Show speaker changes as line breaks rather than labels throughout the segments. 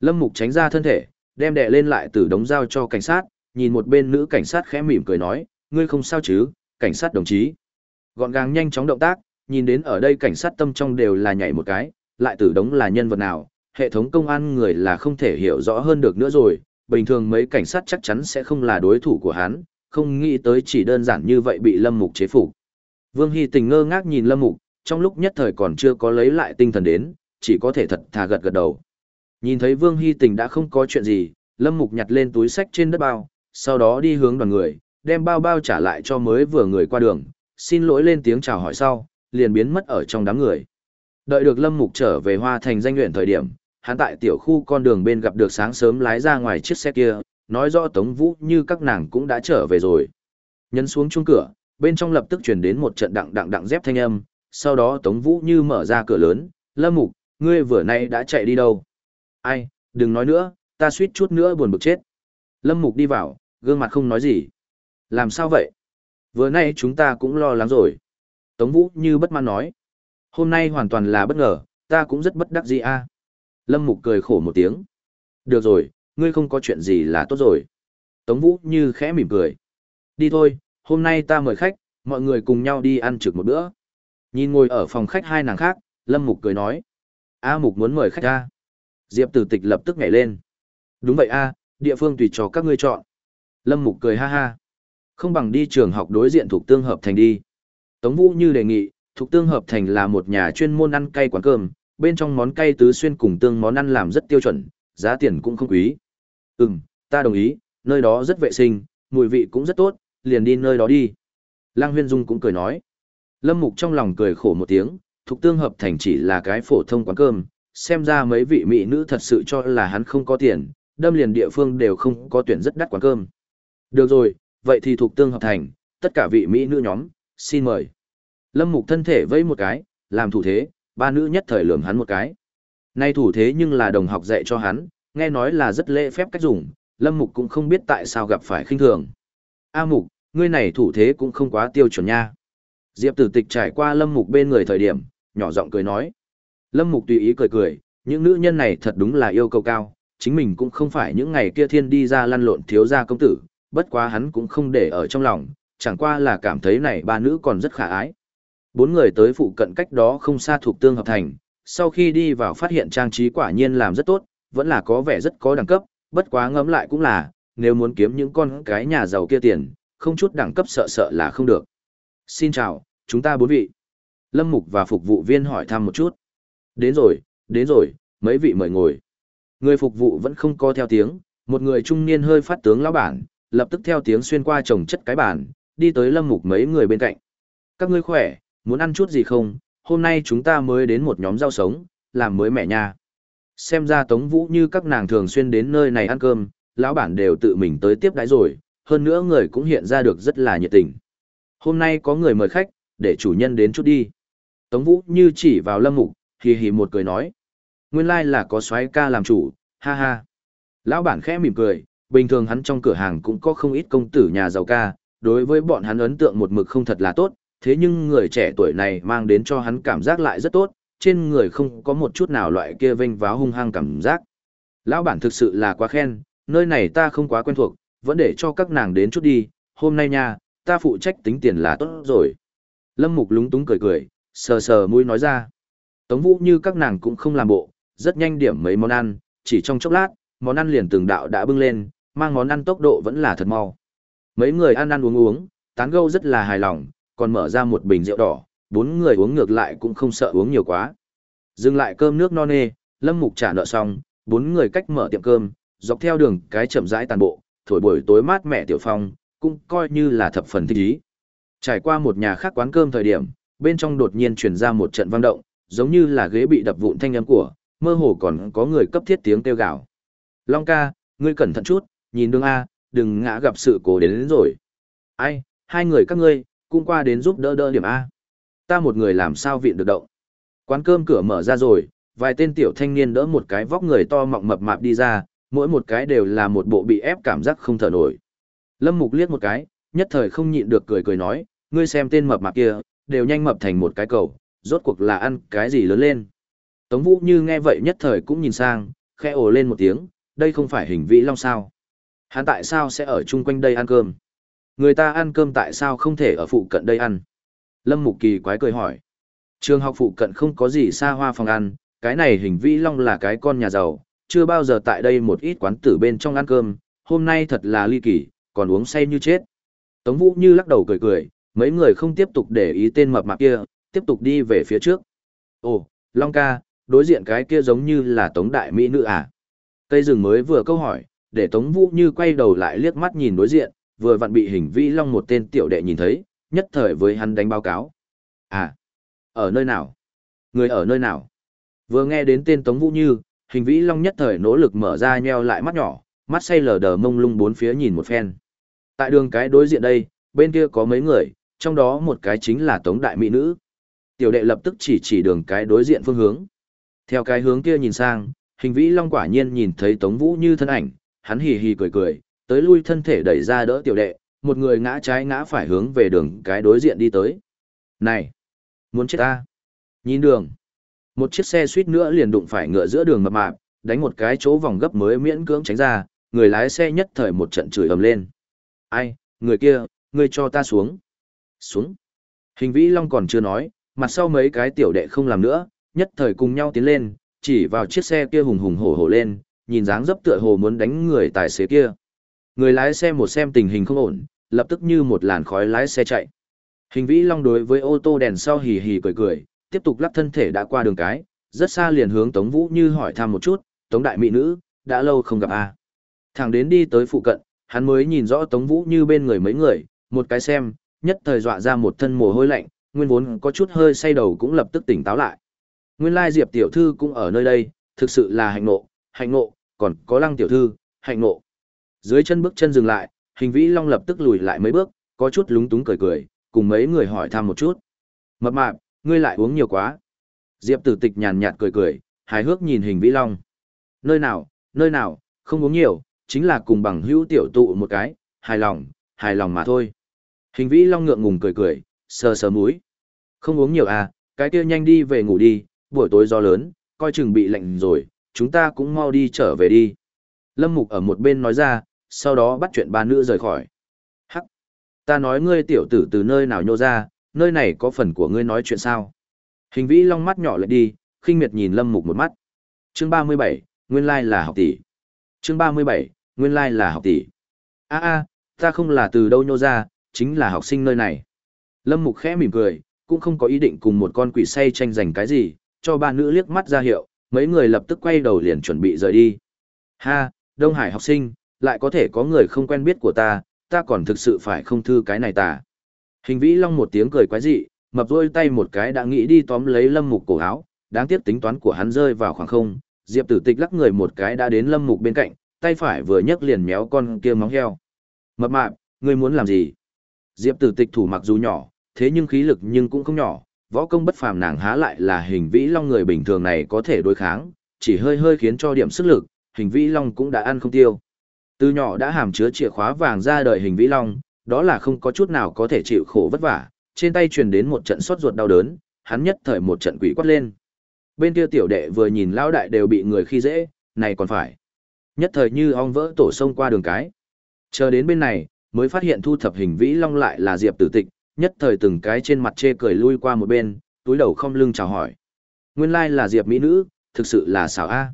Lâm Mục tránh ra thân thể, đem đè lên lại từ đống dao cho cảnh sát, nhìn một bên nữ cảnh sát khẽ mỉm cười nói, ngươi không sao chứ, cảnh sát đồng chí. Gọn gàng nhanh chóng động tác, nhìn đến ở đây cảnh sát tâm trong đều là nhảy một cái, lại tử đống là nhân vật nào, hệ thống công an người là không thể hiểu rõ hơn được nữa rồi, bình thường mấy cảnh sát chắc chắn sẽ không là đối thủ của hắn, không nghĩ tới chỉ đơn giản như vậy bị Lâm Mục chế phục. Vương Hy tình ngơ ngác nhìn Lâm Mục, trong lúc nhất thời còn chưa có lấy lại tinh thần đến, chỉ có thể thật thà gật gật đầu. Nhìn thấy Vương Hy tình đã không có chuyện gì, Lâm Mục nhặt lên túi sách trên đất bao, sau đó đi hướng đoàn người, đem bao bao trả lại cho mới vừa người qua đường, xin lỗi lên tiếng chào hỏi sau, liền biến mất ở trong đám người. Đợi được Lâm Mục trở về Hoa Thành danh luyện thời điểm, hắn tại tiểu khu con đường bên gặp được sáng sớm lái ra ngoài chiếc xe kia, nói rõ Tống Vũ như các nàng cũng đã trở về rồi. Nhấn xuống chuông cửa, bên trong lập tức truyền đến một trận đặng đặng đặng dép thanh âm, sau đó Tống Vũ như mở ra cửa lớn, Lâm Mục, ngươi vừa nay đã chạy đi đâu? Ai, đừng nói nữa, ta suýt chút nữa buồn bực chết. Lâm Mục đi vào, gương mặt không nói gì. Làm sao vậy? Vừa nay chúng ta cũng lo lắng rồi. Tống Vũ như bất mãn nói. Hôm nay hoàn toàn là bất ngờ, ta cũng rất bất đắc dĩ a. Lâm Mục cười khổ một tiếng. Được rồi, ngươi không có chuyện gì là tốt rồi. Tống Vũ như khẽ mỉm cười. Đi thôi, hôm nay ta mời khách, mọi người cùng nhau đi ăn trực một bữa. Nhìn ngồi ở phòng khách hai nàng khác, Lâm Mục cười nói. A Mục muốn mời khách ra. Diệp Tử Tịch lập tức nhảy lên. Đúng vậy a, địa phương tùy cho các ngươi chọn. Lâm Mục cười ha ha. Không bằng đi trường học đối diện thuộc tương hợp thành đi. Tống Vũ như đề nghị, thuộc tương hợp thành là một nhà chuyên môn ăn cay quán cơm, bên trong món cay tứ xuyên cùng tương món ăn làm rất tiêu chuẩn, giá tiền cũng không quý. Ừm, ta đồng ý, nơi đó rất vệ sinh, mùi vị cũng rất tốt, liền đi nơi đó đi. Lăng Huyên Dung cũng cười nói. Lâm Mục trong lòng cười khổ một tiếng, thuộc tương hợp thành chỉ là cái phổ thông quán cơm, xem ra mấy vị mỹ nữ thật sự cho là hắn không có tiền, đâm liền địa phương đều không có tuyển rất đắt quán cơm. Được rồi, vậy thì thuộc tương hợp thành, tất cả vị mỹ nữ nhóm, xin mời. Lâm Mục thân thể vẫy một cái, làm thủ thế, ba nữ nhất thời lườm hắn một cái. Nay thủ thế nhưng là đồng học dạy cho hắn, nghe nói là rất lễ phép cách dùng, Lâm Mục cũng không biết tại sao gặp phải khinh thường. A Mục, ngươi này thủ thế cũng không quá tiêu chuẩn nha. Diệp Tử Tịch trải qua Lâm Mục bên người thời điểm, nhỏ giọng cười nói. Lâm Mục tùy ý cười cười, những nữ nhân này thật đúng là yêu cầu cao, chính mình cũng không phải những ngày kia thiên đi ra lăn lộn thiếu gia công tử, bất quá hắn cũng không để ở trong lòng, chẳng qua là cảm thấy này ba nữ còn rất khả ái. Bốn người tới phụ cận cách đó không xa thuộc tương hợp thành, sau khi đi vào phát hiện trang trí quả nhiên làm rất tốt, vẫn là có vẻ rất có đẳng cấp, bất quá ngẫm lại cũng là, nếu muốn kiếm những con cái nhà giàu kia tiền, không chút đẳng cấp sợ sợ là không được. Xin chào, chúng ta bốn vị. Lâm Mục và phục vụ viên hỏi thăm một chút. Đến rồi, đến rồi, mấy vị mời ngồi. Người phục vụ vẫn không có theo tiếng, một người trung niên hơi phát tướng lão bản, lập tức theo tiếng xuyên qua trồng chất cái bàn, đi tới Lâm Mục mấy người bên cạnh. Các ngươi khỏe, muốn ăn chút gì không? Hôm nay chúng ta mới đến một nhóm rau sống, làm mới mẹ nha. Xem ra Tống Vũ như các nàng thường xuyên đến nơi này ăn cơm, lão bản đều tự mình tới tiếp đãi rồi, hơn nữa người cũng hiện ra được rất là nhiệt tình. Hôm nay có người mời khách, để chủ nhân đến chút đi. Tống Vũ như chỉ vào Lâm Mục, hì hì một cười nói. Nguyên lai like là có xoáy ca làm chủ, ha ha. Lão bản khẽ mỉm cười, bình thường hắn trong cửa hàng cũng có không ít công tử nhà giàu ca, đối với bọn hắn ấn tượng một mực không thật là tốt, thế nhưng người trẻ tuổi này mang đến cho hắn cảm giác lại rất tốt, trên người không có một chút nào loại kia vênh váo hung hăng cảm giác. Lão bản thực sự là quá khen, nơi này ta không quá quen thuộc, vẫn để cho các nàng đến chút đi, hôm nay nha, ta phụ trách tính tiền là tốt rồi. Lâm Mục lúng túng cười cười, sờ sờ mũi nói ra. Tống Vũ như các nàng cũng không làm bộ, rất nhanh điểm mấy món ăn, chỉ trong chốc lát, món ăn liền từng đạo đã bưng lên, mang món ăn tốc độ vẫn là thật mau. Mấy người ăn ăn uống uống, tán gẫu rất là hài lòng, còn mở ra một bình rượu đỏ, bốn người uống ngược lại cũng không sợ uống nhiều quá. Dừng lại cơm nước no nê, Lâm Mục trả nợ xong, bốn người cách mở tiệm cơm, dọc theo đường cái chậm rãi tàn bộ, thổi buổi tối mát mẻ tiểu phong, cũng coi như là thập phần thích ý. Trải qua một nhà khác quán cơm thời điểm, bên trong đột nhiên truyền ra một trận vang động, giống như là ghế bị đập vụn thanh âm của, mơ hồ còn có người cấp thiết tiếng kêu gào. Long ca, ngươi cẩn thận chút, nhìn đường A, đừng ngã gặp sự cố đến, đến rồi. Ai, hai người các ngươi, cũng qua đến giúp đỡ đỡ điểm A. Ta một người làm sao viện được động. Quán cơm cửa mở ra rồi, vài tên tiểu thanh niên đỡ một cái vóc người to mọng mập mạp đi ra, mỗi một cái đều là một bộ bị ép cảm giác không thở nổi. Lâm Mục liếc một cái, nhất thời không nhịn được cười cười nói, ngươi xem tên mập mạp kia, đều nhanh mập thành một cái cầu, rốt cuộc là ăn cái gì lớn lên. Tống Vũ như nghe vậy nhất thời cũng nhìn sang, khẽ ồ lên một tiếng, đây không phải hình vĩ long sao? Hắn tại sao sẽ ở chung quanh đây ăn cơm? Người ta ăn cơm tại sao không thể ở phụ cận đây ăn? Lâm Mục Kỳ quái cười hỏi. Trường học phụ cận không có gì xa hoa phòng ăn, cái này hình vĩ long là cái con nhà giàu, chưa bao giờ tại đây một ít quán tử bên trong ăn cơm, hôm nay thật là ly kỳ, còn uống say như chết. Tống Vũ như lắc đầu cười cười, mấy người không tiếp tục để ý tên mập mạp kia, tiếp tục đi về phía trước. Ồ, Long ca, đối diện cái kia giống như là Tống Đại Mỹ nữ à? Cây rừng mới vừa câu hỏi, để Tống Vũ như quay đầu lại liếc mắt nhìn đối diện, vừa vặn bị hình vĩ long một tên tiểu đệ nhìn thấy, nhất thời với hắn đánh báo cáo. À, ở nơi nào? Người ở nơi nào? Vừa nghe đến tên Tống Vũ Như, hình vĩ long nhất thời nỗ lực mở ra nheo lại mắt nhỏ, mắt say lờ đờ mông lung bốn phía nhìn một phen. Tại đường cái đối diện đây, bên kia có mấy người, trong đó một cái chính là Tống Đại Mỹ Nữ. Tiểu đệ lập tức chỉ chỉ đường cái đối diện phương hướng. Theo cái hướng kia nhìn sang, hình vĩ long quả nhiên nhìn thấy Tống Vũ Như thân ảnh, hắn hì hì cười cười, tới lui thân thể đẩy ra đỡ tiểu đệ, một người ngã trái ngã phải hướng về đường cái đối diện đi tới. Này! Muốn chết ta! Nhìn đường! Một chiếc xe suýt nữa liền đụng phải ngựa giữa đường mập mạp, đánh một cái chỗ vòng gấp mới miễn cưỡng tránh ra, người lái xe nhất thời một trận chửi ầm lên. Ai, người kia, người cho ta xuống. Xuống. Hình vĩ long còn chưa nói, mặt sau mấy cái tiểu đệ không làm nữa, nhất thời cùng nhau tiến lên, chỉ vào chiếc xe kia hùng hùng hổ hổ lên, nhìn dáng dấp tựa hồ muốn đánh người tài xế kia. Người lái xe một xem tình hình không ổn, lập tức như một làn khói lái xe chạy. Hình vĩ long đối với ô tô đèn sau hì hì cười cười, tiếp tục lắc thân thể đã qua đường cái, rất xa liền hướng Tống Vũ Như hỏi thăm một chút, Tống đại mỹ nữ, đã lâu không gặp a. À. Thằng đến đi tới phụ cận, hắn mới nhìn rõ Tống Vũ Như bên người mấy người, một cái xem, nhất thời dọa ra một thân mồ hôi lạnh, nguyên vốn có chút hơi say đầu cũng lập tức tỉnh táo lại. Nguyên lai Diệp tiểu thư cũng ở nơi đây, thực sự là hạnh nộ, hạnh nộ, còn có Lăng tiểu thư, hạnh nộ. Dưới chân bước chân dừng lại, Hình Vĩ Long lập tức lùi lại mấy bước, có chút lúng túng cười cười, cùng mấy người hỏi thăm một chút. Mập mạp, ngươi lại uống nhiều quá. Diệp Tử Tịch nhàn nhạt cười cười, hài hước nhìn Hình Vĩ Long. Nơi nào, nơi nào, không uống nhiều, chính là cùng bằng hữu tiểu tụ một cái, hài lòng, hài lòng mà thôi. Hình Vĩ Long ngượng ngùng cười cười, sờ sờ mũi. Không uống nhiều à, cái kia nhanh đi về ngủ đi, buổi tối gió lớn, coi chừng bị lạnh rồi, chúng ta cũng mau đi trở về đi. Lâm Mục ở một bên nói ra, sau đó bắt chuyện ba nữ rời khỏi. Hắc! Ta nói ngươi tiểu tử từ nơi nào nhô ra, nơi này có phần của ngươi nói chuyện sao? Hình vĩ long mắt nhỏ lại đi, khinh miệt nhìn Lâm Mục một mắt. Chương 37, nguyên lai là học tỷ. Chương 37, nguyên lai là học tỷ. A a, ta không là từ đâu nhô ra, chính là học sinh nơi này. Lâm Mục khẽ mỉm cười, cũng không có ý định cùng một con quỷ say tranh giành cái gì, cho ba nữ liếc mắt ra hiệu, mấy người lập tức quay đầu liền chuẩn bị rời đi. Ha, Đông Hải học sinh, lại có thể có người không quen biết của ta, ta còn thực sự phải không thư cái này ta. Hình vĩ long một tiếng cười quái dị, mập rôi tay một cái đã nghĩ đi tóm lấy lâm mục cổ áo, đáng tiếc tính toán của hắn rơi vào khoảng không, diệp tử tịch lắc người một cái đã đến lâm mục bên cạnh, tay phải vừa nhấc liền méo con kia móng heo. Mập mạp, ngươi muốn làm gì? Diệp tử tịch thủ mặc dù nhỏ, thế nhưng khí lực nhưng cũng không nhỏ, võ công bất phàm nàng há lại là hình vĩ long người bình thường này có thể đối kháng, chỉ hơi hơi khiến cho điểm sức lực, hình vĩ long cũng đã ăn không tiêu. Từ nhỏ đã hàm chứa chìa khóa vàng ra đời hình vĩ long, đó là không có chút nào có thể chịu khổ vất vả, trên tay truyền đến một trận sốt ruột đau đớn, hắn nhất thời một trận quỷ quát lên. Bên kia tiểu đệ vừa nhìn lão đại đều bị người khi dễ, này còn phải. Nhất thời như ong vỡ tổ sông qua đường cái. Chờ đến bên này, mới phát hiện thu thập hình vĩ long lại là Diệp Tử Tịch, nhất thời từng cái trên mặt chê cười lui qua một bên, túi đầu không lưng chào hỏi. Nguyên lai là Diệp mỹ nữ, thực sự là xảo a.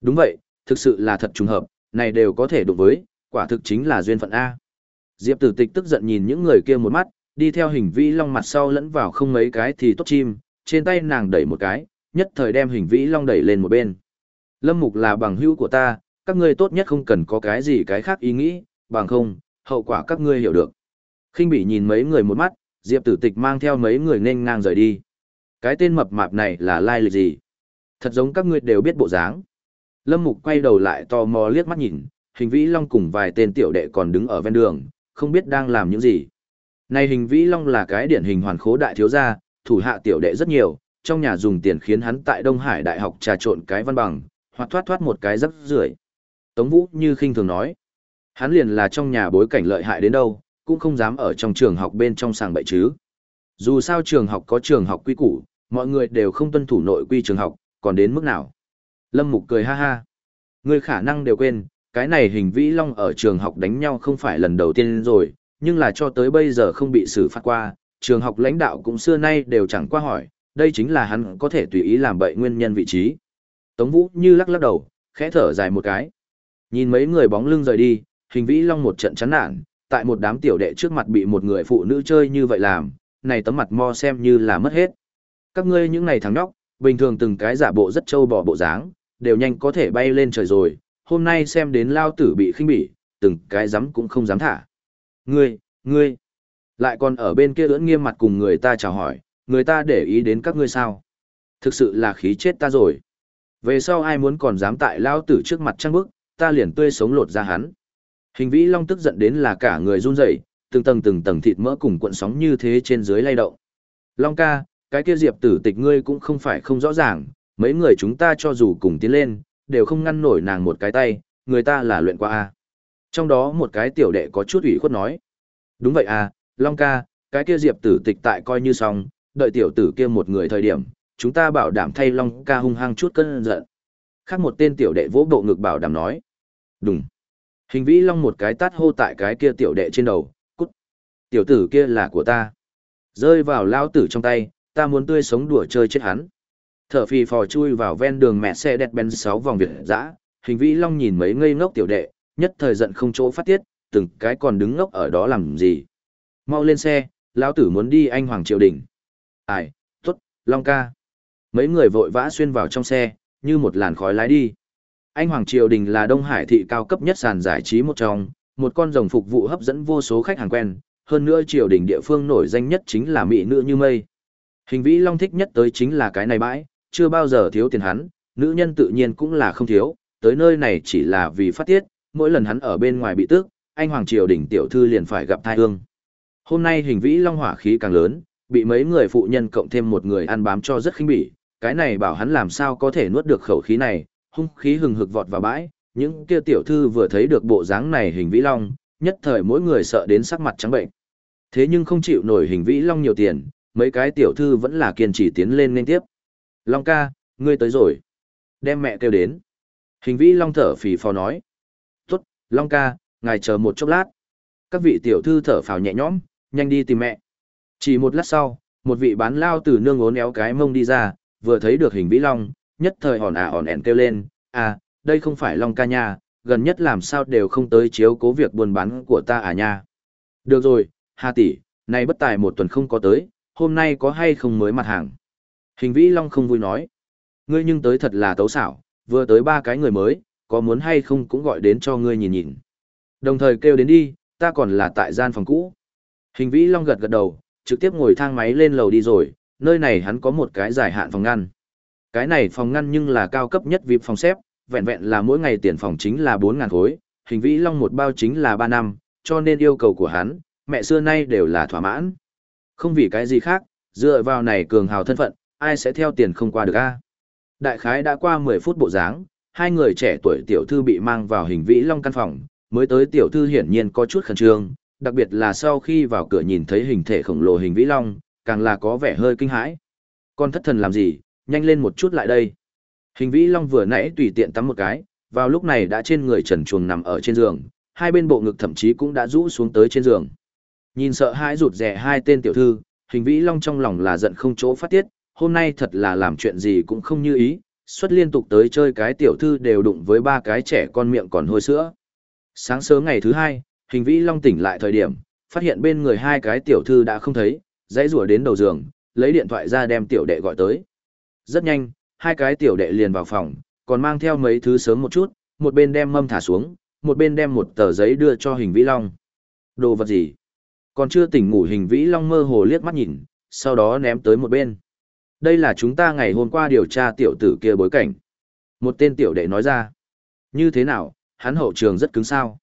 Đúng vậy, thực sự là thật trùng hợp, này đều có thể đụng với, quả thực chính là duyên phận A. Diệp tử tịch tức giận nhìn những người kia một mắt, đi theo hình vĩ long mặt sau lẫn vào không mấy cái thì tốt chim, trên tay nàng đẩy một cái, nhất thời đem hình vĩ long đẩy lên một bên. Lâm mục là bằng hữu của ta, các ngươi tốt nhất không cần có cái gì cái khác ý nghĩ, bằng không, hậu quả các ngươi hiểu được. Kinh bị nhìn mấy người một mắt, Diệp tử tịch mang theo mấy người nên ngang rời đi. Cái tên mập mạp này là lai lịch gì? Thật giống các ngươi đều biết bộ dáng. Lâm Mục quay đầu lại tò mò liếc mắt nhìn, hình vĩ long cùng vài tên tiểu đệ còn đứng ở ven đường, không biết đang làm những gì. Này hình vĩ long là cái điển hình hoàn khố đại thiếu gia, thủ hạ tiểu đệ rất nhiều, trong nhà dùng tiền khiến hắn tại Đông Hải Đại học trà trộn cái văn bằng, hoặc thoát thoát một cái rắc rưởi. Tống Vũ như khinh thường nói, hắn liền là trong nhà bối cảnh lợi hại đến đâu, cũng không dám ở trong trường học bên trong sàng bậy chứ. Dù sao trường học có trường học quy củ, mọi người đều không tuân thủ nội quy trường học, còn đến mức nào. Lâm Mục cười ha ha. Ngươi khả năng đều quên, cái này hình vĩ long ở trường học đánh nhau không phải lần đầu tiên rồi, nhưng là cho tới bây giờ không bị xử phạt qua, trường học lãnh đạo cũng xưa nay đều chẳng qua hỏi, đây chính là hắn có thể tùy ý làm bậy nguyên nhân vị trí. Tống Vũ như lắc lắc đầu, khẽ thở dài một cái. Nhìn mấy người bóng lưng rời đi, hình vĩ long một trận chán nản, tại một đám tiểu đệ trước mặt bị một người phụ nữ chơi như vậy làm, này tấm mặt mo xem như là mất hết. Các ngươi những này thằng nhóc, bình thường từng cái giả bộ rất trâu bò bộ dáng, đều nhanh có thể bay lên trời rồi, hôm nay xem đến lao tử bị khinh bỉ, từng cái dám cũng không dám thả. Ngươi, ngươi, lại còn ở bên kia ưỡn nghiêm mặt cùng người ta chào hỏi, người ta để ý đến các ngươi sao. Thực sự là khí chết ta rồi. Về sau ai muốn còn dám tại lao tử trước mặt trăng bức, ta liền tươi sống lột ra hắn. Hình vĩ long tức giận đến là cả người run rẩy, từng tầng từng tầng thịt mỡ cùng cuộn sóng như thế trên dưới lay động. Long ca, cái kia diệp tử tịch ngươi cũng không phải không rõ ràng, mấy người chúng ta cho dù cùng tiến lên, đều không ngăn nổi nàng một cái tay, người ta là luyện qua a. Trong đó một cái tiểu đệ có chút ủy khuất nói. Đúng vậy à, Long ca, cái kia diệp tử tịch tại coi như xong, đợi tiểu tử kia một người thời điểm, chúng ta bảo đảm thay Long ca hung hăng chút cơn giận. Khác một tên tiểu đệ vỗ bộ ngực bảo đảm nói. Đúng. Hình vĩ Long một cái tát hô tại cái kia tiểu đệ trên đầu, cút. Tiểu tử kia là của ta. Rơi vào lao tử trong tay, ta muốn tươi sống đùa chơi chết hắn. Thở phì phò chui vào ven đường mẹ xe đẹp ben 6 vòng Việt dã, hình vĩ long nhìn mấy ngây ngốc tiểu đệ, nhất thời giận không chỗ phát tiết, từng cái còn đứng ngốc ở đó làm gì. Mau lên xe, lão tử muốn đi anh Hoàng Triều Đình. Ai, tốt, Long ca. Mấy người vội vã xuyên vào trong xe, như một làn khói lái đi. Anh Hoàng Triều Đình là Đông Hải thị cao cấp nhất sàn giải trí một trong, một con rồng phục vụ hấp dẫn vô số khách hàng quen, hơn nữa triều đình địa phương nổi danh nhất chính là mỹ nữ như mây. Hình vĩ long thích nhất tới chính là cái này bãi, chưa bao giờ thiếu tiền hắn, nữ nhân tự nhiên cũng là không thiếu, tới nơi này chỉ là vì phát tiết, mỗi lần hắn ở bên ngoài bị tức, anh Hoàng Triều đỉnh tiểu thư liền phải gặp thai hương. Hôm nay hình vĩ long hỏa khí càng lớn, bị mấy người phụ nhân cộng thêm một người ăn bám cho rất khinh bỉ, cái này bảo hắn làm sao có thể nuốt được khẩu khí này, hung khí hừng hực vọt vào bãi, những kia tiểu thư vừa thấy được bộ dáng này hình vĩ long, nhất thời mỗi người sợ đến sắc mặt trắng bệnh. Thế nhưng không chịu nổi hình vĩ long nhiều tiền, mấy cái tiểu thư vẫn là kiên trì tiến lên nên tiếp. Long ca, ngươi tới rồi. Đem mẹ kêu đến. Hình vĩ long thở phì phò nói. Tốt, Long ca, ngài chờ một chốc lát. Các vị tiểu thư thở phào nhẹ nhõm, nhanh đi tìm mẹ. Chỉ một lát sau, một vị bán lao từ nương ốn éo cái mông đi ra, vừa thấy được hình vĩ long, nhất thời hòn à hòn ẻn kêu lên, à, đây không phải Long ca nha, gần nhất làm sao đều không tới chiếu cố việc buôn bán của ta à nha. Được rồi, Hà tỷ, này bất tài một tuần không có tới, hôm nay có hay không mới mặt hàng. Hình vĩ long không vui nói. Ngươi nhưng tới thật là tấu xảo, vừa tới ba cái người mới, có muốn hay không cũng gọi đến cho ngươi nhìn nhìn. Đồng thời kêu đến đi, ta còn là tại gian phòng cũ. Hình vĩ long gật gật đầu, trực tiếp ngồi thang máy lên lầu đi rồi, nơi này hắn có một cái giải hạn phòng ngăn. Cái này phòng ngăn nhưng là cao cấp nhất VIP phòng xếp, vẹn vẹn là mỗi ngày tiền phòng chính là 4.000 khối, hình vĩ long một bao chính là 3 năm, cho nên yêu cầu của hắn, mẹ xưa nay đều là thỏa mãn. Không vì cái gì khác, dựa vào này cường hào thân phận, ai sẽ theo tiền không qua được a? Đại khái đã qua 10 phút bộ dáng, hai người trẻ tuổi tiểu thư bị mang vào hình vĩ long căn phòng, mới tới tiểu thư hiển nhiên có chút khẩn trương, đặc biệt là sau khi vào cửa nhìn thấy hình thể khổng lồ hình vĩ long, càng là có vẻ hơi kinh hãi. Con thất thần làm gì, nhanh lên một chút lại đây. Hình vĩ long vừa nãy tùy tiện tắm một cái, vào lúc này đã trên người trần chuồng nằm ở trên giường, hai bên bộ ngực thậm chí cũng đã rũ xuống tới trên giường. Nhìn sợ hãi rụt rè hai tên tiểu thư, hình vĩ long trong lòng là giận không chỗ phát tiết, hôm nay thật là làm chuyện gì cũng không như ý, xuất liên tục tới chơi cái tiểu thư đều đụng với ba cái trẻ con miệng còn hôi sữa. Sáng sớm ngày thứ hai, hình vĩ long tỉnh lại thời điểm, phát hiện bên người hai cái tiểu thư đã không thấy, dãy rùa đến đầu giường, lấy điện thoại ra đem tiểu đệ gọi tới. Rất nhanh, hai cái tiểu đệ liền vào phòng, còn mang theo mấy thứ sớm một chút, một bên đem mâm thả xuống, một bên đem một tờ giấy đưa cho hình vĩ long. Đồ vật gì? Còn chưa tỉnh ngủ hình vĩ long mơ hồ liếc mắt nhìn, sau đó ném tới một bên. Đây là chúng ta ngày hôm qua điều tra tiểu tử kia bối cảnh. Một tên tiểu đệ nói ra. Như thế nào, hắn hậu trường rất cứng sao.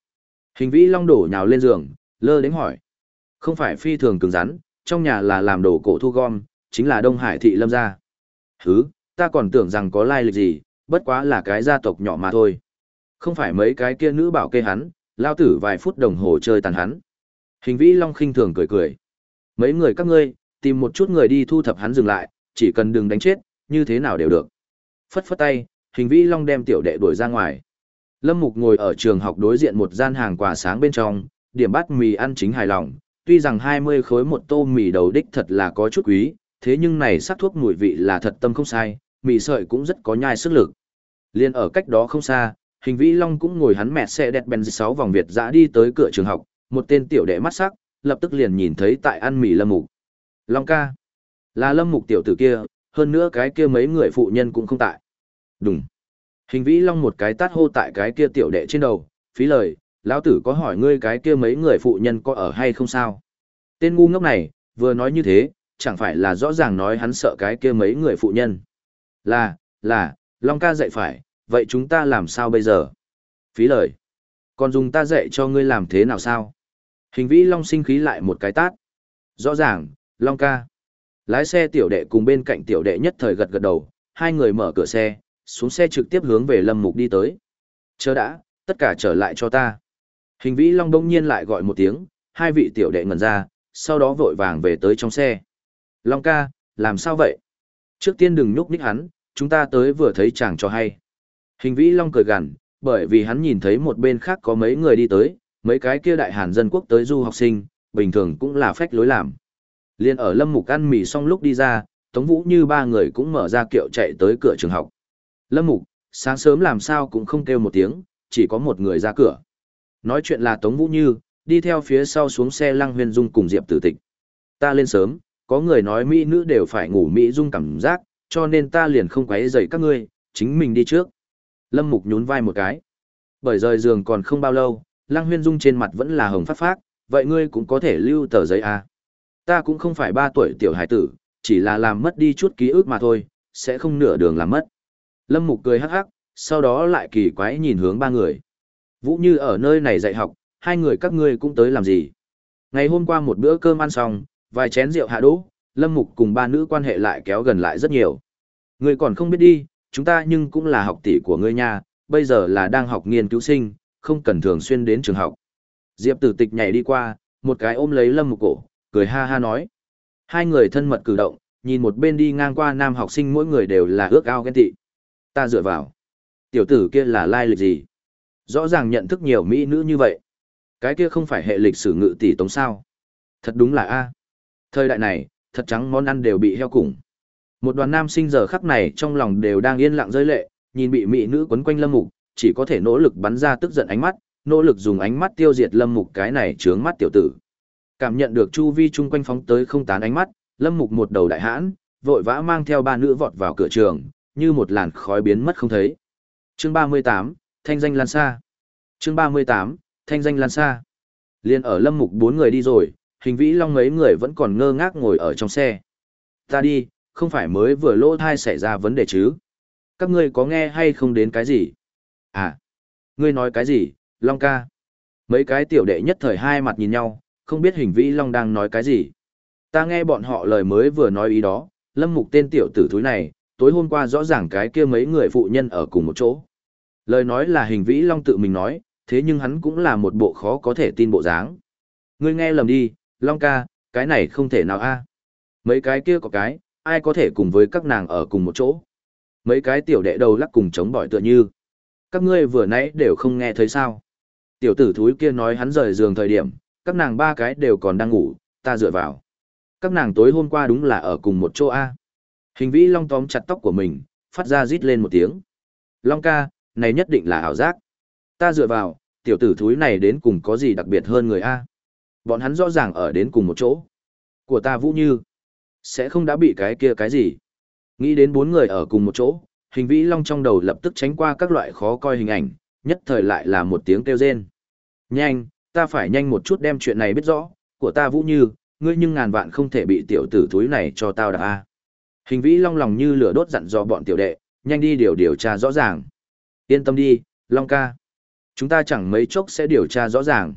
Hình vĩ long đổ nhào lên giường, lơ đến hỏi. Không phải phi thường cứng rắn, trong nhà là làm đồ cổ thu gom, chính là Đông Hải thị lâm gia. Hứ, ta còn tưởng rằng có lai lịch gì, bất quá là cái gia tộc nhỏ mà thôi. Không phải mấy cái kia nữ bảo kê hắn, lao tử vài phút đồng hồ chơi tàn hắn. Hình vĩ long khinh thường cười cười. Mấy người các ngươi, tìm một chút người đi thu thập hắn dừng lại, chỉ cần đừng đánh chết, như thế nào đều được. Phất phất tay, hình vĩ long đem tiểu đệ đuổi ra ngoài. Lâm Mục ngồi ở trường học đối diện một gian hàng quà sáng bên trong, điểm bát mì ăn chính hài lòng, tuy rằng 20 khối một tô mì đầu đích thật là có chút quý, thế nhưng này sắc thuốc mùi vị là thật tâm không sai, mì sợi cũng rất có nhai sức lực. Liên ở cách đó không xa, hình vĩ long cũng ngồi hắn mẹ xe đẹp bèn sáu vòng Việt dã đi tới cửa trường học, một tên tiểu đệ mắt sắc, lập tức liền nhìn thấy tại ăn mì lâm mục. Long ca, là lâm mục tiểu tử kia, hơn nữa cái kia mấy người phụ nhân cũng không tại. Đúng. Hình vĩ long một cái tát hô tại cái kia tiểu đệ trên đầu, phí lời, lão tử có hỏi ngươi cái kia mấy người phụ nhân có ở hay không sao? Tên ngu ngốc này, vừa nói như thế, chẳng phải là rõ ràng nói hắn sợ cái kia mấy người phụ nhân. Là, là, Long ca dạy phải, vậy chúng ta làm sao bây giờ? Phí lời. Còn dùng ta dạy cho ngươi làm thế nào sao? Hình vĩ Long sinh khí lại một cái tát. Rõ ràng, Long ca. Lái xe tiểu đệ cùng bên cạnh tiểu đệ nhất thời gật gật đầu, hai người mở cửa xe, xuống xe trực tiếp hướng về Lâm Mục đi tới. Chờ đã, tất cả trở lại cho ta. Hình vĩ Long đông nhiên lại gọi một tiếng, hai vị tiểu đệ ngẩn ra, sau đó vội vàng về tới trong xe. Long ca, làm sao vậy? Trước tiên đừng nhúc nhích hắn, chúng ta tới vừa thấy chàng cho hay. Hình vĩ Long cười gằn, bởi vì hắn nhìn thấy một bên khác có mấy người đi tới, mấy cái kia đại hàn dân quốc tới du học sinh, bình thường cũng là phách lối làm. Liên ở Lâm Mục ăn mì xong lúc đi ra, Tống Vũ như ba người cũng mở ra kiệu chạy tới cửa trường học. Lâm Mục, sáng sớm làm sao cũng không kêu một tiếng, chỉ có một người ra cửa. Nói chuyện là Tống Vũ Như, đi theo phía sau xuống xe Lăng Huyền Dung cùng Diệp Tử Tịch. Ta lên sớm, có người nói mỹ nữ đều phải ngủ mỹ dung cảm giác, cho nên ta liền không quấy rầy các ngươi, chính mình đi trước. Lâm Mục nhún vai một cái. Bởi rời giường còn không bao lâu, Lăng Huyên Dung trên mặt vẫn là hồng phát phát, vậy ngươi cũng có thể lưu tờ giấy à. Ta cũng không phải ba tuổi tiểu hải tử, chỉ là làm mất đi chút ký ức mà thôi, sẽ không nửa đường làm mất. Lâm Mục cười hắc hắc, sau đó lại kỳ quái nhìn hướng ba người. Vũ Như ở nơi này dạy học, hai người các ngươi cũng tới làm gì? Ngày hôm qua một bữa cơm ăn xong, vài chén rượu hạ đỗ, Lâm Mục cùng ba nữ quan hệ lại kéo gần lại rất nhiều. Ngươi còn không biết đi, chúng ta nhưng cũng là học tỷ của ngươi nha, bây giờ là đang học nghiên cứu sinh, không cần thường xuyên đến trường học. Diệp tử tịch nhảy đi qua, một cái ôm lấy Lâm Mục cổ, cười ha ha nói. Hai người thân mật cử động, nhìn một bên đi ngang qua nam học sinh mỗi người đều là ước ao ghen tị. Ta dựa vào. Tiểu tử kia là lai lịch gì? Rõ ràng nhận thức nhiều mỹ nữ như vậy. Cái kia không phải hệ lịch sử ngự tỷ tống sao. Thật đúng là A. Thời đại này, thật trắng món ăn đều bị heo củng. Một đoàn nam sinh giờ khắc này trong lòng đều đang yên lặng rơi lệ, nhìn bị mỹ nữ quấn quanh lâm mục, chỉ có thể nỗ lực bắn ra tức giận ánh mắt, nỗ lực dùng ánh mắt tiêu diệt lâm mục cái này trướng mắt tiểu tử. Cảm nhận được chu vi chung quanh phóng tới không tán ánh mắt, lâm mục một đầu đại hãn, vội vã mang theo ba nữ vọt vào cửa trường, như một làn khói biến mất không thấy. Chương 38, Thanh danh lan xa. Chương 38, Thanh danh lan xa. Liên ở lâm mục bốn người đi rồi, hình vĩ long mấy người vẫn còn ngơ ngác ngồi ở trong xe. Ta đi, không phải mới vừa lỗ thai xảy ra vấn đề chứ. Các ngươi có nghe hay không đến cái gì? À, ngươi nói cái gì, Long ca? Mấy cái tiểu đệ nhất thời hai mặt nhìn nhau, không biết hình vĩ Long đang nói cái gì. Ta nghe bọn họ lời mới vừa nói ý đó, lâm mục tên tiểu tử thúi này, tối hôm qua rõ ràng cái kia mấy người phụ nhân ở cùng một chỗ. Lời nói là hình vĩ Long tự mình nói, thế nhưng hắn cũng là một bộ khó có thể tin bộ dáng. Ngươi nghe lầm đi, Long ca, cái này không thể nào a. Mấy cái kia có cái, ai có thể cùng với các nàng ở cùng một chỗ. Mấy cái tiểu đệ đầu lắc cùng chống bỏi tựa như. Các ngươi vừa nãy đều không nghe thấy sao. Tiểu tử thúi kia nói hắn rời giường thời điểm, các nàng ba cái đều còn đang ngủ, ta dựa vào. Các nàng tối hôm qua đúng là ở cùng một chỗ A. Hình vĩ long tóm chặt tóc của mình, phát ra rít lên một tiếng. Long ca, này nhất định là ảo giác. Ta dựa vào, tiểu tử thúi này đến cùng có gì đặc biệt hơn người A. Bọn hắn rõ ràng ở đến cùng một chỗ. Của ta Vũ Như. Sẽ không đã bị cái kia cái gì. Nghĩ đến bốn người ở cùng một chỗ, hình vĩ long trong đầu lập tức tránh qua các loại khó coi hình ảnh, nhất thời lại là một tiếng kêu rên. Nhanh, ta phải nhanh một chút đem chuyện này biết rõ, của ta Vũ Như, ngươi nhưng ngàn vạn không thể bị tiểu tử thúi này cho tao đạp a. Hình vĩ long lòng như lửa đốt dặn dò bọn tiểu đệ, nhanh đi điều điều tra rõ ràng. Yên tâm đi, Long ca. Chúng ta chẳng mấy chốc sẽ điều tra rõ ràng.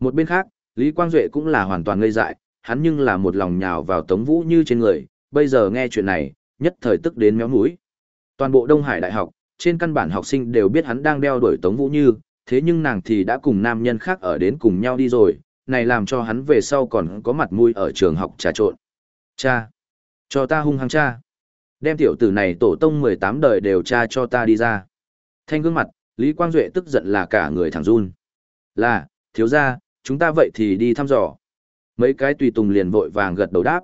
Một bên khác, Lý Quang Duệ cũng là hoàn toàn ngây dại, hắn nhưng là một lòng nhào vào Tống Vũ Như trên người, bây giờ nghe chuyện này, nhất thời tức đến méo mũi. Toàn bộ Đông Hải Đại học, trên căn bản học sinh đều biết hắn đang đeo đuổi Tống Vũ Như, thế nhưng nàng thì đã cùng nam nhân khác ở đến cùng nhau đi rồi, này làm cho hắn về sau còn có mặt mũi ở trường học trà trộn. Cha! Cho ta hung hăng cha! Đem tiểu tử này tổ tông 18 đời đều cha cho ta đi ra. Thanh gương mặt, Lý Quang Duệ tức giận là cả người thẳng run. Là, thiếu ra, chúng ta vậy thì đi thăm dò. Mấy cái tùy tùng liền vội vàng gật đầu đáp.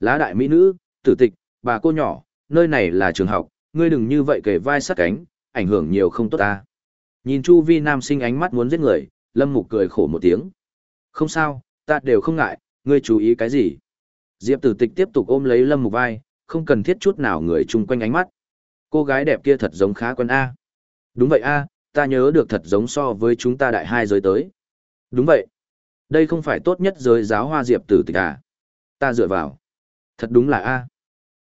Lá đại mỹ nữ, tử tịch, bà cô nhỏ, nơi này là trường học, ngươi đừng như vậy kề vai sát cánh, ảnh hưởng nhiều không tốt ta. Nhìn Chu Vi nam sinh ánh mắt muốn giết người, Lâm Mục cười khổ một tiếng. Không sao, ta đều không ngại, ngươi chú ý cái gì. Diệp tử tịch tiếp tục ôm lấy Lâm Mục vai, không cần thiết chút nào người chung quanh ánh mắt. Cô gái đẹp kia thật giống khá quân A. Đúng vậy A, ta nhớ được thật giống so với chúng ta đại hai giới tới. Đúng vậy. Đây không phải tốt nhất giới giáo hoa diệp tử tịch à. Ta dựa vào. Thật đúng là A.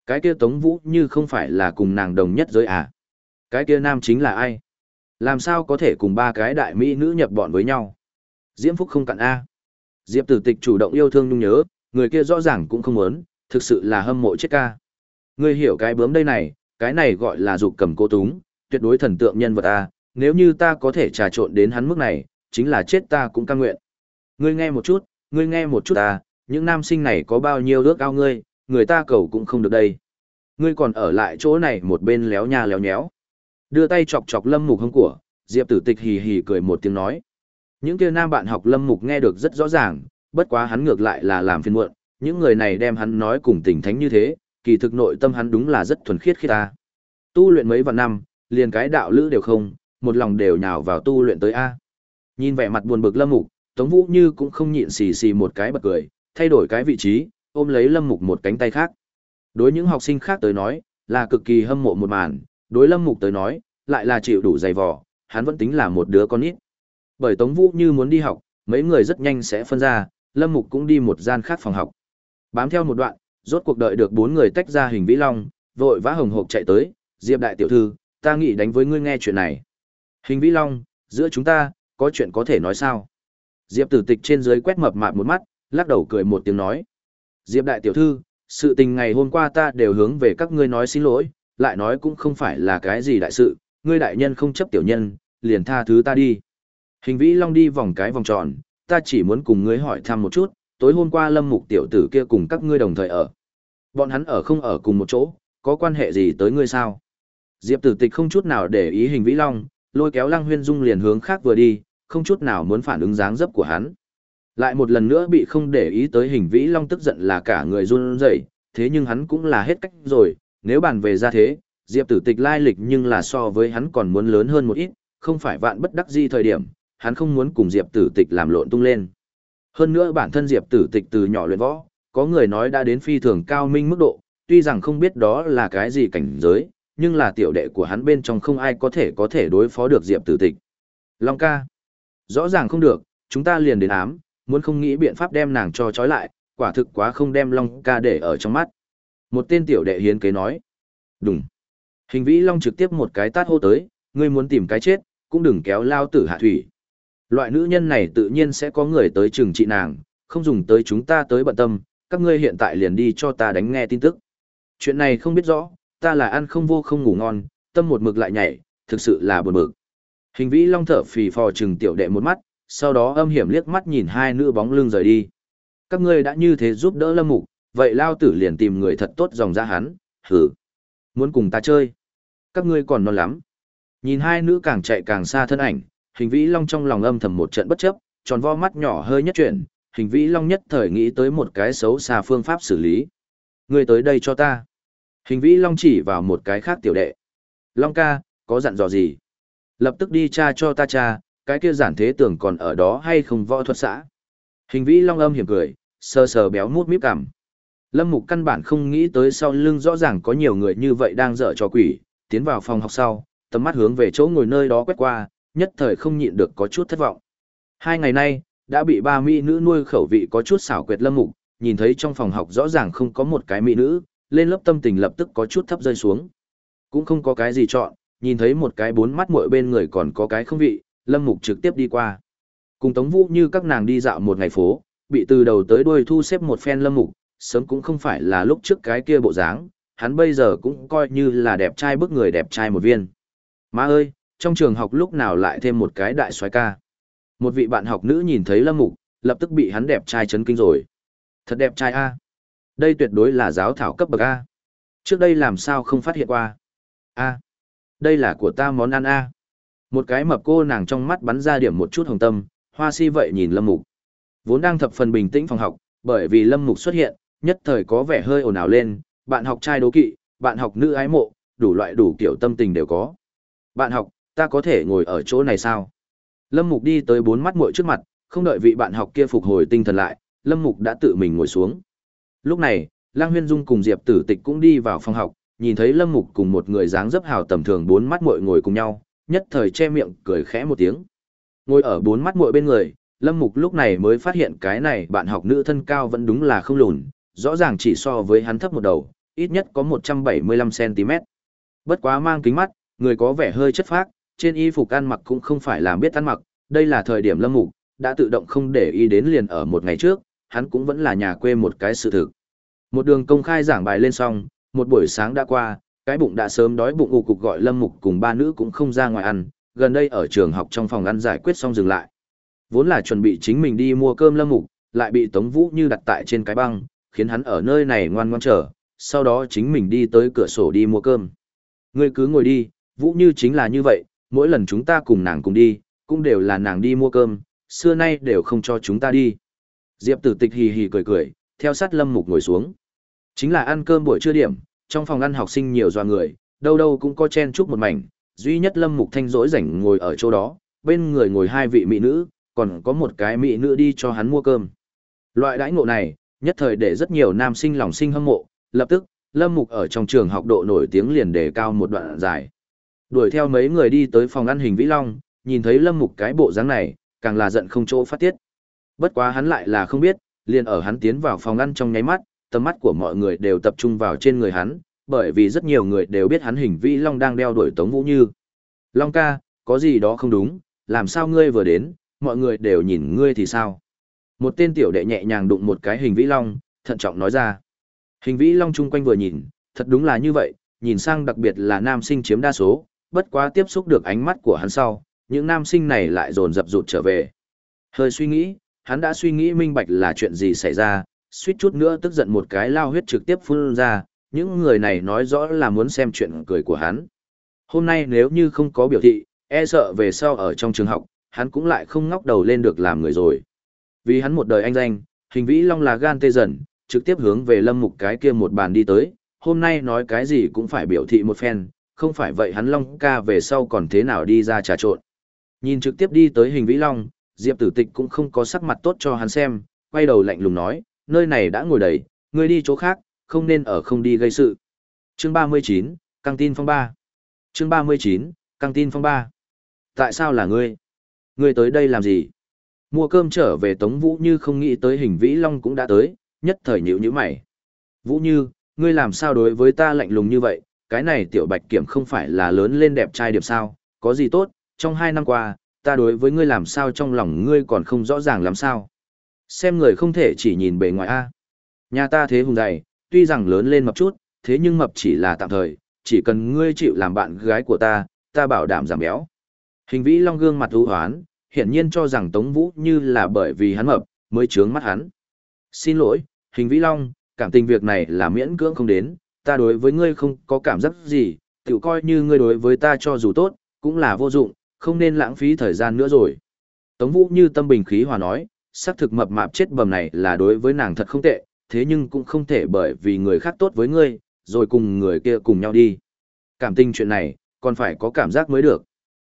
Cái kia Tống Vũ như không phải là cùng nàng đồng nhất giới à. Cái kia nam chính là ai? Làm sao có thể cùng ba cái đại mỹ nữ nhập bọn với nhau? Diễm Phúc không cặn A. Diệp tử tịch chủ động yêu thương nhung nhớ, người kia rõ ràng cũng không muốn, thực sự là hâm mộ chết ca. Ngươi hiểu cái bướm đây này, cái này gọi là dục cầm cô túng, tuyệt đối thần tượng nhân vật A, nếu như ta có thể trà trộn đến hắn mức này, chính là chết ta cũng cam nguyện. Ngươi nghe một chút, ngươi nghe một chút ta, những nam sinh này có bao nhiêu ước ao ngươi, người ta cầu cũng không được đây. Ngươi còn ở lại chỗ này một bên léo nhà léo nhéo. Đưa tay chọc chọc lâm mục hông của, Diệp tử tịch hì hì cười một tiếng nói. Những kia nam bạn học lâm mục nghe được rất rõ ràng, bất quá hắn ngược lại là làm phiền muộn, những người này đem hắn nói cùng tình thánh như thế, kỳ thực nội tâm hắn đúng là rất thuần khiết khi ta. Tu luyện mấy vạn năm, liền cái đạo lữ đều không, một lòng đều nhào vào tu luyện tới A. Nhìn vẻ mặt buồn bực lâm mục, Tống Vũ Như cũng không nhịn xì xì một cái bật cười, thay đổi cái vị trí, ôm lấy lâm mục một cánh tay khác. Đối những học sinh khác tới nói, là cực kỳ hâm mộ một màn, đối lâm mục tới nói, lại là chịu đủ dày vò, hắn vẫn tính là một đứa con ít. Bởi Tống Vũ Như muốn đi học, mấy người rất nhanh sẽ phân ra, lâm mục cũng đi một gian khác phòng học. Bám theo một đoạn, rốt cuộc đợi được bốn người tách ra hình vĩ long, vội vã hồng hộc chạy tới, Diệp đại tiểu thư, ta nghĩ đánh với ngươi nghe chuyện này. Hình vĩ long, giữa chúng ta, có chuyện có thể nói sao? Diệp tử tịch trên dưới quét mập mạp một mắt, lắc đầu cười một tiếng nói. Diệp đại tiểu thư, sự tình ngày hôm qua ta đều hướng về các ngươi nói xin lỗi, lại nói cũng không phải là cái gì đại sự, ngươi đại nhân không chấp tiểu nhân, liền tha thứ ta đi. Hình vĩ long đi vòng cái vòng tròn, ta chỉ muốn cùng ngươi hỏi thăm một chút, tối hôm qua lâm mục tiểu tử kia cùng các ngươi đồng thời ở. Bọn hắn ở không ở cùng một chỗ, có quan hệ gì tới ngươi sao? Diệp tử tịch không chút nào để ý hình vĩ long, lôi kéo lăng huyên dung liền hướng khác vừa đi, không chút nào muốn phản ứng dáng dấp của hắn. Lại một lần nữa bị không để ý tới hình vĩ long tức giận là cả người run rẩy, thế nhưng hắn cũng là hết cách rồi, nếu bàn về ra thế, Diệp tử tịch lai lịch nhưng là so với hắn còn muốn lớn hơn một ít, không phải vạn bất đắc di thời điểm, hắn không muốn cùng Diệp tử tịch làm lộn tung lên. Hơn nữa bản thân Diệp tử tịch từ nhỏ luyện võ, có người nói đã đến phi thường cao minh mức độ, tuy rằng không biết đó là cái gì cảnh giới, nhưng là tiểu đệ của hắn bên trong không ai có thể có thể đối phó được Diệp tử tịch. Long ca. Rõ ràng không được, chúng ta liền đến ám, muốn không nghĩ biện pháp đem nàng cho trói lại, quả thực quá không đem Long ca để ở trong mắt. Một tên tiểu đệ hiến kế nói. Đúng. Hình vĩ Long trực tiếp một cái tát hô tới, ngươi muốn tìm cái chết, cũng đừng kéo lao tử hạ thủy. Loại nữ nhân này tự nhiên sẽ có người tới trừng trị nàng, không dùng tới chúng ta tới bận tâm, các ngươi hiện tại liền đi cho ta đánh nghe tin tức. Chuyện này không biết rõ, ta là ăn không vô không ngủ ngon, tâm một mực lại nhảy, thực sự là buồn bực. Hình vĩ long thở phì phò trừng tiểu đệ một mắt, sau đó âm hiểm liếc mắt nhìn hai nữ bóng lưng rời đi. Các ngươi đã như thế giúp đỡ lâm mục, vậy lao tử liền tìm người thật tốt dòng ra hắn, hử. Muốn cùng ta chơi. Các ngươi còn non lắm. Nhìn hai nữ càng chạy càng xa thân ảnh, hình vĩ long trong lòng âm thầm một trận bất chấp, tròn vo mắt nhỏ hơi nhất chuyển, hình vĩ long nhất thời nghĩ tới một cái xấu xa phương pháp xử lý. Ngươi tới đây cho ta. Hình vĩ long chỉ vào một cái khác tiểu đệ. Long ca, có dặn dò gì? Lập tức đi tra cho ta cha, cái kia giản thế tưởng còn ở đó hay không võ thuật xã. Hình vĩ long âm hiểm cười, sờ sờ béo mút míp cằm. Lâm Mục căn bản không nghĩ tới sau lưng rõ ràng có nhiều người như vậy đang dở cho quỷ, tiến vào phòng học sau, tầm mắt hướng về chỗ ngồi nơi đó quét qua, nhất thời không nhịn được có chút thất vọng. Hai ngày nay, đã bị ba mỹ nữ nuôi khẩu vị có chút xảo quyệt Lâm Mục, nhìn thấy trong phòng học rõ ràng không có một cái mỹ nữ, lên lớp tâm tình lập tức có chút thấp rơi xuống. Cũng không có cái gì chọn, nhìn thấy một cái bốn mắt muội bên người còn có cái không vị, Lâm Mục trực tiếp đi qua. Cùng Tống Vũ như các nàng đi dạo một ngày phố, bị từ đầu tới đuôi thu xếp một phen Lâm Mục, sớm cũng không phải là lúc trước cái kia bộ dáng, hắn bây giờ cũng coi như là đẹp trai bức người đẹp trai một viên. Má ơi, trong trường học lúc nào lại thêm một cái đại soái ca. Một vị bạn học nữ nhìn thấy Lâm Mục, lập tức bị hắn đẹp trai chấn kinh rồi. Thật đẹp trai a. Đây tuyệt đối là giáo thảo cấp bậc a. Trước đây làm sao không phát hiện qua? A. Đây là của ta món ăn a. Một cái mập cô nàng trong mắt bắn ra điểm một chút hồng tâm, hoa si vậy nhìn Lâm Mục. Vốn đang thập phần bình tĩnh phòng học, bởi vì Lâm Mục xuất hiện, nhất thời có vẻ hơi ồn ào lên, bạn học trai đố kỵ, bạn học nữ ái mộ, đủ loại đủ kiểu tâm tình đều có. Bạn học, ta có thể ngồi ở chỗ này sao? Lâm Mục đi tới bốn mắt muội trước mặt, không đợi vị bạn học kia phục hồi tinh thần lại, Lâm Mục đã tự mình ngồi xuống. Lúc này, Lang Huyên Dung cùng Diệp Tử Tịch cũng đi vào phòng học, nhìn thấy Lâm Mục cùng một người dáng dấp hào tầm thường bốn mắt muội ngồi cùng nhau, nhất thời che miệng cười khẽ một tiếng. Ngồi ở bốn mắt muội bên người, Lâm Mục lúc này mới phát hiện cái này bạn học nữ thân cao vẫn đúng là không lùn, rõ ràng chỉ so với hắn thấp một đầu, ít nhất có 175cm. Bất quá mang kính mắt, người có vẻ hơi chất phác, trên y phục ăn mặc cũng không phải làm biết ăn mặc, đây là thời điểm Lâm Mục, đã tự động không để ý đến liền ở một ngày trước, hắn cũng vẫn là nhà quê một cái sự thực. Một đường công khai giảng bài lên xong, một buổi sáng đã qua, cái bụng đã sớm đói bụng ù cục gọi Lâm Mục cùng ba nữ cũng không ra ngoài ăn, gần đây ở trường học trong phòng ăn giải quyết xong dừng lại. Vốn là chuẩn bị chính mình đi mua cơm Lâm Mục, lại bị Tống Vũ Như đặt tại trên cái băng, khiến hắn ở nơi này ngoan ngoãn chờ, sau đó chính mình đi tới cửa sổ đi mua cơm. Ngươi cứ ngồi đi, Vũ Như chính là như vậy, mỗi lần chúng ta cùng nàng cùng đi, cũng đều là nàng đi mua cơm, xưa nay đều không cho chúng ta đi. Diệp tử tịch hì hì cười cười, theo sát Lâm Mục ngồi xuống. Chính là ăn cơm buổi trưa điểm, trong phòng ăn học sinh nhiều doa người, đâu đâu cũng có chen chúc một mảnh, duy nhất Lâm Mục Thanh rỗi rảnh ngồi ở chỗ đó, bên người ngồi hai vị mỹ nữ, còn có một cái mỹ nữ đi cho hắn mua cơm. Loại đãi ngộ này, nhất thời để rất nhiều nam sinh lòng sinh hâm mộ, lập tức, Lâm Mục ở trong trường học độ nổi tiếng liền đề cao một đoạn dài. Đuổi theo mấy người đi tới phòng ăn hình Vĩ Long, nhìn thấy Lâm Mục cái bộ dáng này, càng là giận không chỗ phát tiết. Bất quá hắn lại là không biết, liền ở hắn tiến vào phòng ăn trong nháy mắt, tầm mắt của mọi người đều tập trung vào trên người hắn, bởi vì rất nhiều người đều biết hắn hình Vĩ Long đang đeo đuổi Tống Vũ Như. Long ca, có gì đó không đúng, làm sao ngươi vừa đến, mọi người đều nhìn ngươi thì sao? Một tên tiểu đệ nhẹ nhàng đụng một cái hình Vĩ Long, thận trọng nói ra. Hình Vĩ Long chung quanh vừa nhìn, thật đúng là như vậy, nhìn sang đặc biệt là nam sinh chiếm đa số, bất quá tiếp xúc được ánh mắt của hắn sau, những nam sinh này lại dồn dập rụt trở về. Hơi suy nghĩ, hắn đã suy nghĩ minh bạch là chuyện gì xảy ra, suýt chút nữa tức giận một cái lao huyết trực tiếp phun ra, những người này nói rõ là muốn xem chuyện cười của hắn. Hôm nay nếu như không có biểu thị, e sợ về sau ở trong trường học, hắn cũng lại không ngóc đầu lên được làm người rồi. Vì hắn một đời anh danh, hình vĩ long là gan tê dần, trực tiếp hướng về lâm mục cái kia một bàn đi tới, hôm nay nói cái gì cũng phải biểu thị một phen, không phải vậy hắn long ca về sau còn thế nào đi ra trà trộn. Nhìn trực tiếp đi tới hình vĩ long, Diệp tử tịch cũng không có sắc mặt tốt cho hắn xem, quay đầu lạnh lùng nói, nơi này đã ngồi đầy, ngươi đi chỗ khác, không nên ở không đi gây sự. Chương 39, căng tin phong ba. Chương 39, căng tin phong ba. Tại sao là ngươi? Ngươi tới đây làm gì? Mua cơm trở về Tống Vũ Như không nghĩ tới hình vĩ long cũng đã tới, nhất thời nhíu nhíu mày. Vũ Như, ngươi làm sao đối với ta lạnh lùng như vậy, cái này tiểu bạch kiểm không phải là lớn lên đẹp trai điệp sao, có gì tốt, trong hai năm qua, ta đối với ngươi làm sao trong lòng ngươi còn không rõ ràng làm sao. Xem người không thể chỉ nhìn bề ngoài A. Nhà ta thế hùng dày, tuy rằng lớn lên mập chút, thế nhưng mập chỉ là tạm thời, chỉ cần ngươi chịu làm bạn gái của ta, ta bảo đảm giảm béo. Hình vĩ long gương mặt ưu hoán, hiển nhiên cho rằng Tống Vũ như là bởi vì hắn mập, mới trướng mắt hắn. Xin lỗi, hình vĩ long, cảm tình việc này là miễn cưỡng không đến, ta đối với ngươi không có cảm giác gì, tự coi như ngươi đối với ta cho dù tốt, cũng là vô dụng, không nên lãng phí thời gian nữa rồi. Tống Vũ như tâm bình khí hòa nói, xác thực mập mạp chết bầm này là đối với nàng thật không tệ, thế nhưng cũng không thể bởi vì người khác tốt với ngươi, rồi cùng người kia cùng nhau đi. Cảm tình chuyện này, còn phải có cảm giác mới được.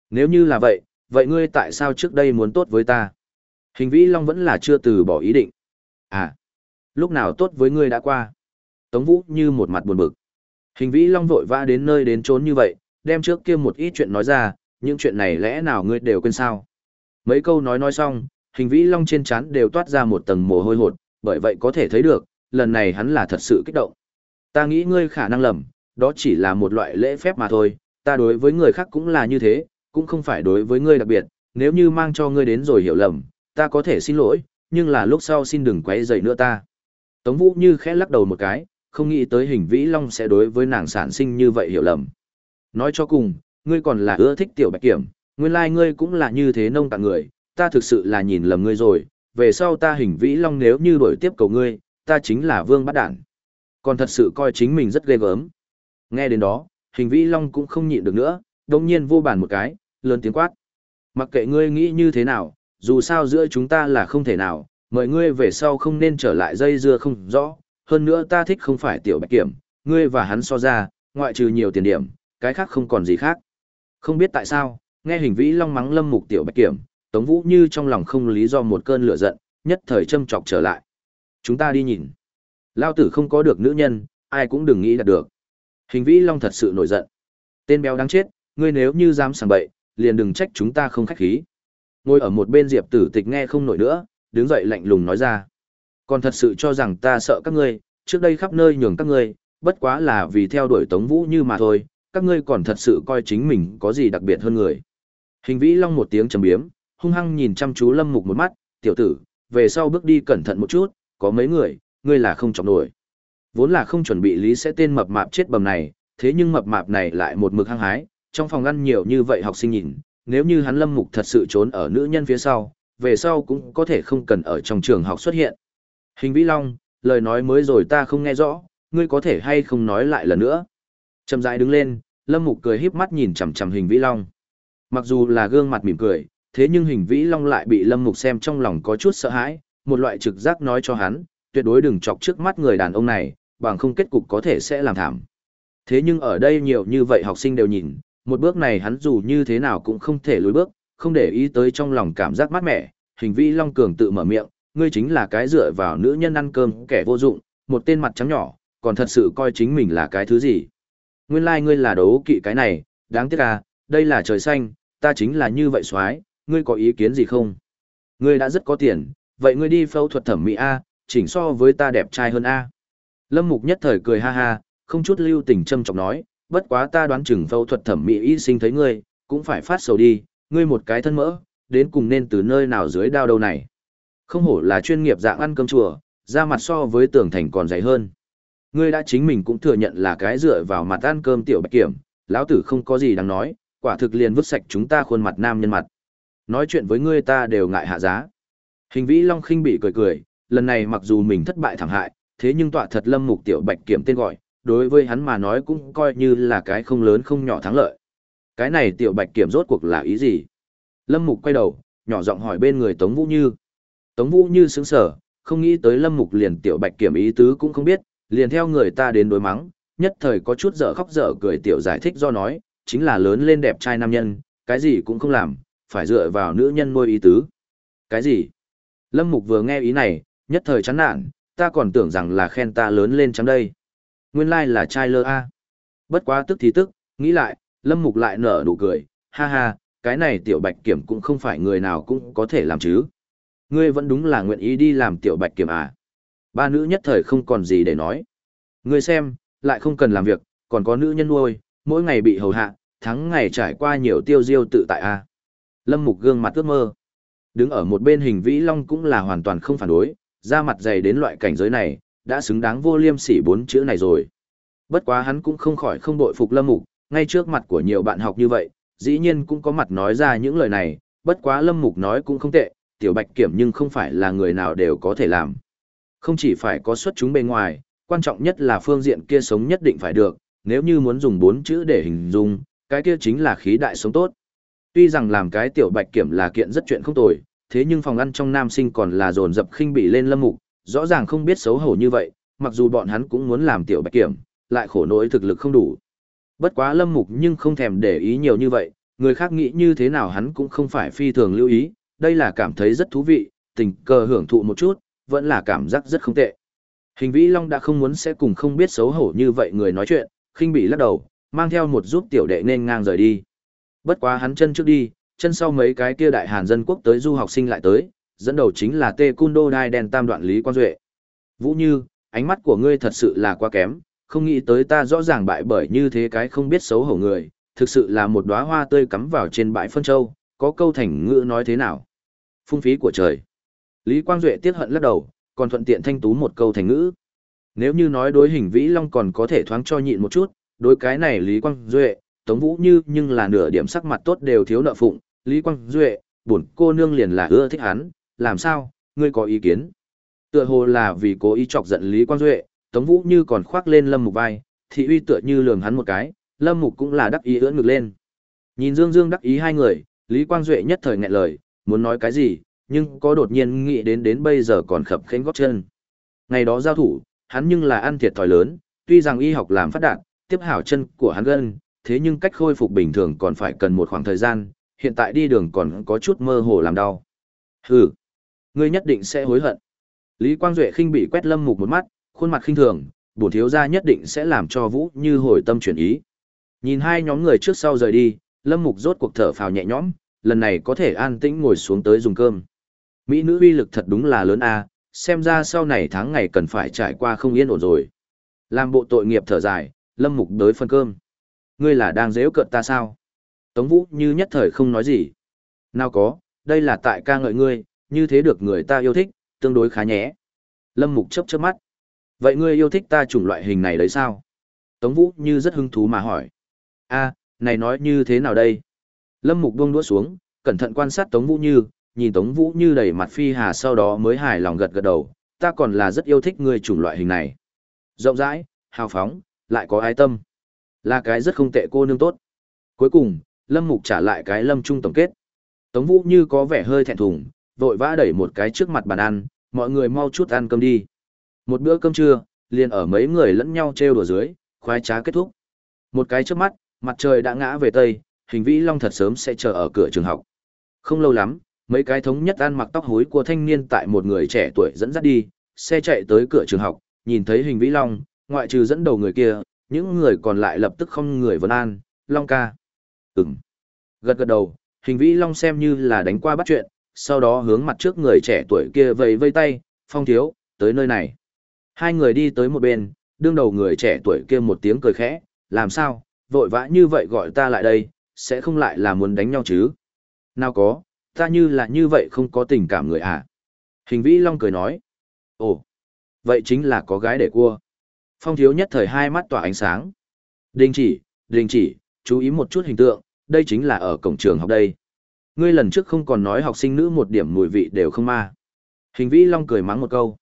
Nếu như là vậy, vậy ngươi tại sao trước đây muốn tốt với ta? Hình vĩ long vẫn là chưa từ bỏ ý định. À, lúc nào tốt với ngươi đã qua. Tống Vũ như một mặt buồn bực. Hình vĩ long vội vã đến nơi đến trốn như vậy, đem trước kia một ít chuyện nói ra, những chuyện này lẽ nào ngươi đều quên sao? Mấy câu nói nói xong, hình vĩ long trên trán đều toát ra một tầng mồ hôi hột, bởi vậy có thể thấy được, lần này hắn là thật sự kích động. Ta nghĩ ngươi khả năng lầm, đó chỉ là một loại lễ phép mà thôi, ta đối với người khác cũng là như thế, cũng không phải đối với ngươi đặc biệt, nếu như mang cho ngươi đến rồi hiểu lầm, ta có thể xin lỗi, nhưng là lúc sau xin đừng quấy rầy nữa ta. Tống Vũ như khẽ lắc đầu một cái, không nghĩ tới hình vĩ long sẽ đối với nàng sản sinh như vậy hiểu lầm. Nói cho cùng, ngươi còn là ưa thích tiểu bạch kiểm, nguyên lai like ngươi cũng là như thế nông tạng người, ta thực sự là nhìn lầm ngươi rồi, về sau ta hình vĩ long nếu như đổi tiếp cầu ngươi, ta chính là vương bắt đản. Còn thật sự coi chính mình rất ghê gớm. Nghe đến đó, hình vĩ long cũng không nhịn được nữa, đồng nhiên vô bàn một cái, lớn tiếng quát. Mặc kệ ngươi nghĩ như thế nào, dù sao giữa chúng ta là không thể nào, mời ngươi về sau không nên trở lại dây dưa không rõ, hơn nữa ta thích không phải tiểu bạch kiểm, ngươi và hắn so ra, ngoại trừ nhiều tiền điểm, cái khác không còn gì khác. Không biết tại sao, nghe hình vĩ long mắng lâm mục tiểu bạch kiểm, Tống Vũ như trong lòng không lý do một cơn lửa giận, nhất thời châm chọc trở lại. Chúng ta đi nhìn. Lao tử không có được nữ nhân, ai cũng đừng nghĩ đạt được. Hình vĩ long thật sự nổi giận. Tên béo đáng chết, ngươi nếu như dám sảng bậy, liền đừng trách chúng ta không khách khí. Ngồi ở một bên Diệp Tử Tịch nghe không nổi nữa, đứng dậy lạnh lùng nói ra. Còn thật sự cho rằng ta sợ các ngươi, trước đây khắp nơi nhường các ngươi, bất quá là vì theo đuổi Tống Vũ như mà thôi, các ngươi còn thật sự coi chính mình có gì đặc biệt hơn người. Hình vĩ long một tiếng trầm biếm, hung hăng nhìn chăm chú Lâm Mục một mắt, tiểu tử, về sau bước đi cẩn thận một chút, có mấy người, ngươi là không chọc nổi. Vốn là không chuẩn bị lý sẽ tên mập mạp chết bầm này, thế nhưng mập mạp này lại một mực hăng hái, trong phòng ăn nhiều như vậy học sinh nhìn, nếu như hắn Lâm Mục thật sự trốn ở nữ nhân phía sau, về sau cũng có thể không cần ở trong trường học xuất hiện. Hình Vĩ Long, lời nói mới rồi ta không nghe rõ, ngươi có thể hay không nói lại lần nữa. Chậm rãi đứng lên, Lâm Mục cười híp mắt nhìn chằm chằm Hình Vĩ Long. Mặc dù là gương mặt mỉm cười, thế nhưng Hình Vĩ Long lại bị Lâm Mục xem trong lòng có chút sợ hãi, một loại trực giác nói cho hắn, tuyệt đối đừng chọc trước mắt người đàn ông này, bằng không kết cục có thể sẽ làm thảm. Thế nhưng ở đây nhiều như vậy học sinh đều nhìn, một bước này hắn dù như thế nào cũng không thể lùi bước, không để ý tới trong lòng cảm giác mát mẻ, hình vĩ long cường tự mở miệng, ngươi chính là cái dựa vào nữ nhân ăn cơm kẻ vô dụng, một tên mặt trắng nhỏ, còn thật sự coi chính mình là cái thứ gì. Nguyên lai like ngươi là đấu kỵ cái này, đáng tiếc à, đây là trời xanh, ta chính là như vậy soái, ngươi có ý kiến gì không? Ngươi đã rất có tiền, vậy ngươi đi phẫu thuật thẩm mỹ A, chỉnh so với ta đẹp trai hơn A. Lâm Mục nhất thời cười ha ha, không chút lưu tình châm trọng nói, bất quá ta đoán chừng phẫu thuật thẩm mỹ y sinh thấy ngươi, cũng phải phát sầu đi, ngươi một cái thân mỡ, đến cùng nên từ nơi nào dưới đao đâu này. Không hổ là chuyên nghiệp dạng ăn cơm chùa, ra mặt so với tường thành còn dày hơn. Ngươi đã chính mình cũng thừa nhận là cái dựa vào mặt ăn cơm tiểu bạch kiểm, lão tử không có gì đáng nói, quả thực liền vứt sạch chúng ta khuôn mặt nam nhân mặt. Nói chuyện với ngươi ta đều ngại hạ giá. Hình vĩ long khinh bị cười cười, lần này mặc dù mình thất bại thảm hại, thế nhưng tọa thật lâm mục tiểu bạch kiểm tên gọi, đối với hắn mà nói cũng coi như là cái không lớn không nhỏ thắng lợi. Cái này tiểu bạch kiểm rốt cuộc là ý gì? Lâm mục quay đầu, nhỏ giọng hỏi bên người Tống Vũ Như. Tống Vũ Như sững sờ, không nghĩ tới lâm mục liền tiểu bạch kiểm ý tứ cũng không biết, liền theo người ta đến đối mắng, nhất thời có chút dở khóc dở cười tiểu giải thích do nói, chính là lớn lên đẹp trai nam nhân, cái gì cũng không làm, phải dựa vào nữ nhân nuôi ý tứ. Cái gì? Lâm Mục vừa nghe ý này, nhất thời chán nản, ta còn tưởng rằng là khen ta lớn lên chấm đây. Nguyên lai like là trai lơ a. Bất quá tức thì tức, nghĩ lại, Lâm Mục lại nở nụ cười, ha ha, cái này tiểu bạch kiểm cũng không phải người nào cũng có thể làm chứ. Ngươi vẫn đúng là nguyện ý đi làm tiểu bạch kiểm à. Ba nữ nhất thời không còn gì để nói. Ngươi xem, lại không cần làm việc, còn có nữ nhân nuôi, mỗi ngày bị hầu hạ, tháng ngày trải qua nhiều tiêu diêu tự tại a. Lâm Mục gương mặt ước mơ. Đứng ở một bên hình vĩ long cũng là hoàn toàn không phản đối, ra mặt dày đến loại cảnh giới này, đã xứng đáng vô liêm sỉ bốn chữ này rồi. Bất quá hắn cũng không khỏi không đội phục lâm mục, ngay trước mặt của nhiều bạn học như vậy, dĩ nhiên cũng có mặt nói ra những lời này, bất quá lâm mục nói cũng không tệ, tiểu bạch kiểm nhưng không phải là người nào đều có thể làm. Không chỉ phải có xuất chúng bên ngoài, quan trọng nhất là phương diện kia sống nhất định phải được, nếu như muốn dùng bốn chữ để hình dung, cái kia chính là khí đại sống tốt. Tuy rằng làm cái tiểu bạch kiểm là kiện rất chuyện không tồi, thế nhưng phòng ăn trong nam sinh còn là dồn dập khinh bị lên lâm mục, rõ ràng không biết xấu hổ như vậy, mặc dù bọn hắn cũng muốn làm tiểu bạch kiểm, lại khổ nỗi thực lực không đủ. Bất quá lâm mục nhưng không thèm để ý nhiều như vậy, người khác nghĩ như thế nào hắn cũng không phải phi thường lưu ý, đây là cảm thấy rất thú vị, tình cờ hưởng thụ một chút, vẫn là cảm giác rất không tệ. Hình vĩ long đã không muốn sẽ cùng không biết xấu hổ như vậy người nói chuyện, khinh bị lắc đầu, mang theo một giúp tiểu đệ nên ngang rời đi. Bất quá hắn chân trước đi, chân sau mấy cái kia đại hàn dân quốc tới du học sinh lại tới, dẫn đầu chính là Tê Cun Đô Đai đen tam đoạn Lý quan Duệ. Vũ Như, ánh mắt của ngươi thật sự là quá kém, không nghĩ tới ta rõ ràng bại bởi như thế cái không biết xấu hổ người, thực sự là một đóa hoa tươi cắm vào trên bãi phân châu, có câu thành ngữ nói thế nào? Phung phí của trời. Lý Quang Duệ tiếc hận lắc đầu, còn thuận tiện thanh tú một câu thành ngữ. Nếu như nói đối hình vĩ long còn có thể thoáng cho nhịn một chút, đối cái này Lý Quang Duệ, Tống Vũ Như nhưng là nửa điểm sắc mặt tốt đều thiếu nợ phụng, Lý Quang Duệ, bổn cô nương liền là ưa thích hắn, làm sao, ngươi có ý kiến? Tựa hồ là vì cố ý chọc giận Lý Quang Duệ, Tống Vũ Như còn khoác lên Lâm Mục vai, thị uy tựa như lường hắn một cái, Lâm Mục cũng là đắc ý ưỡn ngực lên. Nhìn Dương Dương đắc ý hai người, Lý Quang Duệ nhất thời nghẹn lời, muốn nói cái gì, nhưng có đột nhiên nghĩ đến đến bây giờ còn khập khênh gót chân. Ngày đó giao thủ, hắn nhưng là ăn thiệt thòi lớn, tuy rằng y học làm phát đạt, tiếp hảo chân của hắn gân, thế nhưng cách khôi phục bình thường còn phải cần một khoảng thời gian, hiện tại đi đường còn có chút mơ hồ làm đau. Hừ, ngươi nhất định sẽ hối hận. Lý Quang Duệ khinh bị quét Lâm Mục một mắt, khuôn mặt khinh thường, bổn thiếu gia nhất định sẽ làm cho Vũ Như hồi tâm chuyển ý. Nhìn hai nhóm người trước sau rời đi, Lâm Mục rốt cuộc thở phào nhẹ nhõm, lần này có thể an tĩnh ngồi xuống tới dùng cơm. Mỹ nữ uy lực thật đúng là lớn a, xem ra sau này tháng ngày cần phải trải qua không yên ổn rồi. Làm bộ tội nghiệp thở dài, Lâm Mục đới phân cơm. Ngươi là đang dễ cợt ta sao? Tống Vũ như nhất thời không nói gì. Nào có, đây là tại ca ngợi ngươi, như thế được người ta yêu thích, tương đối khá nhé. Lâm Mục chớp chớp mắt. Vậy ngươi yêu thích ta chủng loại hình này đấy sao? Tống Vũ như rất hứng thú mà hỏi. a này nói như thế nào đây? Lâm Mục buông đũa xuống, cẩn thận quan sát Tống Vũ Như, nhìn Tống Vũ Như đầy mặt phi hà sau đó mới hài lòng gật gật đầu, ta còn là rất yêu thích ngươi chủng loại hình này. Rộng rãi, hào phóng, lại có ai tâm. Là cái rất không tệ cô nương tốt. Cuối cùng, Lâm Mục trả lại cái Lâm Trung tổng kết. Tống Vũ Như có vẻ hơi thẹn thùng, vội vã đẩy một cái trước mặt bàn ăn, mọi người mau chút ăn cơm đi. Một bữa cơm trưa, liền ở mấy người lẫn nhau trêu đùa dưới, khoái trá kết thúc. Một cái trước mắt, mặt trời đã ngã về tây, hình vĩ long thật sớm sẽ chờ ở cửa trường học. Không lâu lắm, mấy cái thống nhất ăn mặc tóc hối của thanh niên tại một người trẻ tuổi dẫn dắt đi, xe chạy tới cửa trường học, nhìn thấy hình vĩ long, ngoại trừ dẫn đầu người kia, những người còn lại lập tức không người vấn an, long ca. Ừm. Gật gật đầu, hình vĩ long xem như là đánh qua bắt chuyện, sau đó hướng mặt trước người trẻ tuổi kia vẫy vây tay, phong thiếu, tới nơi này. Hai người đi tới một bên, đương đầu người trẻ tuổi kia một tiếng cười khẽ, làm sao, vội vã như vậy gọi ta lại đây, sẽ không lại là muốn đánh nhau chứ. Nào có, ta như là như vậy không có tình cảm người à. Hình vĩ long cười nói, ồ, vậy chính là có gái để cua. Phong thiếu nhất thời hai mắt tỏa ánh sáng. Đình chỉ, đình chỉ, chú ý một chút hình tượng, đây chính là ở cổng trường học đây. Ngươi lần trước không còn nói học sinh nữ một điểm mùi vị đều không ma. Hình vĩ long cười mắng một câu.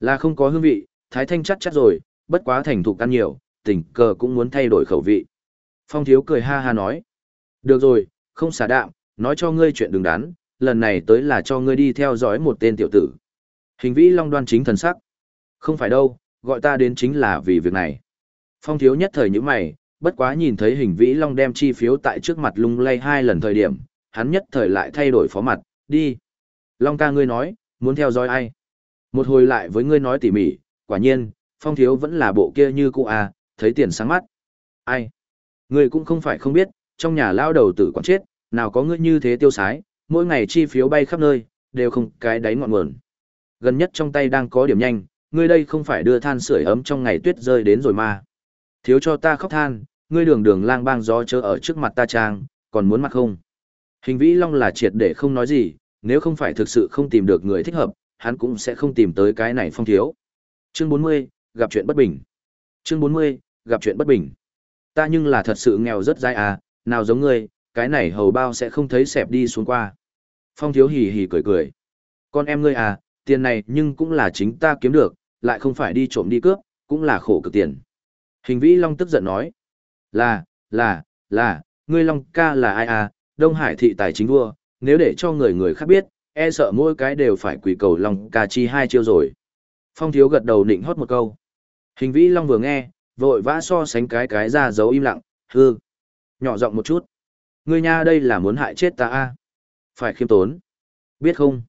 Là không có hương vị, thái thanh chắc chắc rồi, bất quá thành thục ăn nhiều, tình cờ cũng muốn thay đổi khẩu vị. Phong thiếu cười ha ha nói. Được rồi, không xả đạm, nói cho ngươi chuyện đừng đắn, lần này tới là cho ngươi đi theo dõi một tên tiểu tử. Hình vĩ long đoan chính thần sắc. Không phải đâu, gọi ta đến chính là vì việc này. Phong thiếu nhất thời như mày, bất quá nhìn thấy hình vĩ long đem chi phiếu tại trước mặt lung lay hai lần thời điểm, hắn nhất thời lại thay đổi phó mặt, đi. Long ca ngươi nói, muốn theo dõi ai? Một hồi lại với ngươi nói tỉ mỉ, quả nhiên, phong thiếu vẫn là bộ kia như cụ à, thấy tiền sáng mắt. Ai? Ngươi cũng không phải không biết, trong nhà lao đầu tử còn chết, nào có ngươi như thế tiêu sái, mỗi ngày chi phiếu bay khắp nơi, đều không cái đáy ngọn nguồn. Gần nhất trong tay đang có điểm nhanh, ngươi đây không phải đưa than sưởi ấm trong ngày tuyết rơi đến rồi mà. Thiếu cho ta khóc than, ngươi đường đường lang bang gió chớ ở trước mặt ta trang, còn muốn mặt không? Hình vĩ long là triệt để không nói gì, nếu không phải thực sự không tìm được người thích hợp, hắn cũng sẽ không tìm tới cái này phong thiếu. Chương 40, gặp chuyện bất bình. Chương 40, gặp chuyện bất bình. Ta nhưng là thật sự nghèo rất dai à, nào giống ngươi, cái này hầu bao sẽ không thấy xẹp đi xuống qua. Phong thiếu hì hì cười cười. Con em ngươi à, tiền này nhưng cũng là chính ta kiếm được, lại không phải đi trộm đi cướp, cũng là khổ cực tiền. Hình vĩ Long tức giận nói. Là, là, là, ngươi Long ca là ai à, Đông Hải thị tài chính vua, nếu để cho người người khác biết, e sợ mỗi cái đều phải quỳ cầu Long ca chi hai chiêu rồi. Phong thiếu gật đầu nịnh hót một câu. Hình vĩ Long vừa nghe, vội vã so sánh cái cái ra dấu im lặng, hư. Nhỏ giọng một chút. Ngươi nha đây là muốn hại chết ta a Phải khiêm tốn. Biết không?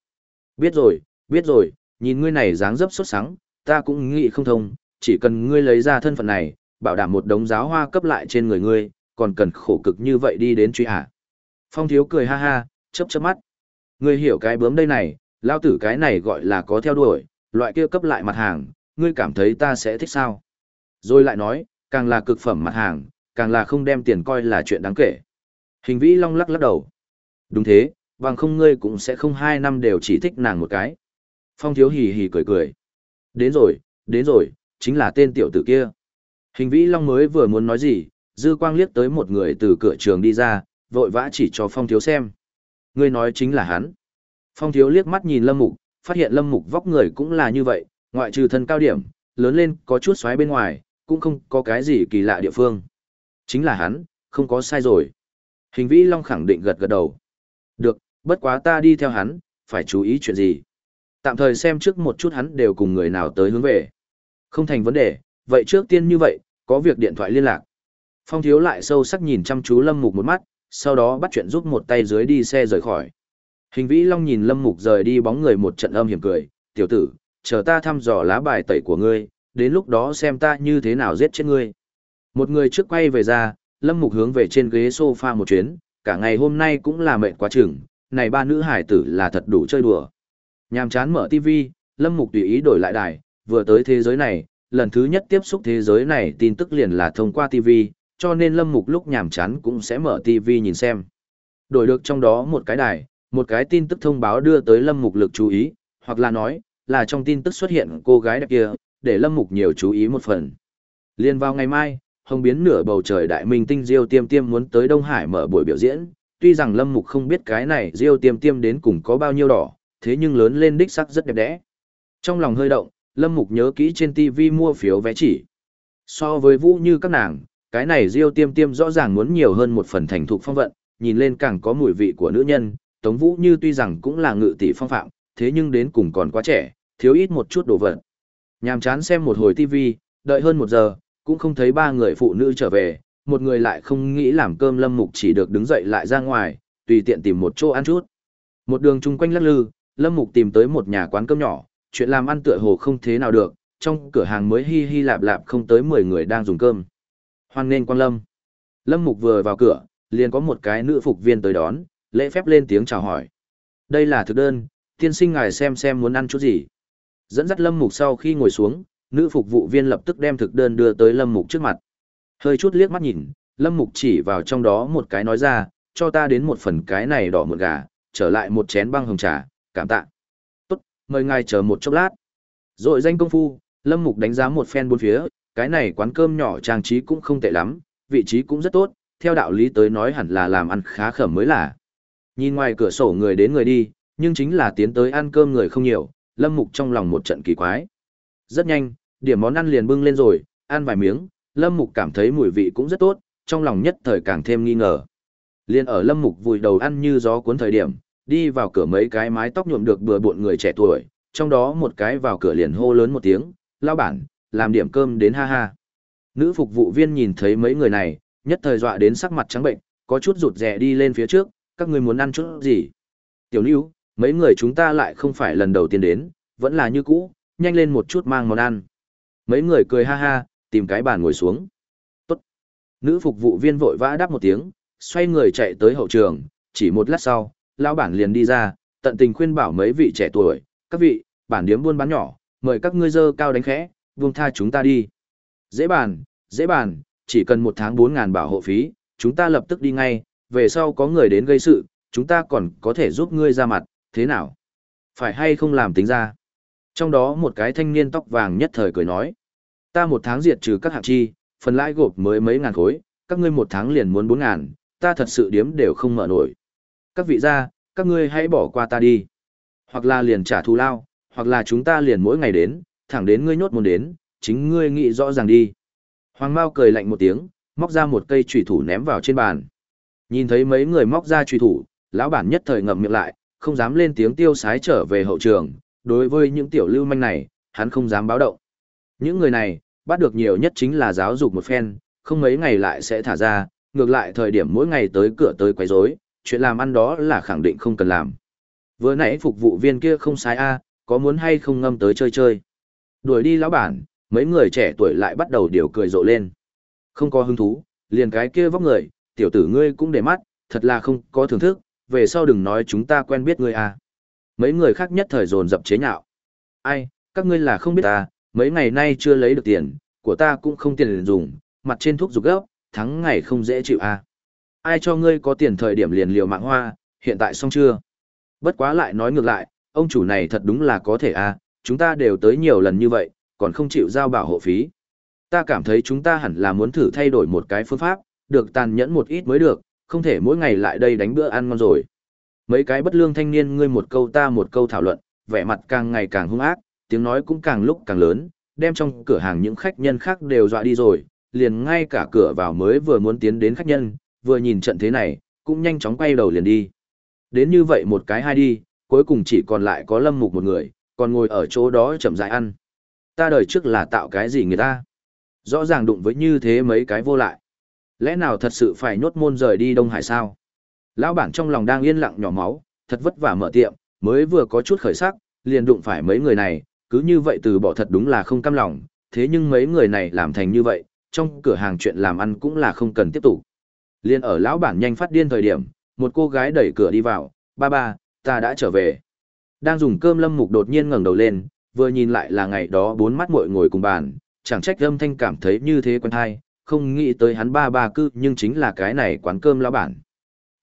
Biết rồi, biết rồi, nhìn ngươi này dáng dấp xuất sắng, ta cũng nghĩ không thông, chỉ cần ngươi lấy ra thân phận này, bảo đảm một đống giáo hoa cấp lại trên người ngươi, còn cần khổ cực như vậy đi đến truy hạ. Phong thiếu cười ha ha, chớp chớp mắt. Ngươi hiểu cái bướm đây này, lao tử cái này gọi là có theo đuổi, loại kia cấp lại mặt hàng, ngươi cảm thấy ta sẽ thích sao? Rồi lại nói, càng là cực phẩm mặt hàng, càng là không đem tiền coi là chuyện đáng kể. Hình vĩ long lắc lắc đầu. Đúng thế, bằng không ngươi cũng sẽ không hai năm đều chỉ thích nàng một cái. Phong thiếu hì hì cười cười. Đến rồi, đến rồi, chính là tên tiểu tử kia. Hình vĩ long mới vừa muốn nói gì, dư quang liếc tới một người từ cửa trường đi ra, vội vã chỉ cho phong thiếu xem. Ngươi nói chính là hắn. Phong thiếu liếc mắt nhìn lâm mục, phát hiện lâm mục vóc người cũng là như vậy, ngoại trừ thân cao điểm, lớn lên có chút xoáy bên ngoài, cũng không có cái gì kỳ lạ địa phương. Chính là hắn, không có sai rồi. Hình vĩ long khẳng định gật gật đầu. Được, bất quá ta đi theo hắn, phải chú ý chuyện gì. Tạm thời xem trước một chút hắn đều cùng người nào tới hướng về. Không thành vấn đề, vậy trước tiên như vậy, có việc điện thoại liên lạc. Phong thiếu lại sâu sắc nhìn chăm chú Lâm Mục một mắt, sau đó bắt chuyện giúp một tay dưới đi xe rời khỏi. Hình vĩ long nhìn Lâm Mục rời đi bóng người một trận âm hiểm cười, tiểu tử, chờ ta thăm dò lá bài tẩy của ngươi, đến lúc đó xem ta như thế nào giết chết ngươi. Một người trước quay về ra, Lâm Mục hướng về trên ghế sofa một chuyến, cả ngày hôm nay cũng là mệt quá chừng, này ba nữ hải tử là thật đủ chơi đùa. Nhàm chán mở TV, Lâm Mục tùy ý đổi lại đài, vừa tới thế giới này, lần thứ nhất tiếp xúc thế giới này tin tức liền là thông qua TV, cho nên Lâm Mục lúc nhàm chán cũng sẽ mở TV nhìn xem. Đổi được trong đó một cái đài, một cái tin tức thông báo đưa tới Lâm Mục lực chú ý, hoặc là nói, là trong tin tức xuất hiện cô gái đẹp kia, để Lâm Mục nhiều chú ý một phần. Liên vào ngày mai, hồng biến nửa bầu trời đại minh tinh Diêu Tiêm Tiêm muốn tới Đông Hải mở buổi biểu diễn, tuy rằng Lâm Mục không biết cái này Diêu Tiêm Tiêm đến cùng có bao nhiêu đỏ, thế nhưng lớn lên đích sắc rất đẹp đẽ. Trong lòng hơi động, Lâm Mục nhớ kỹ trên TV mua phiếu vé chỉ. So với Vũ như các nàng, cái này Diêu Tiêm Tiêm rõ ràng muốn nhiều hơn một phần thành thục phong vận, nhìn lên càng có mùi vị của nữ nhân, Tống Vũ như tuy rằng cũng là ngự tỷ phong phạm, thế nhưng đến cùng còn quá trẻ, thiếu ít một chút đồ vật. Nhàm chán xem một hồi TV, đợi hơn một giờ, cũng không thấy ba người phụ nữ trở về, một người lại không nghĩ làm cơm Lâm Mục chỉ được đứng dậy lại ra ngoài, tùy tiện tìm một chỗ ăn chút. Một đường chung quanh lắc lư, Lâm Mục tìm tới một nhà quán cơm nhỏ, chuyện làm ăn tựa hồ không thế nào được, trong cửa hàng mới hi hi lạp lạp không tới 10 người đang dùng cơm. Hoan nên quan lâm. Lâm Mục vừa vào cửa, liền có một cái nữ phục viên tới đón, lễ phép lên tiếng chào hỏi. Đây là thực đơn, tiên sinh ngài xem xem muốn ăn chút gì. Dẫn dắt Lâm Mục sau khi ngồi xuống, nữ phục vụ viên lập tức đem thực đơn đưa tới Lâm Mục trước mặt. Hơi chút liếc mắt nhìn, Lâm Mục chỉ vào trong đó một cái nói ra, cho ta đến một phần cái này đỏ mượn gà, trở lại một chén băng hồng trà, cảm tạ. Tốt, mời ngài chờ một chốc lát. Rồi danh công phu, Lâm Mục đánh giá một phen bốn phía, cái này quán cơm nhỏ trang trí cũng không tệ lắm, vị trí cũng rất tốt, theo đạo lý tới nói hẳn là làm ăn khá khẩm mới là. Nhìn ngoài cửa sổ người đến người đi, nhưng chính là tiến tới ăn cơm người không nhiều, Lâm Mục trong lòng một trận kỳ quái. Rất nhanh, điểm món ăn liền bưng lên rồi, ăn vài miếng, Lâm Mục cảm thấy mùi vị cũng rất tốt, trong lòng nhất thời càng thêm nghi ngờ. Liên ở Lâm Mục vùi đầu ăn như gió cuốn thời điểm, đi vào cửa mấy cái mái tóc nhuộm được bừa bộn người trẻ tuổi, trong đó một cái vào cửa liền hô lớn một tiếng, lao bản, làm điểm cơm đến ha ha. Nữ phục vụ viên nhìn thấy mấy người này, nhất thời dọa đến sắc mặt trắng bệnh, có chút rụt rè đi lên phía trước, các người muốn ăn chút gì. Tiểu Lưu, mấy người chúng ta lại không phải lần đầu tiên đến, vẫn là như cũ, nhanh lên một chút mang món ăn. Mấy người cười ha ha, tìm cái bàn ngồi xuống. Tốt. Nữ phục vụ viên vội vã đáp một tiếng, xoay người chạy tới hậu trường, chỉ một lát sau, lão bản liền đi ra, tận tình khuyên bảo mấy vị trẻ tuổi, các vị, bản điếm buôn bán nhỏ, mời các ngươi dơ cao đánh khẽ, buông tha chúng ta đi. Dễ bàn, dễ bàn, chỉ cần một tháng bốn ngàn bảo hộ phí, chúng ta lập tức đi ngay, về sau có người đến gây sự, chúng ta còn có thể giúp ngươi ra mặt, thế nào? Phải hay không làm tính ra? Trong đó một cái thanh niên tóc vàng nhất thời cười nói, ta một tháng diệt trừ các hạng chi, phần lãi gộp mới mấy ngàn khối, các ngươi một tháng liền muốn bốn ngàn, ta thật sự điếm đều không mở nổi. Các vị gia, các ngươi hãy bỏ qua ta đi. Hoặc là liền trả thù lao, hoặc là chúng ta liền mỗi ngày đến, thẳng đến ngươi nhốt muốn đến, chính ngươi nghĩ rõ ràng đi. Hoàng Mao cười lạnh một tiếng, móc ra một cây chùy thủ ném vào trên bàn. Nhìn thấy mấy người móc ra chùy thủ, lão bản nhất thời ngậm miệng lại, không dám lên tiếng tiêu sái trở về hậu trường, đối với những tiểu lưu manh này, hắn không dám báo động. Những người này, bắt được nhiều nhất chính là giáo dục một phen, không mấy ngày lại sẽ thả ra, ngược lại thời điểm mỗi ngày tới cửa tới quấy rối, chuyện làm ăn đó là khẳng định không cần làm. Vừa nãy phục vụ viên kia không sai a, có muốn hay không ngâm tới chơi chơi. Đuổi đi lão bản, mấy người trẻ tuổi lại bắt đầu điều cười rộ lên. Không có hứng thú, liền cái kia vóc người, tiểu tử ngươi cũng để mắt, thật là không có thưởng thức, về sau đừng nói chúng ta quen biết ngươi à. Mấy người khác nhất thời dồn dập chế nhạo. Ai, các ngươi là không biết ta, mấy ngày nay chưa lấy được tiền, của ta cũng không tiền dùng, mặt trên thuốc dục gấp, thắng ngày không dễ chịu à. Ai cho ngươi có tiền thời điểm liền liều mạng hoa, hiện tại xong chưa? Bất quá lại nói ngược lại, ông chủ này thật đúng là có thể à, chúng ta đều tới nhiều lần như vậy, còn không chịu giao bảo hộ phí. Ta cảm thấy chúng ta hẳn là muốn thử thay đổi một cái phương pháp, được tàn nhẫn một ít mới được, không thể mỗi ngày lại đây đánh bữa ăn ngon rồi. Mấy cái bất lương thanh niên ngươi một câu ta một câu thảo luận, vẻ mặt càng ngày càng hung ác, tiếng nói cũng càng lúc càng lớn, đem trong cửa hàng những khách nhân khác đều dọa đi rồi, liền ngay cả cửa vào mới vừa muốn tiến đến khách nhân, vừa nhìn trận thế này, cũng nhanh chóng quay đầu liền đi. Đến như vậy một cái hai đi, cuối cùng chỉ còn lại có lâm mục một người, còn ngồi ở chỗ đó chậm rãi ăn. Ta đời trước là tạo cái gì người ta? Rõ ràng đụng với như thế mấy cái vô lại. Lẽ nào thật sự phải nhốt môn rời đi Đông Hải sao? Lão bản trong lòng đang yên lặng nhỏ máu, thật vất vả mở tiệm, mới vừa có chút khởi sắc, liền đụng phải mấy người này, cứ như vậy từ bỏ thật đúng là không cam lòng, thế nhưng mấy người này làm thành như vậy, trong cửa hàng chuyện làm ăn cũng là không cần tiếp tục. Liên ở lão bản nhanh phát điên thời điểm, một cô gái đẩy cửa đi vào, ba ba, ta đã trở về. Đang dùng cơm lâm mục đột nhiên ngẩng đầu lên, vừa nhìn lại là ngày đó bốn mắt muội ngồi cùng bàn, chẳng trách âm thanh cảm thấy như thế quen hay, không nghĩ tới hắn ba ba cư nhưng chính là cái này quán cơm lão bản.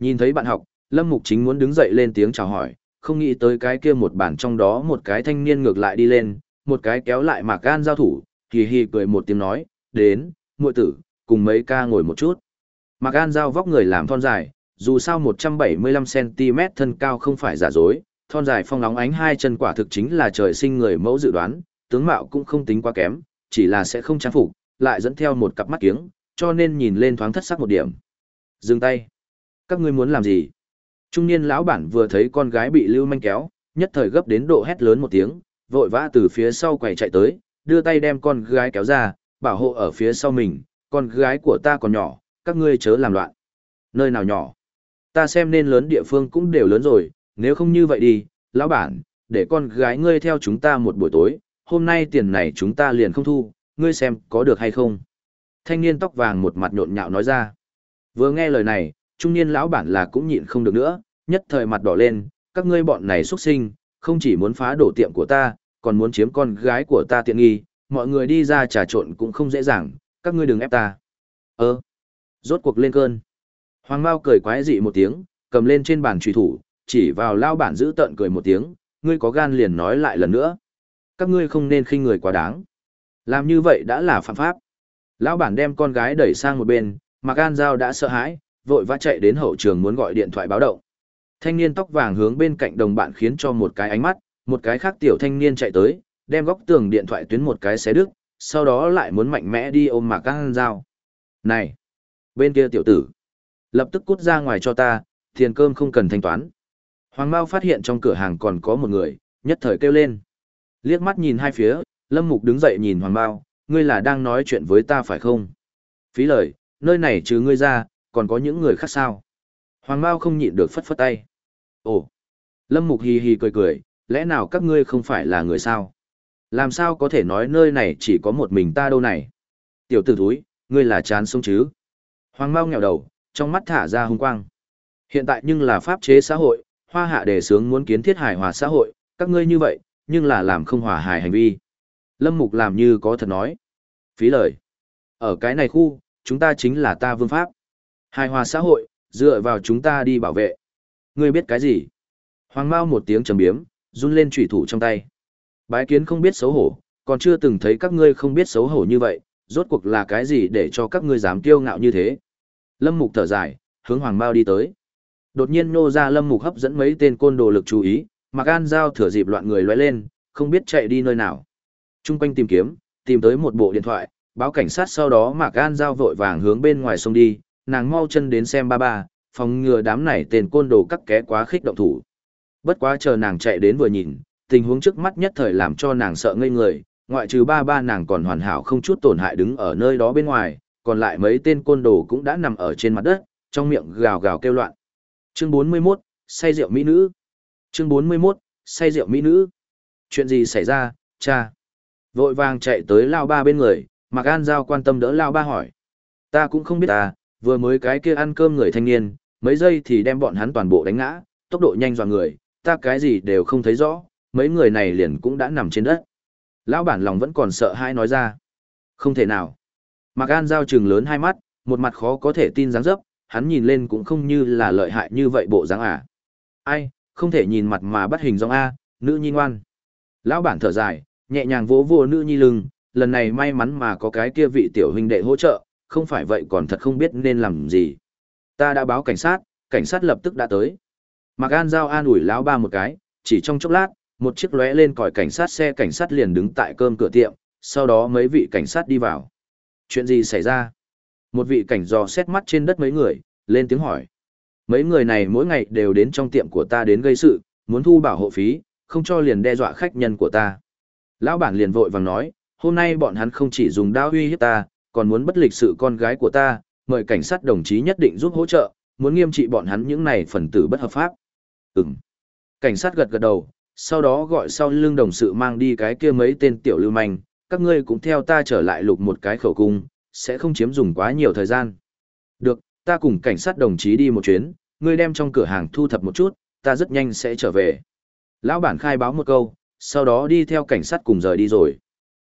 Nhìn thấy bạn học, lâm mục chính muốn đứng dậy lên tiếng chào hỏi, không nghĩ tới cái kia một bản trong đó một cái thanh niên ngược lại đi lên, một cái kéo lại mạc gan giao thủ, hì hì cười một tiếng nói, đến, muội tử, cùng mấy ca ngồi một chút. Mạc gan giao vóc người làm thon dài, dù sao 175cm thân cao không phải giả dối, thon dài phong nóng ánh hai chân quả thực chính là trời sinh người mẫu dự đoán, tướng mạo cũng không tính quá kém, chỉ là sẽ không trang phục, lại dẫn theo một cặp mắt kiếng, cho nên nhìn lên thoáng thất sắc một điểm. Dừng tay. Các ngươi muốn làm gì? Trung niên lão bản vừa thấy con gái bị lưu manh kéo, nhất thời gấp đến độ hét lớn một tiếng, vội vã từ phía sau quầy chạy tới, đưa tay đem con gái kéo ra, bảo hộ ở phía sau mình, con gái của ta còn nhỏ, các ngươi chớ làm loạn. Nơi nào nhỏ? Ta xem nên lớn địa phương cũng đều lớn rồi, nếu không như vậy đi, lão bản, để con gái ngươi theo chúng ta một buổi tối, hôm nay tiền này chúng ta liền không thu, ngươi xem có được hay không? Thanh niên tóc vàng một mặt nhộn nhạo nói ra. Vừa nghe lời này, trung niên lão bản là cũng nhịn không được nữa, nhất thời mặt đỏ lên, các ngươi bọn này xuất sinh, không chỉ muốn phá đổ tiệm của ta, còn muốn chiếm con gái của ta tiện nghi, mọi người đi ra trà trộn cũng không dễ dàng, các ngươi đừng ép ta. Ơ, rốt cuộc lên cơn. Hoàng Mao cười quái dị một tiếng, cầm lên trên bàn trùy thủ, chỉ vào lao bản giữ tận cười một tiếng, ngươi có gan liền nói lại lần nữa. Các ngươi không nên khinh người quá đáng. Làm như vậy đã là phạm pháp. Lão bản đem con gái đẩy sang một bên, mà gan dao đã sợ hãi, vội vã chạy đến hậu trường muốn gọi điện thoại báo động. Thanh niên tóc vàng hướng bên cạnh đồng bạn khiến cho một cái ánh mắt, một cái khác tiểu thanh niên chạy tới, đem góc tường điện thoại tuyến một cái xé đứt, sau đó lại muốn mạnh mẽ đi ôm Mạc Căng Giao. Này! Bên kia tiểu tử! Lập tức cút ra ngoài cho ta, tiền cơm không cần thanh toán. Hoàng Mao phát hiện trong cửa hàng còn có một người, nhất thời kêu lên. Liếc mắt nhìn hai phía, Lâm Mục đứng dậy nhìn Hoàng Mao, ngươi là đang nói chuyện với ta phải không? Phí lời, nơi này trừ ngươi ra, còn có những người khác sao? Hoàng Mao không nhịn được phất phất tay. Ồ! Lâm Mục hì hì cười cười, lẽ nào các ngươi không phải là người sao? Làm sao có thể nói nơi này chỉ có một mình ta đâu này? Tiểu tử thúi, ngươi là chán sống chứ? Hoàng Mao nghèo đầu, trong mắt thả ra hung quang. Hiện tại nhưng là pháp chế xã hội, hoa hạ đề sướng muốn kiến thiết hài hòa xã hội, các ngươi như vậy, nhưng là làm không hòa hài hành vi. Lâm Mục làm như có thật nói. Phí lời. Ở cái này khu, chúng ta chính là ta vương pháp. Hài hòa xã hội, dựa vào chúng ta đi bảo vệ. Ngươi biết cái gì? Hoàng Mao một tiếng trầm biếm, run lên chủy thủ trong tay. Bái kiến không biết xấu hổ, còn chưa từng thấy các ngươi không biết xấu hổ như vậy, rốt cuộc là cái gì để cho các ngươi dám kiêu ngạo như thế. Lâm Mục thở dài, hướng Hoàng Mao đi tới. Đột nhiên nô ra Lâm Mục hấp dẫn mấy tên côn đồ lực chú ý, Mạc An Giao thừa dịp loạn người lóe lên, không biết chạy đi nơi nào. Trung quanh tìm kiếm, tìm tới một bộ điện thoại, báo cảnh sát sau đó Mạc An Giao vội vàng hướng bên ngoài sông đi, nàng mau chân đến xem ba ba, phòng ngừa đám này tên côn đồ cắt ké quá khích động thủ. Bất quá chờ nàng chạy đến vừa nhìn, tình huống trước mắt nhất thời làm cho nàng sợ ngây người, ngoại trừ ba ba nàng còn hoàn hảo không chút tổn hại đứng ở nơi đó bên ngoài, còn lại mấy tên côn đồ cũng đã nằm ở trên mặt đất, trong miệng gào gào kêu loạn. Chương 41, say rượu mỹ nữ. Chương 41, say rượu mỹ nữ. Chuyện gì xảy ra, cha? Vội vàng chạy tới Lao Ba bên người, Mạc An Giao quan tâm đỡ Lao Ba hỏi. Ta cũng không biết ta, vừa mới cái kia ăn cơm người thanh niên, mấy giây thì đem bọn hắn toàn bộ đánh ngã, tốc độ nhanh dọa người, ta cái gì đều không thấy rõ, mấy người này liền cũng đã nằm trên đất. Lão bản lòng vẫn còn sợ hãi nói ra. Không thể nào. Mạc An Giao trừng lớn hai mắt, một mặt khó có thể tin dáng dấp, hắn nhìn lên cũng không như là lợi hại như vậy bộ dáng à. Ai, không thể nhìn mặt mà bắt hình dong A, nữ nhi ngoan. Lão bản thở dài, nhẹ nhàng vỗ vỗ nữ nhi lưng, lần này may mắn mà có cái kia vị tiểu huynh đệ hỗ trợ, không phải vậy còn thật không biết nên làm gì. Ta đã báo cảnh sát, cảnh sát lập tức đã tới. Mạc An Giao an ủi lão ba một cái, chỉ trong chốc lát, một chiếc lóe lên còi cảnh sát xe cảnh sát liền đứng tại cơm cửa tiệm, sau đó mấy vị cảnh sát đi vào. Chuyện gì xảy ra? Một vị cảnh dò xét mắt trên đất mấy người, lên tiếng hỏi. Mấy người này mỗi ngày đều đến trong tiệm của ta đến gây sự, muốn thu bảo hộ phí, không cho liền đe dọa khách nhân của ta. Lão bản liền vội vàng nói, hôm nay bọn hắn không chỉ dùng đao uy hiếp ta, còn muốn bất lịch sự con gái của ta, mời cảnh sát đồng chí nhất định giúp hỗ trợ, muốn nghiêm trị bọn hắn những này phần tử bất hợp pháp. Ừm. Cảnh sát gật gật đầu, sau đó gọi sau lưng đồng sự mang đi cái kia mấy tên tiểu lưu manh, các ngươi cũng theo ta trở lại lục một cái khẩu cung, sẽ không chiếm dùng quá nhiều thời gian. Được, ta cùng cảnh sát đồng chí đi một chuyến, ngươi đem trong cửa hàng thu thập một chút, ta rất nhanh sẽ trở về. Lão bản khai báo một câu, sau đó đi theo cảnh sát cùng rời đi rồi.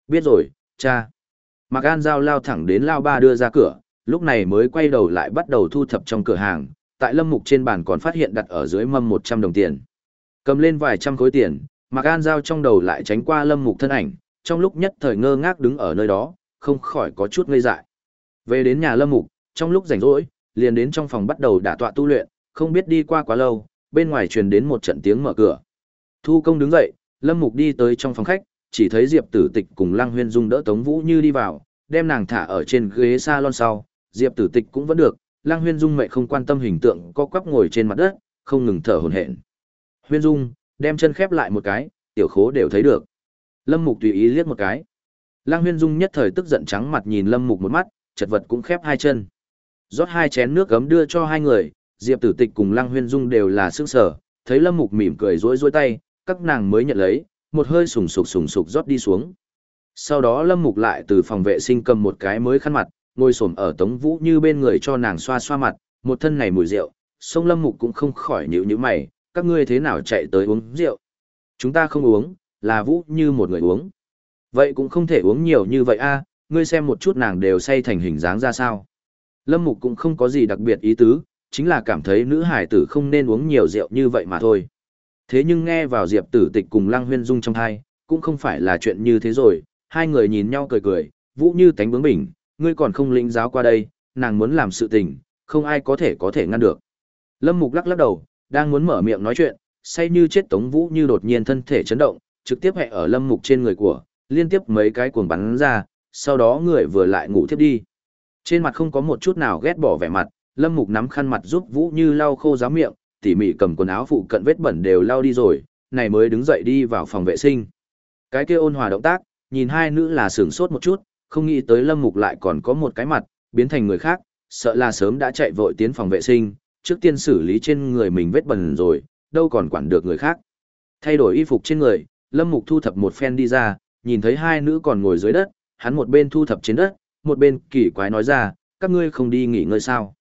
Biết rồi, cha. Mạc An Giao lao thẳng đến Lao Ba đưa ra cửa, lúc này mới quay đầu lại bắt đầu thu thập trong cửa hàng, tại lâm mục trên bàn còn phát hiện đặt ở dưới mâm 100 đồng tiền. Cầm lên vài trăm khối tiền, Mạc An Giao trong đầu lại tránh qua lâm mục thân ảnh, trong lúc nhất thời ngơ ngác đứng ở nơi đó, không khỏi có chút ngây dại. Về đến nhà lâm mục, trong lúc rảnh rỗi, liền đến trong phòng bắt đầu đả tọa tu luyện, không biết đi qua quá lâu, bên ngoài truyền đến một trận tiếng mở cửa. Thu công đứng dậy, lâm mục đi tới trong phòng khách, chỉ thấy Diệp Tử Tịch cùng Lăng Huyên Dung đỡ Tống Vũ Như đi vào, đem nàng thả ở trên ghế salon sau, Diệp Tử Tịch cũng vẫn được, Lăng Huyên Dung mẹ không quan tâm hình tượng có quắp ngồi trên mặt đất, không ngừng thở hổn hển. Huyên Dung, đem chân khép lại một cái, tiểu khố đều thấy được. Lâm Mục tùy ý liếc một cái. Lăng Huyên Dung nhất thời tức giận trắng mặt nhìn Lâm Mục một mắt, chật vật cũng khép hai chân. Rót hai chén nước gấm đưa cho hai người, Diệp Tử Tịch cùng Lăng Huyên Dung đều là sức sở, thấy Lâm Mục mỉm cười rối rối tay, các nàng mới nhận lấy, một hơi sùng sục sùng sục rót đi xuống. Sau đó Lâm Mục lại từ phòng vệ sinh cầm một cái mới khăn mặt, ngồi xổm ở Tống Vũ như bên người cho nàng xoa xoa mặt, một thân này mùi rượu, sông Lâm Mục cũng không khỏi nhíu nhíu mày, các ngươi thế nào chạy tới uống rượu? Chúng ta không uống, là Vũ như một người uống. Vậy cũng không thể uống nhiều như vậy a, ngươi xem một chút nàng đều say thành hình dáng ra sao. Lâm Mục cũng không có gì đặc biệt ý tứ, chính là cảm thấy nữ hải tử không nên uống nhiều rượu như vậy mà thôi. Thế nhưng nghe vào Diệp Tử Tịch cùng Lăng Huyên Dung trong thai, cũng không phải là chuyện như thế rồi, hai người nhìn nhau cười cười, Vũ như tánh bướng bỉnh, ngươi còn không lĩnh giáo qua đây, nàng muốn làm sự tình, không ai có thể có thể ngăn được. Lâm Mục lắc lắc đầu, đang muốn mở miệng nói chuyện, say như chết Tống Vũ như đột nhiên thân thể chấn động, trực tiếp hẹ ở Lâm Mục trên người của, liên tiếp mấy cái cuồng bắn ra, sau đó người vừa lại ngủ tiếp đi. Trên mặt không có một chút nào ghét bỏ vẻ mặt, Lâm Mục nắm khăn mặt giúp Vũ Như lau khô giáo miệng, tỉ mỉ cầm quần áo phụ cận vết bẩn đều lau đi rồi, này mới đứng dậy đi vào phòng vệ sinh. Cái kia ôn hòa động tác, nhìn hai nữ là sửng sốt một chút, không nghĩ tới Lâm Mục lại còn có một cái mặt, biến thành người khác, sợ là sớm đã chạy vội tiến phòng vệ sinh, trước tiên xử lý trên người mình vết bẩn rồi, đâu còn quản được người khác. Thay đổi y phục trên người, Lâm Mục thu thập một phen đi ra, nhìn thấy hai nữ còn ngồi dưới đất, hắn một bên thu thập trên đất, một bên kỳ quái nói ra, các ngươi không đi nghỉ ngơi sao.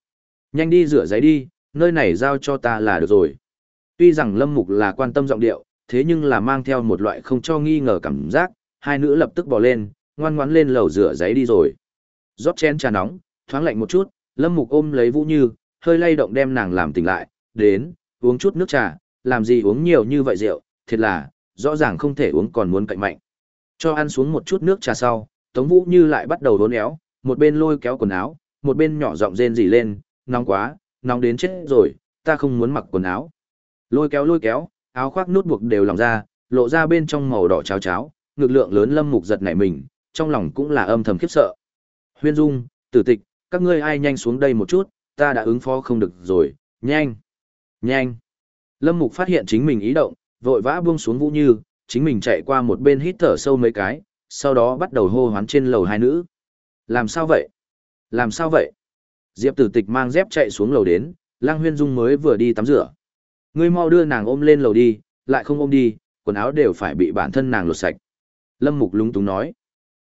Nhanh đi rửa giấy đi, nơi này giao cho ta là được rồi. Tuy rằng Lâm Mục là quan tâm giọng điệu, thế nhưng là mang theo một loại không cho nghi ngờ cảm giác, hai nữ lập tức bỏ lên, ngoan ngoãn lên lầu rửa giấy đi rồi. Rót chén trà nóng, thoáng lạnh một chút, Lâm Mục ôm lấy Vũ Như, hơi lay động đem nàng làm tỉnh lại, đến, uống chút nước trà, làm gì uống nhiều như vậy rượu, thiệt là, rõ ràng không thể uống còn muốn cạnh mạnh. Cho ăn xuống một chút nước trà sau, Tống Vũ Như lại bắt đầu đốn éo, một bên lôi kéo quần áo, một bên nhỏ giọng rên rỉ lên, nóng quá, nóng đến chết rồi, ta không muốn mặc quần áo. Lôi kéo lôi kéo, áo khoác nút buộc đều lỏng ra, lộ ra bên trong màu đỏ cháo cháo, ngực lượng lớn lâm mục giật nảy mình, trong lòng cũng là âm thầm khiếp sợ. Huyên Dung, Tử Tịch, các ngươi ai nhanh xuống đây một chút, ta đã ứng phó không được rồi, nhanh, nhanh. Lâm Mục phát hiện chính mình ý động, vội vã buông xuống Vũ Như, chính mình chạy qua một bên hít thở sâu mấy cái, sau đó bắt đầu hô hoán trên lầu hai nữ. Làm sao vậy? Làm sao vậy? Diệp Tử Tịch mang dép chạy xuống lầu đến, Lăng Huyên Dung mới vừa đi tắm rửa. Ngươi mau đưa nàng ôm lên lầu đi, lại không ôm đi, quần áo đều phải bị bản thân nàng lột sạch. Lâm Mục lúng túng nói.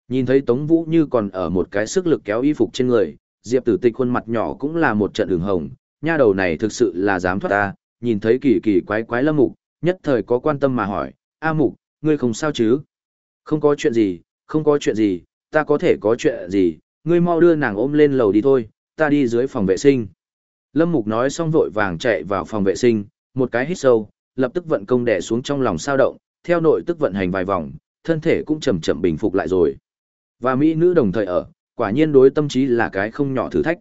Nhìn thấy Tống Vũ như còn ở một cái sức lực kéo y phục trên người, Diệp Tử Tịch khuôn mặt nhỏ cũng là một trận đường hồng, nha đầu này thực sự là dám thoát ta, nhìn thấy kỳ kỳ quái quái Lâm Mục, nhất thời có quan tâm mà hỏi, A Mục, ngươi không sao chứ? Không có chuyện gì, không có chuyện gì, ta có thể có chuyện gì, ngươi mau đưa nàng ôm lên lầu đi thôi, ta đi dưới phòng vệ sinh. Lâm Mục nói xong vội vàng chạy vào phòng vệ sinh, một cái hít sâu, lập tức vận công đè xuống trong lòng sao động, theo nội tức vận hành vài vòng, thân thể cũng chậm chậm bình phục lại rồi. Và mỹ nữ đồng thời ở, quả nhiên đối tâm trí là cái không nhỏ thử thách.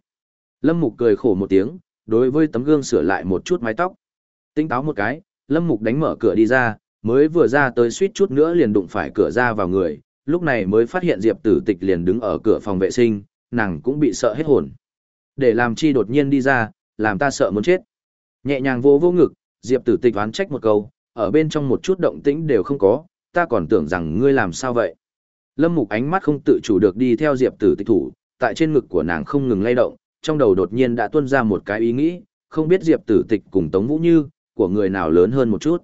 Lâm Mục cười khổ một tiếng, đối với tấm gương sửa lại một chút mái tóc. Tinh táo một cái, Lâm Mục đánh mở cửa đi ra, mới vừa ra tới suýt chút nữa liền đụng phải cửa ra vào người, lúc này mới phát hiện Diệp Tử Tịch liền đứng ở cửa phòng vệ sinh, nàng cũng bị sợ hết hồn. Để làm chi đột nhiên đi ra, làm ta sợ muốn chết. Nhẹ nhàng vô vô ngực, Diệp tử tịch oán trách một câu, ở bên trong một chút động tĩnh đều không có, ta còn tưởng rằng ngươi làm sao vậy. Lâm Mục ánh mắt không tự chủ được đi theo Diệp tử tịch thủ, tại trên ngực của nàng không ngừng lay động, trong đầu đột nhiên đã tuôn ra một cái ý nghĩ, không biết Diệp tử tịch cùng Tống Vũ Như, của người nào lớn hơn một chút.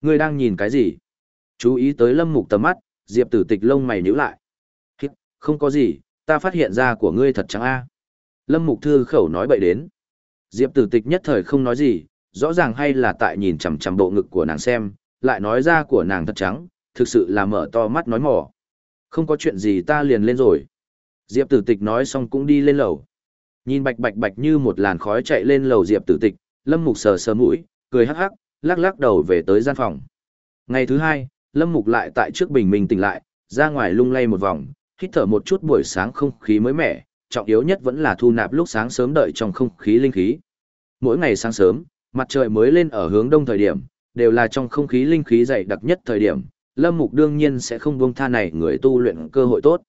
Ngươi đang nhìn cái gì? Chú ý tới Lâm Mục tầm mắt, Diệp tử tịch lông mày nhíu lại. Không có gì, ta phát hiện ra của ngươi thật trắng a. Lâm Mục thư khẩu nói bậy đến. Diệp tử tịch nhất thời không nói gì, rõ ràng hay là tại nhìn chằm chằm bộ ngực của nàng xem, lại nói ra của nàng thật trắng, thực sự là mở to mắt nói mỏ. Không có chuyện gì ta liền lên rồi. Diệp tử tịch nói xong cũng đi lên lầu. Nhìn bạch bạch bạch như một làn khói chạy lên lầu Diệp tử tịch, Lâm Mục sờ sờ mũi, cười hắc hắc, lắc lắc đầu về tới gian phòng. Ngày thứ hai, Lâm Mục lại tại trước bình minh tỉnh lại, ra ngoài lung lay một vòng, hít thở một chút buổi sáng không khí mới mẻ, trọng yếu nhất vẫn là thu nạp lúc sáng sớm đợi trong không khí linh khí. Mỗi ngày sáng sớm, mặt trời mới lên ở hướng đông thời điểm, đều là trong không khí linh khí dày đặc nhất thời điểm, Lâm Mục đương nhiên sẽ không buông tha này người tu luyện cơ hội tốt.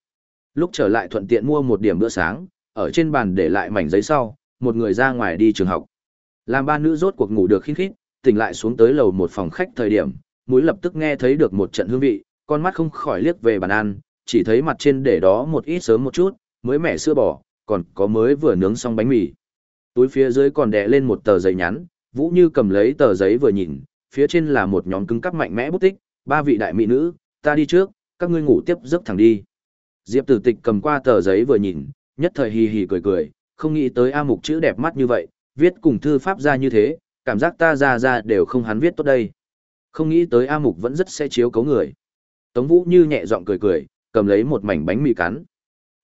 Lúc trở lại thuận tiện mua một điểm bữa sáng, ở trên bàn để lại mảnh giấy sau, một người ra ngoài đi trường học. Làm ba nữ rốt cuộc ngủ được khít khít, tỉnh lại xuống tới lầu một phòng khách thời điểm, mũi lập tức nghe thấy được một trận hương vị, con mắt không khỏi liếc về bàn ăn, chỉ thấy mặt trên để đó một ít sớm một chút, mới mẻ sữa bò, còn có mới vừa nướng xong bánh mì. Túi phía dưới còn đè lên một tờ giấy nhắn, Vũ Như cầm lấy tờ giấy vừa nhìn, phía trên là một nhóm cứng cắp mạnh mẽ bút tích, ba vị đại mỹ nữ, ta đi trước, các ngươi ngủ tiếp giấc thẳng đi. Diệp Tử Tịch cầm qua tờ giấy vừa nhìn, nhất thời hì hì cười cười, không nghĩ tới A Mục chữ đẹp mắt như vậy, viết cùng thư pháp ra như thế, cảm giác ta ra ra đều không hắn viết tốt đây. Không nghĩ tới A Mục vẫn rất sẽ chiếu cấu người. Tống Vũ như nhẹ giọng cười cười, cầm lấy một mảnh bánh mì cắn.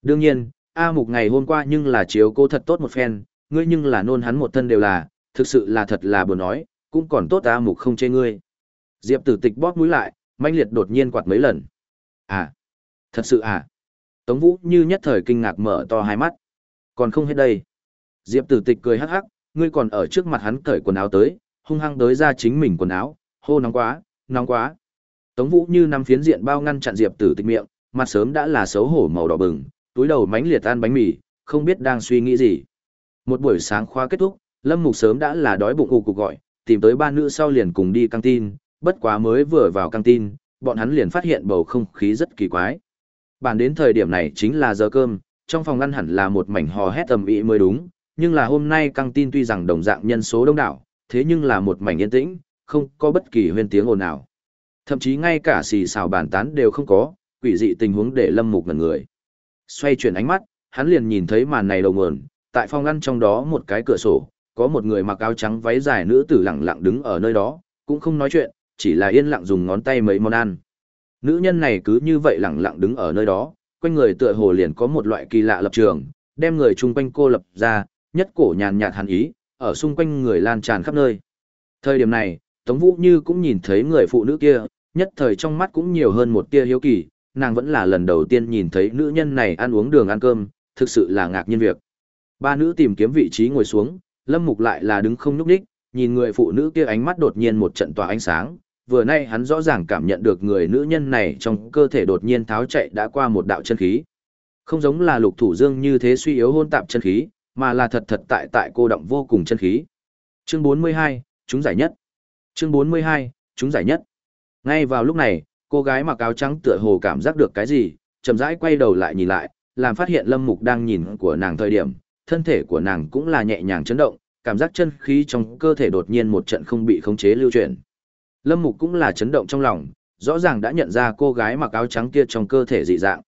Đương nhiên, A Mục ngày hôm qua nhưng là chiếu cô thật tốt một phen, ngươi nhưng là nôn hắn một thân đều là, thực sự là thật là buồn nói, cũng còn tốt A Mục không chê ngươi. Diệp tử tịch bóp mũi lại, manh liệt đột nhiên quạt mấy lần. À, thật sự à? Tống Vũ như nhất thời kinh ngạc mở to hai mắt. Còn không hết đây. Diệp tử tịch cười hắc hắc, ngươi còn ở trước mặt hắn cởi quần áo tới, hung hăng tới ra chính mình quần áo, hô nóng quá, nóng quá. Tống Vũ như nằm phiến diện bao ngăn chặn Diệp tử tịch miệng, mặt sớm đã là xấu hổ màu đỏ bừng, túi đầu mánh liệt ăn bánh mì, không biết đang suy nghĩ gì. Một buổi sáng khoa kết thúc, Lâm Mục sớm đã là đói bụng ù cục gọi, tìm tới ba nữ sau liền cùng đi căng tin, bất quá mới vừa vào căng tin, bọn hắn liền phát hiện bầu không khí rất kỳ quái. Bản đến thời điểm này chính là giờ cơm, trong phòng ăn hẳn là một mảnh hò hét ầm ĩ mới đúng, nhưng là hôm nay căng tin tuy rằng đồng dạng nhân số đông đảo, thế nhưng là một mảnh yên tĩnh, không có bất kỳ huyên tiếng ồn nào. Thậm chí ngay cả xì xào bàn tán đều không có, quỷ dị tình huống để Lâm Mục ngẩn người. Xoay chuyển ánh mắt, hắn liền nhìn thấy màn này đầu nguồn, tại phòng ngăn trong đó một cái cửa sổ, có một người mặc áo trắng váy dài nữ tử lặng lặng đứng ở nơi đó, cũng không nói chuyện, chỉ là yên lặng dùng ngón tay mấy món ăn. Nữ nhân này cứ như vậy lặng lặng đứng ở nơi đó, quanh người tựa hồ liền có một loại kỳ lạ lập trường, đem người chung quanh cô lập ra, nhất cổ nhàn nhạt hàn ý, ở xung quanh người lan tràn khắp nơi. Thời điểm này, Tống Vũ Như cũng nhìn thấy người phụ nữ kia, nhất thời trong mắt cũng nhiều hơn một tia hiếu kỳ, nàng vẫn là lần đầu tiên nhìn thấy nữ nhân này ăn uống đường ăn cơm, thực sự là ngạc nhiên việc. Ba nữ tìm kiếm vị trí ngồi xuống, Lâm Mục lại là đứng không nhúc đích, nhìn người phụ nữ kia ánh mắt đột nhiên một trận tỏa ánh sáng, vừa nay hắn rõ ràng cảm nhận được người nữ nhân này trong cơ thể đột nhiên tháo chạy đã qua một đạo chân khí. Không giống là lục thủ dương như thế suy yếu hôn tạp chân khí, mà là thật thật tại tại cô động vô cùng chân khí. Chương 42, chúng giải nhất. Chương 42, chúng giải nhất. Ngay vào lúc này, cô gái mặc áo trắng tựa hồ cảm giác được cái gì, chậm rãi quay đầu lại nhìn lại, làm phát hiện Lâm Mục đang nhìn của nàng thời điểm, thân thể của nàng cũng là nhẹ nhàng chấn động, cảm giác chân khí trong cơ thể đột nhiên một trận không bị khống chế lưu chuyển. Lâm Mục cũng là chấn động trong lòng, rõ ràng đã nhận ra cô gái mặc áo trắng kia trong cơ thể dị dạng.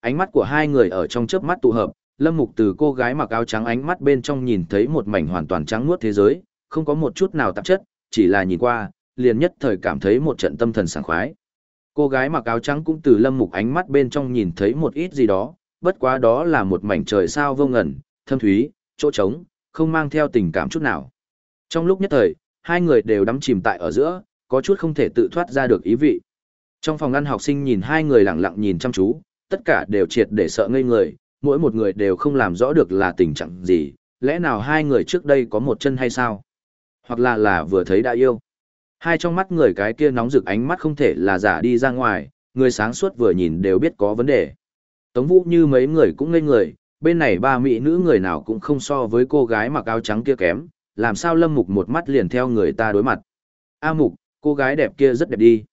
Ánh mắt của hai người ở trong chớp mắt tụ hợp, Lâm Mục từ cô gái mặc áo trắng ánh mắt bên trong nhìn thấy một mảnh hoàn toàn trắng muốt thế giới, không có một chút nào tạp chất, chỉ là nhìn qua, liền nhất thời cảm thấy một trận tâm thần sảng khoái. Cô gái mặc áo trắng cũng từ Lâm Mục ánh mắt bên trong nhìn thấy một ít gì đó, bất quá đó là một mảnh trời sao vô ngẩn, thâm thúy, chỗ trống, không mang theo tình cảm chút nào. Trong lúc nhất thời, hai người đều đắm chìm tại ở giữa, có chút không thể tự thoát ra được ý vị. Trong phòng ăn học sinh nhìn hai người lặng lặng nhìn chăm chú, tất cả đều triệt để sợ ngây người, mỗi một người đều không làm rõ được là tình trạng gì, lẽ nào hai người trước đây có một chân hay sao? Hoặc là là vừa thấy đã yêu. Hai trong mắt người cái kia nóng rực ánh mắt không thể là giả đi ra ngoài, người sáng suốt vừa nhìn đều biết có vấn đề. Tống Vũ như mấy người cũng ngây người, bên này ba mỹ nữ người nào cũng không so với cô gái mặc áo trắng kia kém, làm sao Lâm Mục một mắt liền theo người ta đối mặt. A Mục, cô gái đẹp kia rất đẹp đi.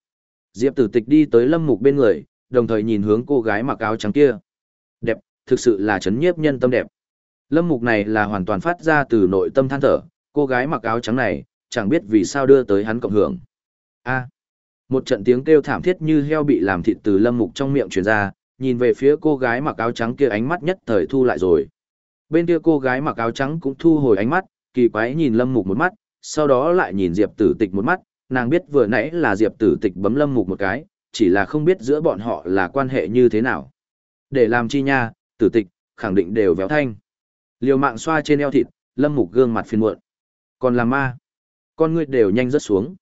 Diệp tử tịch đi tới Lâm Mục bên người, đồng thời nhìn hướng cô gái mặc áo trắng kia. Đẹp, thực sự là chấn nhiếp nhân tâm đẹp. Lâm Mục này là hoàn toàn phát ra từ nội tâm than thở, cô gái mặc áo trắng này, chẳng biết vì sao đưa tới hắn cộng hưởng. A. một trận tiếng kêu thảm thiết như heo bị làm thịt từ Lâm Mục trong miệng truyền ra, nhìn về phía cô gái mặc áo trắng kia ánh mắt nhất thời thu lại rồi. Bên kia cô gái mặc áo trắng cũng thu hồi ánh mắt, kỳ quái nhìn Lâm Mục một mắt, sau đó lại nhìn Diệp Tử Tịch một mắt, nàng biết vừa nãy là Diệp Tử Tịch bấm Lâm Mục một cái, chỉ là không biết giữa bọn họ là quan hệ như thế nào. Để làm chi nha, Tử Tịch, khẳng định đều véo thanh. Liều mạng xoa trên eo thịt, Lâm Mục gương mặt phiền muộn. Còn là ma, con ngươi đều nhanh rớt xuống.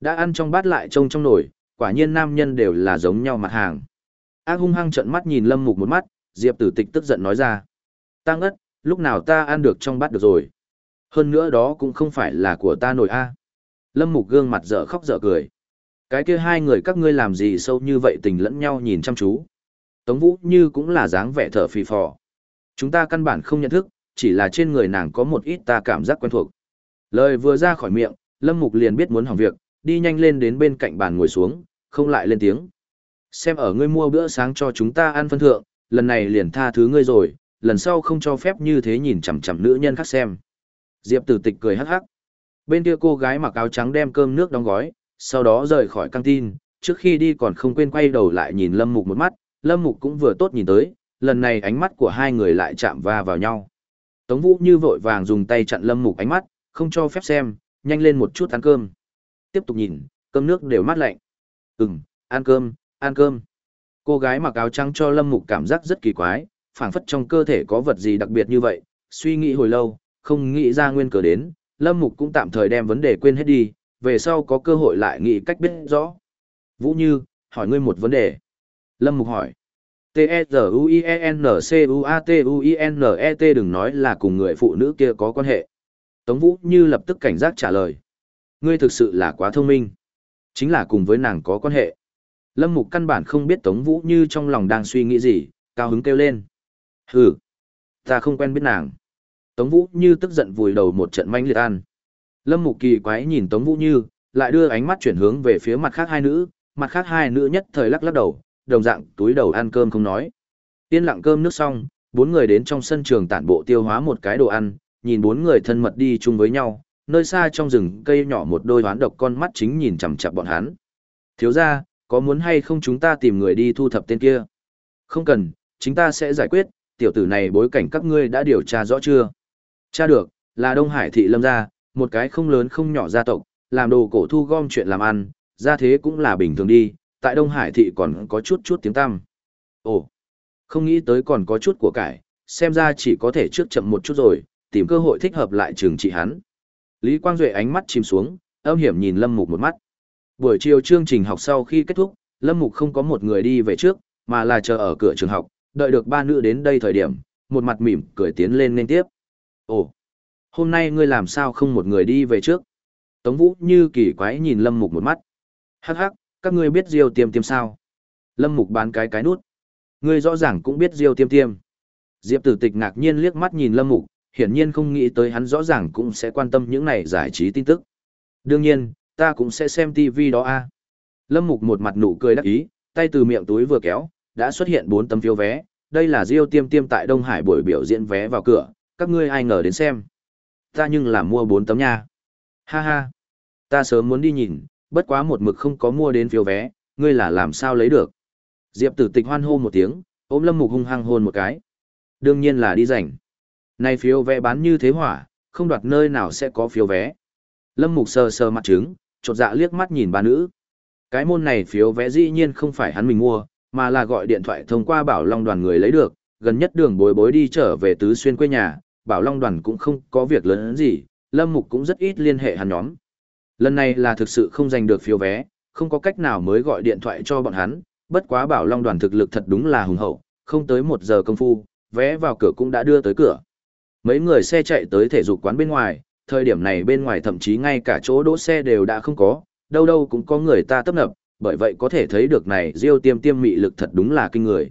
Đã ăn trong bát lại trông trong nồi, quả nhiên nam nhân đều là giống nhau mặt hàng. Ác hung hăng trợn mắt nhìn Lâm Mục một mắt, Diệp Tử Tịch tức giận nói ra. Tăng ất, lúc nào ta ăn được trong bát được rồi. Hơn nữa đó cũng không phải là của ta nổi a. Lâm Mục gương mặt dở khóc dở cười. Cái kia hai người các ngươi làm gì sâu như vậy tình lẫn nhau nhìn chăm chú. Tống Vũ như cũng là dáng vẻ thở phì phò. Chúng ta căn bản không nhận thức, chỉ là trên người nàng có một ít ta cảm giác quen thuộc. Lời vừa ra khỏi miệng, Lâm Mục liền biết muốn hỏng việc, đi nhanh lên đến bên cạnh bàn ngồi xuống, không lại lên tiếng. Xem ở ngươi mua bữa sáng cho chúng ta ăn phân thượng, lần này liền tha thứ ngươi rồi, lần sau không cho phép như thế nhìn chằm chằm nữ nhân khác xem. Diệp Tử Tịch cười hắc hắc. Bên kia cô gái mặc áo trắng đem cơm nước đóng gói, sau đó rời khỏi căng tin, trước khi đi còn không quên quay đầu lại nhìn Lâm Mục một mắt, Lâm Mục cũng vừa tốt nhìn tới, lần này ánh mắt của hai người lại chạm va vào nhau. Tống Vũ như vội vàng dùng tay chặn Lâm Mục ánh mắt, không cho phép xem, nhanh lên một chút ăn cơm. Tiếp tục nhìn, cơm nước đều mát lạnh. Ừm, ăn cơm, ăn cơm. Cô gái mặc áo trắng cho Lâm Mục cảm giác rất kỳ quái, phảng phất trong cơ thể có vật gì đặc biệt như vậy, suy nghĩ hồi lâu, không nghĩ ra nguyên cớ đến, Lâm Mục cũng tạm thời đem vấn đề quên hết đi, về sau có cơ hội lại nghĩ cách biết rõ. Vũ Như, hỏi ngươi một vấn đề. Lâm Mục hỏi. T-E-Z-U-I-E-N-C-U-A-T-U-I-N-E-T đừng nói là cùng người phụ nữ kia có quan hệ. Tống Vũ Như lập tức cảnh giác trả lời. Ngươi thực sự là quá thông minh. Chính là cùng với nàng có quan hệ. Lâm Mục căn bản không biết Tống Vũ Như trong lòng đang suy nghĩ gì, cao hứng kêu lên. Hừ, ta không quen biết nàng. Tống Vũ Như tức giận vùi đầu một trận manh liệt ăn. Lâm Mục kỳ quái nhìn Tống Vũ Như, lại đưa ánh mắt chuyển hướng về phía mặt khác hai nữ, mặt khác hai nữ nhất thời lắc lắc đầu, đồng dạng túi đầu ăn cơm không nói. Tiên lặng cơm nước xong, bốn người đến trong sân trường tản bộ tiêu hóa một cái đồ ăn, nhìn bốn người thân mật đi chung với nhau, nơi xa trong rừng cây nhỏ một đôi hoán độc con mắt chính nhìn chằm chằm bọn hắn. Thiếu gia, có muốn hay không chúng ta tìm người đi thu thập tên kia? Không cần, chúng ta sẽ giải quyết, tiểu tử này bối cảnh các ngươi đã điều tra rõ chưa? Tra được, là Đông Hải thị lâm gia, một cái không lớn không nhỏ gia tộc, làm đồ cổ thu gom chuyện làm ăn, ra thế cũng là bình thường đi, tại Đông Hải thị còn có chút chút tiếng tăm. Ồ, không nghĩ tới còn có chút của cải, xem ra chỉ có thể trước chậm một chút rồi, tìm cơ hội thích hợp lại trừng trị hắn. Lý Quang Duệ ánh mắt chìm xuống, âm hiểm nhìn Lâm Mục một mắt. Buổi chiều chương trình học sau khi kết thúc, Lâm Mục không có một người đi về trước, mà là chờ ở cửa trường học, đợi được ba nữ đến đây thời điểm, một mặt mỉm cười tiến lên nên tiếp. Ồ, hôm nay ngươi làm sao không một người đi về trước? Tống Vũ như kỳ quái nhìn Lâm Mục một mắt. Hắc hắc, các ngươi biết Diêu Tiêm Tiêm sao? Lâm Mục bán cái cái nút. Ngươi rõ ràng cũng biết Diêu Tiêm Tiêm. Diệp Tử Tịch ngạc nhiên liếc mắt nhìn Lâm Mục, hiển nhiên không nghĩ tới hắn rõ ràng cũng sẽ quan tâm những này giải trí tin tức. Đương nhiên, ta cũng sẽ xem TV đó a. Lâm Mục một mặt nụ cười đắc ý, tay từ miệng túi vừa kéo, đã xuất hiện bốn tấm phiếu vé, đây là Diêu Tiêm Tiêm tại Đông Hải buổi biểu diễn vé vào cửa, các ngươi ai ngờ đến xem. Ta nhưng là mua bốn tấm nha. Ha ha. Ta sớm muốn đi nhìn, bất quá một mực không có mua đến phiếu vé, ngươi là làm sao lấy được. Diệp tử tịch hoan hô một tiếng, ôm lâm mục hung hăng hôn một cái. Đương nhiên là đi rảnh. Này phiếu vé bán như thế hỏa, không đoạt nơi nào sẽ có phiếu vé. Lâm mục sờ sờ mặt trứng, chột dạ liếc mắt nhìn ba nữ. Cái môn này phiếu vé dĩ nhiên không phải hắn mình mua, mà là gọi điện thoại thông qua bảo long đoàn người lấy được, gần nhất đường bối bối đi trở về tứ xuyên quê nhà, bảo long đoàn cũng không có việc lớn gì, lâm mục cũng rất ít liên hệ hắn nhóm. Lần này là thực sự không giành được phiếu vé, không có cách nào mới gọi điện thoại cho bọn hắn, bất quá bảo long đoàn thực lực thật đúng là hùng hậu, không tới một giờ công phu, vé vào cửa cũng đã đưa tới cửa. Mấy người xe chạy tới thể dục quán bên ngoài, thời điểm này bên ngoài thậm chí ngay cả chỗ đỗ xe đều đã không có, đâu đâu cũng có người ta tấp nập, bởi vậy có thể thấy được này Diêu Tiêm Tiêm mị lực thật đúng là kinh người.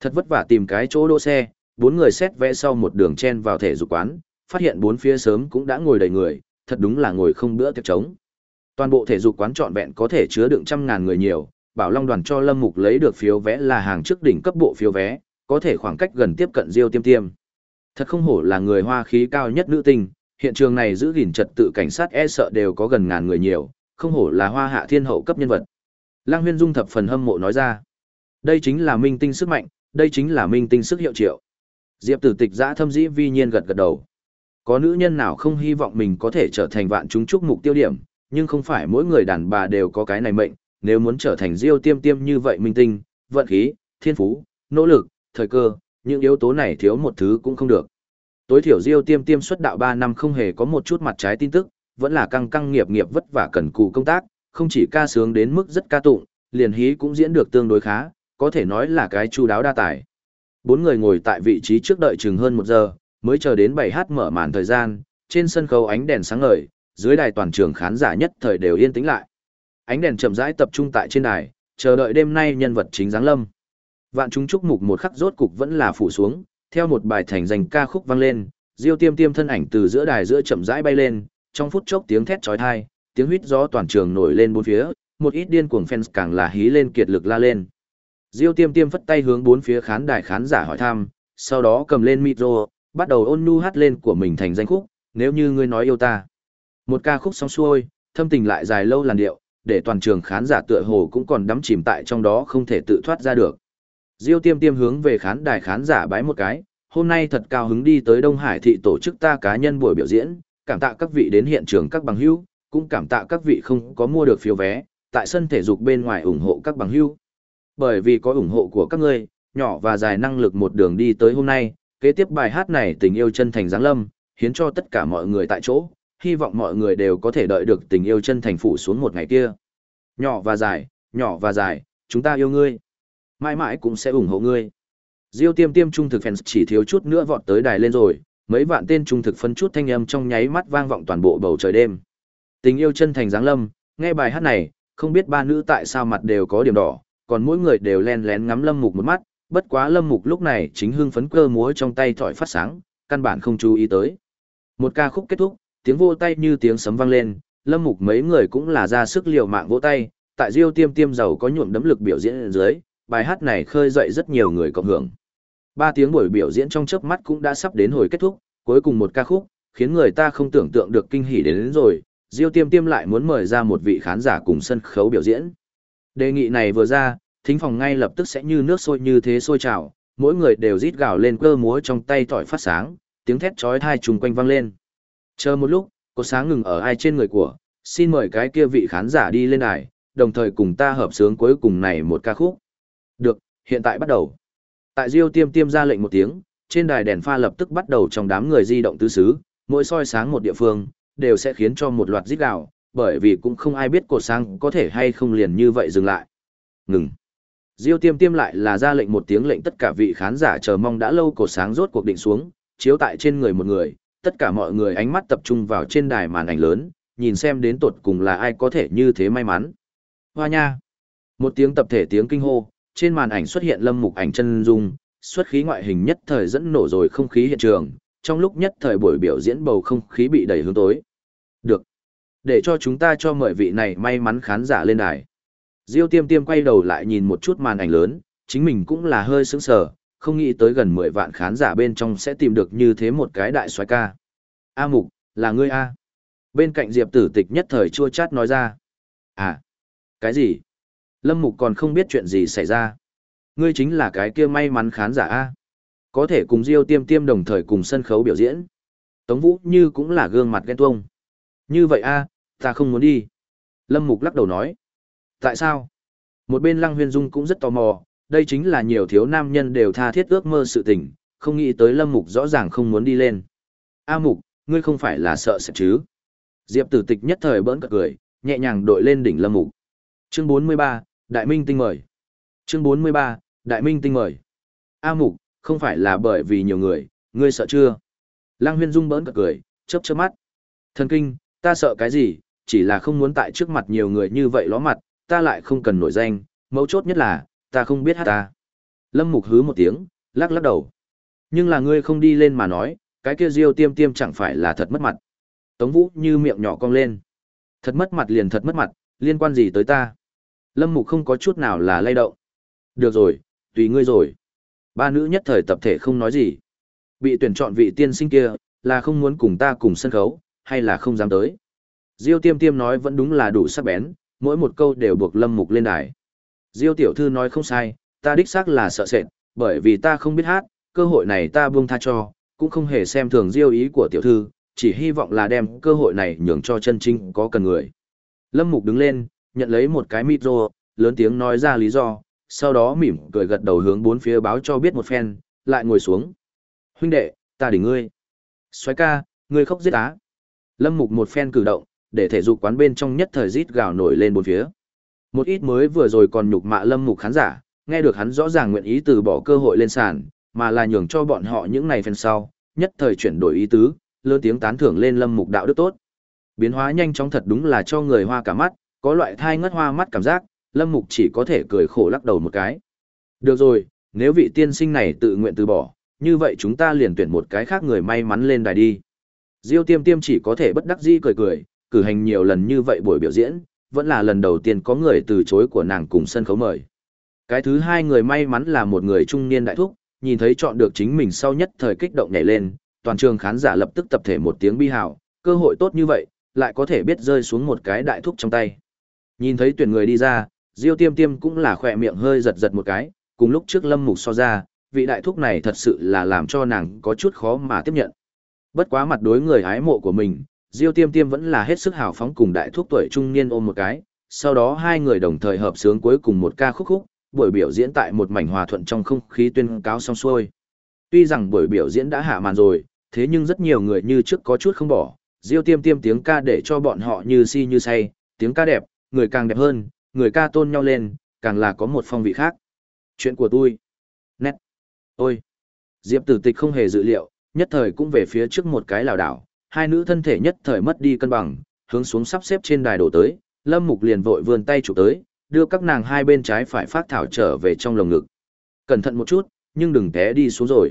Thật vất vả tìm cái chỗ đỗ xe, bốn người xét vẽ sau một đường chen vào thể dục quán, phát hiện bốn phía sớm cũng đã ngồi đầy người, thật đúng là ngồi không bữa tiệc trống. Toàn bộ thể dục quán trọn vẹn có thể chứa đựng trăm ngàn người nhiều, Bảo Long đoàn cho Lâm Mục lấy được phiếu vé là hàng trước đỉnh cấp bộ phiếu vé, có thể khoảng cách gần tiếp cận Diêu Tiêm Tiêm. Thật không hổ là người hoa khí cao nhất nữ tinh, hiện trường này giữ gìn trật tự cảnh sát e sợ đều có gần ngàn người nhiều, không hổ là hoa hạ thiên hậu cấp nhân vật. Lăng Huyên Dung thập phần hâm mộ nói ra. Đây chính là minh tinh sức mạnh, đây chính là minh tinh sức hiệu triệu. Diệp tử tịch giã thâm dĩ vi nhiên gật gật đầu. Có nữ nhân nào không hy vọng mình có thể trở thành vạn chúng chúc mục tiêu điểm, nhưng không phải mỗi người đàn bà đều có cái này mệnh, nếu muốn trở thành diêu tiêm tiêm như vậy minh tinh, vận khí, thiên phú, nỗ lực, thời cơ, những yếu tố này thiếu một thứ cũng không được. Tối thiểu diêu tiêm tiêm xuất đạo 3 năm không hề có một chút mặt trái tin tức, vẫn là căng căng nghiệp nghiệp vất vả cần cù công tác, không chỉ ca sướng đến mức rất ca tụng, liền hí cũng diễn được tương đối khá, có thể nói là cái chu đáo đa tài. Bốn người ngồi tại vị trí trước đợi chừng hơn một giờ, mới chờ đến 7h mở màn thời gian, trên sân khấu ánh đèn sáng ngời, dưới đài toàn trường khán giả nhất thời đều yên tĩnh lại. Ánh đèn chậm rãi tập trung tại trên đài, chờ đợi đêm nay nhân vật chính giáng lâm. Vạn chúng chúc mục một khắc rốt cục vẫn là phủ xuống, theo một bài thành danh ca khúc vang lên, Diêu Tiêm Tiêm thân ảnh từ giữa đài giữa chậm rãi bay lên, trong phút chốc tiếng thét chói tai, tiếng huýt gió toàn trường nổi lên bốn phía, một ít điên cuồng fans càng là hí lên kiệt lực la lên. Diêu Tiêm Tiêm phất tay hướng bốn phía khán đài khán giả hỏi thăm, sau đó cầm lên micro, bắt đầu ôn nhu hát lên của mình thành danh khúc, nếu như ngươi nói yêu ta. Một ca khúc xong xuôi, thâm tình lại dài lâu làn điệu, để toàn trường khán giả tựa hồ cũng còn đắm chìm tại trong đó không thể tự thoát ra được. Diêu Tiêm Tiêm hướng về khán đài khán giả bái một cái, hôm nay thật cao hứng đi tới Đông Hải thị tổ chức ta cá nhân buổi biểu diễn, cảm tạ các vị đến hiện trường các bằng hữu, cũng cảm tạ các vị không có mua được phiếu vé, tại sân thể dục bên ngoài ủng hộ các bằng hữu. Bởi vì có ủng hộ của các ngươi, nhỏ và dài năng lực một đường đi tới hôm nay, kế tiếp bài hát này tình yêu chân thành giáng lâm, hiến cho tất cả mọi người tại chỗ, hy vọng mọi người đều có thể đợi được tình yêu chân thành phủ xuống một ngày kia. Nhỏ và dài, nhỏ và dài, chúng ta yêu ngươi. Mãi mãi cũng sẽ ủng hộ ngươi. Diêu tiêm tiêm trung thực fans chỉ thiếu chút nữa vọt tới đài lên rồi, mấy vạn tên trung thực phân chút thanh âm trong nháy mắt vang vọng toàn bộ bầu trời đêm. Tình yêu chân thành giáng lâm, nghe bài hát này, không biết ba nữ tại sao mặt đều có điểm đỏ, còn mỗi người đều len lén ngắm Lâm Mục một mắt, bất quá Lâm Mục lúc này chính hưng phấn cơ múa trong tay thổi phát sáng, căn bản không chú ý tới. Một ca khúc kết thúc, tiếng vô tay như tiếng sấm vang lên, Lâm Mục mấy người cũng là ra sức liều mạng vỗ tay, tại Diêu Tiêm Tiêm giàu có nhuộm đấm lực biểu diễn dưới, bài hát này khơi dậy rất nhiều người cộng hưởng. Ba tiếng buổi biểu diễn trong chớp mắt cũng đã sắp đến hồi kết thúc, cuối cùng một ca khúc, khiến người ta không tưởng tượng được kinh hỉ đến, đến rồi, Diêu Tiêm Tiêm lại muốn mời ra một vị khán giả cùng sân khấu biểu diễn. Đề nghị này vừa ra, thính phòng ngay lập tức sẽ như nước sôi như thế sôi trào, mỗi người đều rít gào lên cơ múa trong tay tỏi phát sáng, tiếng thét chói tai trùng quanh vang lên. Chờ một lúc, có sáng ngừng ở ai trên người của, xin mời cái kia vị khán giả đi lên đài, đồng thời cùng ta hợp sướng cuối cùng này một ca khúc. Được, hiện tại bắt đầu. Tại Diêu Tiêm Tiêm ra lệnh một tiếng, trên đài đèn pha lập tức bắt đầu trong đám người di động tứ xứ, mỗi soi sáng một địa phương, đều sẽ khiến cho một loạt rít gào, bởi vì cũng không ai biết cột sáng có thể hay không liền như vậy dừng lại. Ngừng. Diêu tiêm tiêm lại là ra lệnh một tiếng lệnh tất cả vị khán giả chờ mong đã lâu cột sáng rốt cuộc định xuống, chiếu tại trên người một người, tất cả mọi người ánh mắt tập trung vào trên đài màn ảnh lớn, nhìn xem đến tột cùng là ai có thể như thế may mắn. Hoa nha! Một tiếng tập thể tiếng kinh hô, trên màn ảnh xuất hiện lâm mục ảnh chân dung, xuất khí ngoại hình nhất thời dẫn nổ rồi không khí hiện trường, trong lúc nhất thời buổi biểu diễn bầu không khí bị đẩy hướng tối. Được. Để cho chúng ta cho mời vị này may mắn khán giả lên đài. Diêu tiêm tiêm quay đầu lại nhìn một chút màn ảnh lớn, chính mình cũng là hơi sững sờ, không nghĩ tới gần 10 vạn khán giả bên trong sẽ tìm được như thế một cái đại xoái ca. A Mục, là ngươi A. Bên cạnh Diệp tử tịch nhất thời chua chát nói ra. À, cái gì? Lâm Mục còn không biết chuyện gì xảy ra. Ngươi chính là cái kia may mắn khán giả A. Có thể cùng Diêu tiêm tiêm đồng thời cùng sân khấu biểu diễn. Tống Vũ như cũng là gương mặt ghen tuông. Như vậy A, ta không muốn đi. Lâm Mục lắc đầu nói. Tại sao? Một bên Lăng Huyên Dung cũng rất tò mò, đây chính là nhiều thiếu nam nhân đều tha thiết ước mơ sự tình, không nghĩ tới Lâm Mục rõ ràng không muốn đi lên. A Mục, ngươi không phải là sợ sẽ chứ? Diệp tử tịch nhất thời bỡn cợt cười, nhẹ nhàng đội lên đỉnh Lâm Mục. Chương 43, Đại Minh tinh mời. Chương 43, Đại Minh tinh mời. A Mục, không phải là bởi vì nhiều người, ngươi sợ chưa? Lăng Huyên Dung bỡn cả cười, chớp chớp mắt. Thần kinh, ta sợ cái gì, chỉ là không muốn tại trước mặt nhiều người như vậy ló mặt, ta lại không cần nổi danh, mấu chốt nhất là, ta không biết hát ta. Lâm Mục hứ một tiếng, lắc lắc đầu. Nhưng là ngươi không đi lên mà nói, Cái kia Diêu Tiêm Tiêm chẳng phải là thật mất mặt. Tống Vũ như miệng nhỏ cong lên. Thật mất mặt liền thật mất mặt, liên quan gì tới ta? Lâm Mục không có chút nào là lay động. Được rồi, tùy ngươi rồi. Ba nữ nhất thời tập thể không nói gì. Bị tuyển chọn vị tiên sinh kia, là không muốn cùng ta cùng sân khấu, hay là không dám tới. Diêu tiêm tiêm nói vẫn đúng là đủ sắc bén, mỗi một câu đều buộc lâm mục lên đài. Diêu tiểu thư nói không sai, ta đích xác là sợ sệt, bởi vì ta không biết hát, cơ hội này ta buông tha cho, cũng không hề xem thường diêu ý của tiểu thư, chỉ hy vọng là đem cơ hội này nhường cho chân chính có cần người. Lâm mục đứng lên, nhận lấy một cái micro, lớn tiếng nói ra lý do, sau đó mỉm cười gật đầu hướng bốn phía báo cho biết một phen, lại ngồi xuống. Huynh đệ, ta đỉnh ngươi. Xoái ca, ngươi khóc giết á. Lâm mục một phen cử động, để thể dục quán bên trong nhất thời rít gào nổi lên bốn phía. Một ít mới vừa rồi còn nhục mạ lâm mục khán giả, nghe được hắn rõ ràng nguyện ý từ bỏ cơ hội lên sàn, mà là nhường cho bọn họ những này phần sau, nhất thời chuyển đổi ý tứ, lớn tiếng tán thưởng lên lâm mục đạo đức tốt. Biến hóa nhanh chóng thật đúng là cho người hoa cả mắt, có loại thai ngất hoa mắt cảm giác, lâm mục chỉ có thể cười khổ lắc đầu một cái. Được rồi, nếu vị tiên sinh này tự nguyện từ bỏ, như vậy chúng ta liền tuyển một cái khác người may mắn lên đài đi. Diêu tiêm tiêm chỉ có thể bất đắc dĩ cười cười, cử hành nhiều lần như vậy buổi biểu diễn, vẫn là lần đầu tiên có người từ chối của nàng cùng sân khấu mời. Cái thứ hai người may mắn là một người trung niên đại thúc, nhìn thấy chọn được chính mình sau nhất thời kích động nhảy lên, toàn trường khán giả lập tức tập thể một tiếng bi hào, cơ hội tốt như vậy, lại có thể biết rơi xuống một cái đại thúc trong tay. Nhìn thấy tuyển người đi ra, Diêu Tiêm Tiêm cũng là khỏe miệng hơi giật giật một cái, cùng lúc trước Lâm Mục so ra, vị đại thúc này thật sự là làm cho nàng có chút khó mà tiếp nhận. Bất quá mặt đối người hái mộ của mình, Diêu Tiêm Tiêm vẫn là hết sức hào phóng cùng đại thúc tuổi trung niên ôm một cái, sau đó hai người đồng thời hợp sướng cuối cùng một ca khúc khúc, buổi biểu diễn tại một mảnh hòa thuận trong không khí tuyên cáo xong xuôi. Tuy rằng buổi biểu diễn đã hạ màn rồi, thế nhưng rất nhiều người như trước có chút không bỏ, Diêu Tiêm Tiêm tiếng ca để cho bọn họ như si như say, tiếng ca đẹp, người càng đẹp hơn, người ca tôn nhau lên, càng là có một phong vị khác. Chuyện của tôi. Nét. Ôi. Diệp Tử Tịch không hề dự liệu, nhất thời cũng về phía trước một cái lảo đảo, hai nữ thân thể nhất thời mất đi cân bằng, hướng xuống sắp xếp trên đài đổ tới, Lâm Mục liền vội vươn tay chụp tới, đưa các nàng hai bên trái phải phát thảo trở về trong lồng ngực. Cẩn thận một chút, nhưng đừng té đi xuống rồi.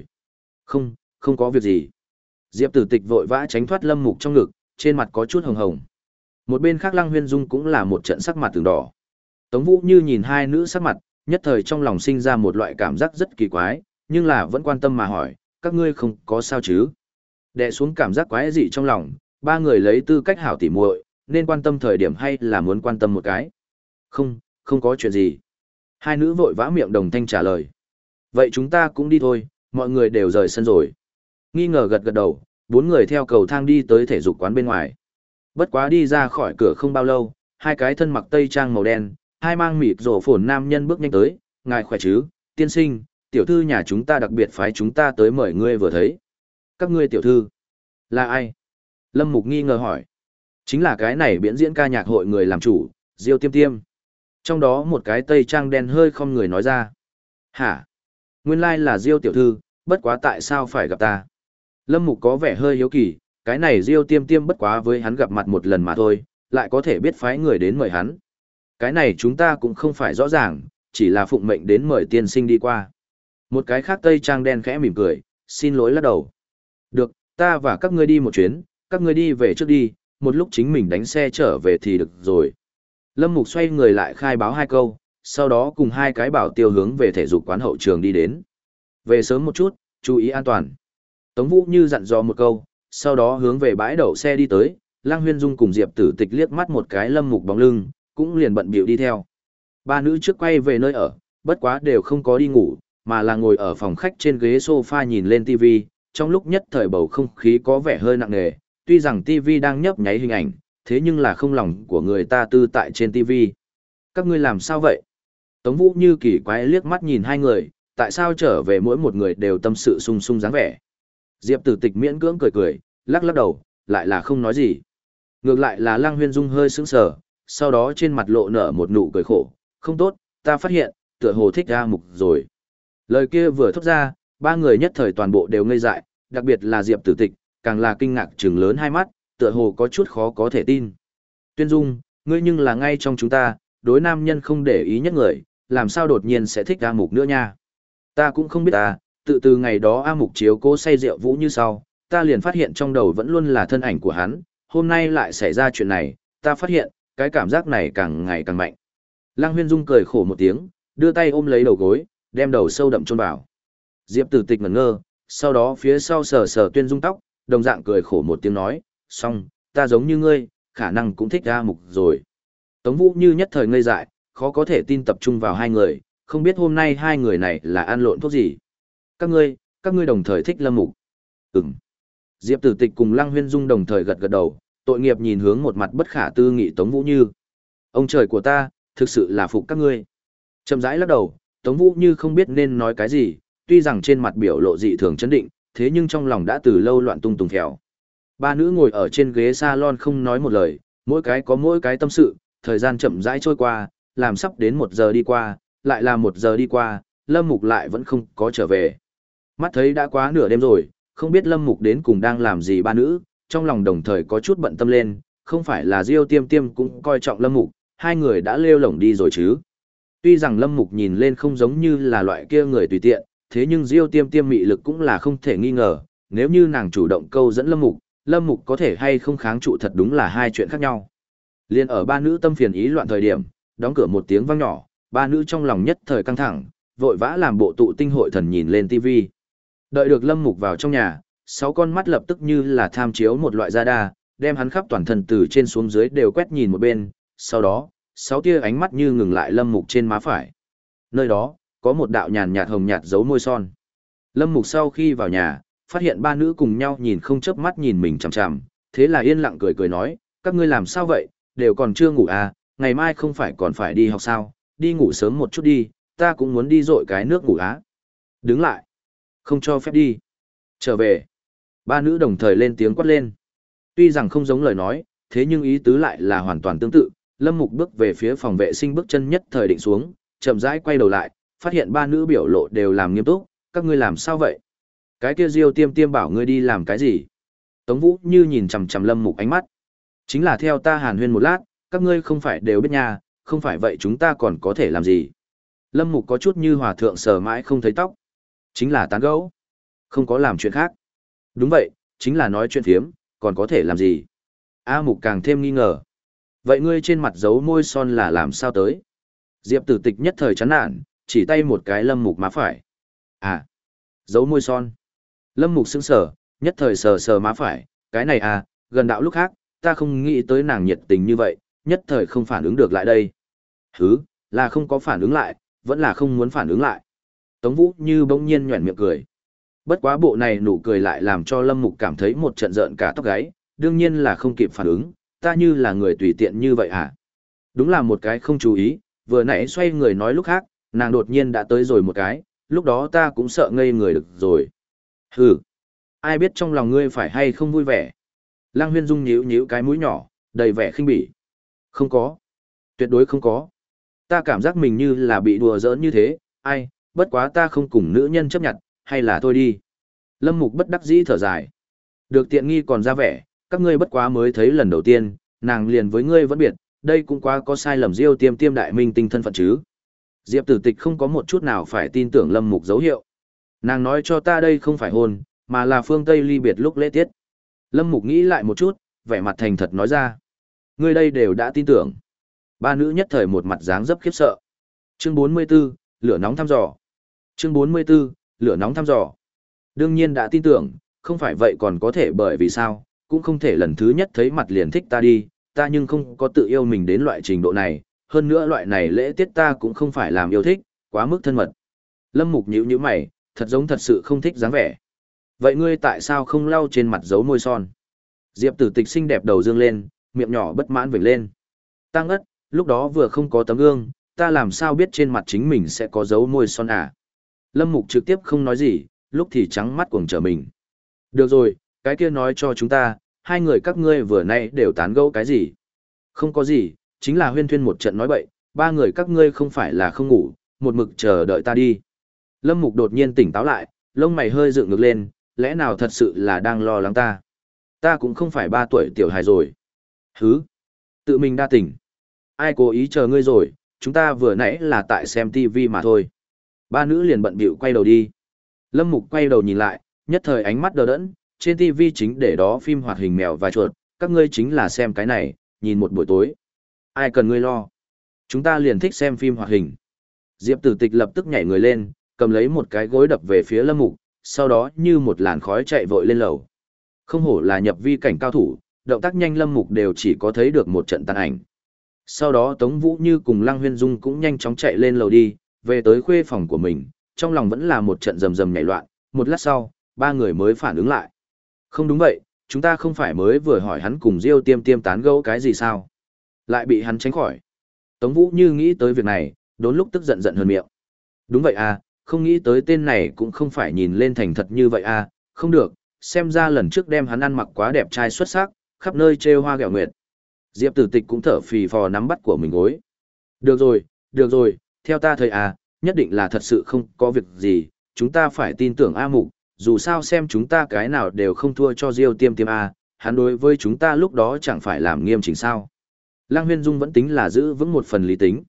Không, không có việc gì. Diệp Tử Tịch vội vã tránh thoát Lâm Mục trong ngực, trên mặt có chút hồng hồng. Một bên khác Lăng Huyên Dung cũng là một trận sắc mặt từng đỏ. Tống Vũ Như nhìn hai nữ sắc mặt, nhất thời trong lòng sinh ra một loại cảm giác rất kỳ quái, nhưng là vẫn quan tâm mà hỏi, các ngươi không có sao chứ? Đệ xuống cảm giác quái dị trong lòng, ba người lấy tư cách hảo tỉ muội, nên quan tâm thời điểm hay là muốn quan tâm một cái. Không, không có chuyện gì. Hai nữ vội vã miệng đồng thanh trả lời. Vậy chúng ta cũng đi thôi, mọi người đều rời sân rồi. Nghi ngờ gật gật đầu, bốn người theo cầu thang đi tới thể dục quán bên ngoài. Bất quá đi ra khỏi cửa không bao lâu, hai cái thân mặc tây trang màu đen, hai mang mịt rổ phồn nam nhân bước nhanh tới, ngài khỏe chứ, tiên sinh, tiểu thư nhà chúng ta đặc biệt phái chúng ta tới mời ngươi vừa thấy. Các ngươi tiểu thư, là ai? Lâm Mục nghi ngờ hỏi. Chính là cái này biễn diễn ca nhạc hội người làm chủ, Diêu Tiêm Tiêm. Trong đó một cái tây trang đen hơi không người nói ra. Hả? Nguyên lai là Diêu tiểu thư, bất quá tại sao phải gặp ta? Lâm Mục có vẻ hơi hiếu kỳ, cái này Diêu Tiêm Tiêm bất quá với hắn gặp mặt một lần mà thôi, lại có thể biết phái người đến mời hắn. Cái này chúng ta cũng không phải rõ ràng, chỉ là phụng mệnh đến mời tiên sinh đi qua. Một cái khác tây trang đen khẽ mỉm cười, xin lỗi lắc đầu. Được, ta và các ngươi đi một chuyến, các ngươi đi về trước đi, một lúc chính mình đánh xe trở về thì được rồi. Lâm Mục xoay người lại khai báo hai câu, sau đó cùng hai cái bảo tiêu hướng về thể dục quán hậu trường đi đến. Về sớm một chút, chú ý an toàn. Tống Vũ như dặn dò một câu, sau đó hướng về bãi đậu xe đi tới, Lang Huyên Dung cùng Diệp Tử Tịch liếc mắt một cái Lâm Mục bóng lưng, cũng liền bận bịu đi theo. Ba nữ trước quay về nơi ở, bất quá đều không có đi ngủ, mà là ngồi ở phòng khách trên ghế sofa nhìn lên TV, trong lúc nhất thời bầu không khí có vẻ hơi nặng nề, tuy rằng TV đang nhấp nháy hình ảnh, thế nhưng là không lòng của người ta tư tại trên TV. Các ngươi làm sao vậy? Tống Vũ như kỳ quái liếc mắt nhìn hai người, tại sao trở về mỗi một người đều tâm sự sung sung dáng vẻ. Diệp tử tịch miễn cưỡng cười cười, lắc lắc đầu, lại là không nói gì. Ngược lại là Lăng Huyên Dung hơi sững sờ, sau đó trên mặt lộ nở một nụ cười khổ, không tốt, ta phát hiện, tựa hồ thích A Mục rồi. Lời kia vừa thốt ra, ba người nhất thời toàn bộ đều ngây dại, đặc biệt là Diệp Tử Tịch, càng là kinh ngạc trừng lớn hai mắt, tựa hồ có chút khó có thể tin. Tuyên Dung, ngươi nhưng là ngay trong chúng ta, đối nam nhân không để ý nhất người, làm sao đột nhiên sẽ thích A Mục nữa nha. Ta cũng không biết ta, tự từ ngày đó A Mục chiếu cố say rượu vũ như sau, ta liền phát hiện trong đầu vẫn luôn là thân ảnh của hắn, hôm nay lại xảy ra chuyện này, ta phát hiện, cái cảm giác này càng ngày càng mạnh. Lăng Huyên Dung cười khổ một tiếng, đưa tay ôm lấy đầu gối, đem đầu sâu đậm chôn vào. Diệp Tử Tịch ngẩn ngơ, sau đó phía sau sờ sờ Tuyên Dung tóc, đồng dạng cười khổ một tiếng nói, "Xong, ta giống như ngươi, khả năng cũng thích A Mục rồi." Tống Vũ như nhất thời ngây dại, khó có thể tin tập trung vào hai người, không biết hôm nay hai người này là ăn lộn thuốc gì. Các ngươi, các ngươi đồng thời thích Lâm Mục. Ừm. Diệp Tử Tịch cùng Lăng Huyên Dung đồng thời gật gật đầu, tội nghiệp nhìn hướng một mặt bất khả tư nghị Tống Vũ Như. Ông trời của ta, thực sự là phục các ngươi. Chậm rãi lắc đầu, Tống Vũ Như không biết nên nói cái gì, tuy rằng trên mặt biểu lộ dị thường chấn định, thế nhưng trong lòng đã từ lâu loạn tung tung khéo. Ba nữ ngồi ở trên ghế salon không nói một lời, mỗi cái có mỗi cái tâm sự, thời gian chậm rãi trôi qua, làm sắp đến một giờ đi qua, lại là một giờ đi qua, Lâm Mục lại vẫn không có trở về. Mắt thấy đã quá nửa đêm rồi, không biết Lâm Mục đến cùng đang làm gì ba nữ, trong lòng đồng thời có chút bận tâm lên, không phải là Diêu Tiêm Tiêm cũng coi trọng Lâm Mục, hai người đã lêu lổng đi rồi chứ. Tuy rằng Lâm Mục nhìn lên không giống như là loại kia người tùy tiện, thế nhưng Diêu Tiêm Tiêm mị lực cũng là không thể nghi ngờ, nếu như nàng chủ động câu dẫn Lâm Mục, Lâm Mục có thể hay không kháng trụ thật đúng là hai chuyện khác nhau. Liên ở ba nữ tâm phiền ý loạn thời điểm, đóng cửa một tiếng vang nhỏ, ba nữ trong lòng nhất thời căng thẳng, vội vã làm bộ tụ tinh hội thần nhìn lên TV. Đợi được Lâm Mục vào trong nhà, sáu con mắt lập tức như là tham chiếu một loại da đa, đem hắn khắp toàn thân từ trên xuống dưới đều quét nhìn một bên, sau đó, sáu tia ánh mắt như ngừng lại Lâm Mục trên má phải. Nơi đó, có một đạo nhàn nhạt hồng nhạt giấu môi son. Lâm Mục sau khi vào nhà, phát hiện ba nữ cùng nhau nhìn không chớp mắt nhìn mình chằm chằm, thế là yên lặng cười cười nói, các ngươi làm sao vậy, đều còn chưa ngủ à, ngày mai không phải còn phải đi học sao, đi ngủ sớm một chút đi, ta cũng muốn đi dội cái nước ngủ á. Đứng lại, không cho phép đi. Trở về. Ba nữ đồng thời lên tiếng quát lên. Tuy rằng không giống lời nói, thế nhưng ý tứ lại là hoàn toàn tương tự. Lâm Mục bước về phía phòng vệ sinh bước chân nhất thời định xuống, chậm rãi quay đầu lại, phát hiện ba nữ biểu lộ đều làm nghiêm túc, các ngươi làm sao vậy? Cái kia Diêu Tiêm Tiêm bảo ngươi đi làm cái gì? Tống Vũ như nhìn chằm chằm Lâm Mục ánh mắt. Chính là theo ta hàn huyên một lát, các ngươi không phải đều biết nha, không phải vậy chúng ta còn có thể làm gì? Lâm Mục có chút như hòa thượng sờ mãi không thấy tóc. Chính là tán gẫu, không có làm chuyện khác. Đúng vậy, chính là nói chuyện thiếm, còn có thể làm gì? A Mục càng thêm nghi ngờ. Vậy ngươi trên mặt dấu môi son là làm sao tới? Diệp tử tịch nhất thời chán nản, chỉ tay một cái Lâm Mục má phải. À, dấu môi son. Lâm Mục sững sờ, nhất thời sờ sờ má phải, cái này à, gần đạo lúc khác, ta không nghĩ tới nàng nhiệt tình như vậy, nhất thời không phản ứng được lại đây. Hứ, là không có phản ứng lại, vẫn là không muốn phản ứng lại. Tống Vũ như bỗng nhiên nhuẩn miệng cười. Bất quá bộ này nụ cười lại làm cho Lâm Mục cảm thấy một trận giận cả tóc gáy, đương nhiên là không kịp phản ứng, ta như là người tùy tiện như vậy à? Đúng là một cái không chú ý, vừa nãy xoay người nói lúc khác, nàng đột nhiên đã tới rồi một cái, lúc đó ta cũng sợ ngây người được rồi. Hừ, ai biết trong lòng ngươi phải hay không vui vẻ. Lăng huyên dung nhíu nhíu cái mũi nhỏ, đầy vẻ khinh bỉ. Không có. Tuyệt đối không có. Ta cảm giác mình như là bị đùa giỡn như thế, ai, bất quá ta không cùng nữ nhân chấp nhận, hay là thôi đi. Lâm Mục bất đắc dĩ thở dài. Được tiện nghi còn ra vẻ, các ngươi bất quá mới thấy lần đầu tiên, nàng liền với ngươi vẫn biệt, đây cũng quá có sai lầm diêu tiêm tiêm đại minh tinh thân phận chứ. Diệp tử tịch không có một chút nào phải tin tưởng Lâm Mục dấu hiệu. Nàng nói cho ta đây không phải hôn, mà là phương Tây ly biệt lúc lễ tiết. Lâm Mục nghĩ lại một chút, vẻ mặt thành thật nói ra. Ngươi đây đều đã tin tưởng. Ba nữ nhất thời một mặt dáng dấp khiếp sợ. Chương 44, lửa nóng thăm dò. Chương 44, lửa nóng thăm dò. Đương nhiên đã tin tưởng, không phải vậy còn có thể bởi vì sao, cũng không thể lần thứ nhất thấy mặt liền thích ta đi, ta nhưng không có tự yêu mình đến loại trình độ này, hơn nữa loại này lễ tiết ta cũng không phải làm yêu thích, quá mức thân mật. Lâm Mục nhíu nhíu mày, thật giống thật sự không thích dáng vẻ. Vậy ngươi tại sao không lau trên mặt dấu môi son? Diệp tử tịch xinh đẹp đầu dương lên, miệng nhỏ bất mãn vểnh lên. Tăng ất, lúc đó vừa không có tấm gương, ta làm sao biết trên mặt chính mình sẽ có dấu môi son à? Lâm Mục trực tiếp không nói gì, lúc thì trắng mắt cuồng trở mình. Được rồi, cái kia nói cho chúng ta, hai người các ngươi vừa nay đều tán gẫu cái gì? Không có gì, chính là huyên thuyên một trận nói bậy, ba người các ngươi không phải là không ngủ, một mực chờ đợi ta đi. Lâm Mục đột nhiên tỉnh táo lại, lông mày hơi dựng ngược lên, lẽ nào thật sự là đang lo lắng ta? Ta cũng không phải ba tuổi tiểu hài rồi. Hứ, tự mình đa tỉnh. Ai cố ý chờ ngươi rồi, chúng ta vừa nãy là tại xem TV mà thôi. Ba nữ liền bận bịu quay đầu đi. Lâm Mục quay đầu nhìn lại, nhất thời ánh mắt đờ đẫn, trên TV chính để đó phim hoạt hình mèo và chuột, các ngươi chính là xem cái này, nhìn một buổi tối. Ai cần ngươi lo? Chúng ta liền thích xem phim hoạt hình. Diệp Tử Tịch lập tức nhảy người lên, cầm lấy một cái gối đập về phía Lâm Mục, sau đó như một làn khói chạy vội lên lầu. Không hổ là nhập vi cảnh cao thủ, động tác nhanh Lâm Mục đều chỉ có thấy được một trận tàn ảnh. Sau đó Tống Vũ Như cùng Lăng Huyên Dung cũng nhanh chóng chạy lên lầu đi, về tới khuê phòng của mình, trong lòng vẫn là một trận rầm rầm nhảy loạn, một lát sau, ba người mới phản ứng lại. Không đúng vậy, chúng ta không phải mới vừa hỏi hắn cùng Diêu Tiêm Tiêm tán gẫu cái gì sao? Lại bị hắn tránh khỏi. Tống Vũ Như nghĩ tới việc này, đốn lúc tức giận giận hơn miệng. Đúng vậy à, không nghĩ tới tên này cũng không phải nhìn lên thành thật như vậy à, không được, xem ra lần trước đem hắn ăn mặc quá đẹp trai xuất sắc, khắp nơi trêu hoa gẹo nguyệt. Diệp Tử Tịch cũng thở phì phò nắm bắt của mình gối. Được rồi, được rồi, theo ta thấy à, nhất định là thật sự không có việc gì, chúng ta phải tin tưởng A Mục, dù sao xem chúng ta cái nào đều không thua cho Diêu Tiêm Tiêm A, hắn đối với chúng ta lúc đó chẳng phải làm nghiêm chỉnh sao. Lăng Huyên Dung vẫn tính là giữ vững một phần lý tính.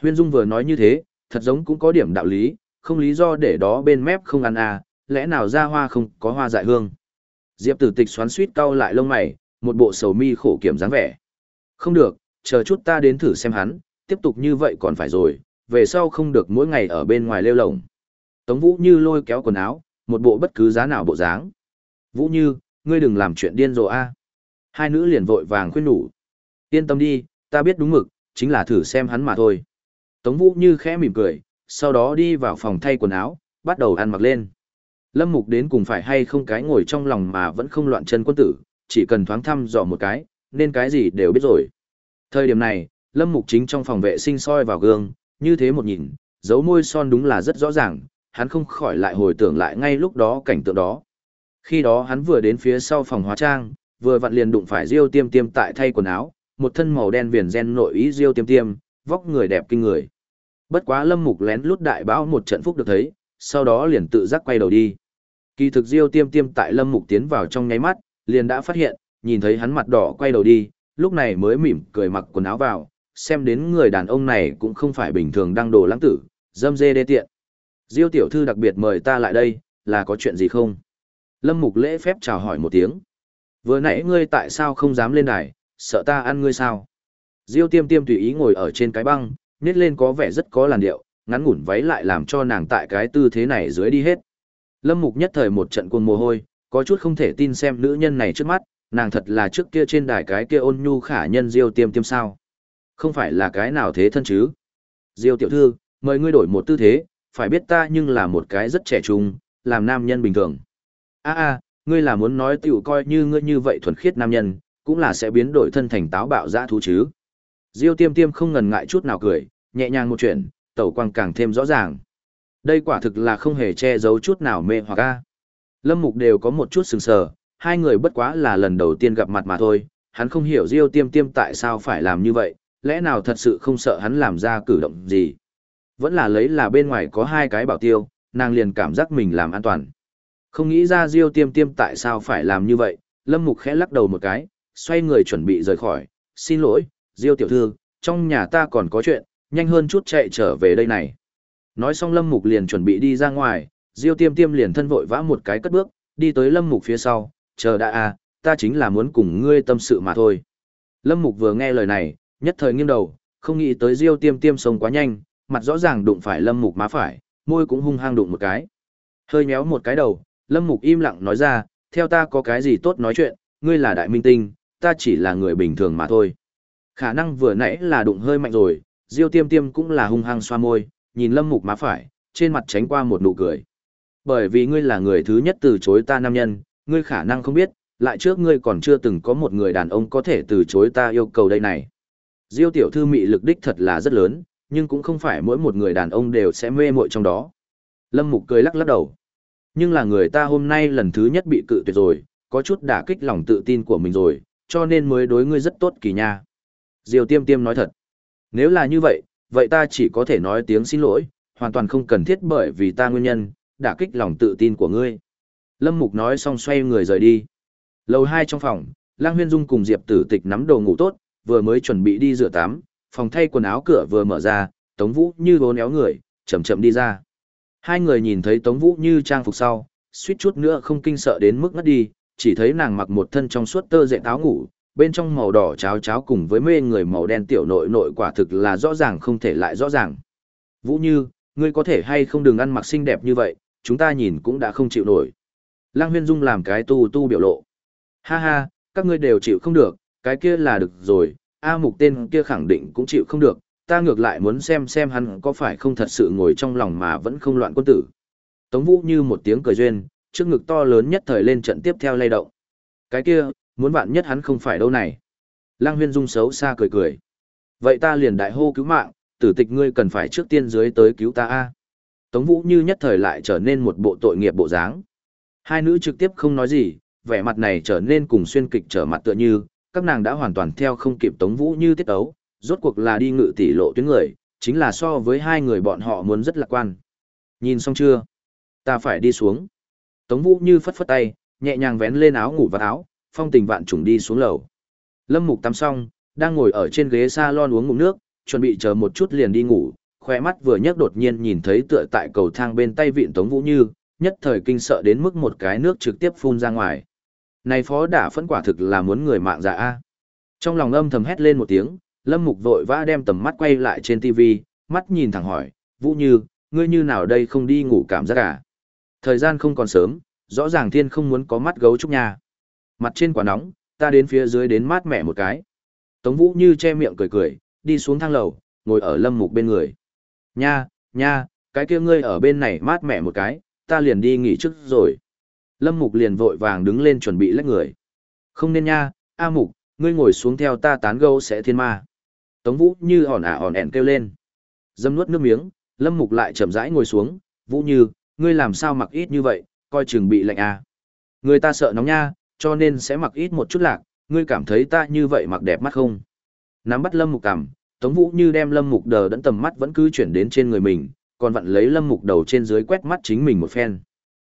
Huyên Dung vừa nói như thế, thật giống cũng có điểm đạo lý, không lý do để đó bên mép không ăn à, lẽ nào ra hoa không có hoa dại hương. Diệp tử tịch xoắn suýt cau lại lông mày, một bộ sầu mi khổ kiểm dáng vẻ. Không được, chờ chút ta đến thử xem hắn, tiếp tục như vậy còn phải rồi, về sau không được mỗi ngày ở bên ngoài lêu lồng. Tống Vũ Như lôi kéo quần áo, một bộ bất cứ giá nào bộ dáng. Vũ Như, ngươi đừng làm chuyện điên rồ a. Hai nữ liền vội vàng khuyên nhủ. Yên tâm đi, ta biết đúng mực, chính là thử xem hắn mà thôi. Tống Vũ Như khẽ mỉm cười, sau đó đi vào phòng thay quần áo, bắt đầu ăn mặc lên. Lâm Mục đến cùng phải hay không cái ngồi trong lòng mà vẫn không loạn chân quân tử, chỉ cần thoáng thăm dò một cái, nên cái gì đều biết rồi. Thời điểm này, Lâm Mục chính trong phòng vệ sinh soi vào gương, như thế một nhìn, dấu môi son đúng là rất rõ ràng, hắn không khỏi lại hồi tưởng lại ngay lúc đó cảnh tượng đó. Khi đó hắn vừa đến phía sau phòng hóa trang, vừa vặn liền đụng phải Diêu Tiêm Tiêm tại thay quần áo, một thân màu đen viền gen nội ý Diêu Tiêm Tiêm, vóc người đẹp kinh người. Bất quá Lâm Mục lén lút đại bão một trận phúc được thấy, sau đó liền tự giác quay đầu đi. Kỳ thực Diêu Tiêm Tiêm tại Lâm Mục tiến vào trong nháy mắt, liền đã phát hiện, nhìn thấy hắn mặt đỏ quay đầu đi, lúc này mới mỉm cười mặc quần áo vào, xem đến người đàn ông này cũng không phải bình thường đang đồ lãng tử, dâm dê đê tiện. Diêu tiểu thư đặc biệt mời ta lại đây, là có chuyện gì không? Lâm Mục lễ phép chào hỏi một tiếng. Vừa nãy ngươi tại sao không dám lên đài, sợ ta ăn ngươi sao? Diêu tiêm tiêm tùy ý ngồi ở trên cái băng, nết lên có vẻ rất có làn điệu, ngắn ngủn váy lại làm cho nàng tại cái tư thế này dưới đi hết. Lâm Mục nhất thời một trận cuồng mồ hôi, có chút không thể tin xem nữ nhân này trước mắt, nàng thật là trước kia trên đài cái kia ôn nhu khả nhân Diêu tiêm tiêm sao. Không phải là cái nào thế thân chứ. Diêu tiểu thư, mời ngươi đổi một tư thế, phải biết ta nhưng là một cái rất trẻ trung, làm nam nhân bình thường. a a ngươi là muốn nói tiểu coi như ngươi như vậy thuần khiết nam nhân, cũng là sẽ biến đổi thân thành táo bạo dã thú chứ. Diêu tiêm tiêm không ngần ngại chút nào cười, nhẹ nhàng một chuyện, tẩu quang càng thêm rõ ràng. Đây quả thực là không hề che giấu chút nào mê hoặc a. Lâm Mục đều có một chút sừng sờ, hai người bất quá là lần đầu tiên gặp mặt mà thôi, hắn không hiểu Diêu tiêm tiêm tại sao phải làm như vậy, lẽ nào thật sự không sợ hắn làm ra cử động gì. Vẫn là lấy là bên ngoài có hai cái bảo tiêu, nàng liền cảm giác mình làm an toàn. Không nghĩ ra Diêu tiêm tiêm tại sao phải làm như vậy, Lâm Mục khẽ lắc đầu một cái, xoay người chuẩn bị rời khỏi, xin lỗi, Diêu tiểu thư, trong nhà ta còn có chuyện, nhanh hơn chút chạy trở về đây này. Nói xong Lâm Mục liền chuẩn bị đi ra ngoài, Diêu tiêm tiêm liền thân vội vã một cái cất bước, đi tới Lâm Mục phía sau, chờ đã à, ta chính là muốn cùng ngươi tâm sự mà thôi. Lâm Mục vừa nghe lời này, nhất thời nghiêng đầu, không nghĩ tới Diêu tiêm tiêm sống quá nhanh, mặt rõ ràng đụng phải Lâm Mục má phải, môi cũng hung hăng đụng một cái. Hơi méo một cái đầu, Lâm Mục im lặng nói ra, theo ta có cái gì tốt nói chuyện, ngươi là đại minh tinh, ta chỉ là người bình thường mà thôi. Khả năng vừa nãy là đụng hơi mạnh rồi, Diêu Tiêm Tiêm cũng là hung hăng xoa môi, nhìn Lâm Mục má phải, trên mặt tránh qua một nụ cười. Bởi vì ngươi là người thứ nhất từ chối ta nam nhân, ngươi khả năng không biết, lại trước ngươi còn chưa từng có một người đàn ông có thể từ chối ta yêu cầu đây này. Diêu tiểu thư mị lực đích thật là rất lớn, nhưng cũng không phải mỗi một người đàn ông đều sẽ mê muội trong đó. Lâm Mục cười lắc lắc đầu. Nhưng là người ta hôm nay lần thứ nhất bị cự tuyệt rồi, có chút đả kích lòng tự tin của mình rồi, cho nên mới đối ngươi rất tốt kỳ nha. Diêu tiêm tiêm nói thật. Nếu là như vậy, vậy ta chỉ có thể nói tiếng xin lỗi, hoàn toàn không cần thiết bởi vì ta nguyên nhân, đả kích lòng tự tin của ngươi. Lâm Mục nói xong xoay người rời đi. Lầu hai trong phòng, Lang Huyên Dung cùng Diệp Tử Tịch nắm đồ ngủ tốt, vừa mới chuẩn bị đi rửa tắm, phòng thay quần áo cửa vừa mở ra, Tống Vũ như vốn éo người, chậm chậm đi ra. Hai người nhìn thấy Tống Vũ như trang phục sau, suýt chút nữa không kinh sợ đến mức ngất đi, chỉ thấy nàng mặc một thân trong suốt tơ dệt áo ngủ, bên trong màu đỏ cháo cháo cùng với mê người màu đen tiểu nội nội quả thực là rõ ràng không thể lại rõ ràng. Vũ Như, ngươi có thể hay không đừng ăn mặc xinh đẹp như vậy, chúng ta nhìn cũng đã không chịu nổi. Lăng Huyên Dung làm cái tu tu biểu lộ. Ha ha, các ngươi đều chịu không được, cái kia là được rồi, A mục tên kia khẳng định cũng chịu không được, ta ngược lại muốn xem xem hắn có phải không thật sự ngồi trong lòng mà vẫn không loạn quân tử. Tống Vũ như một tiếng cười duyên, trước ngực to lớn nhất thời lên trận tiếp theo lay động. Cái kia, muốn bạn nhất hắn không phải đâu này. Lăng huyên dung xấu xa cười cười. Vậy ta liền đại hô cứu mạng, tử tịch ngươi cần phải trước tiên dưới tới cứu ta a. Tống Vũ như nhất thời lại trở nên một bộ tội nghiệp bộ dáng. Hai nữ trực tiếp không nói gì, vẻ mặt này trở nên cùng xuyên kịch trở mặt tựa như, các nàng đã hoàn toàn theo không kịp Tống Vũ như tiết ấu, rốt cuộc là đi ngự tỷ lộ tuyến người, chính là so với hai người bọn họ muốn rất lạc quan. Nhìn xong chưa? Ta phải đi xuống. Tống Vũ như phất phất tay, nhẹ nhàng vén lên áo ngủ và áo, phong tình vạn trùng đi xuống lầu. Lâm Mục tắm xong, đang ngồi ở trên ghế salon uống ngụm nước, chuẩn bị chờ một chút liền đi ngủ, khỏe mắt vừa nhấc đột nhiên nhìn thấy tựa tại cầu thang bên tay vịn Tống Vũ Như, nhất thời kinh sợ đến mức một cái nước trực tiếp phun ra ngoài. Này phó đả phẫn quả thực là muốn người mạng dạ a. Trong lòng âm thầm hét lên một tiếng, Lâm Mục vội vã đem tầm mắt quay lại trên TV, mắt nhìn thẳng hỏi, Vũ Như, ngươi như nào đây không đi ngủ cảm giác à? Thời gian không còn sớm, rõ ràng thiên không muốn có mắt gấu trúc nha. Mặt trên quả nóng, ta đến phía dưới đến mát mẻ một cái. Tống Vũ như che miệng cười cười, đi xuống thang lầu, ngồi ở Lâm Mục bên người. Nha, nha, cái kia ngươi ở bên này mát mẻ một cái, ta liền đi nghỉ trước rồi. Lâm Mục liền vội vàng đứng lên chuẩn bị lách người. Không nên nha, A Mục, ngươi ngồi xuống theo ta tán gẫu sẽ thiên ma. Tống Vũ như hòn ả hòn ẹn kêu lên. Dâm nuốt nước miếng, Lâm Mục lại chậm rãi ngồi xuống, Vũ như, ngươi làm sao mặc ít như vậy, coi chừng bị lạnh à. Người ta sợ nóng nha, cho nên sẽ mặc ít một chút lạc, ngươi cảm thấy ta như vậy mặc đẹp mắt không? Nắm bắt Lâm Mục cằm, Tống Vũ như đem Lâm Mục đờ đẫn tầm mắt vẫn cứ chuyển đến trên người mình, còn vặn lấy Lâm Mục đầu trên dưới quét mắt chính mình một phen.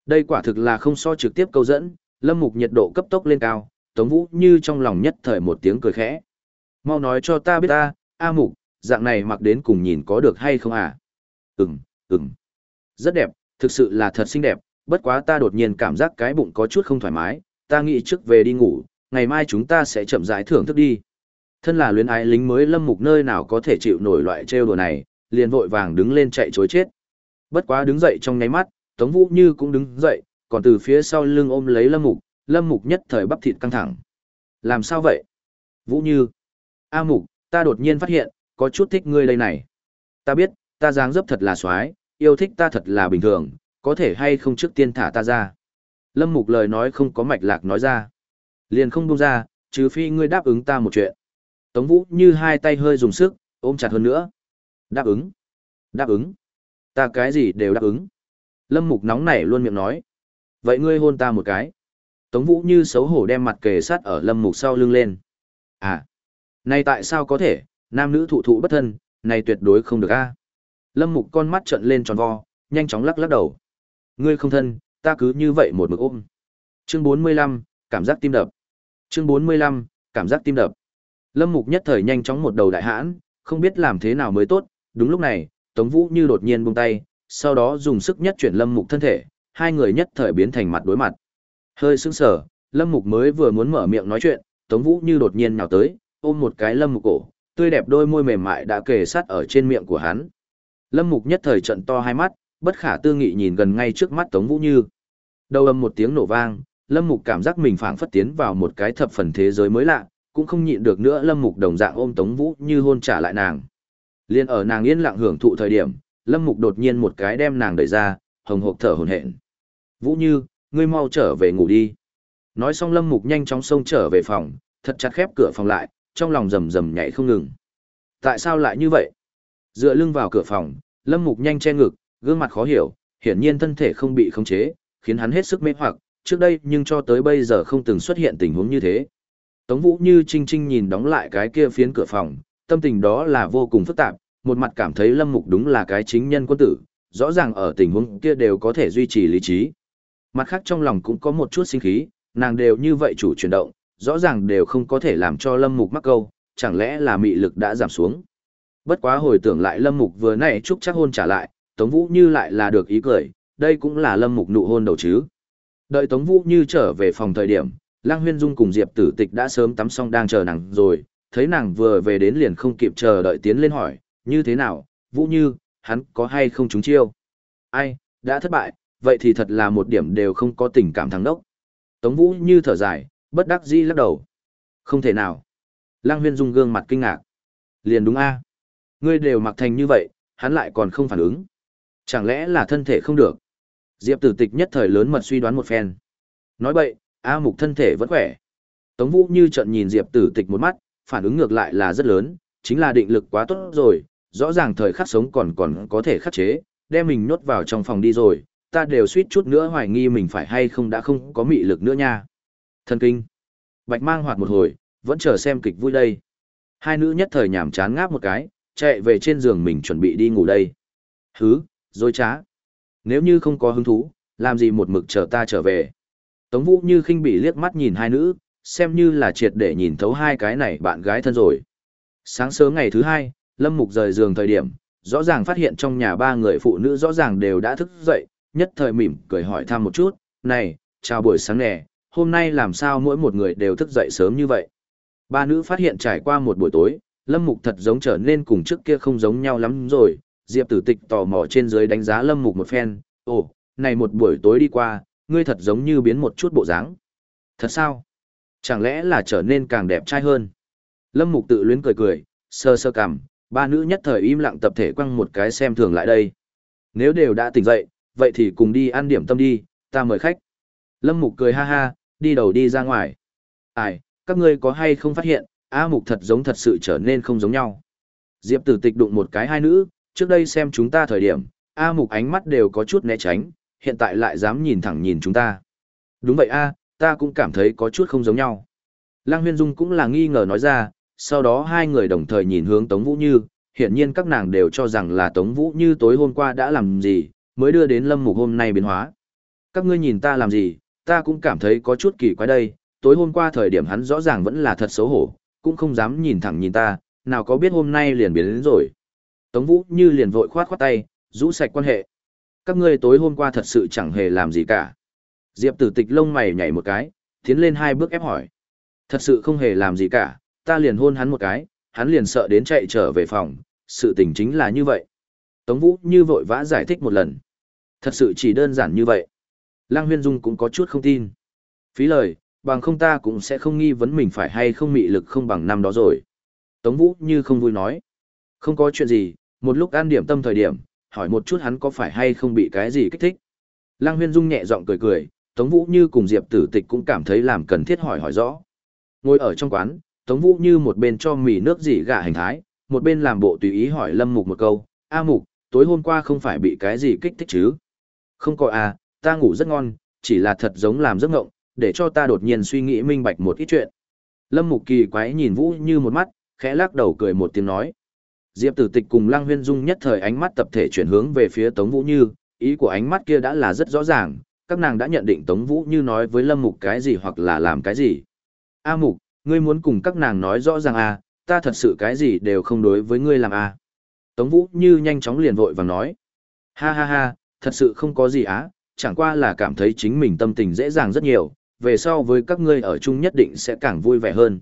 Đây quả thực là không so trực tiếp câu dẫn, Lâm Mục nhiệt độ cấp tốc lên cao, Tống Vũ như trong lòng nhất thời một tiếng cười khẽ. Mau nói cho ta biết ta, A Mục, dạng này mặc đến cùng nhìn có được hay không à? Ừm, ừm. Rất đẹp, thực sự là thật xinh đẹp, bất quá ta đột nhiên cảm giác cái bụng có chút không thoải mái, ta nghĩ trước về đi ngủ, ngày mai chúng ta sẽ chậm rãi thưởng thức đi. Thân là luyến ái lính mới lâm mục nơi nào có thể chịu nổi loại trêu đùa này, liền vội vàng đứng lên chạy chối chết. Bất quá đứng dậy trong nháy mắt, Tống Vũ Như cũng đứng dậy, còn từ phía sau lưng ôm lấy lâm mục, lâm mục nhất thời bắp thịt căng thẳng. Làm sao vậy? Vũ Như. A mục, ta đột nhiên phát hiện, có chút thích ngươi đây này. Ta biết, ta dáng dấp thật là xoái, yêu thích ta thật là bình thường, có thể hay không trước tiên thả ta ra. Lâm Mục lời nói không có mạch lạc nói ra. Liền không buông ra, trừ phi ngươi đáp ứng ta một chuyện. Tống Vũ như hai tay hơi dùng sức, ôm chặt hơn nữa. Đáp ứng. Đáp ứng. Ta cái gì đều đáp ứng. Lâm Mục nóng nảy luôn miệng nói. Vậy ngươi hôn ta một cái. Tống Vũ như xấu hổ đem mặt kề sát ở Lâm Mục sau lưng lên. À. Này tại sao có thể, nam nữ thụ thụ bất thân, này tuyệt đối không được a. Lâm Mục con mắt trợn lên tròn vo, nhanh chóng lắc lắc đầu. Ngươi không thân, ta cứ như vậy một mực ôm. Chương 45, cảm giác tim đập. Chương 45, cảm giác tim đập. Lâm Mục nhất thời nhanh chóng một đầu đại hãn, không biết làm thế nào mới tốt, đúng lúc này, Tống Vũ như đột nhiên buông tay, sau đó dùng sức nhất chuyển Lâm Mục thân thể, hai người nhất thời biến thành mặt đối mặt. Hơi sững sờ, Lâm Mục mới vừa muốn mở miệng nói chuyện, Tống Vũ như đột nhiên nhào tới, ôm một cái Lâm Mục cổ, tươi đẹp đôi môi mềm mại đã kề sát ở trên miệng của hắn. Lâm Mục nhất thời trận to hai mắt, bất khả tư nghị nhìn gần ngay trước mắt Tống Vũ Như. Đầu âm một tiếng nổ vang, Lâm Mục cảm giác mình phảng phất tiến vào một cái thập phần thế giới mới lạ, cũng không nhịn được nữa Lâm Mục đồng dạng ôm Tống Vũ Như hôn trả lại nàng. Liên ở nàng yên lặng hưởng thụ thời điểm, Lâm Mục đột nhiên một cái đem nàng đẩy ra, hồng hộc thở hổn hển. "Vũ Như, ngươi mau trở về ngủ đi." Nói xong Lâm Mục nhanh chóng xông trở về phòng, thật chặt khép cửa phòng lại, trong lòng rầm rầm nhảy không ngừng. Tại sao lại như vậy? Dựa lưng vào cửa phòng, Lâm Mục nhanh che ngực, gương mặt khó hiểu, hiển nhiên thân thể không bị khống chế, khiến hắn hết sức mê hoặc, trước đây nhưng cho tới bây giờ không từng xuất hiện tình huống như thế. Tống Vũ như trinh trinh nhìn đóng lại cái kia phiến cửa phòng, tâm tình đó là vô cùng phức tạp, một mặt cảm thấy Lâm Mục đúng là cái chính nhân quân tử, rõ ràng ở tình huống kia đều có thể duy trì lý trí. Mặt khác trong lòng cũng có một chút sinh khí, nàng đều như vậy chủ chuyển động, rõ ràng đều không có thể làm cho Lâm Mục mắc câu, chẳng lẽ là mị lực đã giảm xuống. Bất quá hồi tưởng lại Lâm Mục vừa nãy chúc chắc hôn trả lại, Tống Vũ như lại là được ý cười, đây cũng là Lâm Mục nụ hôn đầu chứ. Đợi Tống Vũ Như trở về phòng thời điểm, Lăng Huyên Dung cùng Diệp Tử Tịch đã sớm tắm xong đang chờ nàng rồi, thấy nàng vừa về đến liền không kịp chờ đợi tiến lên hỏi, như thế nào, Vũ Như, hắn có hay không trúng chiêu? Ai, đã thất bại, vậy thì thật là một điểm đều không có tình cảm thắng đốc. Tống Vũ Như thở dài, bất đắc dĩ lắc đầu. Không thể nào. Lăng Huyên Dung gương mặt kinh ngạc. Liền đúng a Ngươi đều mặc thành như vậy, hắn lại còn không phản ứng. Chẳng lẽ là thân thể không được? Diệp tử tịch nhất thời lớn mật suy đoán một phen. Nói bậy, A mục thân thể vẫn khỏe. Tống Vũ như trận nhìn Diệp tử tịch một mắt, phản ứng ngược lại là rất lớn, chính là định lực quá tốt rồi, rõ ràng thời khắc sống còn còn có thể khắc chế, đem mình nhốt vào trong phòng đi rồi, ta đều suýt chút nữa hoài nghi mình phải hay không đã không có mị lực nữa nha. Thần kinh. Bạch mang hoạt một hồi, vẫn chờ xem kịch vui đây. Hai nữ nhất thời nhảm chán ngáp một cái, chạy về trên giường mình chuẩn bị đi ngủ đây. Hứ, dối trá. Nếu như không có hứng thú, làm gì một mực chờ ta trở về. Tống Vũ như khinh bị liếc mắt nhìn hai nữ, xem như là triệt để nhìn thấu hai cái này bạn gái thân rồi. Sáng sớm ngày thứ hai, Lâm Mục rời giường thời điểm, rõ ràng phát hiện trong nhà ba người phụ nữ rõ ràng đều đã thức dậy, nhất thời mỉm cười hỏi thăm một chút, này, chào buổi sáng nè, hôm nay làm sao mỗi một người đều thức dậy sớm như vậy. Ba nữ phát hiện trải qua một buổi tối, Lâm Mục thật giống trở nên cùng trước kia không giống nhau lắm rồi, Diệp Tử Tịch tò mò trên dưới đánh giá Lâm Mục một phen, ồ, này một buổi tối đi qua, ngươi thật giống như biến một chút bộ dáng. Thật sao? Chẳng lẽ là trở nên càng đẹp trai hơn? Lâm Mục tự luyến cười cười, sơ sơ cằm, ba nữ nhất thời im lặng tập thể quăng một cái xem thường lại đây. Nếu đều đã tỉnh dậy, vậy thì cùng đi ăn điểm tâm đi, ta mời khách. Lâm Mục cười ha ha, đi đầu đi ra ngoài. Ai, các ngươi có hay không phát hiện, A Mục thật giống thật sự trở nên không giống nhau. Diệp tử tịch đụng một cái hai nữ, trước đây xem chúng ta thời điểm, A Mục ánh mắt đều có chút né tránh, hiện tại lại dám nhìn thẳng nhìn chúng ta. Đúng vậy A, ta cũng cảm thấy có chút không giống nhau. Lăng Huyên Dung cũng là nghi ngờ nói ra, sau đó hai người đồng thời nhìn hướng Tống Vũ Như, hiển nhiên các nàng đều cho rằng là Tống Vũ Như tối hôm qua đã làm gì, mới đưa đến Lâm Mục hôm nay biến hóa. Các ngươi nhìn ta làm gì, ta cũng cảm thấy có chút kỳ quái đây, tối hôm qua thời điểm hắn rõ ràng vẫn là thật xấu hổ, cũng không dám nhìn thẳng nhìn ta, nào có biết hôm nay liền biến đến rồi. Tống Vũ Như liền vội khoát khoát tay, rũ sạch quan hệ. Các ngươi tối hôm qua thật sự chẳng hề làm gì cả. Diệp tử tịch lông mày nhảy một cái, tiến lên hai bước ép hỏi. Thật sự không hề làm gì cả, ta liền hôn hắn một cái, hắn liền sợ đến chạy trở về phòng, sự tình chính là như vậy. Tống Vũ như vội vã giải thích một lần. Thật sự chỉ đơn giản như vậy. Lăng Huyên Dung cũng có chút không tin. Phí lời, bằng không ta cũng sẽ không nghi vấn mình phải hay không mị lực không bằng năm đó rồi. Tống Vũ như không vui nói. Không có chuyện gì, một lúc an điểm tâm thời điểm, hỏi một chút hắn có phải hay không bị cái gì kích thích. Lăng Huyên Dung nhẹ giọng cười cười, Tống Vũ như cùng Diệp Tử Tịch cũng cảm thấy làm cần thiết hỏi hỏi rõ. Ngồi ở trong quán, Tống Vũ như một bên cho mì nước gì gà hành thái, một bên làm bộ tùy ý hỏi Lâm Mục một câu, A Mục, tối hôm qua không phải bị cái gì kích thích chứ? Không có à, ta ngủ rất ngon, chỉ là thật giống làm giấc ngộng, để cho ta đột nhiên suy nghĩ minh bạch một ít chuyện. Lâm Mục kỳ quái nhìn Vũ như một mắt, khẽ lắc đầu cười một tiếng nói. Diệp Tử Tịch cùng Lăng Huyên Dung nhất thời ánh mắt tập thể chuyển hướng về phía Tống Vũ Như, ý của ánh mắt kia đã là rất rõ ràng, các nàng đã nhận định Tống Vũ Như nói với Lâm Mục cái gì hoặc là làm cái gì. A Mục, ngươi muốn cùng các nàng nói rõ ràng à, ta thật sự cái gì đều không đối với ngươi làm à. Tống Vũ Như nhanh chóng liền vội vàng nói. Ha ha ha, thật sự không có gì á, chẳng qua là cảm thấy chính mình tâm tình dễ dàng rất nhiều, về sau với các ngươi ở chung nhất định sẽ càng vui vẻ hơn.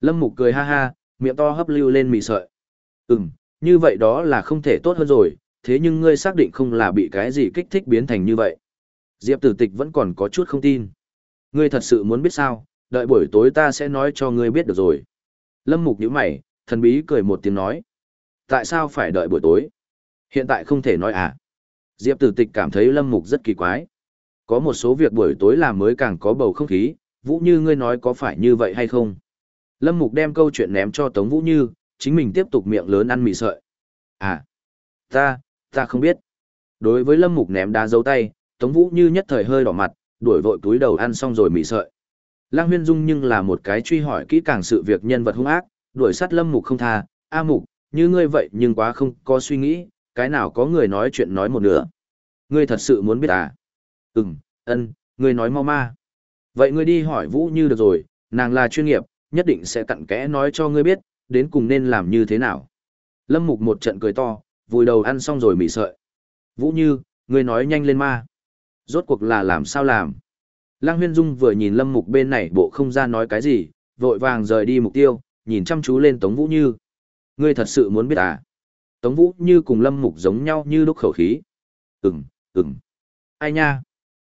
Lâm Mục cười ha ha, miệng to hấp lưu lên mì sợi. Ừm, như vậy đó là không thể tốt hơn rồi, thế nhưng ngươi xác định không là bị cái gì kích thích biến thành như vậy. Diệp tử tịch vẫn còn có chút không tin. Ngươi thật sự muốn biết sao, đợi buổi tối ta sẽ nói cho ngươi biết được rồi. Lâm Mục nhíu mày, thần bí cười một tiếng nói. Tại sao phải đợi buổi tối? Hiện tại không thể nói à? Diệp tử tịch cảm thấy Lâm Mục rất kỳ quái. Có một số việc buổi tối làm mới càng có bầu không khí, Vũ Như ngươi nói có phải như vậy hay không? Lâm Mục đem câu chuyện ném cho Tống Vũ Như, chính mình tiếp tục miệng lớn ăn mì sợi. À, ta, ta không biết. Đối với Lâm Mục ném đá dấu tay, Tống Vũ Như nhất thời hơi đỏ mặt, đuổi vội túi đầu ăn xong rồi mì sợi. Lăng Huyên Dung nhưng là một cái truy hỏi kỹ càng sự việc nhân vật hung ác, đuổi sát Lâm Mục không tha, A Mục, như ngươi vậy nhưng quá không có suy nghĩ, cái nào có người nói chuyện nói một nửa. Ngươi thật sự muốn biết à? Ừm, ân, ngươi nói mau ma. Vậy ngươi đi hỏi Vũ Như được rồi, nàng là chuyên nghiệp, nhất định sẽ cặn kẽ nói cho ngươi biết, đến cùng nên làm như thế nào. Lâm Mục một trận cười to, vùi đầu ăn xong rồi mỉ sợi. Vũ Như, ngươi nói nhanh lên ma. Rốt cuộc là làm sao làm? Lăng Huyên Dung vừa nhìn Lâm Mục bên này bộ không ra nói cái gì, vội vàng rời đi mục tiêu, nhìn chăm chú lên Tống Vũ Như. Ngươi thật sự muốn biết à? Tống Vũ Như cùng Lâm Mục giống nhau như đúc khẩu khí. Ừm, ừm. Ai nha?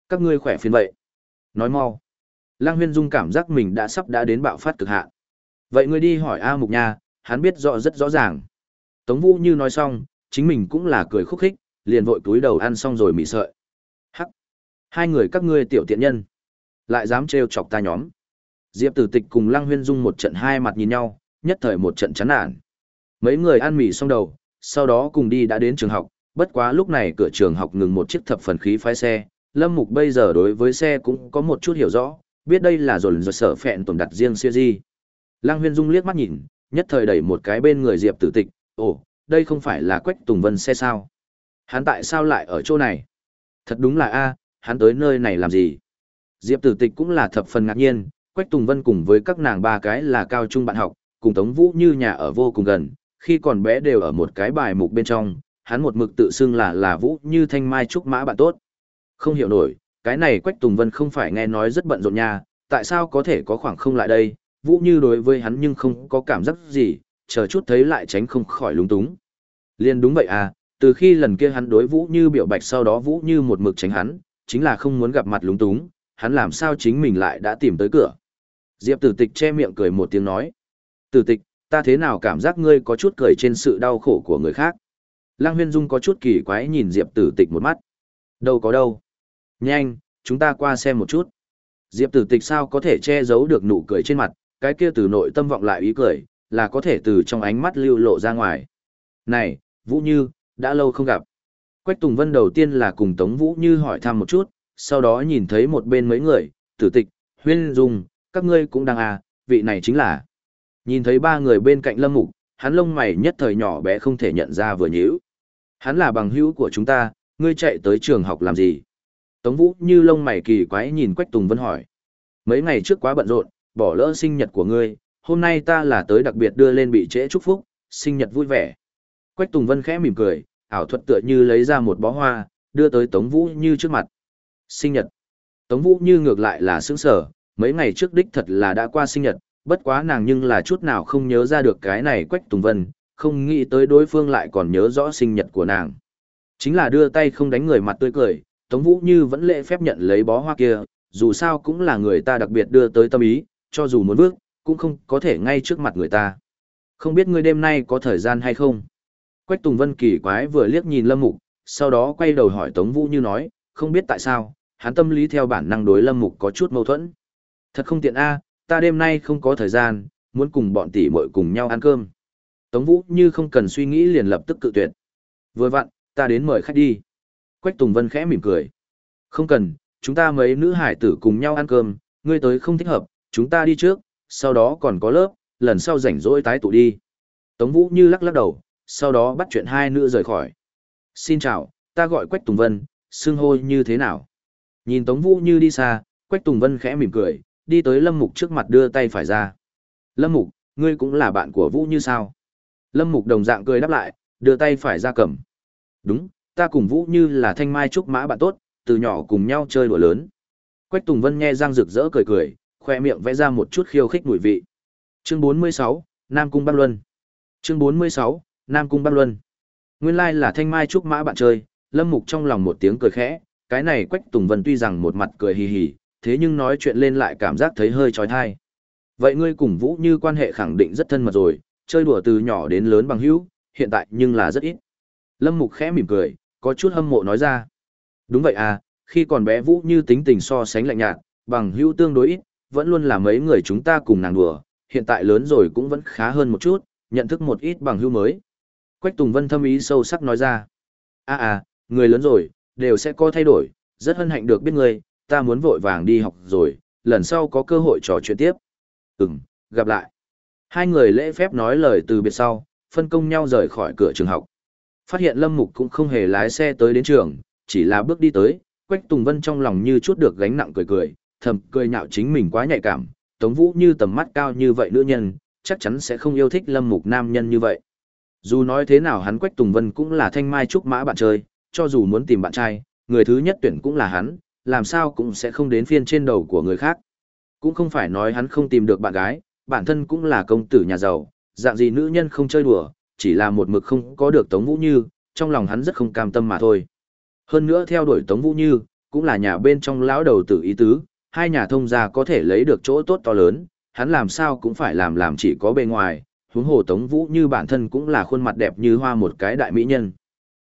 Các ngươi khỏe phiền vậy. Nói mau. Lăng Huyên Dung cảm giác mình đã sắp đã đến bạo phát cực hạn. Vậy ngươi đi hỏi A Mục nha, hắn biết rõ rất rõ ràng. Tống Vũ Như nói xong, chính mình cũng là cười khúc khích, liền vội túi đầu ăn xong rồi mị sợi. Hắc! Hai người các ngươi tiểu tiện nhân. Lại dám trêu chọc ta nhóm. Diệp Tử Tịch cùng Lăng Huyên Dung một trận hai mặt nhìn nhau, nhất thời một trận chán nản. Mấy người ăn mì xong đầu, sau đó cùng đi đã đến trường học, bất quá lúc này cửa trường học ngừng một chiếc thập phần khí phái xe, Lâm Mục bây giờ đối với xe cũng có một chút hiểu rõ, biết đây là rồi rồi sở phẹn tổn đặt riêng siêu di. Lăng Huyên Dung liếc mắt nhìn, nhất thời đẩy một cái bên người Diệp Tử Tịch, ồ, đây không phải là Quách Tùng Vân xe sao? Hắn tại sao lại ở chỗ này? Thật đúng là a, hắn tới nơi này làm gì? Diệp Tử Tịch cũng là thập phần ngạc nhiên, Quách Tùng Vân cùng với các nàng ba cái là cao trung bạn học, cùng Tống Vũ như nhà ở vô cùng gần, khi còn bé đều ở một cái bài mục bên trong, hắn một mực tự xưng là là Vũ như thanh mai trúc mã bạn tốt. Không hiểu nổi, cái này Quách Tùng Vân không phải nghe nói rất bận rộn nha, tại sao có thể có khoảng không lại đây, Vũ như đối với hắn nhưng không có cảm giác gì, chờ chút thấy lại tránh không khỏi lúng túng. Liên đúng vậy à, từ khi lần kia hắn đối Vũ như biểu bạch sau đó Vũ như một mực tránh hắn, chính là không muốn gặp mặt lúng túng, hắn làm sao chính mình lại đã tìm tới cửa. Diệp tử tịch che miệng cười một tiếng nói. Tử tịch, ta thế nào cảm giác ngươi có chút cười trên sự đau khổ của người khác. Lăng huyên dung có chút kỳ quái nhìn Diệp tử tịch một mắt. Đâu có đâu. Nhanh, chúng ta qua xem một chút. Diệp tử tịch sao có thể che giấu được nụ cười trên mặt, cái kia từ nội tâm vọng lại ý cười, là có thể từ trong ánh mắt lưu lộ ra ngoài. Này, Vũ Như, đã lâu không gặp. Quách Tùng Vân đầu tiên là cùng Tống Vũ Như hỏi thăm một chút, sau đó nhìn thấy một bên mấy người, tử tịch, huyên dung, các ngươi cũng đang à, vị này chính là. Nhìn thấy ba người bên cạnh lâm mục, hắn lông mày nhất thời nhỏ bé không thể nhận ra vừa nhíu. Hắn là bằng hữu của chúng ta, ngươi chạy tới trường học làm gì? Tống Vũ như lông mày kỳ quái nhìn Quách Tùng Vân hỏi. Mấy ngày trước quá bận rộn, bỏ lỡ sinh nhật của ngươi, hôm nay ta là tới đặc biệt đưa lên bị trễ chúc phúc, sinh nhật vui vẻ. Quách Tùng Vân khẽ mỉm cười, ảo thuật tựa như lấy ra một bó hoa, đưa tới Tống Vũ như trước mặt. Sinh nhật. Tống Vũ như ngược lại là sững sở, mấy ngày trước đích thật là đã qua sinh nhật, bất quá nàng nhưng là chút nào không nhớ ra được cái này Quách Tùng Vân, không nghĩ tới đối phương lại còn nhớ rõ sinh nhật của nàng. Chính là đưa tay không đánh người mặt tươi cười, Tống Vũ Như vẫn lễ phép nhận lấy bó hoa kia, dù sao cũng là người ta đặc biệt đưa tới tâm ý, cho dù muốn bước, cũng không có thể ngay trước mặt người ta. Không biết ngươi đêm nay có thời gian hay không? Quách Tùng Vân kỳ quái vừa liếc nhìn Lâm Mục, sau đó quay đầu hỏi Tống Vũ Như nói, không biết tại sao, hắn tâm lý theo bản năng đối Lâm Mục có chút mâu thuẫn. Thật không tiện a, ta đêm nay không có thời gian, muốn cùng bọn tỷ muội cùng nhau ăn cơm. Tống Vũ như không cần suy nghĩ liền lập tức cự tuyệt. Vừa vặn, ta đến mời khách đi. Quách Tùng Vân khẽ mỉm cười. Không cần, chúng ta mấy nữ hải tử cùng nhau ăn cơm, ngươi tới không thích hợp, chúng ta đi trước, sau đó còn có lớp, lần sau rảnh rỗi tái tụ đi. Tống Vũ như lắc lắc đầu, sau đó bắt chuyện hai nữ rời khỏi. Xin chào, ta gọi Quách Tùng Vân, xưng hô như thế nào? Nhìn Tống Vũ như đi xa, Quách Tùng Vân khẽ mỉm cười, đi tới Lâm Mục trước mặt đưa tay phải ra. Lâm Mục, ngươi cũng là bạn của Vũ như sao? Lâm Mục đồng dạng cười đáp lại, đưa tay phải ra cầm. Đúng, ta cùng Vũ như là thanh mai trúc mã bạn tốt, từ nhỏ cùng nhau chơi đùa lớn. Quách Tùng Vân nghe răng rực rỡ cười cười, khoe miệng vẽ ra một chút khiêu khích mùi vị. Chương 46, Nam Cung Băng Luân. Chương 46, Nam Cung Băng Luân. Nguyên lai like là thanh mai trúc mã bạn chơi, Lâm Mục trong lòng một tiếng cười khẽ, cái này Quách Tùng Vân tuy rằng một mặt cười hì hì, thế nhưng nói chuyện lên lại cảm giác thấy hơi trói thai. Vậy ngươi cùng Vũ Như quan hệ khẳng định rất thân mật rồi, chơi đùa từ nhỏ đến lớn bằng hữu, hiện tại nhưng là rất ít. Lâm Mục khẽ mỉm cười, có chút hâm mộ nói ra. Đúng vậy à, khi còn bé Vũ Như tính tình so sánh lạnh nhạt, bằng hữu tương đối ít, vẫn luôn là mấy người chúng ta cùng nàng đùa, hiện tại lớn rồi cũng vẫn khá hơn một chút, nhận thức một ít bằng hữu mới. Quách Tùng Vân thâm ý sâu sắc nói ra. À à, người lớn rồi, đều sẽ có thay đổi, rất hân hạnh được biết ngươi, ta muốn vội vàng đi học rồi, lần sau có cơ hội trò chuyện tiếp. Ừm, gặp lại. Hai người lễ phép nói lời từ biệt sau, phân công nhau rời khỏi cửa trường học. Phát hiện Lâm Mục cũng không hề lái xe tới đến trường, chỉ là bước đi tới, Quách Tùng Vân trong lòng như chút được gánh nặng cười cười, thầm cười nhạo chính mình quá nhạy cảm, Tống Vũ như tầm mắt cao như vậy nữ nhân, chắc chắn sẽ không yêu thích Lâm Mục nam nhân như vậy. Dù nói thế nào hắn Quách Tùng Vân cũng là thanh mai trúc mã bạn chơi, cho dù muốn tìm bạn trai, người thứ nhất tuyển cũng là hắn, làm sao cũng sẽ không đến phiên trên đầu của người khác. Cũng không phải nói hắn không tìm được bạn gái, bản thân cũng là công tử nhà giàu, dạng gì nữ nhân không chơi đùa, chỉ là một mực không có được Tống Vũ Như, trong lòng hắn rất không cam tâm mà thôi. Hơn nữa theo đuổi Tống Vũ Như, cũng là nhà bên trong lão đầu tử ý tứ, hai nhà thông gia có thể lấy được chỗ tốt to lớn, hắn làm sao cũng phải làm làm chỉ có bề ngoài, huống hồ Tống Vũ Như bản thân cũng là khuôn mặt đẹp như hoa một cái đại mỹ nhân.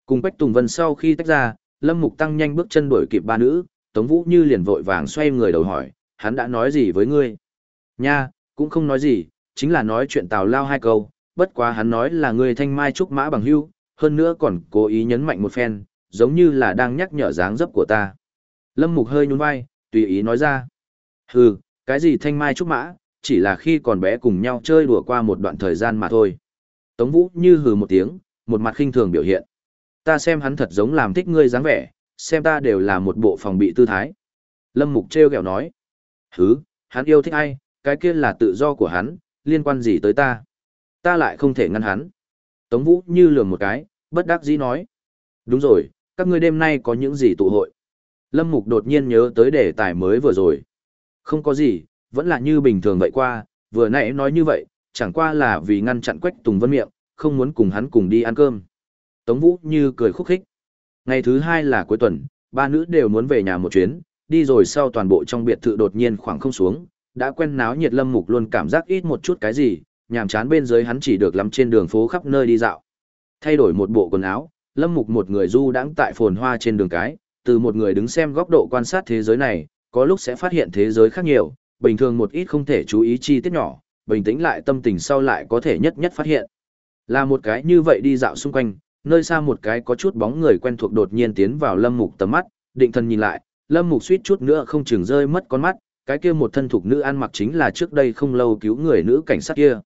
Cùng Bách Tùng Vân sau khi tách ra, Lâm Mục tăng nhanh bước chân đuổi kịp ba nữ, Tống Vũ Như liền vội vàng xoay người đầu hỏi, hắn đã nói gì với ngươi? Nha, cũng không nói gì, chính là nói chuyện tào lao hai câu, bất quá hắn nói là ngươi thanh mai trúc mã bằng hưu, hơn nữa còn cố ý nhấn mạnh một phen, giống như là đang nhắc nhở dáng dấp của ta. Lâm Mục hơi nhún vai, tùy ý nói ra. Hừ, cái gì thanh mai trúc mã, chỉ là khi còn bé cùng nhau chơi đùa qua một đoạn thời gian mà thôi. Tống Vũ như hừ một tiếng, một mặt khinh thường biểu hiện. Ta xem hắn thật giống làm thích ngươi dáng vẻ, xem ta đều là một bộ phòng bị tư thái. Lâm Mục treo kẹo nói. Hứ, hắn yêu thích ai, cái kia là tự do của hắn, liên quan gì tới ta. Ta lại không thể ngăn hắn. Tống Vũ như lườm một cái, bất đắc dĩ nói. Đúng rồi, các ngươi đêm nay có những gì tụ hội? Lâm Mục đột nhiên nhớ tới đề tài mới vừa rồi. Không có gì, vẫn là như bình thường vậy qua, vừa nãy nói như vậy, chẳng qua là vì ngăn chặn Quách Tùng Vân miệng, không muốn cùng hắn cùng đi ăn cơm. Tống Vũ như cười khúc khích. Ngày thứ hai là cuối tuần, ba nữ đều muốn về nhà một chuyến, đi rồi sau toàn bộ trong biệt thự đột nhiên khoảng không xuống, đã quen náo nhiệt Lâm Mục luôn cảm giác ít một chút cái gì, nhàm chán bên dưới hắn chỉ được lắm trên đường phố khắp nơi đi dạo. Thay đổi một bộ quần áo, Lâm Mục một người du đãng tại phồn hoa trên đường cái, từ một người đứng xem góc độ quan sát thế giới này, có lúc sẽ phát hiện thế giới khác nhiều, bình thường một ít không thể chú ý chi tiết nhỏ, bình tĩnh lại tâm tình sau lại có thể nhất nhất phát hiện. Là một cái như vậy đi dạo xung quanh, nơi xa một cái có chút bóng người quen thuộc đột nhiên tiến vào Lâm Mục tầm mắt, định thần nhìn lại, Lâm Mục suýt chút nữa không chừng rơi mất con mắt, cái kia một thân thuộc nữ ăn mặc chính là trước đây không lâu cứu người nữ cảnh sát kia.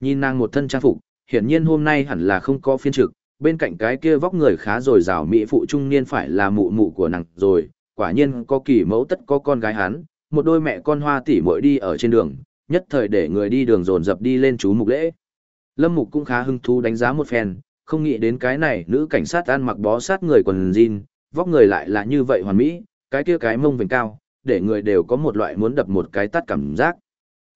Nhìn nàng một thân trang phục, hiển nhiên hôm nay hẳn là không có phiên trực, bên cạnh cái kia vóc người khá rồi rào mỹ phụ trung niên phải là mụ mụ của nàng rồi, quả nhiên có kỳ mẫu tất có con gái hắn, một đôi mẹ con hoa tỉ muội đi ở trên đường, nhất thời để người đi đường dồn dập đi lên chú mục lễ. Lâm Mục cũng khá hứng thú đánh giá một phen, không nghĩ đến cái này nữ cảnh sát ăn mặc bó sát người quần jean, vóc người lại là như vậy hoàn mỹ, cái kia cái mông vành cao, để người đều có một loại muốn đập một cái tắt cảm giác.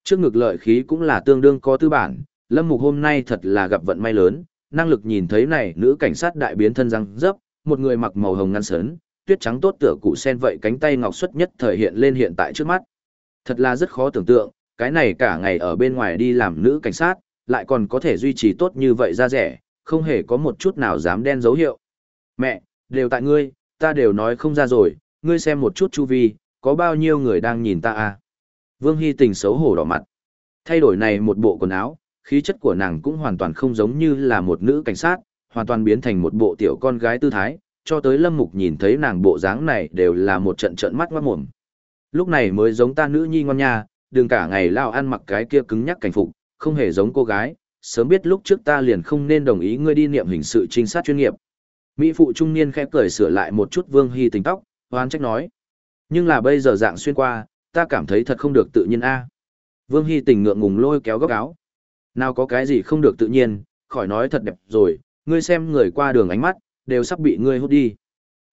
Trước ngực lợi khí cũng là tương đương có tư bản, Lâm Mục hôm nay thật là gặp vận may lớn, năng lực nhìn thấy này nữ cảnh sát đại biến thân răng dấp, một người mặc màu hồng ngăn sớn, tuyết trắng tốt tựa cụ sen vậy cánh tay ngọc xuất nhất thời hiện lên hiện tại trước mắt. Thật là rất khó tưởng tượng, cái này cả ngày ở bên ngoài đi làm nữ cảnh sát, lại còn có thể duy trì tốt như vậy ra rẻ, không hề có một chút nào dám đen dấu hiệu. Mẹ, đều tại ngươi, ta đều nói không ra rồi, ngươi xem một chút chu vi, có bao nhiêu người đang nhìn ta à? Vương Hy tình xấu hổ đỏ mặt. Thay đổi này một bộ quần áo, khí chất của nàng cũng hoàn toàn không giống như là một nữ cảnh sát, hoàn toàn biến thành một bộ tiểu con gái tư thái, cho tới Lâm Mục nhìn thấy nàng bộ dáng này đều là một trận trận mắt ngoát mồm. Lúc này mới giống ta nữ nhi ngon nha, đừng cả ngày lao ăn mặc cái kia cứng nhắc cảnh phục, không hề giống cô gái, sớm biết lúc trước ta liền không nên đồng ý ngươi đi niệm hình sự trinh sát chuyên nghiệp. Mỹ phụ trung niên khẽ cười sửa lại một chút Vương Hy tính tóc, oan trách nói. Nhưng là bây giờ dạng xuyên qua, ta cảm thấy thật không được tự nhiên a. À. Vương Hy tình ngượng ngùng lôi kéo góc áo. Nào có cái gì không được tự nhiên, khỏi nói thật đẹp rồi, ngươi xem người qua đường ánh mắt, đều sắp bị ngươi hút đi.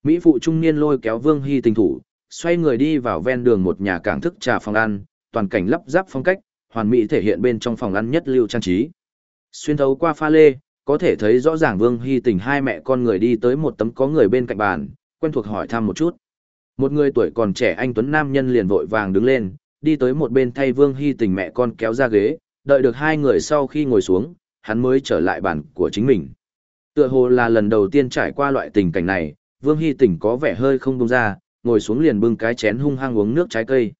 Mỹ phụ trung niên lôi kéo Vương Hy tình thủ, xoay người đi vào ven đường một nhà cảng thức trà phòng ăn, toàn cảnh lắp ráp phong cách, hoàn mỹ thể hiện bên trong phòng ăn nhất lưu trang trí. Xuyên thấu qua pha lê, có thể thấy rõ ràng Vương Hy tình hai mẹ con người đi tới một tấm có người bên cạnh bàn, quen thuộc hỏi thăm một chút. Một người tuổi còn trẻ anh Tuấn Nam nhân liền vội vàng đứng lên, đi tới một bên thay Vương Hy tình mẹ con kéo ra ghế, đợi được hai người sau khi ngồi xuống, hắn mới trở lại bàn của chính mình. Tựa hồ là lần đầu tiên trải qua loại tình cảnh này, Vương Hy tình có vẻ hơi không buông ra, ngồi xuống liền bưng cái chén hung hăng uống nước trái cây.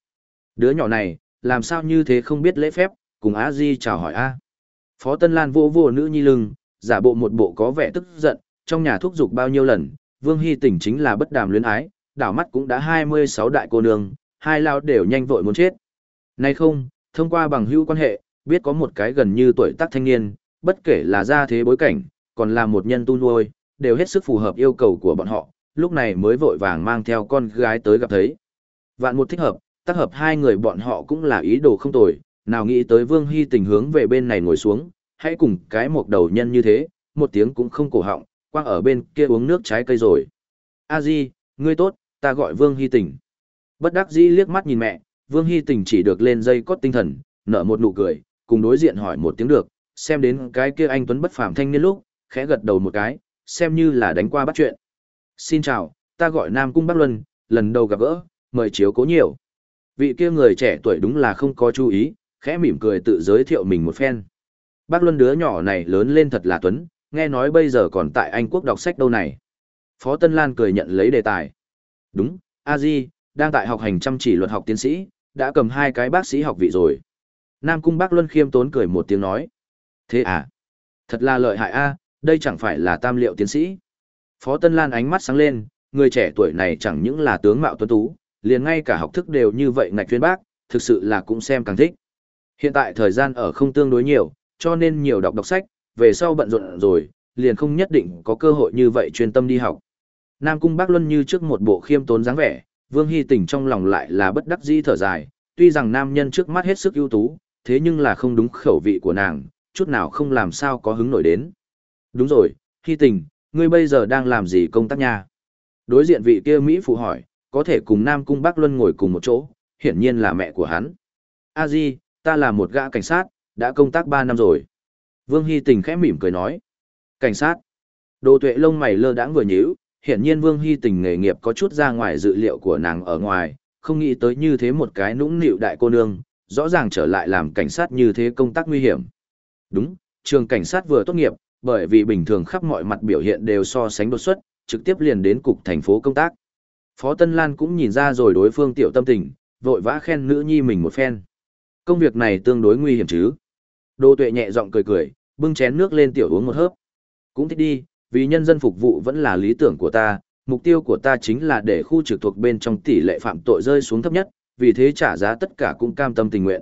Đứa nhỏ này, làm sao như thế không biết lễ phép, cùng A Di chào hỏi A. Phó Tân Lan vô vô nữ nhi lưng, giả bộ một bộ có vẻ tức giận, trong nhà thúc giục bao nhiêu lần, Vương Hy tỉnh chính là bất đàm luyến ái, đảo mắt cũng đã 26 đại cô nương, hai lao đều nhanh vội muốn chết. Nay không, thông qua bằng hữu quan hệ, biết có một cái gần như tuổi tác thanh niên, bất kể là gia thế bối cảnh, còn là một nhân tu nuôi, đều hết sức phù hợp yêu cầu của bọn họ, lúc này mới vội vàng mang theo con gái tới gặp thấy. Vạn một thích hợp, tác hợp hai người bọn họ cũng là ý đồ không tồi, nào nghĩ tới Vương Hy tình hướng về bên này ngồi xuống, hãy cùng cái một đầu nhân như thế, một tiếng cũng không cổ họng, quang ở bên kia uống nước trái cây rồi. A Di, ngươi tốt, ta gọi Vương Hy tình. Bất đắc dĩ liếc mắt nhìn mẹ, Vương Hy Tình chỉ được lên dây cót tinh thần, nở một nụ cười, cùng đối diện hỏi một tiếng được, xem đến cái kia anh Tuấn bất phàm thanh niên lúc, khẽ gật đầu một cái, xem như là đánh qua bắt chuyện. Xin chào, ta gọi Nam Cung Bắc Luân, lần đầu gặp gỡ, mời chiếu cố nhiều. Vị kia người trẻ tuổi đúng là không có chú ý, khẽ mỉm cười tự giới thiệu mình một phen. Bác Luân đứa nhỏ này lớn lên thật là tuấn, nghe nói bây giờ còn tại Anh Quốc đọc sách đâu này. Phó Tân Lan cười nhận lấy đề tài. Đúng, a di đang tại học hành chăm chỉ luật học tiến sĩ, đã cầm hai cái bác sĩ học vị rồi. Nam Cung Bác Luân khiêm tốn cười một tiếng nói. Thế à? Thật là lợi hại a, đây chẳng phải là tam liệu tiến sĩ. Phó Tân Lan ánh mắt sáng lên, người trẻ tuổi này chẳng những là tướng mạo tuấn tú, liền ngay cả học thức đều như vậy ngạch chuyên bác, thực sự là cũng xem càng thích. Hiện tại thời gian ở không tương đối nhiều, cho nên nhiều đọc đọc sách, về sau bận rộn rồi, liền không nhất định có cơ hội như vậy chuyên tâm đi học. Nam Cung Bác Luân như trước một bộ khiêm tốn dáng vẻ, Vương Hy Tình trong lòng lại là bất đắc dĩ thở dài, tuy rằng nam nhân trước mắt hết sức ưu tú, thế nhưng là không đúng khẩu vị của nàng, chút nào không làm sao có hứng nổi đến. Đúng rồi, Hy Tình, ngươi bây giờ đang làm gì công tác nha? Đối diện vị kia Mỹ phụ hỏi, có thể cùng Nam Cung Bác Luân ngồi cùng một chỗ, hiển nhiên là mẹ của hắn. A Di, ta là một gã cảnh sát, đã công tác 3 năm rồi. Vương Hy Tình khẽ mỉm cười nói. Cảnh sát. Đồ tuệ lông mày lơ đãng vừa nhíu, hiển nhiên Vương Hy Tình nghề nghiệp có chút ra ngoài dự liệu của nàng ở ngoài, không nghĩ tới như thế một cái nũng nịu đại cô nương, rõ ràng trở lại làm cảnh sát như thế công tác nguy hiểm. Đúng, trường cảnh sát vừa tốt nghiệp, bởi vì bình thường khắp mọi mặt biểu hiện đều so sánh đột xuất, trực tiếp liền đến cục thành phố công tác. Phó Tân Lan cũng nhìn ra rồi đối phương tiểu tâm tình, vội vã khen nữ nhi mình một phen. Công việc này tương đối nguy hiểm chứ. Đô tuệ nhẹ giọng cười cười, bưng chén nước lên tiểu uống một hớp. Cũng thích đi, vì nhân dân phục vụ vẫn là lý tưởng của ta, mục tiêu của ta chính là để khu trực thuộc bên trong tỷ lệ phạm tội rơi xuống thấp nhất, vì thế trả giá tất cả cũng cam tâm tình nguyện.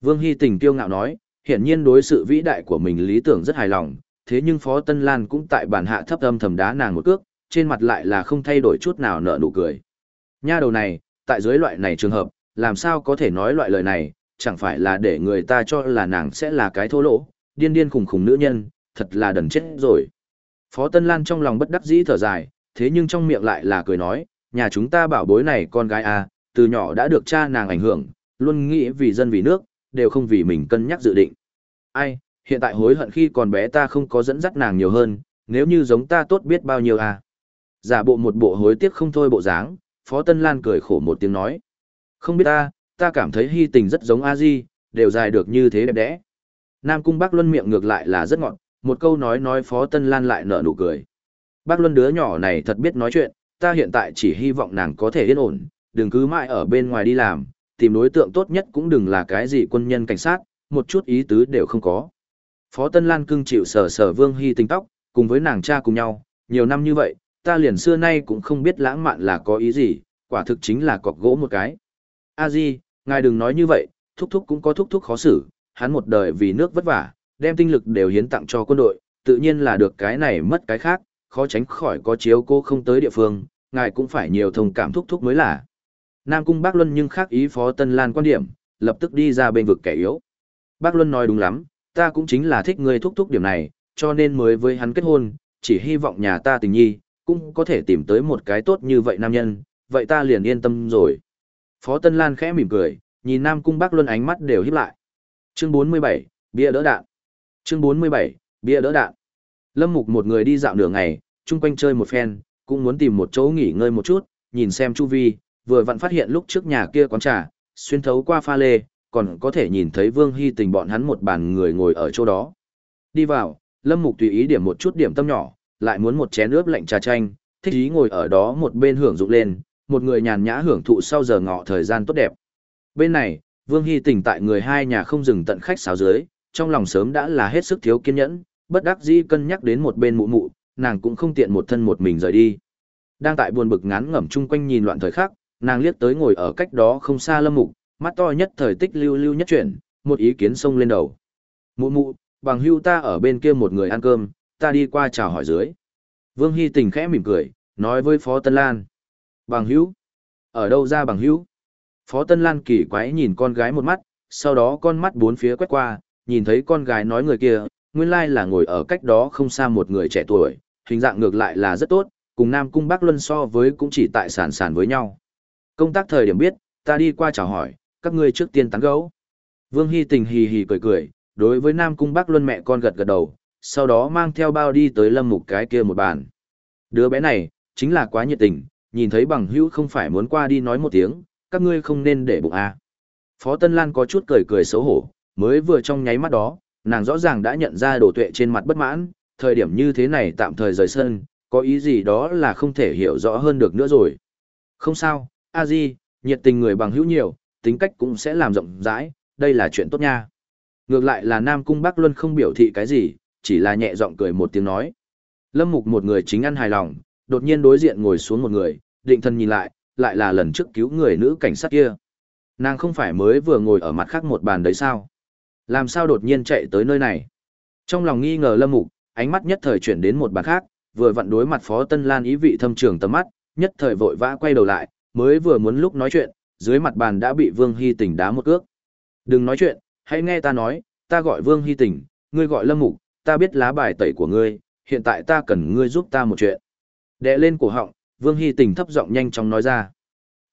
Vương Hy tình kiêu ngạo nói, hiển nhiên đối sự vĩ đại của mình lý tưởng rất hài lòng, thế nhưng Phó Tân Lan cũng tại bản hạ thấp âm thầm đá nàng một cước, trên mặt lại là không thay đổi chút nào nở nụ cười. Nha đầu này, tại dưới loại này trường hợp, làm sao có thể nói loại lời này, chẳng phải là để người ta cho là nàng sẽ là cái thô lỗ, điên điên khùng khùng nữ nhân, thật là đần chết rồi. Phó Tân Lan trong lòng bất đắc dĩ thở dài, thế nhưng trong miệng lại là cười nói, nhà chúng ta bảo bối này con gái à, từ nhỏ đã được cha nàng ảnh hưởng, luôn nghĩ vì dân vì nước, đều không vì mình cân nhắc dự định. Ai, hiện tại hối hận khi còn bé ta không có dẫn dắt nàng nhiều hơn, nếu như giống ta tốt biết bao nhiêu à. Giả bộ một bộ hối tiếc không thôi bộ dáng, Phó Tân Lan cười khổ một tiếng nói. Không biết ta, ta cảm thấy hy tình rất giống a di đều dài được như thế đẹp đẽ. Nam cung bác luân miệng ngược lại là rất ngọt, một câu nói nói phó tân lan lại nở nụ cười. Bác luân đứa nhỏ này thật biết nói chuyện, ta hiện tại chỉ hy vọng nàng có thể yên ổn, đừng cứ mãi ở bên ngoài đi làm, tìm đối tượng tốt nhất cũng đừng là cái gì quân nhân cảnh sát, một chút ý tứ đều không có. Phó tân lan cưng chịu sờ sờ vương hy tính tóc, cùng với nàng cha cùng nhau, nhiều năm như vậy, ta liền xưa nay cũng không biết lãng mạn là có ý gì, quả thực chính là cọc gỗ một cái. A di Ngài đừng nói như vậy, thúc thúc cũng có thúc thúc khó xử, hắn một đời vì nước vất vả, đem tinh lực đều hiến tặng cho quân đội, tự nhiên là được cái này mất cái khác, khó tránh khỏi có chiếu cô không tới địa phương, ngài cũng phải nhiều thông cảm thúc thúc mới là. Nam Cung Bác Luân nhưng khác ý Phó Tân Lan quan điểm, lập tức đi ra bên vực kẻ yếu. Bác Luân nói đúng lắm, ta cũng chính là thích người thúc thúc điểm này, cho nên mới với hắn kết hôn, chỉ hy vọng nhà ta tình nhi, cũng có thể tìm tới một cái tốt như vậy nam nhân, vậy ta liền yên tâm rồi. Phó Tân Lan khẽ mỉm cười, nhìn Nam Cung Bắc Luân ánh mắt đều híp lại. Chương 47, bia đỡ đạn. Chương 47, bia đỡ đạn. Lâm Mục một người đi dạo nửa ngày, chung quanh chơi một phen, cũng muốn tìm một chỗ nghỉ ngơi một chút, nhìn xem chu vi, vừa vặn phát hiện lúc trước nhà kia quán trà, xuyên thấu qua pha lê, còn có thể nhìn thấy Vương Hy Tình bọn hắn một bàn người ngồi ở chỗ đó. Đi vào, Lâm Mục tùy ý điểm một chút điểm tâm nhỏ, lại muốn một chén ướp lạnh trà chanh, thích ý ngồi ở đó một bên hưởng dụng lên, một người nhàn nhã hưởng thụ sau giờ ngọ thời gian tốt đẹp. Bên này, Vương Hy tỉnh tại người hai nhà không dừng tận khách sáo dưới, trong lòng sớm đã là hết sức thiếu kiên nhẫn, bất đắc dĩ cân nhắc đến một bên mụ mụ, nàng cũng không tiện một thân một mình rời đi. Đang tại buồn bực ngán ngẩm chung quanh nhìn loạn thời khắc, nàng liếc tới ngồi ở cách đó không xa Lâm Mục, mắt to nhất thời tích lưu lưu nhất chuyển, một ý kiến xông lên đầu. Mụ mụ, bằng hưu ta ở bên kia một người ăn cơm, ta đi qua chào hỏi dưới. Vương Hy tình khẽ mỉm cười, nói với Phó Tân Lan. Bằng hữu? Ở đâu ra bằng hữu? Phó Tân Lan kỳ quái nhìn con gái một mắt, sau đó con mắt bốn phía quét qua, nhìn thấy con gái nói người kia, nguyên lai là ngồi ở cách đó không xa một người trẻ tuổi, hình dạng ngược lại là rất tốt, cùng Nam Cung Bắc Luân so với cũng chỉ tại sản sản với nhau. Công tác thời điểm biết, ta đi qua chào hỏi, các ngươi trước tiên tán gẫu. Vương Hy tình hì hì cười cười, đối với Nam Cung Bắc Luân mẹ con gật gật đầu, sau đó mang theo bao đi tới lâm mục cái kia một bàn. Đứa bé này, chính là quá nhiệt tình, nhìn thấy bằng hữu không phải muốn qua đi nói một tiếng, các ngươi không nên để bụng à. Phó Tân Lan có chút cười cười xấu hổ, mới vừa trong nháy mắt đó, nàng rõ ràng đã nhận ra đồ tuệ trên mặt bất mãn, thời điểm như thế này tạm thời rời sân, có ý gì đó là không thể hiểu rõ hơn được nữa rồi. Không sao, a di, nhiệt tình người bằng hữu nhiều, tính cách cũng sẽ làm rộng rãi, đây là chuyện tốt nha. Ngược lại là Nam Cung Bắc Luân không biểu thị cái gì, chỉ là nhẹ giọng cười một tiếng nói. Lâm Mục một người chính ăn hài lòng, đột nhiên đối diện ngồi xuống một người, định thần nhìn lại, lại là lần trước cứu người nữ cảnh sát kia. Nàng không phải mới vừa ngồi ở mặt khác một bàn đấy sao? Làm sao đột nhiên chạy tới nơi này? Trong lòng nghi ngờ Lâm Mục, ánh mắt nhất thời chuyển đến một bàn khác, vừa vặn đối mặt Phó Tân Lan ý vị thâm trường tầm mắt, nhất thời vội vã quay đầu lại, mới vừa muốn lúc nói chuyện, dưới mặt bàn đã bị Vương Hy Tỉnh đá một cước. Đừng nói chuyện, hãy nghe ta nói, ta gọi Vương Hy Tỉnh, ngươi gọi Lâm Mục, ta biết lá bài tẩy của ngươi, hiện tại ta cần ngươi giúp ta một chuyện. Đệ lên cổ họng, Vương Hy Tỉnh thấp giọng nhanh chóng nói ra.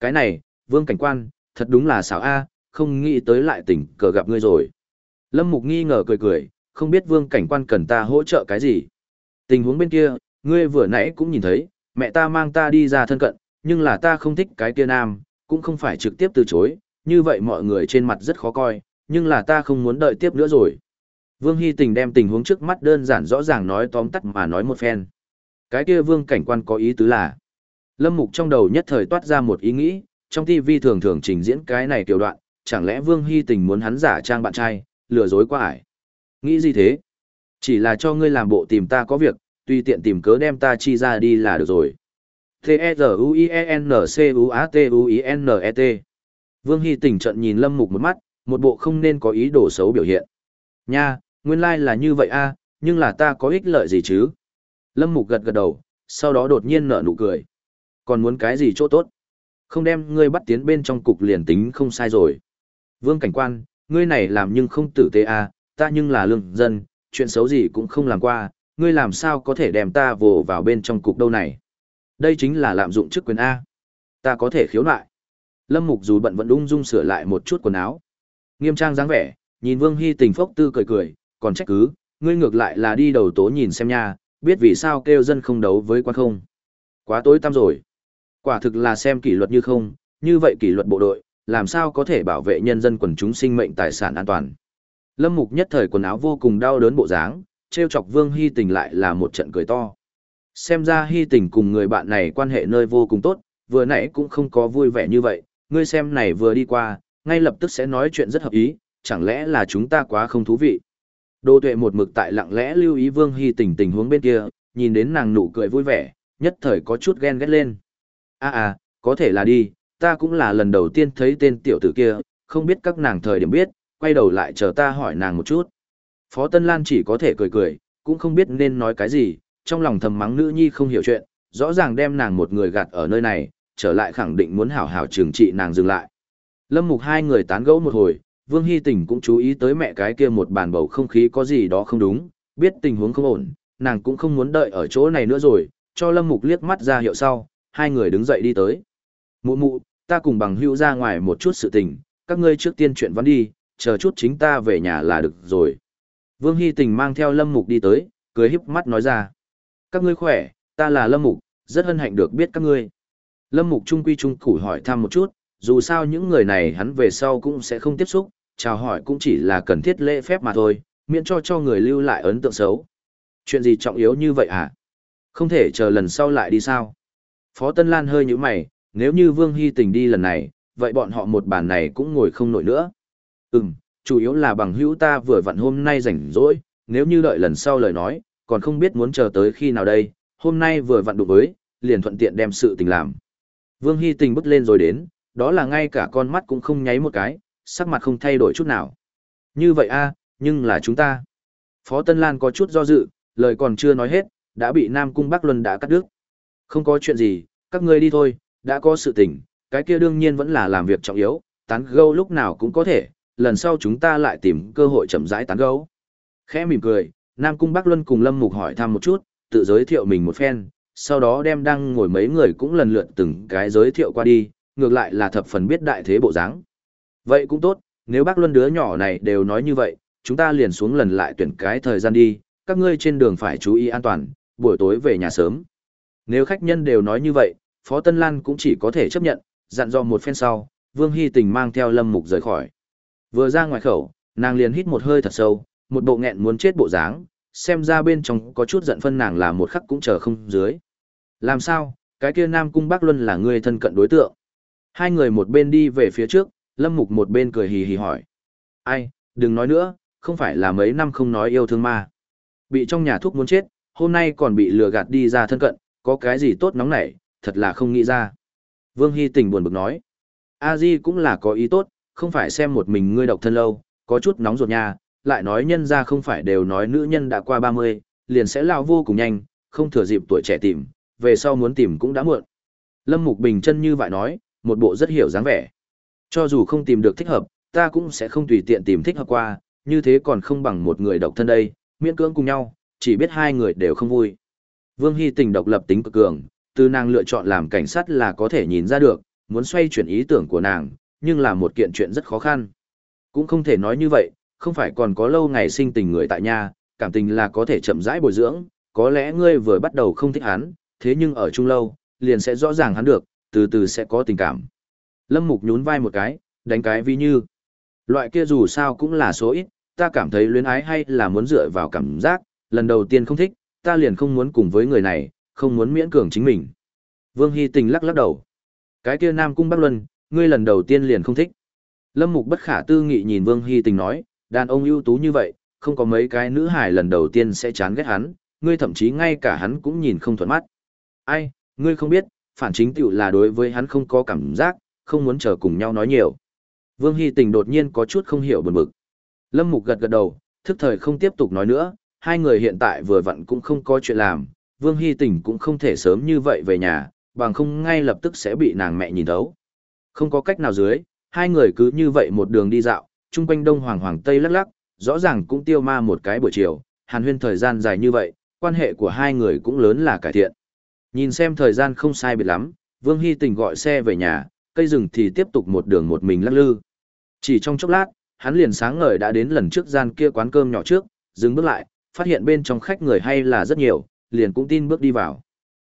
Cái này, Vương Cảnh Quan, thật đúng là xảo a, không nghĩ tới lại tỉnh cờ gặp ngươi rồi. Lâm Mục nghi ngờ cười cười, không biết Vương Cảnh Quan cần ta hỗ trợ cái gì. Tình huống bên kia, ngươi vừa nãy cũng nhìn thấy, mẹ ta mang ta đi ra thân cận, nhưng là ta không thích cái kia nam, cũng không phải trực tiếp từ chối, như vậy mọi người trên mặt rất khó coi, nhưng là ta không muốn đợi tiếp nữa rồi. Vương Hy Tình đem tình huống trước mắt đơn giản rõ ràng nói tóm tắt mà nói một phen. Cái kia Vương cảnh quan có ý tứ là, Lâm Mục trong đầu nhất thời toát ra một ý nghĩ, trong TV thường thường trình diễn cái này tiểu đoạn, chẳng lẽ Vương Hy Tình muốn hắn giả trang bạn trai, lừa dối quá ải. Nghĩ gì thế? Chỉ là cho ngươi làm bộ tìm ta có việc, tùy tiện tìm cớ đem ta chi ra đi là được rồi. T-E-Z-U-I-E-N-C-U-A-T-U-I-N-E-T Vương Hy tỉnh trận nhìn Lâm Mục một mắt, một bộ không nên có ý đồ xấu biểu hiện. Nha, nguyên lai like là như vậy a, nhưng là ta có ích lợi gì chứ? Lâm Mục gật gật đầu, sau đó đột nhiên nở nụ cười. Còn muốn cái gì chỗ tốt? Không đem ngươi bắt tiến bên trong cục liền tính không sai rồi. Vương cảnh quan, ngươi này làm nhưng không tử tế a, ta nhưng là lương dân, chuyện xấu gì cũng không làm qua, ngươi làm sao có thể đem ta vồ vào bên trong cục đâu này? Đây chính là lạm dụng chức quyền A. Ta có thể khiếu nại. Lâm Mục dù bận vẫn ung dung sửa lại một chút quần áo. Nghiêm trang dáng vẻ, nhìn Vương Hy tình phốc tư cười cười, còn trách cứ, ngươi ngược lại là đi đầu tố nhìn xem nha, biết vì sao kêu dân không đấu với quan không. Quá tối tăm rồi. Quả thực là xem kỷ luật như không, như vậy kỷ luật bộ đội, làm sao có thể bảo vệ nhân dân quần chúng sinh mệnh tài sản an toàn. Lâm Mục nhất thời quần áo vô cùng đau đớn bộ dáng, treo chọc Vương Hy tình lại là một trận cười to. Xem ra hy tình cùng người bạn này quan hệ nơi vô cùng tốt, vừa nãy cũng không có vui vẻ như vậy, ngươi xem này vừa đi qua, ngay lập tức sẽ nói chuyện rất hợp ý, chẳng lẽ là chúng ta quá không thú vị. Đô tuệ một mực tại lặng lẽ lưu ý vương hy tình tình huống bên kia, nhìn đến nàng nụ cười vui vẻ, nhất thời có chút ghen ghét lên. À à, có thể là đi, ta cũng là lần đầu tiên thấy tên tiểu tử kia, không biết các nàng thời điểm biết, quay đầu lại chờ ta hỏi nàng một chút. Phó Tân Lan chỉ có thể cười cười, cũng không biết nên nói cái gì, trong lòng thầm mắng nữ nhi không hiểu chuyện, rõ ràng đem nàng một người gạt ở nơi này, trở lại khẳng định muốn hảo hảo trừng trị nàng dừng lại. Lâm Mục hai người tán gẫu một hồi, Vương Hy Tình cũng chú ý tới mẹ cái kia một bàn bầu không khí có gì đó không đúng, biết tình huống không ổn, nàng cũng không muốn đợi ở chỗ này nữa rồi, cho Lâm Mục liếc mắt ra hiệu sau, hai người đứng dậy đi tới. Mụ mụ, ta cùng bằng hữu ra ngoài một chút sự tình, các ngươi trước tiên chuyện văn đi, chờ chút chính ta về nhà là được rồi. Vương Hy Tình mang theo Lâm Mục đi tới, cười híp mắt nói ra. Các ngươi khỏe, ta là Lâm Mục, rất hân hạnh được biết các ngươi. Lâm Mục trung quy trung củ hỏi thăm một chút, dù sao những người này hắn về sau cũng sẽ không tiếp xúc, chào hỏi cũng chỉ là cần thiết lễ phép mà thôi, miễn cho cho người lưu lại ấn tượng xấu. Chuyện gì trọng yếu như vậy à? Không thể chờ lần sau lại đi sao? Phó Tân Lan hơi như mày, nếu như Vương Hy tình đi lần này, vậy bọn họ một bàn này cũng ngồi không nổi nữa. Ừm, chủ yếu là bằng hữu ta vừa vặn hôm nay rảnh rỗi, nếu như đợi lần sau lời nói, còn không biết muốn chờ tới khi nào đây, hôm nay vừa vặn đụng với, liền thuận tiện đem sự tình làm. Vương Hy tình bước lên rồi đến, đó là ngay cả con mắt cũng không nháy một cái, sắc mặt không thay đổi chút nào. Như vậy a, nhưng là chúng ta. Phó Tân Lan có chút do dự, lời còn chưa nói hết, đã bị Nam Cung Bắc Luân đã cắt đứt. Không có chuyện gì, các ngươi đi thôi, đã có sự tình, cái kia đương nhiên vẫn là làm việc trọng yếu, tán gẫu lúc nào cũng có thể, lần sau chúng ta lại tìm cơ hội chậm rãi tán gẫu. Khẽ mỉm cười, Nam Cung Bắc Luân cùng Lâm Mục hỏi thăm một chút, tự giới thiệu mình một phen, sau đó đem đang ngồi mấy người cũng lần lượt từng cái giới thiệu qua đi, ngược lại là thập phần biết đại thế bộ dáng. Vậy cũng tốt, nếu bác Luân đứa nhỏ này đều nói như vậy, chúng ta liền xuống lần lại tuyển cái thời gian đi, các ngươi trên đường phải chú ý an toàn, buổi tối về nhà sớm. Nếu khách nhân đều nói như vậy, Phó Tân Lan cũng chỉ có thể chấp nhận, dặn dò một phen sau, Vương Hy Tình mang theo Lâm Mục rời khỏi. Vừa ra ngoài khẩu, nàng liền hít một hơi thật sâu, một bộ nghẹn muốn chết bộ dáng, xem ra bên trong có chút giận phân nàng là một khắc cũng chờ không dưới. Làm sao, cái kia Nam Cung Bắc Luân là người thân cận đối tượng. Hai người một bên đi về phía trước, Lâm Mục một bên cười hì hì hỏi. Ai, đừng nói nữa, không phải là mấy năm không nói yêu thương mà, Bị trong nhà thuốc muốn chết, hôm nay còn bị lừa gạt đi ra thân cận, có cái gì tốt nóng nảy, thật là không nghĩ ra. Vương Hy tình buồn bực nói. A Di cũng là có ý tốt, không phải xem một mình ngươi độc thân lâu, có chút nóng ruột nha, lại nói nhân ra không phải đều nói nữ nhân đã qua 30, liền sẽ lao vô cùng nhanh, không thừa dịp tuổi trẻ tìm, về sau muốn tìm cũng đã muộn. Lâm Mục Bình chân như vậy nói, một bộ rất hiểu dáng vẻ. Cho dù không tìm được thích hợp, ta cũng sẽ không tùy tiện tìm thích hợp qua, như thế còn không bằng một người độc thân đây, miễn cưỡng cùng nhau, chỉ biết hai người đều không vui. Vương Hy tình độc lập tính cực cường, từ nàng lựa chọn làm cảnh sát là có thể nhìn ra được, muốn xoay chuyển ý tưởng của nàng, nhưng là một kiện chuyện rất khó khăn. Cũng không thể nói như vậy, không phải còn có lâu ngày sinh tình người tại nhà, cảm tình là có thể chậm rãi bồi dưỡng, có lẽ ngươi vừa bắt đầu không thích hắn, thế nhưng ở chung lâu, liền sẽ rõ ràng hắn được, từ từ sẽ có tình cảm. Lâm Mục nhún vai một cái, đánh cái ví như. Loại kia dù sao cũng là số ít, ta cảm thấy luyến ái hay là muốn dựa vào cảm giác, lần đầu tiên không thích, ta liền không muốn cùng với người này, không muốn miễn cường chính mình. Vương Hy Tình lắc lắc đầu. Cái kia Nam Cung Bắc Luân, ngươi lần đầu tiên liền không thích. Lâm Mục bất khả tư nghị nhìn Vương Hy Tình nói, đàn ông ưu tú như vậy, không có mấy cái nữ hài lần đầu tiên sẽ chán ghét hắn, ngươi thậm chí ngay cả hắn cũng nhìn không thuận mắt. Ai, ngươi không biết, phản chính tiểu là đối với hắn không có cảm giác, không muốn chờ cùng nhau nói nhiều. Vương Hy Tình đột nhiên có chút không hiểu buồn bực. Lâm Mục gật gật đầu, thức thời không tiếp tục nói nữa, hai người hiện tại vừa vặn cũng không có chuyện làm, Vương Hy Tình cũng không thể sớm như vậy về nhà, bằng không ngay lập tức sẽ bị nàng mẹ nhìn thấu. Không có cách nào dưới, hai người cứ như vậy một đường đi dạo, chung quanh đông hoàng hoàng tây lắc lắc, rõ ràng cũng tiêu ma một cái buổi chiều, hàn huyên thời gian dài như vậy, quan hệ của hai người cũng lớn là cải thiện. Nhìn xem thời gian không sai biệt lắm, Vương Hy Tình gọi xe về nhà, cây rừng thì tiếp tục một đường một mình lắc lư. Chỉ trong chốc lát, hắn liền sáng ngời đã đến lần trước gian kia quán cơm nhỏ trước, dừng bước lại, phát hiện bên trong khách người hay là rất nhiều, liền cũng tin bước đi vào.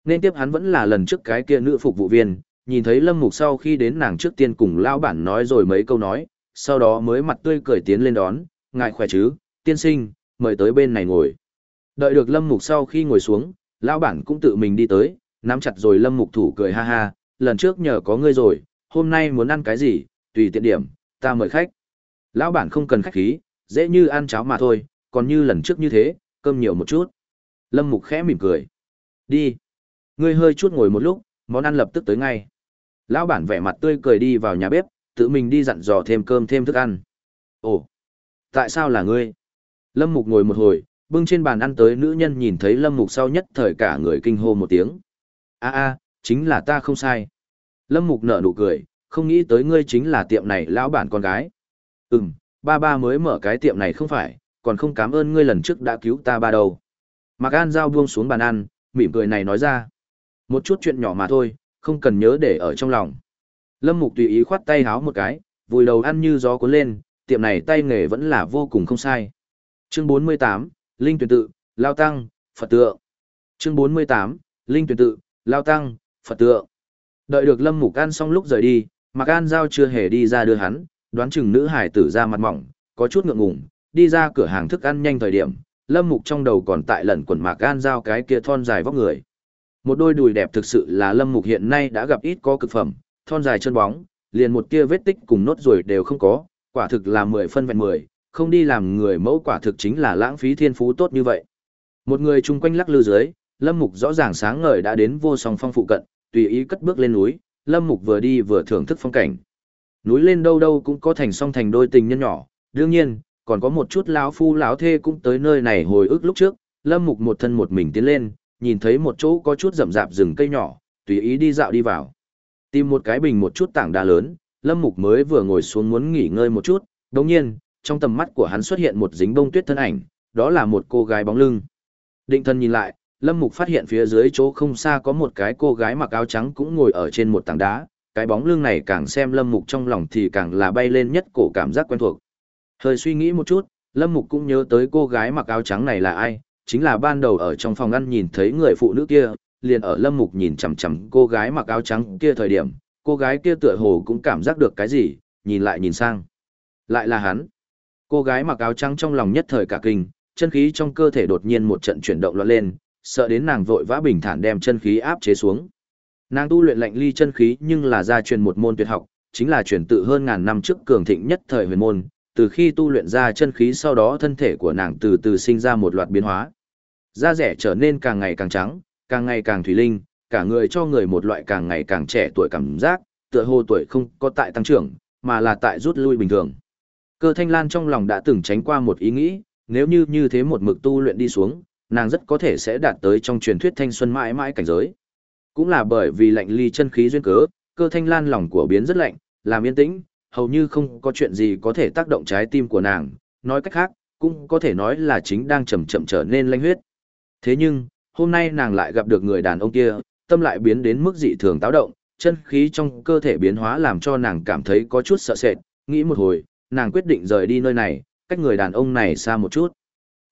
Nên tiếp hắn vẫn là lần trước cái kia nữ phục vụ viên, nhìn thấy Lâm Mục sau khi đến nàng trước tiên cùng lão bản nói rồi mấy câu nói, sau đó mới mặt tươi cười tiến lên đón, ngài khỏe chứ, tiên sinh, mời tới bên này ngồi. Đợi được Lâm Mục sau khi ngồi xuống, lão bản cũng tự mình đi tới, nắm chặt rồi Lâm Mục thủ cười ha ha, lần trước nhờ có ngươi rồi, hôm nay muốn ăn cái gì, tùy tiện điểm, ta mời khách. Lão bản không cần khách khí, dễ như ăn cháo mà thôi, còn như lần trước như thế, cơm nhiều một chút. Lâm Mục khẽ mỉm cười. Đi. Ngươi hơi chút ngồi một lúc, món ăn lập tức tới ngay. Lão bản vẻ mặt tươi cười đi vào nhà bếp, tự mình đi dặn dò thêm cơm thêm thức ăn. Ồ, tại sao là ngươi? Lâm Mục ngồi một hồi, bưng trên bàn ăn tới nữ nhân nhìn thấy Lâm Mục sau nhất thời cả người kinh hô một tiếng. A a, chính là ta không sai. Lâm Mục nở nụ cười, không nghĩ tới ngươi chính là tiệm này lão bản con gái. Ừm, ba ba mới mở cái tiệm này không phải, còn không cảm ơn ngươi lần trước đã cứu ta ba đầu, Mạc An Giao buông xuống bàn ăn, mỉm cười này nói ra. Một chút chuyện nhỏ mà thôi, không cần nhớ để ở trong lòng. Lâm Mục tùy ý khoát tay háo một cái, vùi đầu ăn như gió cuốn lên, tiệm này tay nghề vẫn là vô cùng không sai. Chương 48, Linh tuyển tự, Lao Tăng, Phật tượng. Chương 48, Linh tuyển tự, Lao Tăng, Phật tượng. Đợi được Lâm Mục ăn xong lúc rời đi, Mạc An Giao chưa hề đi ra đưa hắn, đoán chừng nữ hải tử ra mặt mỏng, có chút ngượng ngùng, đi ra cửa hàng thức ăn nhanh thời điểm, Lâm Mục trong đầu còn tại lẩn quần Mạc gan Giao cái kia thon dài vóc người. Một đôi đùi đẹp thực sự là Lâm Mục hiện nay đã gặp ít có cực phẩm, thon dài chân bóng, liền một tia vết tích cùng nốt ruồi đều không có, quả thực là mười phân vẹn mười, không đi làm người mẫu quả thực chính là lãng phí thiên phú tốt như vậy. Một người chung quanh lắc lư dưới, Lâm Mục rõ ràng sáng ngời đã đến vô song phong phụ cận, tùy ý cất bước lên núi, Lâm Mục vừa đi vừa thưởng thức phong cảnh. Núi lên đâu đâu cũng có thành song thành đôi tình nhân nhỏ, đương nhiên, còn có một chút lão phu lão thê cũng tới nơi này hồi ức lúc trước, Lâm Mục một thân một mình tiến lên, nhìn thấy một chỗ có chút rậm rạp rừng cây nhỏ, tùy ý đi dạo đi vào. Tìm một cái bình một chút tảng đá lớn, Lâm Mục mới vừa ngồi xuống muốn nghỉ ngơi một chút, đồng nhiên, trong tầm mắt của hắn xuất hiện một dính bông tuyết thân ảnh, đó là một cô gái bóng lưng. Định thân nhìn lại, Lâm Mục phát hiện phía dưới chỗ không xa có một cái cô gái mặc áo trắng cũng ngồi ở trên một tảng đá, cái bóng lưng này càng xem Lâm Mục trong lòng thì càng là bay lên nhất cổ cảm giác quen thuộc. Hơi suy nghĩ một chút, Lâm Mục cũng nhớ tới cô gái mặc áo trắng này là ai, chính là ban đầu ở trong phòng ăn nhìn thấy người phụ nữ kia, liền ở Lâm Mục nhìn chằm chằm cô gái mặc áo trắng kia thời điểm, cô gái kia tựa hồ cũng cảm giác được cái gì, nhìn lại nhìn sang. Lại là hắn. Cô gái mặc áo trắng trong lòng nhất thời cả kinh, chân khí trong cơ thể đột nhiên một trận chuyển động loạn lên, sợ đến nàng vội vã bình thản đem chân khí áp chế xuống. Nàng tu luyện lạnh ly chân khí nhưng là gia truyền một môn tuyệt học, chính là truyền tự hơn ngàn năm trước cường thịnh nhất thời huyền môn, từ khi tu luyện ra chân khí sau đó thân thể của nàng từ từ sinh ra một loạt biến hóa. Da rẻ trở nên càng ngày càng trắng, càng ngày càng thủy linh, cả người cho người một loại càng ngày càng trẻ tuổi cảm giác, tựa hồ tuổi không có tại tăng trưởng, mà là tại rút lui bình thường. Cơ thanh lan trong lòng đã từng tránh qua một ý nghĩ, nếu như như thế một mực tu luyện đi xuống, nàng rất có thể sẽ đạt tới trong truyền thuyết thanh xuân mãi mãi cảnh giới. Cũng là bởi vì lạnh ly chân khí duyên cớ, cơ thanh lan lòng của biến rất lạnh, làm yên tĩnh, hầu như không có chuyện gì có thể tác động trái tim của nàng, nói cách khác, cũng có thể nói là chính đang chậm chậm trở nên lanh huyết. Thế nhưng, hôm nay nàng lại gặp được người đàn ông kia, tâm lại biến đến mức dị thường táo động, chân khí trong cơ thể biến hóa làm cho nàng cảm thấy có chút sợ sệt, nghĩ một hồi, nàng quyết định rời đi nơi này, cách người đàn ông này xa một chút.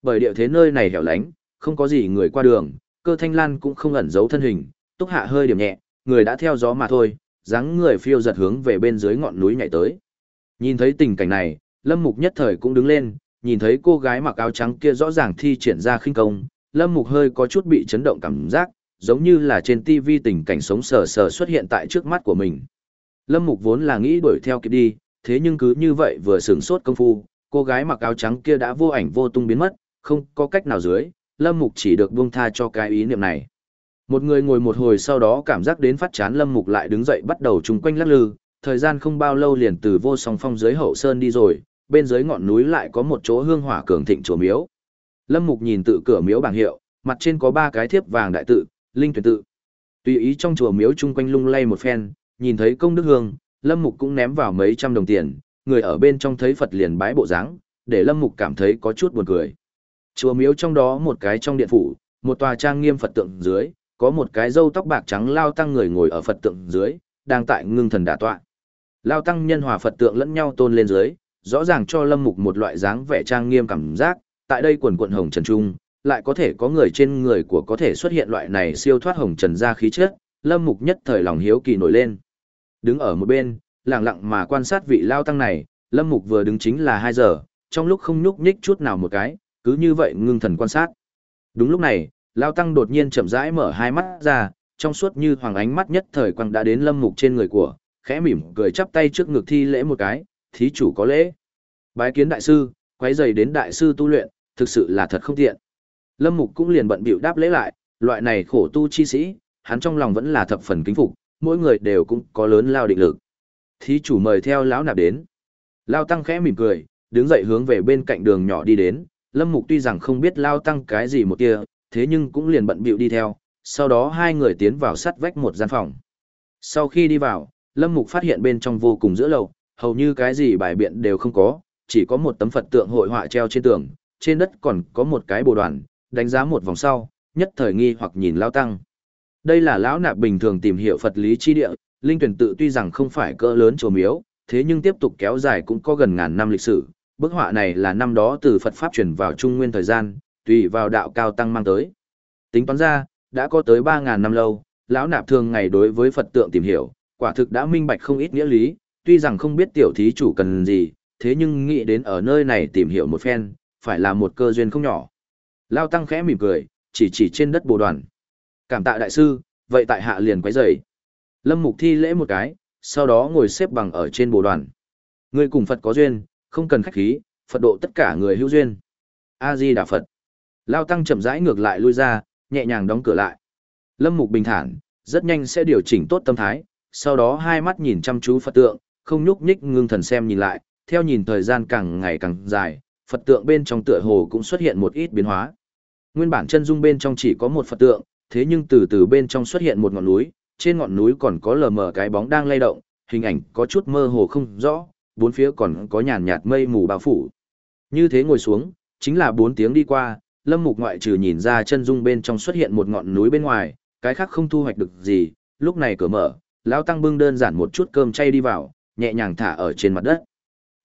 Bởi địa thế nơi này hẻo lánh, không có gì người qua đường, cơ thanh lan cũng không ẩn giấu thân hình, túc hạ hơi điểm nhẹ, người đã theo gió mà thôi, dáng người phiêu giật hướng về bên dưới ngọn núi nhảy tới. Nhìn thấy tình cảnh này, Lâm Mục nhất thời cũng đứng lên, nhìn thấy cô gái mặc áo trắng kia rõ ràng thi triển ra khinh công, Lâm Mục hơi có chút bị chấn động cảm giác, giống như là trên TV tình cảnh sống sờ sờ xuất hiện tại trước mắt của mình. Lâm Mục vốn là nghĩ đuổi theo kịp đi, thế nhưng cứ như vậy vừa sửng sốt công phu, cô gái mặc áo trắng kia đã vô ảnh vô tung biến mất, không có cách nào dưới, Lâm Mục chỉ được buông tha cho cái ý niệm này. Một người ngồi một hồi sau đó cảm giác đến phát chán Lâm Mục lại đứng dậy bắt đầu chung quanh lắc lư, thời gian không bao lâu liền từ vô song phong dưới hậu sơn đi rồi, bên dưới ngọn núi lại có một chỗ hương hỏa cường thịnh chùa miếu. Lâm Mục nhìn tự cửa miếu bảng hiệu, mặt trên có ba cái thiếp vàng đại tự, linh tuyển tự. Tùy ý trong chùa miếu chung quanh lung lay một phen, nhìn thấy công đức hương, Lâm Mục cũng ném vào mấy trăm đồng tiền, người ở bên trong thấy Phật liền bái bộ dáng, để Lâm Mục cảm thấy có chút buồn cười. Chùa miếu trong đó một cái trong điện phủ, một tòa trang nghiêm Phật tượng dưới, có một cái râu tóc bạc trắng lao tăng người ngồi ở Phật tượng dưới, đang tại ngưng thần đả tọa. Lao tăng nhân hòa Phật tượng lẫn nhau tôn lên dưới, rõ ràng cho Lâm Mục một loại dáng vẻ trang nghiêm cảm giác, tại đây quần quận hồng trần trung, lại có thể có người trên người của có thể xuất hiện loại này siêu thoát hồng trần ra khí chất, Lâm Mục nhất thời lòng hiếu kỳ nổi lên. Đứng ở một bên, lặng lặng mà quan sát vị lao tăng này, Lâm Mục vừa đứng chính là 2 giờ, trong lúc không nhúc nhích chút nào một cái, cứ như vậy ngưng thần quan sát. Đúng lúc này, lao tăng đột nhiên chậm rãi mở hai mắt ra, trong suốt như hoàng ánh mắt nhất thời quang đã đến Lâm Mục trên người của, khẽ mỉm cười chắp tay trước ngực thi lễ một cái, thí chủ có lễ. Bái kiến đại sư, quấy giày đến đại sư tu luyện, thực sự là thật không tiện. Lâm Mục cũng liền bận bịu đáp lễ lại, loại này khổ tu chi sĩ, hắn trong lòng vẫn là thập phần kính phục, mỗi người đều cũng có lớn lao định lực. Thí chủ mời theo lão nạp đến. Lao tăng khẽ mỉm cười, đứng dậy hướng về bên cạnh đường nhỏ đi đến, Lâm Mục tuy rằng không biết Lao tăng cái gì một tia, thế nhưng cũng liền bận bịu đi theo, sau đó hai người tiến vào sắt vách một gian phòng. Sau khi đi vào, Lâm Mục phát hiện bên trong vô cùng giữa lầu, hầu như cái gì bài biện đều không có, chỉ có một tấm Phật tượng hội họa treo trên tường, trên đất còn có một cái bồ đoàn, đánh giá một vòng sau, nhất thời nghi hoặc nhìn Lao Tăng. Đây là lão nạp bình thường tìm hiểu Phật lý chi địa, linh tuyển tự tuy rằng không phải cỡ lớn chùa miếu, thế nhưng tiếp tục kéo dài cũng có gần ngàn năm lịch sử. Bức họa này là năm đó từ Phật Pháp truyền vào Trung Nguyên thời gian, tùy vào đạo cao tăng mang tới. Tính toán ra, đã có tới 3.000 năm lâu, lão nạp thường ngày đối với Phật tượng tìm hiểu, quả thực đã minh bạch không ít nghĩa lý, tuy rằng không biết tiểu thí chủ cần gì, thế nhưng nghĩ đến ở nơi này tìm hiểu một phen, phải là một cơ duyên không nhỏ. Lao tăng khẽ mỉm cười, chỉ chỉ trên đất bồ đoàn. Cảm tạ đại sư, vậy tại hạ liền quấy rầy. Lâm Mục thi lễ một cái, sau đó ngồi xếp bằng ở trên bồ đoàn. Người cùng Phật có duyên, không cần khách khí, Phật độ tất cả người hữu duyên. A-di Đà Phật. Lao tăng chậm rãi ngược lại lui ra, nhẹ nhàng đóng cửa lại. Lâm Mục bình thản, rất nhanh sẽ điều chỉnh tốt tâm thái, sau đó hai mắt nhìn chăm chú Phật tượng, không nhúc nhích ngưng thần xem nhìn lại, theo nhìn thời gian càng ngày càng dài, Phật tượng bên trong tựa hồ cũng xuất hiện một ít biến hóa. Nguyên bản chân dung bên trong chỉ có một Phật tượng, thế nhưng từ từ bên trong xuất hiện một ngọn núi, trên ngọn núi còn có lờ mờ cái bóng đang lay động, hình ảnh có chút mơ hồ không rõ, bốn phía còn có nhàn nhạt mây mù bao phủ. Như thế ngồi xuống, chính là bốn tiếng đi qua, Lâm Mục ngoại trừ nhìn ra chân dung bên trong xuất hiện một ngọn núi bên ngoài, cái khác không thu hoạch được gì, lúc này cửa mở, Lão Tăng bưng đơn giản một chút cơm chay đi vào, nhẹ nhàng thả ở trên mặt đất.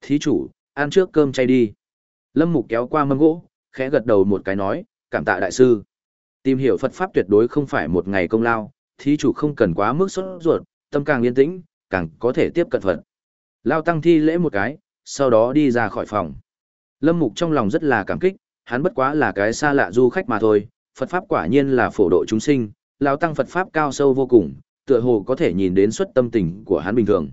Thí chủ, ăn trước cơm chay đi. Lâm Mục kéo qua mâm gỗ, khẽ gật đầu một cái nói, cảm tạ đại sư. Tìm hiểu Phật Pháp tuyệt đối không phải một ngày công lao, thí chủ không cần quá mức sốt ruột, tâm càng yên tĩnh, càng có thể tiếp cận Phật. Lao Tăng thi lễ một cái, sau đó đi ra khỏi phòng. Lâm Mục trong lòng rất là cảm kích, hắn bất quá là cái xa lạ du khách mà thôi, Phật Pháp quả nhiên là phổ độ chúng sinh, lão Tăng Phật Pháp cao sâu vô cùng, tựa hồ có thể nhìn đến xuất tâm tình của hắn bình thường.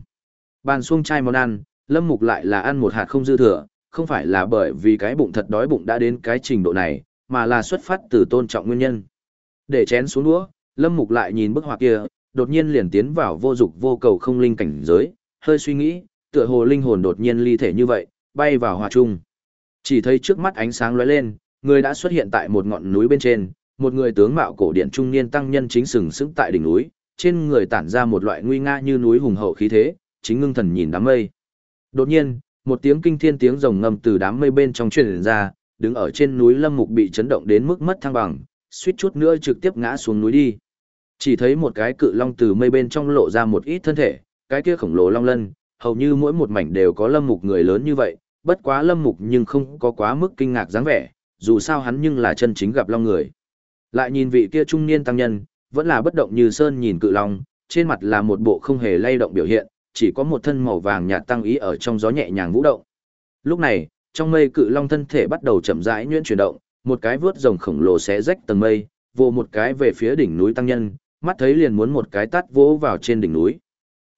Bàn xuông chai món ăn, Lâm Mục lại là ăn một hạt không dư thừa, không phải là bởi vì cái bụng thật đói bụng đã đến cái trình độ này, mà là xuất phát từ tôn trọng nguyên nhân. Để chén xuống đũa, Lâm Mục lại nhìn bức họa kia, đột nhiên liền tiến vào vô dục vô cầu không linh cảnh giới, hơi suy nghĩ, tựa hồ linh hồn đột nhiên ly thể như vậy, bay vào hòa trung. Chỉ thấy trước mắt ánh sáng lóe lên, người đã xuất hiện tại một ngọn núi bên trên, một người tướng mạo cổ điển trung niên tăng nhân chính sừng sững tại đỉnh núi, trên người tản ra một loại nguy nga như núi hùng hậu khí thế, chính ngưng thần nhìn đám mây. Đột nhiên, một tiếng kinh thiên tiếng rồng ngầm từ đám mây bên trong truyền ra, đứng ở trên núi Lâm Mục bị chấn động đến mức mất thăng bằng, suýt chút nữa trực tiếp ngã xuống núi đi. Chỉ thấy một cái cự long từ mây bên trong lộ ra một ít thân thể, cái kia khổng lồ long lân, hầu như mỗi một mảnh đều có Lâm Mục người lớn như vậy, bất quá Lâm Mục nhưng không có quá mức kinh ngạc dáng vẻ, dù sao hắn nhưng là chân chính gặp long người. Lại nhìn vị kia trung niên tăng nhân, vẫn là bất động như sơn nhìn cự long, trên mặt là một bộ không hề lay động biểu hiện, chỉ có một thân màu vàng nhạt tăng ý ở trong gió nhẹ nhàng vũ động. Lúc này, trong mây cự long thân thể bắt đầu chậm rãi nhuyễn chuyển động, một cái vướt rồng khổng lồ xé rách tầng mây, vồ một cái về phía đỉnh núi tăng nhân, mắt thấy liền muốn một cái tát vỗ vào trên đỉnh núi.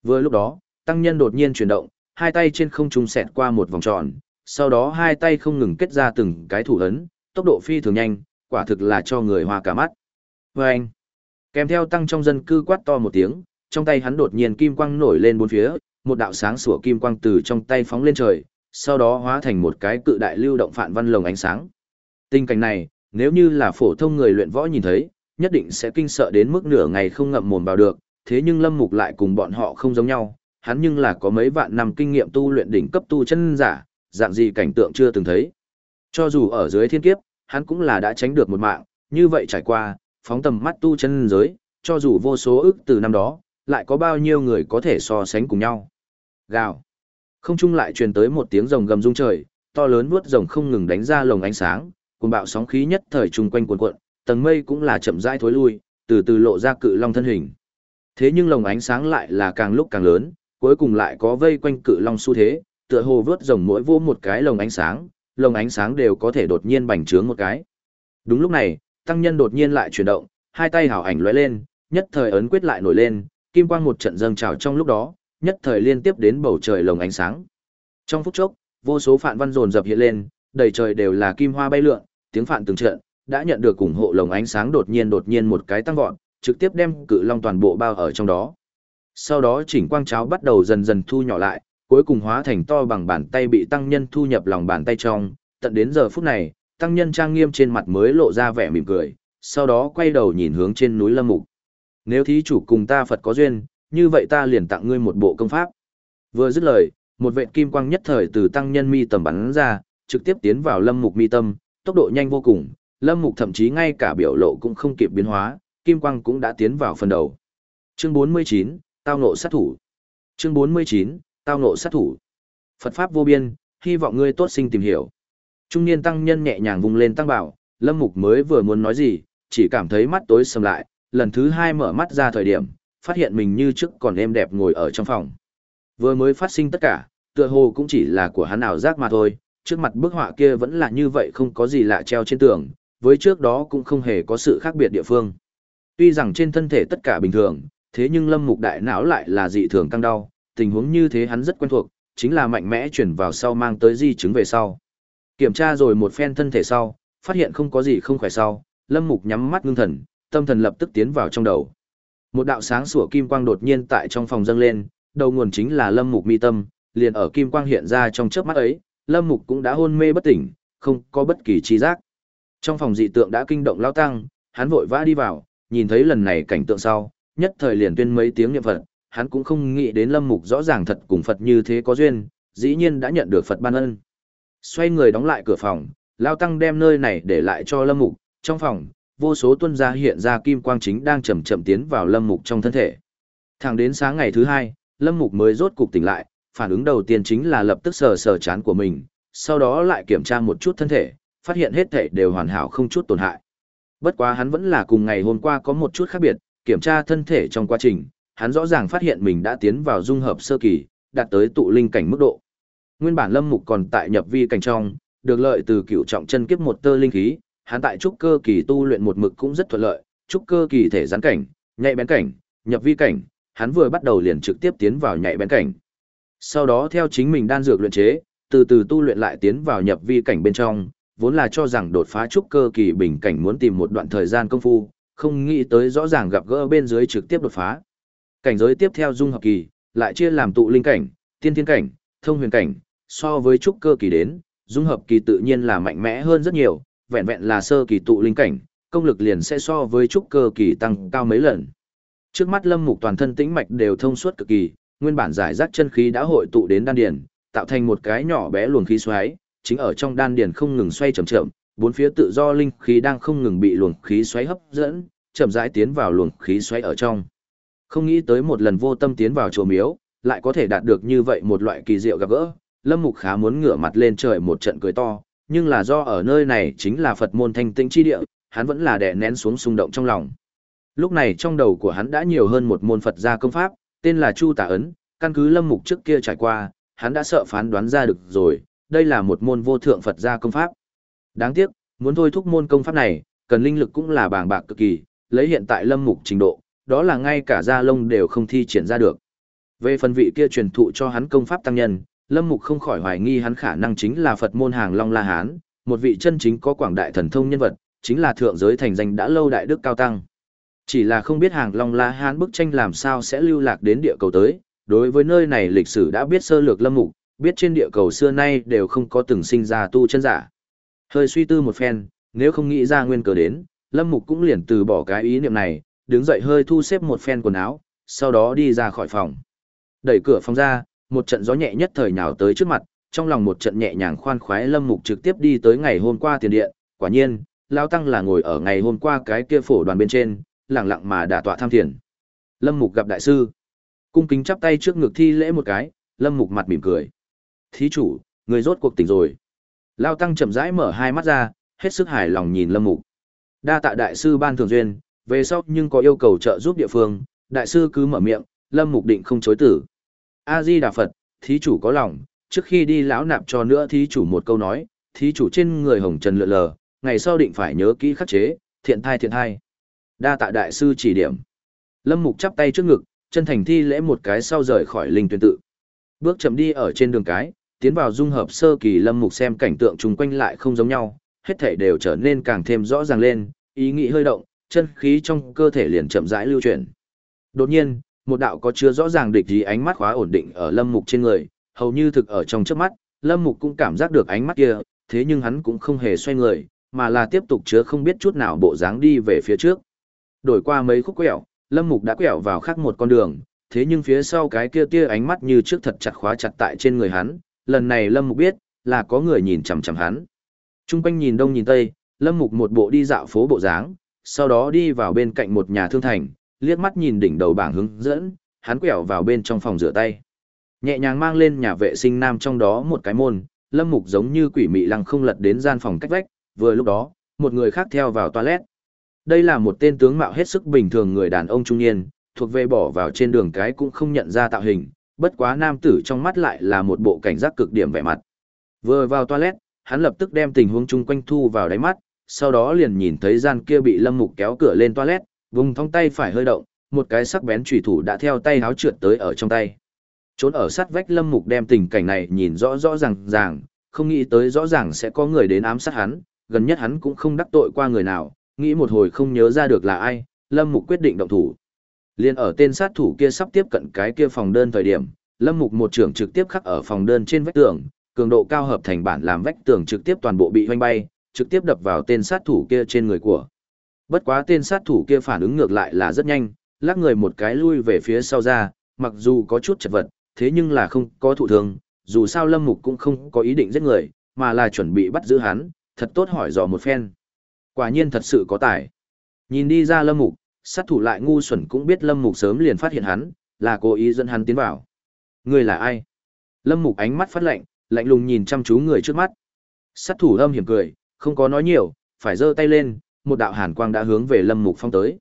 Vừa lúc đó, tăng nhân đột nhiên chuyển động, hai tay trên không trung xẹt qua một vòng tròn, sau đó hai tay không ngừng kết ra từng cái thủ ấn, tốc độ phi thường nhanh, quả thực là cho người hoa cả mắt. Và anh, kèm theo tăng trong dân cư quát to một tiếng, trong tay hắn đột nhiên kim quang nổi lên bốn phía, một đạo sáng sủa kim quang từ trong tay phóng lên trời, sau đó hóa thành một cái cự đại lưu động phản văn lồng ánh sáng. Tình cảnh này, nếu như là phổ thông người luyện võ nhìn thấy, nhất định sẽ kinh sợ đến mức nửa ngày không ngậm mồm vào được, thế nhưng Lâm Mục lại cùng bọn họ không giống nhau, hắn nhưng là có mấy vạn năm kinh nghiệm tu luyện đỉnh cấp tu chân giả, dạng gì cảnh tượng chưa từng thấy. Cho dù ở dưới thiên kiếp, hắn cũng là đã tránh được một mạng, như vậy trải qua, phóng tầm mắt tu chân giới, cho dù vô số ức từ năm đó, lại có bao nhiêu người có thể so sánh cùng nhau. Gào. Không trung lại truyền tới một tiếng rồng gầm rung trời, to lớn vuốt rồng không ngừng đánh ra lồng ánh sáng, cuồng bạo sóng khí nhất thời trùng quanh cuộn cuộn, tầng mây cũng là chậm rãi thối lui, từ từ lộ ra cự long thân hình. Thế nhưng lồng ánh sáng lại là càng lúc càng lớn, cuối cùng lại có vây quanh cự long xu thế, tựa hồ vớt rồng mỗi vô một cái lồng ánh sáng, lồng ánh sáng đều có thể đột nhiên bành trướng một cái. Đúng lúc này, tăng nhân đột nhiên lại chuyển động, hai tay hảo ảnh lóe lên, nhất thời ấn quyết lại nổi lên, kim quang một trận dâng trào trong lúc đó, nhất thời liên tiếp đến bầu trời lồng ánh sáng. Trong phút chốc, vô số phạn văn dồn dập hiện lên, đầy trời đều là kim hoa bay lượn, tiếng phạn từng trận, đã nhận được ủng hộ lồng ánh sáng đột nhiên đột nhiên một cái tăng vọt, trực tiếp đem cự long toàn bộ bao ở trong đó. Sau đó chỉnh quang cháo bắt đầu dần dần thu nhỏ lại, cuối cùng hóa thành to bằng bàn tay bị tăng nhân thu nhập lòng bàn tay trong, tận đến giờ phút này, tăng nhân trang nghiêm trên mặt mới lộ ra vẻ mỉm cười, sau đó quay đầu nhìn hướng trên núi Lâm Mục. Nếu thí chủ cùng ta Phật có duyên, như vậy ta liền tặng ngươi một bộ công pháp. Vừa dứt lời, một vệt kim quang nhất thời từ tăng nhân mi tầm bắn ra, trực tiếp tiến vào Lâm Mục mi tâm, tốc độ nhanh vô cùng, Lâm Mục thậm chí ngay cả biểu lộ cũng không kịp biến hóa, kim quang cũng đã tiến vào phần đầu. Chương 49, tao nộ sát thủ. Chương 49, tao nộ sát thủ. Phật pháp vô biên, hy vọng ngươi tốt sinh tìm hiểu. Trung niên tăng nhân nhẹ nhàng vùng lên tăng bảo, Lâm Mục mới vừa muốn nói gì, chỉ cảm thấy mắt tối sầm lại, lần thứ hai mở mắt ra thời điểm, phát hiện mình như trước còn êm đẹp ngồi ở trong phòng. Vừa mới phát sinh tất cả, tựa hồ cũng chỉ là của hắn ảo giác mà thôi, trước mặt bức họa kia vẫn là như vậy không có gì lạ treo trên tường, với trước đó cũng không hề có sự khác biệt địa phương. Tuy rằng trên thân thể tất cả bình thường, thế nhưng lâm mục đại não lại là dị thường căng đau, tình huống như thế hắn rất quen thuộc, chính là mạnh mẽ chuyển vào sau mang tới di chứng về sau. Kiểm tra rồi một phen thân thể sau, phát hiện không có gì không khỏe sau, lâm mục nhắm mắt ngưng thần, tâm thần lập tức tiến vào trong đầu. Một đạo sáng sủa kim quang đột nhiên tại trong phòng dâng lên, đầu nguồn chính là lâm mục mi tâm, liền ở kim quang hiện ra trong chớp mắt ấy, lâm mục cũng đã hôn mê bất tỉnh, không có bất kỳ chi giác. Trong phòng dị tượng đã kinh động lao tăng, hắn vội vã đi vào, nhìn thấy lần này cảnh tượng sau, nhất thời liền tuyên mấy tiếng niệm Phật, hắn cũng không nghĩ đến lâm mục rõ ràng thật cùng Phật như thế có duyên, dĩ nhiên đã nhận được Phật ban ân. Xoay người đóng lại cửa phòng, lao tăng đem nơi này để lại cho lâm mục, trong phòng, vô số tuân gia hiện ra kim quang chính đang chậm chậm tiến vào lâm mục trong thân thể. Thẳng đến sáng ngày thứ hai, Lâm Mục mới rốt cục tỉnh lại, phản ứng đầu tiên chính là lập tức sờ sờ chán của mình, sau đó lại kiểm tra một chút thân thể, phát hiện hết thể đều hoàn hảo không chút tổn hại. Bất quá hắn vẫn là cùng ngày hôm qua có một chút khác biệt, kiểm tra thân thể trong quá trình, hắn rõ ràng phát hiện mình đã tiến vào dung hợp sơ kỳ, đạt tới tụ linh cảnh mức độ. Nguyên bản Lâm Mục còn tại nhập vi cảnh trong, được lợi từ cựu trọng chân kiếp một tơ linh khí, hắn tại trúc cơ kỳ tu luyện một mực cũng rất thuận lợi, trúc cơ kỳ thể gián cảnh, nhạy bén cảnh, nhập vi cảnh, hắn vừa bắt đầu liền trực tiếp tiến vào nhạy bén cảnh. Sau đó theo chính mình đan dược luyện chế, từ từ tu luyện lại tiến vào nhập vi cảnh bên trong, vốn là cho rằng đột phá trúc cơ kỳ bình cảnh muốn tìm một đoạn thời gian công phu, không nghĩ tới rõ ràng gặp gỡ bên dưới trực tiếp đột phá. Cảnh giới tiếp theo dung hợp kỳ, lại chia làm tụ linh cảnh, tiên thiên cảnh, thông huyền cảnh, so với trúc cơ kỳ đến, dung hợp kỳ tự nhiên là mạnh mẽ hơn rất nhiều, vẹn vẹn là sơ kỳ tụ linh cảnh, công lực liền sẽ so với trúc cơ kỳ tăng cao mấy lần. Trước mắt Lâm Mục toàn thân tĩnh mạch đều thông suốt cực kỳ, nguyên bản giải rác chân khí đã hội tụ đến đan điền, tạo thành một cái nhỏ bé luồng khí xoáy, chính ở trong đan điền không ngừng xoay chậm chậm, bốn phía tự do linh khí đang không ngừng bị luồng khí xoáy hấp dẫn, chậm rãi tiến vào luồng khí xoáy ở trong. Không nghĩ tới một lần vô tâm tiến vào chùa miếu, lại có thể đạt được như vậy một loại kỳ diệu gặp gỡ, Lâm Mục khá muốn ngửa mặt lên trời một trận cười to, nhưng là do ở nơi này chính là Phật môn thanh tĩnh chi địa, hắn vẫn là đè nén xuống xung động trong lòng. Lúc này trong đầu của hắn đã nhiều hơn một môn Phật gia công pháp, tên là Chu Tả Ấn, căn cứ Lâm Mục trước kia trải qua, hắn đã sợ phán đoán ra được rồi, đây là một môn vô thượng Phật gia công pháp. Đáng tiếc, muốn thôi thúc môn công pháp này, cần linh lực cũng là bàng bạc cực kỳ, lấy hiện tại Lâm Mục trình độ, đó là ngay cả gia lông đều không thi triển ra được. Về phần vị kia truyền thụ cho hắn công pháp tăng nhân, Lâm Mục không khỏi hoài nghi hắn khả năng chính là Phật môn hàng Long La Hán, một vị chân chính có quảng đại thần thông nhân vật, chính là thượng giới thành danh đã lâu đại đức cao tăng. Chỉ là không biết hàng Long La Hán bức tranh làm sao sẽ lưu lạc đến địa cầu tới, đối với nơi này lịch sử đã biết sơ lược Lâm Mục, biết trên địa cầu xưa nay đều không có từng sinh ra tu chân giả. Hơi suy tư một phen, nếu không nghĩ ra nguyên cớ đến, Lâm Mục cũng liền từ bỏ cái ý niệm này, đứng dậy hơi thu xếp một phen quần áo, sau đó đi ra khỏi phòng. Đẩy cửa phòng ra, một trận gió nhẹ nhất thời nhào tới trước mặt, trong lòng một trận nhẹ nhàng khoan khoái Lâm Mục trực tiếp đi tới ngày hôm qua tiền điện, quả nhiên, lão tăng là ngồi ở ngày hôm qua cái kia phổ đoàn bên trên, lặng lặng mà đả tọa tham thiền. Lâm Mục gặp đại sư, cung kính chắp tay trước ngực thi lễ một cái, Lâm Mục mặt mỉm cười. "Thí chủ, người rốt cuộc tỉnh rồi." Lao tăng chậm rãi mở hai mắt ra, hết sức hài lòng nhìn Lâm Mục. Đa tạ đại sư ban thường duyên, về sau nhưng có yêu cầu trợ giúp địa phương, đại sư cứ mở miệng, Lâm Mục định không chối tử. A Di Đà Phật, thí chủ có lòng, trước khi đi lão nạp cho nữa thí chủ một câu nói, thí chủ trên người hồng trần lượn lờ, ngày sau định phải nhớ kỹ khắc chế, thiện thai thiện thai. Đa tạ đại sư chỉ điểm. Lâm Mục chắp tay trước ngực, chân thành thi lễ một cái sau rời khỏi linh tuyển tự. Bước chậm đi ở trên đường cái, tiến vào dung hợp sơ kỳ Lâm Mục xem cảnh tượng chung quanh lại không giống nhau, hết thảy đều trở nên càng thêm rõ ràng lên, ý nghĩ hơi động, chân khí trong cơ thể liền chậm rãi lưu chuyển. Đột nhiên, một đạo có chứa rõ ràng địch ý ánh mắt khóa ổn định ở Lâm Mục trên người, hầu như thực ở trong trước mắt, Lâm Mục cũng cảm giác được ánh mắt kia, thế nhưng hắn cũng không hề xoay người, mà là tiếp tục chứa không biết chút nào bộ dáng đi về phía trước. Đổi qua mấy khúc quẹo, Lâm Mục đã quẹo vào khác một con đường, thế nhưng phía sau cái kia tia ánh mắt như trước thật chặt khóa chặt tại trên người hắn, lần này Lâm Mục biết, là có người nhìn chằm chằm hắn. Trung quanh nhìn đông nhìn tây, Lâm Mục một bộ đi dạo phố bộ dáng, sau đó đi vào bên cạnh một nhà thương thành, liếc mắt nhìn đỉnh đầu bảng hướng dẫn, hắn quẹo vào bên trong phòng rửa tay. Nhẹ nhàng mang lên nhà vệ sinh nam trong đó một cái môn, Lâm Mục giống như quỷ mị lăng không lật đến gian phòng cách vách, vừa lúc đó, một người khác theo vào toilet. Đây là một tên tướng mạo hết sức bình thường người đàn ông trung niên, thuộc về bỏ vào trên đường cái cũng không nhận ra tạo hình, bất quá nam tử trong mắt lại là một bộ cảnh giác cực điểm vẻ mặt. Vừa vào toilet, hắn lập tức đem tình huống chung quanh thu vào đáy mắt, sau đó liền nhìn thấy gian kia bị Lâm Mục kéo cửa lên toilet, vùng thong tay phải hơi động, một cái sắc bén chủy thủ đã theo tay háo trượt tới ở trong tay. Trốn ở sát vách Lâm Mục đem tình cảnh này nhìn rõ rõ ràng ràng, không nghĩ tới rõ ràng sẽ có người đến ám sát hắn, gần nhất hắn cũng không đắc tội qua người nào, nghĩ một hồi không nhớ ra được là ai, Lâm Mục quyết định động thủ. Liên ở tên sát thủ kia sắp tiếp cận cái kia phòng đơn thời điểm, Lâm Mục một trưởng trực tiếp khắc ở phòng đơn trên vách tường, cường độ cao hợp thành bản làm vách tường trực tiếp toàn bộ bị hoanh bay, trực tiếp đập vào tên sát thủ kia trên người của. Bất quá tên sát thủ kia phản ứng ngược lại là rất nhanh, lắc người một cái lui về phía sau ra, mặc dù có chút chật vật, thế nhưng là không có thụ thương, dù sao Lâm Mục cũng không có ý định giết người, mà là chuẩn bị bắt giữ hắn, thật tốt hỏi dò một phen. Quả nhiên thật sự có tài. Nhìn đi ra Lâm Mục, sát thủ lại ngu xuẩn cũng biết Lâm Mục sớm liền phát hiện hắn, là cố ý dẫn hắn tiến vào. Ngươi là ai? Lâm Mục ánh mắt phát lạnh, lạnh lùng nhìn chăm chú người trước mắt. Sát thủ âm hiểm cười, không có nói nhiều, phải giơ tay lên, một đạo hàn quang đã hướng về Lâm Mục phong tới.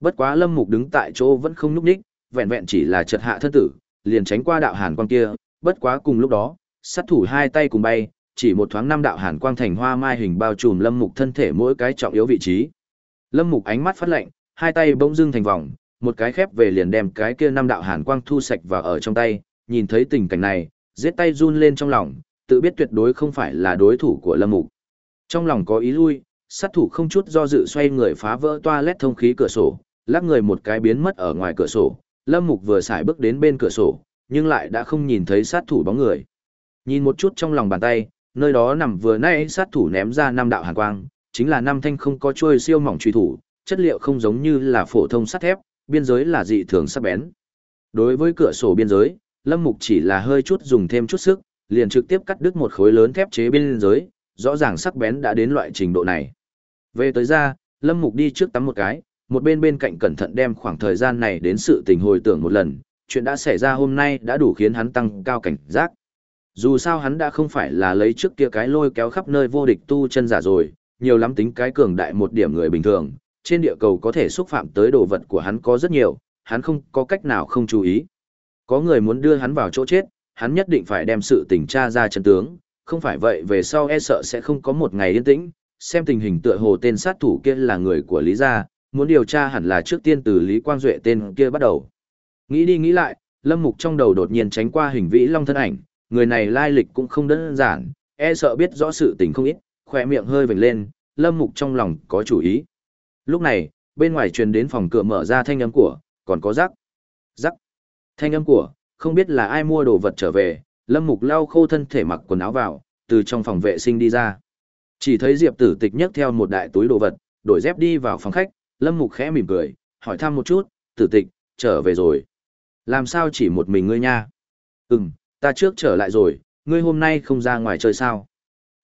Bất quá Lâm Mục đứng tại chỗ vẫn không nhúc nhích, vẹn vẹn chỉ là chợt hạ thân tử, liền tránh qua đạo hàn quang kia, bất quá cùng lúc đó, sát thủ hai tay cùng bay, chỉ một thoáng năm đạo hàn quang thành hoa mai hình bao trùm Lâm Mục thân thể mỗi cái trọng yếu vị trí. Lâm Mục ánh mắt phát lạnh, hai tay bỗng dưng thành vòng, một cái khép về liền đem cái kia năm đạo hàn quang thu sạch vào ở trong tay, nhìn thấy tình cảnh này, giết tay run lên trong lòng, tự biết tuyệt đối không phải là đối thủ của Lâm Mục. Trong lòng có ý lui, sát thủ không chút do dự xoay người phá vỡ toilet thông khí cửa sổ, lắc người một cái biến mất ở ngoài cửa sổ, Lâm Mục vừa xài bước đến bên cửa sổ, nhưng lại đã không nhìn thấy sát thủ bóng người. Nhìn một chút trong lòng bàn tay, nơi đó nằm vừa nãy sát thủ ném ra năm đạo hàn quang, chính là năm thanh không có chuôi siêu mỏng truy thủ, chất liệu không giống như là phổ thông sắt thép, biên giới là dị thường sắc bén. Đối với cửa sổ biên giới, Lâm Mục chỉ là hơi chút dùng thêm chút sức, liền trực tiếp cắt đứt một khối lớn thép chế biên giới, rõ ràng sắc bén đã đến loại trình độ này. Về tới ra, Lâm Mục đi trước tắm một cái, một bên bên cạnh cẩn thận đem khoảng thời gian này đến sự tình hồi tưởng một lần, chuyện đã xảy ra hôm nay đã đủ khiến hắn tăng cao cảnh giác. Dù sao hắn đã không phải là lấy trước kia cái lôi kéo khắp nơi vô địch tu chân giả rồi, nhiều lắm tính cái cường đại một điểm người bình thường, trên địa cầu có thể xúc phạm tới đồ vật của hắn có rất nhiều, hắn không có cách nào không chú ý. Có người muốn đưa hắn vào chỗ chết, hắn nhất định phải đem sự tình tra ra chân tướng, không phải vậy về sau e sợ sẽ không có một ngày yên tĩnh, xem tình hình tựa hồ tên sát thủ kia là người của Lý gia, muốn điều tra hẳn là trước tiên từ Lý Quang Duệ tên kia bắt đầu. Nghĩ đi nghĩ lại, Lâm Mục trong đầu đột nhiên tránh qua hình vĩ long thân ảnh, người này lai lịch cũng không đơn giản, e sợ biết rõ sự tình không ít, khỏe miệng hơi vểnh lên, Lâm Mục trong lòng có chủ ý. Lúc này, bên ngoài truyền đến phòng cửa mở ra thanh âm của, còn có rắc. Rắc. Thanh âm của, không biết là ai mua đồ vật trở về, Lâm Mục lau khô thân thể mặc quần áo vào, từ trong phòng vệ sinh đi ra. Chỉ thấy Diệp Tử Tịch nhấc theo một đại túi đồ vật, đổi dép đi vào phòng khách, Lâm Mục khẽ mỉm cười, hỏi thăm một chút, Tử Tịch, trở về rồi. Làm sao chỉ một mình ngươi nha? Ừm, ta trước trở lại rồi, ngươi hôm nay không ra ngoài chơi sao?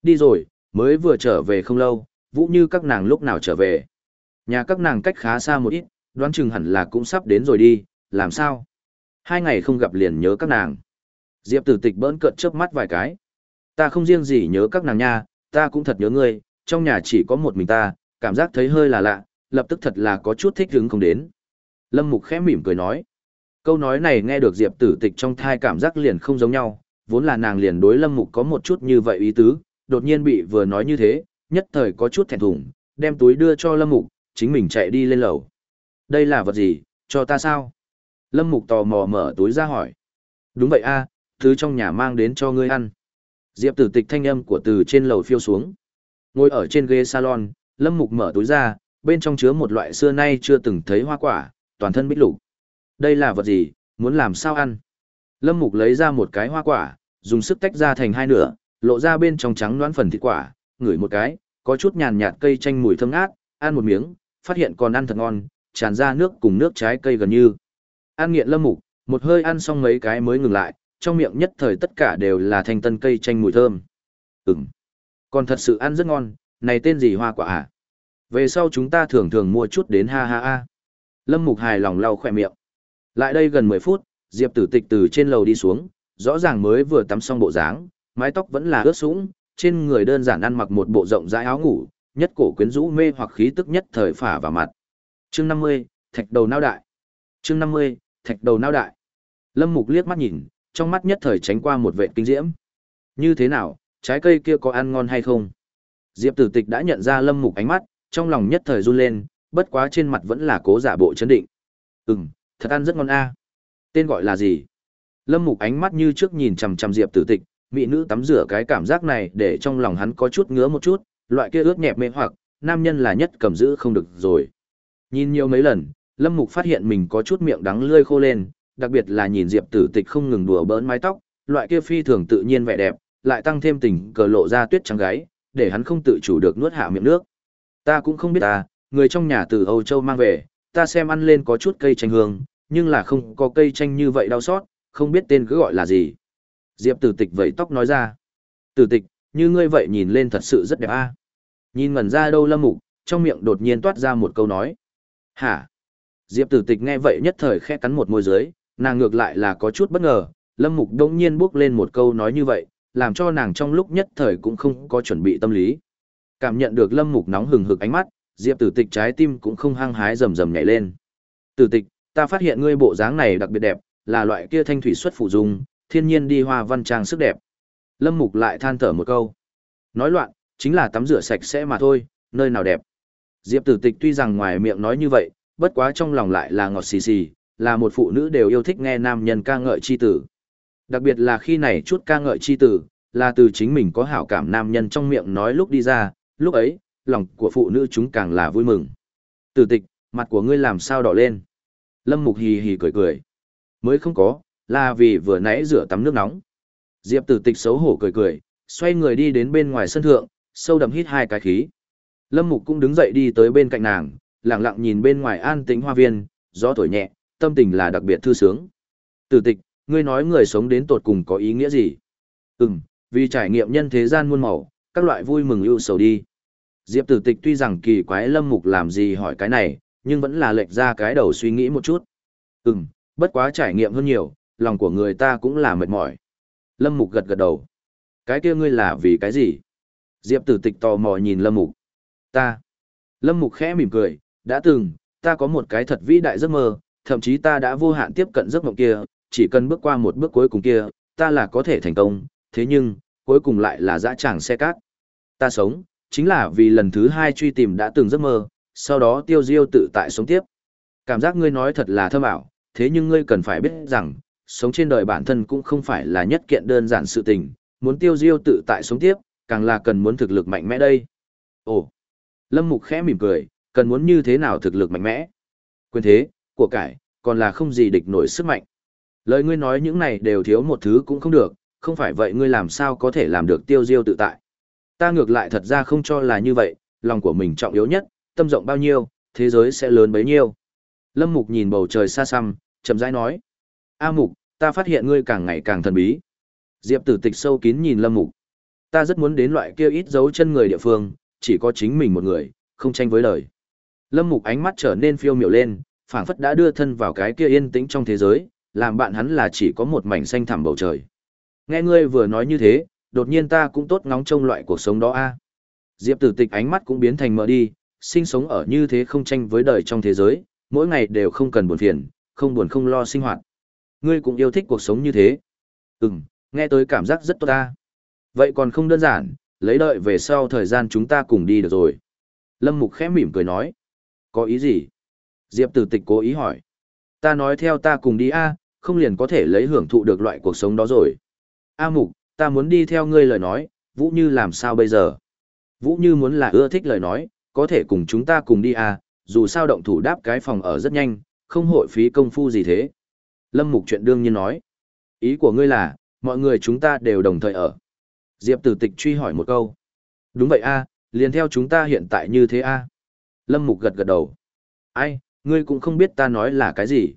Đi rồi, mới vừa trở về không lâu, vũ như các nàng lúc nào trở về. Nhà các nàng cách khá xa một ít, đoán chừng hẳn là cũng sắp đến rồi đi, làm sao? Hai ngày không gặp liền nhớ các nàng. Diệp tử tịch bỡn cợt chớp mắt vài cái. Ta không riêng gì nhớ các nàng nha, ta cũng thật nhớ ngươi, trong nhà chỉ có một mình ta, cảm giác thấy hơi là lạ, lập tức thật là có chút thích hứng không đến. Lâm Mục khẽ mỉm cười nói. Câu nói này nghe được Diệp tử tịch trong thai cảm giác liền không giống nhau, vốn là nàng liền đối Lâm Mục có một chút như vậy ý tứ, đột nhiên bị vừa nói như thế, nhất thời có chút thẹn thùng, đem túi đưa cho Lâm Mục, chính mình chạy đi lên lầu. Đây là vật gì, cho ta sao? Lâm Mục tò mò mở túi ra hỏi. Đúng vậy a, thứ trong nhà mang đến cho ngươi ăn. Diệp tử tịch thanh âm của từ trên lầu phiêu xuống. Ngồi ở trên ghế salon, Lâm Mục mở túi ra, bên trong chứa một loại xưa nay chưa từng thấy hoa quả, toàn thân bích lục. Đây là vật gì, muốn làm sao ăn? Lâm Mục lấy ra một cái hoa quả, dùng sức tách ra thành hai nửa, lộ ra bên trong trắng đoán phần thịt quả, ngửi một cái, có chút nhàn nhạt cây chanh mùi thơm ngát, ăn một miếng, phát hiện còn ăn thật ngon, tràn ra nước cùng nước trái cây gần như. Ăn nghiện Lâm Mục, một hơi ăn xong mấy cái mới ngừng lại, trong miệng nhất thời tất cả đều là thanh tân cây chanh mùi thơm. Ừm, còn thật sự ăn rất ngon, này tên gì hoa quả à? Về sau chúng ta thường thường mua chút đến ha ha ha. Lâm Mục hài lòng lau khỏe miệng. Lại đây gần 10 phút, Diệp Tử Tịch từ trên lầu đi xuống, rõ ràng mới vừa tắm xong bộ dáng, mái tóc vẫn là ướt sũng, trên người đơn giản ăn mặc một bộ rộng rãi áo ngủ, nhất cổ quyến rũ mê hoặc khí tức nhất thời phả vào mặt. Chương 50, thạch đầu nao đại. Chương 50, thạch đầu nao đại. Lâm Mục liếc mắt nhìn, trong mắt nhất thời tránh qua một vệ kinh diễm. Như thế nào, trái cây kia có ăn ngon hay không? Diệp Tử Tịch đã nhận ra Lâm Mục ánh mắt, trong lòng nhất thời run lên, bất quá trên mặt vẫn là cố giả bộ chấn định. Ừm, thật ăn rất ngon a. Tên gọi là gì? Lâm Mục ánh mắt như trước nhìn chằm chằm Diệp Tử Tịch, mỹ nữ tắm rửa cái cảm giác này để trong lòng hắn có chút ngứa một chút, loại kia ướt nhẹp mê hoặc, nam nhân là nhất cầm giữ không được rồi. Nhìn nhiều mấy lần, Lâm Mục phát hiện mình có chút miệng đắng lươi khô lên, đặc biệt là nhìn Diệp Tử Tịch không ngừng đùa bỡn mái tóc, loại kia phi thường tự nhiên vẻ đẹp, lại tăng thêm tình cờ lộ ra tuyết trắng gáy, để hắn không tự chủ được nuốt hạ miệng nước. Ta cũng không biết ta, người trong nhà từ Âu Châu mang về, ta xem ăn lên có chút cây chanh hương, nhưng là không có cây chanh như vậy đau xót, không biết tên cứ gọi là gì. Diệp Tử Tịch vẫy tóc nói ra. Tử Tịch, như ngươi vậy nhìn lên thật sự rất đẹp a. Nhìn ngẩn ra đâu Lâm Mục, trong miệng đột nhiên toát ra một câu nói. Hả? Diệp Tử Tịch nghe vậy nhất thời khẽ cắn một môi dưới, Nàng ngược lại là có chút bất ngờ, Lâm Mục đông nhiên bước lên một câu nói như vậy, làm cho nàng trong lúc nhất thời cũng không có chuẩn bị tâm lý. Cảm nhận được Lâm Mục nóng hừng hực ánh mắt, Diệp Tử Tịch trái tim cũng không hăng hái rầm rầm nhảy lên. Tử Tịch, ta phát hiện ngươi bộ dáng này đặc biệt đẹp, là loại kia thanh thủy xuất phụ dung, thiên nhiên đi hoa văn trang sức đẹp. Lâm Mục lại than thở một câu. Nói loạn, chính là tắm rửa sạch sẽ mà thôi, nơi nào đẹp. Diệp Tử Tịch tuy rằng ngoài miệng nói như vậy, bất quá trong lòng lại là ngọt xì xì, là một phụ nữ đều yêu thích nghe nam nhân ca ngợi chi tử. Đặc biệt là khi này chút ca ngợi chi tử, là từ chính mình có hảo cảm nam nhân trong miệng nói lúc đi ra, lúc ấy, lòng của phụ nữ chúng càng là vui mừng. Tử tịch, mặt của ngươi làm sao đỏ lên? Lâm Mục hì hì cười cười. Mới không có, là vì vừa nãy rửa tắm nước nóng. Diệp tử tịch xấu hổ cười cười, xoay người đi đến bên ngoài sân thượng, sâu đậm hít hai cái khí. Lâm Mục cũng đứng dậy đi tới bên cạnh nàng, lặng lặng nhìn bên ngoài an tĩnh hoa viên, gió thổi nhẹ, tâm tình là đặc biệt thư sướng. Tử tịch, ngươi nói người sống đến tột cùng có ý nghĩa gì? Ừm, vì trải nghiệm nhân thế gian muôn màu, các loại vui mừng ưu sầu đi. Diệp tử tịch tuy rằng kỳ quái lâm mục làm gì hỏi cái này, nhưng vẫn là lệch ra cái đầu suy nghĩ một chút. Ừm, bất quá trải nghiệm hơn nhiều, lòng của người ta cũng là mệt mỏi. Lâm mục gật gật đầu. Cái kia ngươi là vì cái gì? Diệp tử tịch tò mò nhìn lâm mục. Ta. Lâm mục khẽ mỉm cười, đã từng, ta có một cái thật vĩ đại giấc mơ, thậm chí ta đã vô hạn tiếp cận giấc mộng kia, chỉ cần bước qua một bước cuối cùng kia, ta là có thể thành công, thế nhưng, cuối cùng lại là dã tràng xe cát. Ta sống, chính là vì lần thứ hai truy tìm đã từng giấc mơ, sau đó tiêu diêu tự tại sống tiếp. Cảm giác ngươi nói thật là thơm ảo, thế nhưng ngươi cần phải biết rằng, sống trên đời bản thân cũng không phải là nhất kiện đơn giản sự tình, muốn tiêu diêu tự tại sống tiếp, càng là cần muốn thực lực mạnh mẽ đây. Ồ, Lâm Mục khẽ mỉm cười, cần muốn như thế nào thực lực mạnh mẽ? Quyền thế, của cải, còn là không gì địch nổi sức mạnh. Lời ngươi nói những này đều thiếu một thứ cũng không được, không phải vậy ngươi làm sao có thể làm được tiêu diêu tự tại. Ta ngược lại thật ra không cho là như vậy, lòng của mình trọng yếu nhất, tâm rộng bao nhiêu, thế giới sẽ lớn bấy nhiêu. Lâm Mục nhìn bầu trời xa xăm, chậm rãi nói. A Mục, ta phát hiện ngươi càng ngày càng thần bí. Diệp tử tịch sâu kín nhìn Lâm Mục. Ta rất muốn đến loại kia ít dấu chân người địa phương, chỉ có chính mình một người, không tranh với lời. Lâm Mục ánh mắt trở nên phiêu miểu lên, phảng phất đã đưa thân vào cái kia yên tĩnh trong thế giới, làm bạn hắn là chỉ có một mảnh xanh thẳm bầu trời. Nghe ngươi vừa nói như thế, đột nhiên ta cũng tốt ngóng trông loại cuộc sống đó a. Diệp Tử Tịch ánh mắt cũng biến thành mờ đi, sinh sống ở như thế không tranh với đời trong thế giới, mỗi ngày đều không cần buồn phiền, không buồn không lo sinh hoạt. Ngươi cũng yêu thích cuộc sống như thế. Ừm, nghe tới cảm giác rất tốt ta. Vậy còn không đơn giản, lấy đợi về sau thời gian chúng ta cùng đi được rồi. Lâm Mục khẽ mỉm cười nói. Có ý gì? Diệp Tử Tịch cố ý hỏi. Ta nói theo ta cùng đi a, không liền có thể lấy hưởng thụ được loại cuộc sống đó rồi. A Mục, ta muốn đi theo ngươi lời nói, Vũ Như làm sao bây giờ? Vũ Như muốn là ưa thích lời nói, có thể cùng chúng ta cùng đi a, dù sao động thủ đáp cái phòng ở rất nhanh, không hội phí công phu gì thế. Lâm Mục chuyện đương nhiên nói. Ý của ngươi là, mọi người chúng ta đều đồng thời ở. Diệp Tử Tịch truy hỏi một câu. Đúng vậy a, liền theo chúng ta hiện tại như thế a. Lâm Mục gật gật đầu. Ai, ngươi cũng không biết ta nói là cái gì.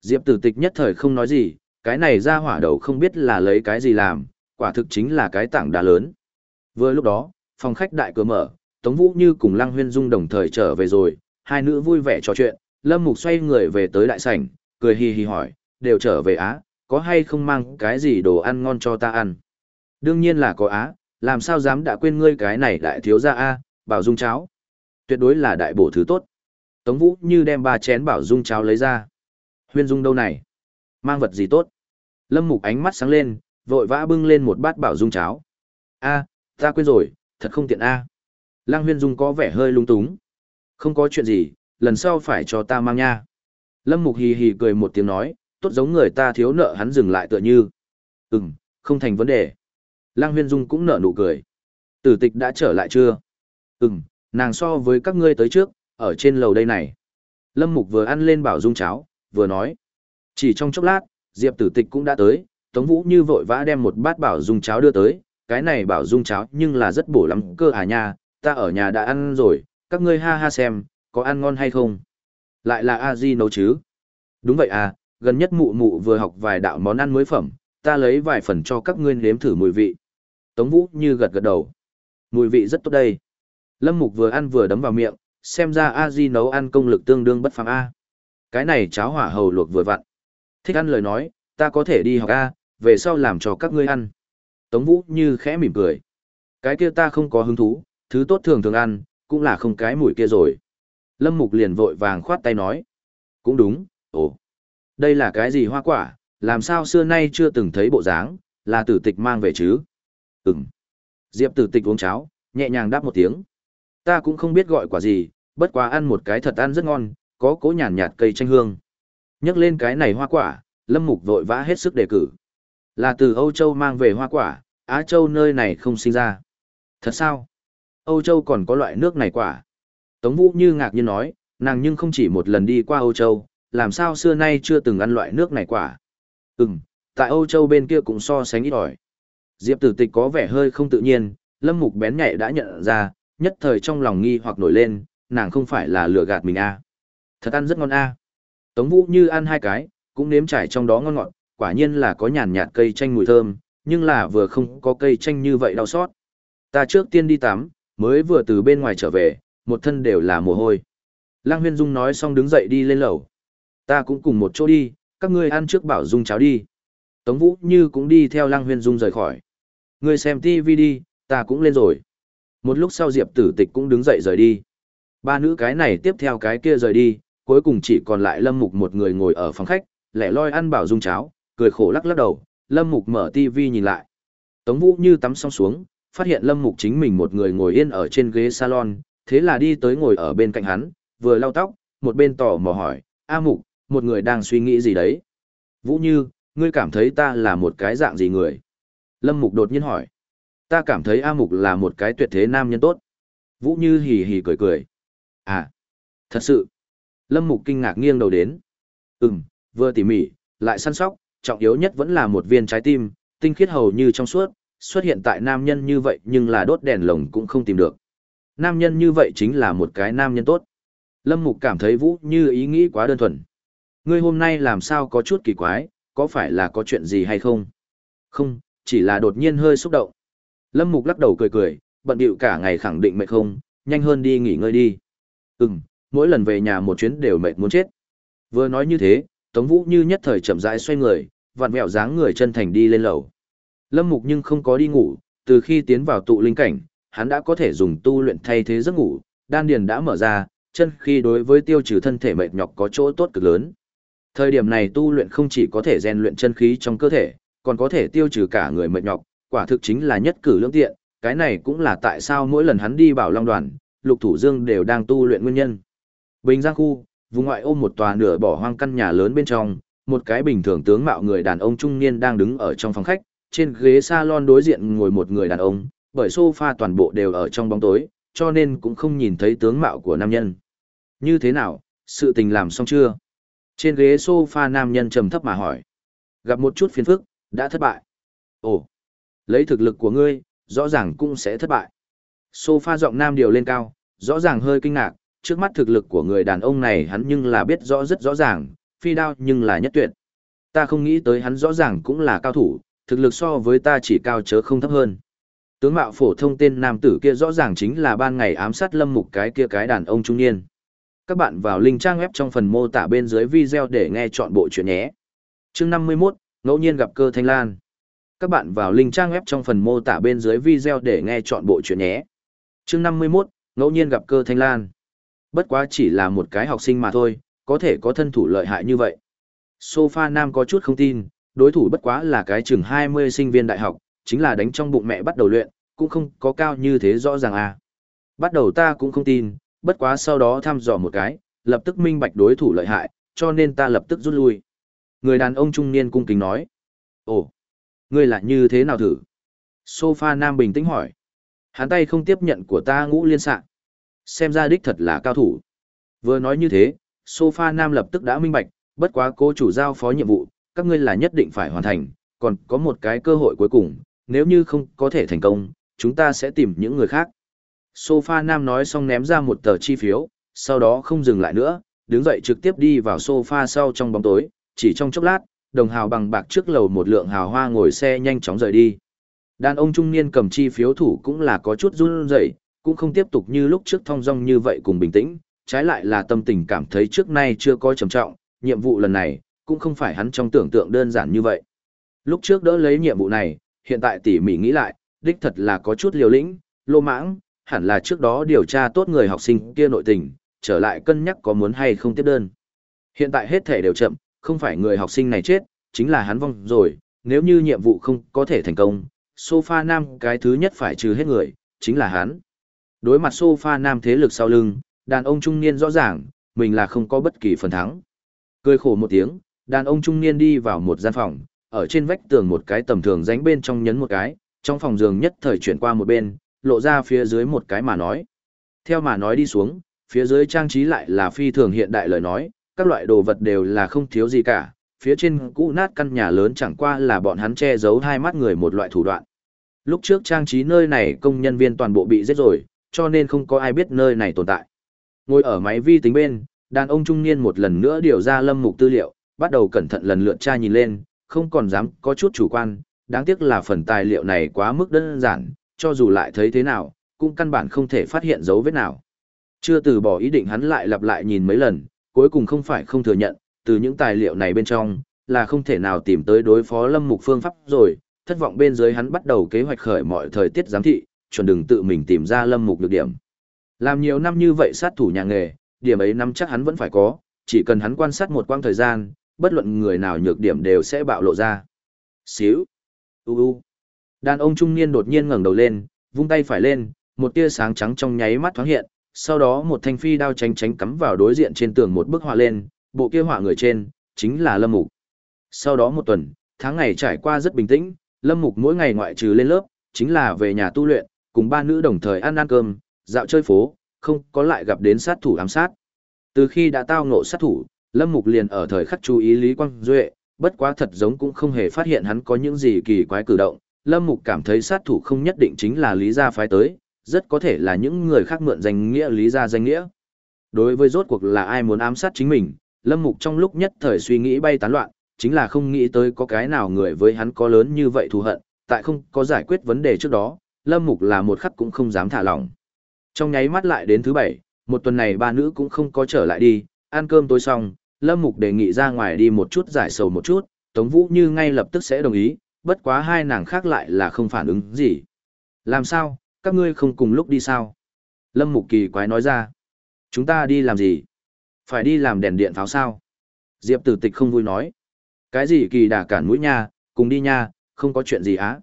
Diệp Tử Tịch nhất thời không nói gì, cái này ra hỏa đầu không biết là lấy cái gì làm, quả thực chính là cái tảng đá lớn. Vừa lúc đó, phòng khách đại cửa mở, Tống Vũ Như cùng Lăng Huyên Dung đồng thời trở về rồi, hai nữ vui vẻ trò chuyện, Lâm Mục xoay người về tới đại sảnh, cười hì hì hỏi, đều trở về á, có hay không mang cái gì đồ ăn ngon cho ta ăn? Đương nhiên là có á, làm sao dám đã quên ngươi cái này đại thiếu gia a, bảo dung cháo. Tuyệt đối là đại bổ thứ tốt. Tống Vũ như đem ba chén bảo dung cháo lấy ra. Huyên dung đâu này? Mang vật gì tốt? Lâm Mục ánh mắt sáng lên, vội vã bưng lên một bát bảo dung cháo. A, ta quên rồi, thật không tiện a. À. Lăng Huyên Dung có vẻ hơi lung túng. Không có chuyện gì, lần sau phải cho ta mang nha. Lâm Mục hì hì cười một tiếng nói, tốt giống người ta thiếu nợ hắn dừng lại tựa như. Ừm, không thành vấn đề. Lăng Huyên Dung cũng nở nụ cười. Tử tịch đã trở lại chưa? Ừm, nàng so với các ngươi tới trước, ở trên lầu đây này. Lâm Mục vừa ăn lên bảo dung cháo, vừa nói. Chỉ trong chốc lát, Diệp tử tịch cũng đã tới, Tống Vũ như vội vã đem một bát bảo dung cháo đưa tới, cái này bảo dung cháo nhưng là rất bổ lắm cơ à nha, ta ở nhà đã ăn rồi, các ngươi ha ha xem, có ăn ngon hay không? Lại là a di nấu chứ? Đúng vậy à, gần nhất mụ mụ vừa học vài đạo món ăn mới phẩm, ta lấy vài phần cho các ngươi nếm thử mùi vị. Tống Vũ như gật gật đầu. Mùi vị rất tốt đây. Lâm Mục vừa ăn vừa đấm vào miệng, xem ra a di nấu ăn công lực tương đương bất phàm a. Cái này cháo hỏa hầu luộc vừa vặn. Thích ăn lời nói, ta có thể đi học A, về sau làm cho các ngươi ăn. Tống Vũ như khẽ mỉm cười. Cái kia ta không có hứng thú, thứ tốt thường thường ăn, cũng là không cái mùi kia rồi. Lâm Mục liền vội vàng khoát tay nói. Cũng đúng, ồ. Đây là cái gì hoa quả, làm sao xưa nay chưa từng thấy bộ dáng, là tử tịch mang về chứ? Ừm. Diệp tử tịch uống cháo, nhẹ nhàng đáp một tiếng. Ta cũng không biết gọi quả gì, bất quá ăn một cái thật ăn rất ngon, có cố nhàn nhạt cây chanh hương. Nhắc lên cái này hoa quả, Lâm Mục vội vã hết sức đề cử. Là từ Âu Châu mang về hoa quả, Á Châu nơi này không sinh ra. Thật sao? Âu Châu còn có loại nước này quả. Tống Vũ như ngạc nhiên nói, nàng nhưng không chỉ một lần đi qua Âu Châu, làm sao xưa nay chưa từng ăn loại nước này quả. Ừm, tại Âu Châu bên kia cũng so sánh ít ỏi. Diệp tử tịch có vẻ hơi không tự nhiên, Lâm Mục bén nhạy đã nhận ra, nhất thời trong lòng nghi hoặc nổi lên, nàng không phải là lừa gạt mình a à. Thật ăn rất ngon a Tống Vũ như ăn hai cái, cũng nếm trải trong đó ngon ngọt, quả nhiên là có nhàn nhạt cây chanh mùi thơm, nhưng là vừa không có cây chanh như vậy đau xót. Ta trước tiên đi tắm, mới vừa từ bên ngoài trở về, một thân đều là mồ hôi. Lăng Huyên Dung nói xong đứng dậy đi lên lầu. Ta cũng cùng một chỗ đi, các ngươi ăn trước bảo Dung cháo đi. Tống Vũ Như cũng đi theo Lăng Huyên Dung rời khỏi. Ngươi xem TV đi, ta cũng lên rồi. Một lúc sau Diệp Tử Tịch cũng đứng dậy rời đi. Ba nữ cái này tiếp theo cái kia rời đi, cuối cùng chỉ còn lại Lâm Mục một người ngồi ở phòng khách, lẻ loi ăn bảo Dung cháo, cười khổ lắc lắc đầu, Lâm Mục mở TV nhìn lại. Tống Vũ Như tắm xong xuống, phát hiện Lâm Mục chính mình một người ngồi yên ở trên ghế salon, thế là đi tới ngồi ở bên cạnh hắn, vừa lau tóc, một bên tò mò hỏi, A Mục, một người đang suy nghĩ gì đấy? Vũ Như, ngươi cảm thấy ta là một cái dạng gì người? Lâm Mục đột nhiên hỏi. Ta cảm thấy A Mục là một cái tuyệt thế nam nhân tốt. Vũ Như hì hì cười cười. À, thật sự. Lâm Mục kinh ngạc nghiêng đầu đến. Ừm, vừa tỉ mỉ, lại săn sóc, trọng yếu nhất vẫn là một viên trái tim, tinh khiết hầu như trong suốt, xuất hiện tại nam nhân như vậy nhưng là đốt đèn lồng cũng không tìm được. Nam nhân như vậy chính là một cái nam nhân tốt. Lâm Mục cảm thấy Vũ như ý nghĩ quá đơn thuần. Ngươi hôm nay làm sao có chút kỳ quái, có phải là có chuyện gì hay không? Không, chỉ là đột nhiên hơi xúc động. Lâm Mục lắc đầu cười cười, bận điệu cả ngày khẳng định mệt không, nhanh hơn đi nghỉ ngơi đi. Ừm, mỗi lần về nhà một chuyến đều mệt muốn chết. Vừa nói như thế, Tống Vũ như nhất thời chậm rãi xoay người, vặn vẹo dáng người chân thành đi lên lầu. Lâm Mục nhưng không có đi ngủ, từ khi tiến vào tụ linh cảnh, hắn đã có thể dùng tu luyện thay thế giấc ngủ, đan điền đã mở ra, chân khi đối với tiêu trừ thân thể mệt nhọc có chỗ tốt cực lớn. Thời điểm này tu luyện không chỉ có thể rèn luyện chân khí trong cơ thể, còn có thể tiêu trừ cả người mệt nhọc, quả thực chính là nhất cử lưỡng tiện, cái này cũng là tại sao mỗi lần hắn đi bảo long đoàn, lục thủ dương đều đang tu luyện nguyên nhân. Bình Giang khu, vùng ngoại ôm một tòa nửa bỏ hoang căn nhà lớn bên trong, một cái bình thường tướng mạo người đàn ông trung niên đang đứng ở trong phòng khách, trên ghế salon đối diện ngồi một người đàn ông, bởi sofa toàn bộ đều ở trong bóng tối, cho nên cũng không nhìn thấy tướng mạo của nam nhân. Như thế nào, sự tình làm xong chưa? Trên ghế sofa nam nhân trầm thấp mà hỏi. Gặp một chút phiền phức, đã thất bại. Ồ, lấy thực lực của ngươi, rõ ràng cũng sẽ thất bại. Sofa giọng nam điều lên cao, rõ ràng hơi kinh ngạc, trước mắt thực lực của người đàn ông này hắn nhưng là biết rõ rất rõ ràng, phi đao nhưng là nhất tuyệt. Ta không nghĩ tới hắn rõ ràng cũng là cao thủ, thực lực so với ta chỉ cao chớ không thấp hơn. Tướng mạo phổ thông tên nam tử kia rõ ràng chính là ban ngày ám sát lâm mục cái kia cái đàn ông trung niên. Các bạn vào link trang web trong phần mô tả bên dưới video để nghe chọn bộ chuyện nhé. Chương 51, ngẫu nhiên gặp cơ thanh lan. Các bạn vào link trang web trong phần mô tả bên dưới video để nghe chọn bộ chuyện nhé. Chương 51, ngẫu nhiên gặp cơ thanh lan. Bất quá chỉ là một cái học sinh mà thôi, có thể có thân thủ lợi hại như vậy. Sofa Nam có chút không tin, đối thủ bất quá là cái chừng 20 sinh viên đại học, chính là đánh trong bụng mẹ bắt đầu luyện, cũng không có cao như thế rõ ràng à. Bắt đầu ta cũng không tin, bất quá sau đó thăm dò một cái, lập tức minh bạch đối thủ lợi hại, cho nên ta lập tức rút lui. Người đàn ông trung niên cung kính nói. Ồ, ngươi là như thế nào thử? Sofa Nam bình tĩnh hỏi. Hắn tay không tiếp nhận của ta ngũ liên sạng. Xem ra đích thật là cao thủ. Vừa nói như thế, Sofa Nam lập tức đã minh bạch, bất quá cố chủ giao phó nhiệm vụ, các ngươi là nhất định phải hoàn thành, còn có một cái cơ hội cuối cùng, nếu như không có thể thành công, chúng ta sẽ tìm những người khác. Sofa Nam nói xong ném ra một tờ chi phiếu, sau đó không dừng lại nữa, đứng dậy trực tiếp đi vào sofa sau trong bóng tối, chỉ trong chốc lát, đồng hào bằng bạc trước lầu một lượng hào hoa ngồi xe nhanh chóng rời đi. Đàn ông trung niên cầm chi phiếu thủ cũng là có chút run rẩy, cũng không tiếp tục như lúc trước thong dong như vậy cùng bình tĩnh, trái lại là tâm tình cảm thấy trước nay chưa có trầm trọng, nhiệm vụ lần này, cũng không phải hắn trong tưởng tượng đơn giản như vậy. Lúc trước đỡ lấy nhiệm vụ này, hiện tại tỉ mỉ nghĩ lại, đích thật là có chút liều lĩnh, lô mãng, hẳn là trước đó điều tra tốt người học sinh kia nội tình, trở lại cân nhắc có muốn hay không tiếp đơn. Hiện tại hết thể đều chậm, không phải người học sinh này chết, chính là hắn vong rồi, nếu như nhiệm vụ không có thể thành công, sofa nam cái thứ nhất phải trừ hết người, chính là hắn. Đối mặt sofa nam thế lực sau lưng, đàn ông trung niên rõ ràng, mình là không có bất kỳ phần thắng. Cười khổ một tiếng, đàn ông trung niên đi vào một gian phòng, ở trên vách tường một cái tầm thường ránh bên trong nhấn một cái, trong phòng giường nhất thời chuyển qua một bên, lộ ra phía dưới một cái mà nói. Theo mà nói đi xuống, phía dưới trang trí lại là phi thường hiện đại lời nói, các loại đồ vật đều là không thiếu gì cả, phía trên cũ nát căn nhà lớn chẳng qua là bọn hắn che giấu hai mắt người một loại thủ đoạn. Lúc trước trang trí nơi này công nhân viên toàn bộ bị giết rồi, cho nên không có ai biết nơi này tồn tại. Ngồi ở máy vi tính bên, đàn ông trung niên một lần nữa điều ra lâm mục tư liệu, bắt đầu cẩn thận lần lượt tra nhìn lên, không còn dám có chút chủ quan, đáng tiếc là phần tài liệu này quá mức đơn giản, cho dù lại thấy thế nào, cũng căn bản không thể phát hiện dấu vết nào. Chưa từ bỏ ý định hắn lại lặp lại nhìn mấy lần, cuối cùng không phải không thừa nhận, từ những tài liệu này bên trong, là không thể nào tìm tới đối phó lâm mục phương pháp rồi, thất vọng bên dưới hắn bắt đầu kế hoạch khởi mọi thời tiết giám thị, chuẩn đừng tự mình tìm ra lâm mục được điểm. Làm nhiều năm như vậy sát thủ nhà nghề, điểm ấy năm chắc hắn vẫn phải có, chỉ cần hắn quan sát một quãng thời gian, bất luận người nào nhược điểm đều sẽ bạo lộ ra. Xíu. U u. Đàn ông trung niên đột nhiên ngẩng đầu lên, vung tay phải lên, một tia sáng trắng trong nháy mắt thoáng hiện, sau đó một thanh phi đao tránh tránh cắm vào đối diện trên tường một bức họa lên, bộ kia họa người trên, chính là Lâm Mục. Sau đó một tuần, tháng ngày trải qua rất bình tĩnh, Lâm Mục mỗi ngày ngoại trừ lên lớp, chính là về nhà tu luyện, cùng ba nữ đồng thời ăn ăn cơm, dạo chơi phố, không có lại gặp đến sát thủ ám sát. Từ khi đã tao ngộ sát thủ, Lâm Mục liền ở thời khắc chú ý Lý Quang Duệ, bất quá thật giống cũng không hề phát hiện hắn có những gì kỳ quái cử động. Lâm Mục cảm thấy sát thủ không nhất định chính là Lý gia phái tới, rất có thể là những người khác mượn danh nghĩa Lý gia danh nghĩa. Đối với rốt cuộc là ai muốn ám sát chính mình, Lâm Mục trong lúc nhất thời suy nghĩ bay tán loạn, chính là không nghĩ tới có cái nào người với hắn có lớn như vậy thù hận, tại không có giải quyết vấn đề trước đó, Lâm Mục là một khắc cũng không dám thả lỏng. Trong nháy mắt lại đến thứ bảy, một tuần này ba nữ cũng không có trở lại đi, ăn cơm tối xong, Lâm Mục đề nghị ra ngoài đi một chút giải sầu một chút, Tống Vũ Như ngay lập tức sẽ đồng ý, bất quá hai nàng khác lại là không phản ứng gì. Làm sao, các ngươi không cùng lúc đi sao? Lâm Mục kỳ quái nói ra. Chúng ta đi làm gì? Phải đi làm đèn điện pháo sao? Diệp tử tịch không vui nói. Cái gì kỳ đà cản mũi nha, cùng đi nha, không có chuyện gì á.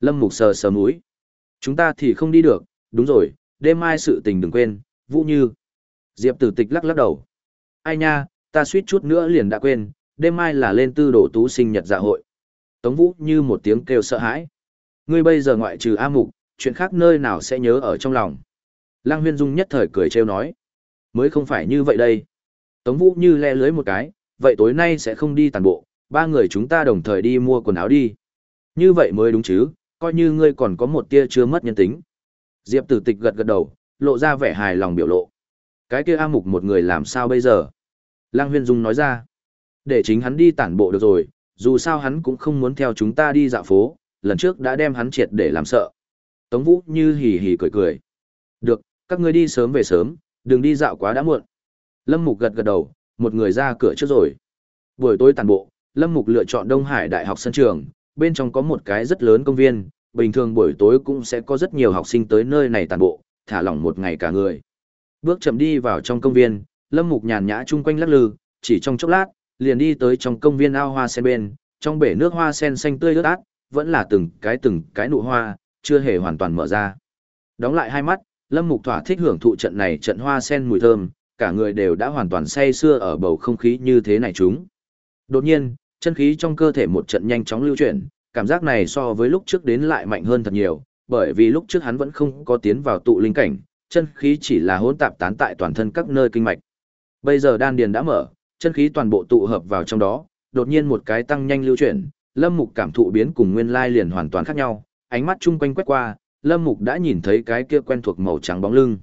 Lâm Mục sờ sờ mũi. Chúng ta thì không đi được, đúng rồi, đêm mai sự tình đừng quên, Vũ Như. Diệp tử tịch lắc lắc đầu. Ai nha, ta suýt chút nữa liền đã quên, đêm mai là lên tư đồ tú sinh nhật dạ hội. Tống Vũ như một tiếng kêu sợ hãi. Ngươi bây giờ ngoại trừ A Mục, chuyện khác nơi nào sẽ nhớ ở trong lòng. Lăng Huyên Dung nhất thời cười trêu nói. Mới không phải như vậy đây. Tống Vũ như le lưới một cái, vậy tối nay sẽ không đi tàn bộ, ba người chúng ta đồng thời đi mua quần áo đi. Như vậy mới đúng chứ, coi như ngươi còn có một tia chưa mất nhân tính. Diệp tử tịch gật gật đầu, lộ ra vẻ hài lòng biểu lộ. Cái kia A Mục một người làm sao bây giờ? Lăng Huyên Dung nói ra. Để chính hắn đi tản bộ được rồi, dù sao hắn cũng không muốn theo chúng ta đi dạo phố, lần trước đã đem hắn triệt để làm sợ. Tống Vũ như hì hì cười cười. Được, các ngươi đi sớm về sớm, đừng đi dạo quá đã muộn. Lâm Mục gật gật đầu, một người ra cửa trước rồi. Buổi tối tản bộ, Lâm Mục lựa chọn Đông Hải Đại học sân trường, bên trong có một cái rất lớn công viên, bình thường buổi tối cũng sẽ có rất nhiều học sinh tới nơi này tản bộ, thả lỏng một ngày cả người. Bước chậm đi vào trong công viên, Lâm Mục nhàn nhã chung quanh lắc lư, chỉ trong chốc lát, liền đi tới trong công viên ao hoa sen bên, trong bể nước hoa sen xanh tươi ướt át, vẫn là từng cái từng cái nụ hoa, chưa hề hoàn toàn mở ra. Đóng lại hai mắt, Lâm Mục thỏa thích hưởng thụ trận này trận hoa sen mùi thơm, cả người đều đã hoàn toàn say sưa ở bầu không khí như thế này chúng. Đột nhiên, chân khí trong cơ thể một trận nhanh chóng lưu chuyển, cảm giác này so với lúc trước đến lại mạnh hơn thật nhiều, bởi vì lúc trước hắn vẫn không có tiến vào tụ linh cảnh, chân khí chỉ là hỗn tạp tán tại toàn thân các nơi kinh mạch. Bây giờ đan điền đã mở, chân khí toàn bộ tụ hợp vào trong đó, đột nhiên một cái tăng nhanh lưu chuyển, Lâm Mục cảm thụ biến cùng nguyên lai liền hoàn toàn khác nhau, ánh mắt chung quanh quét qua, Lâm Mục đã nhìn thấy cái kia quen thuộc màu trắng bóng lưng.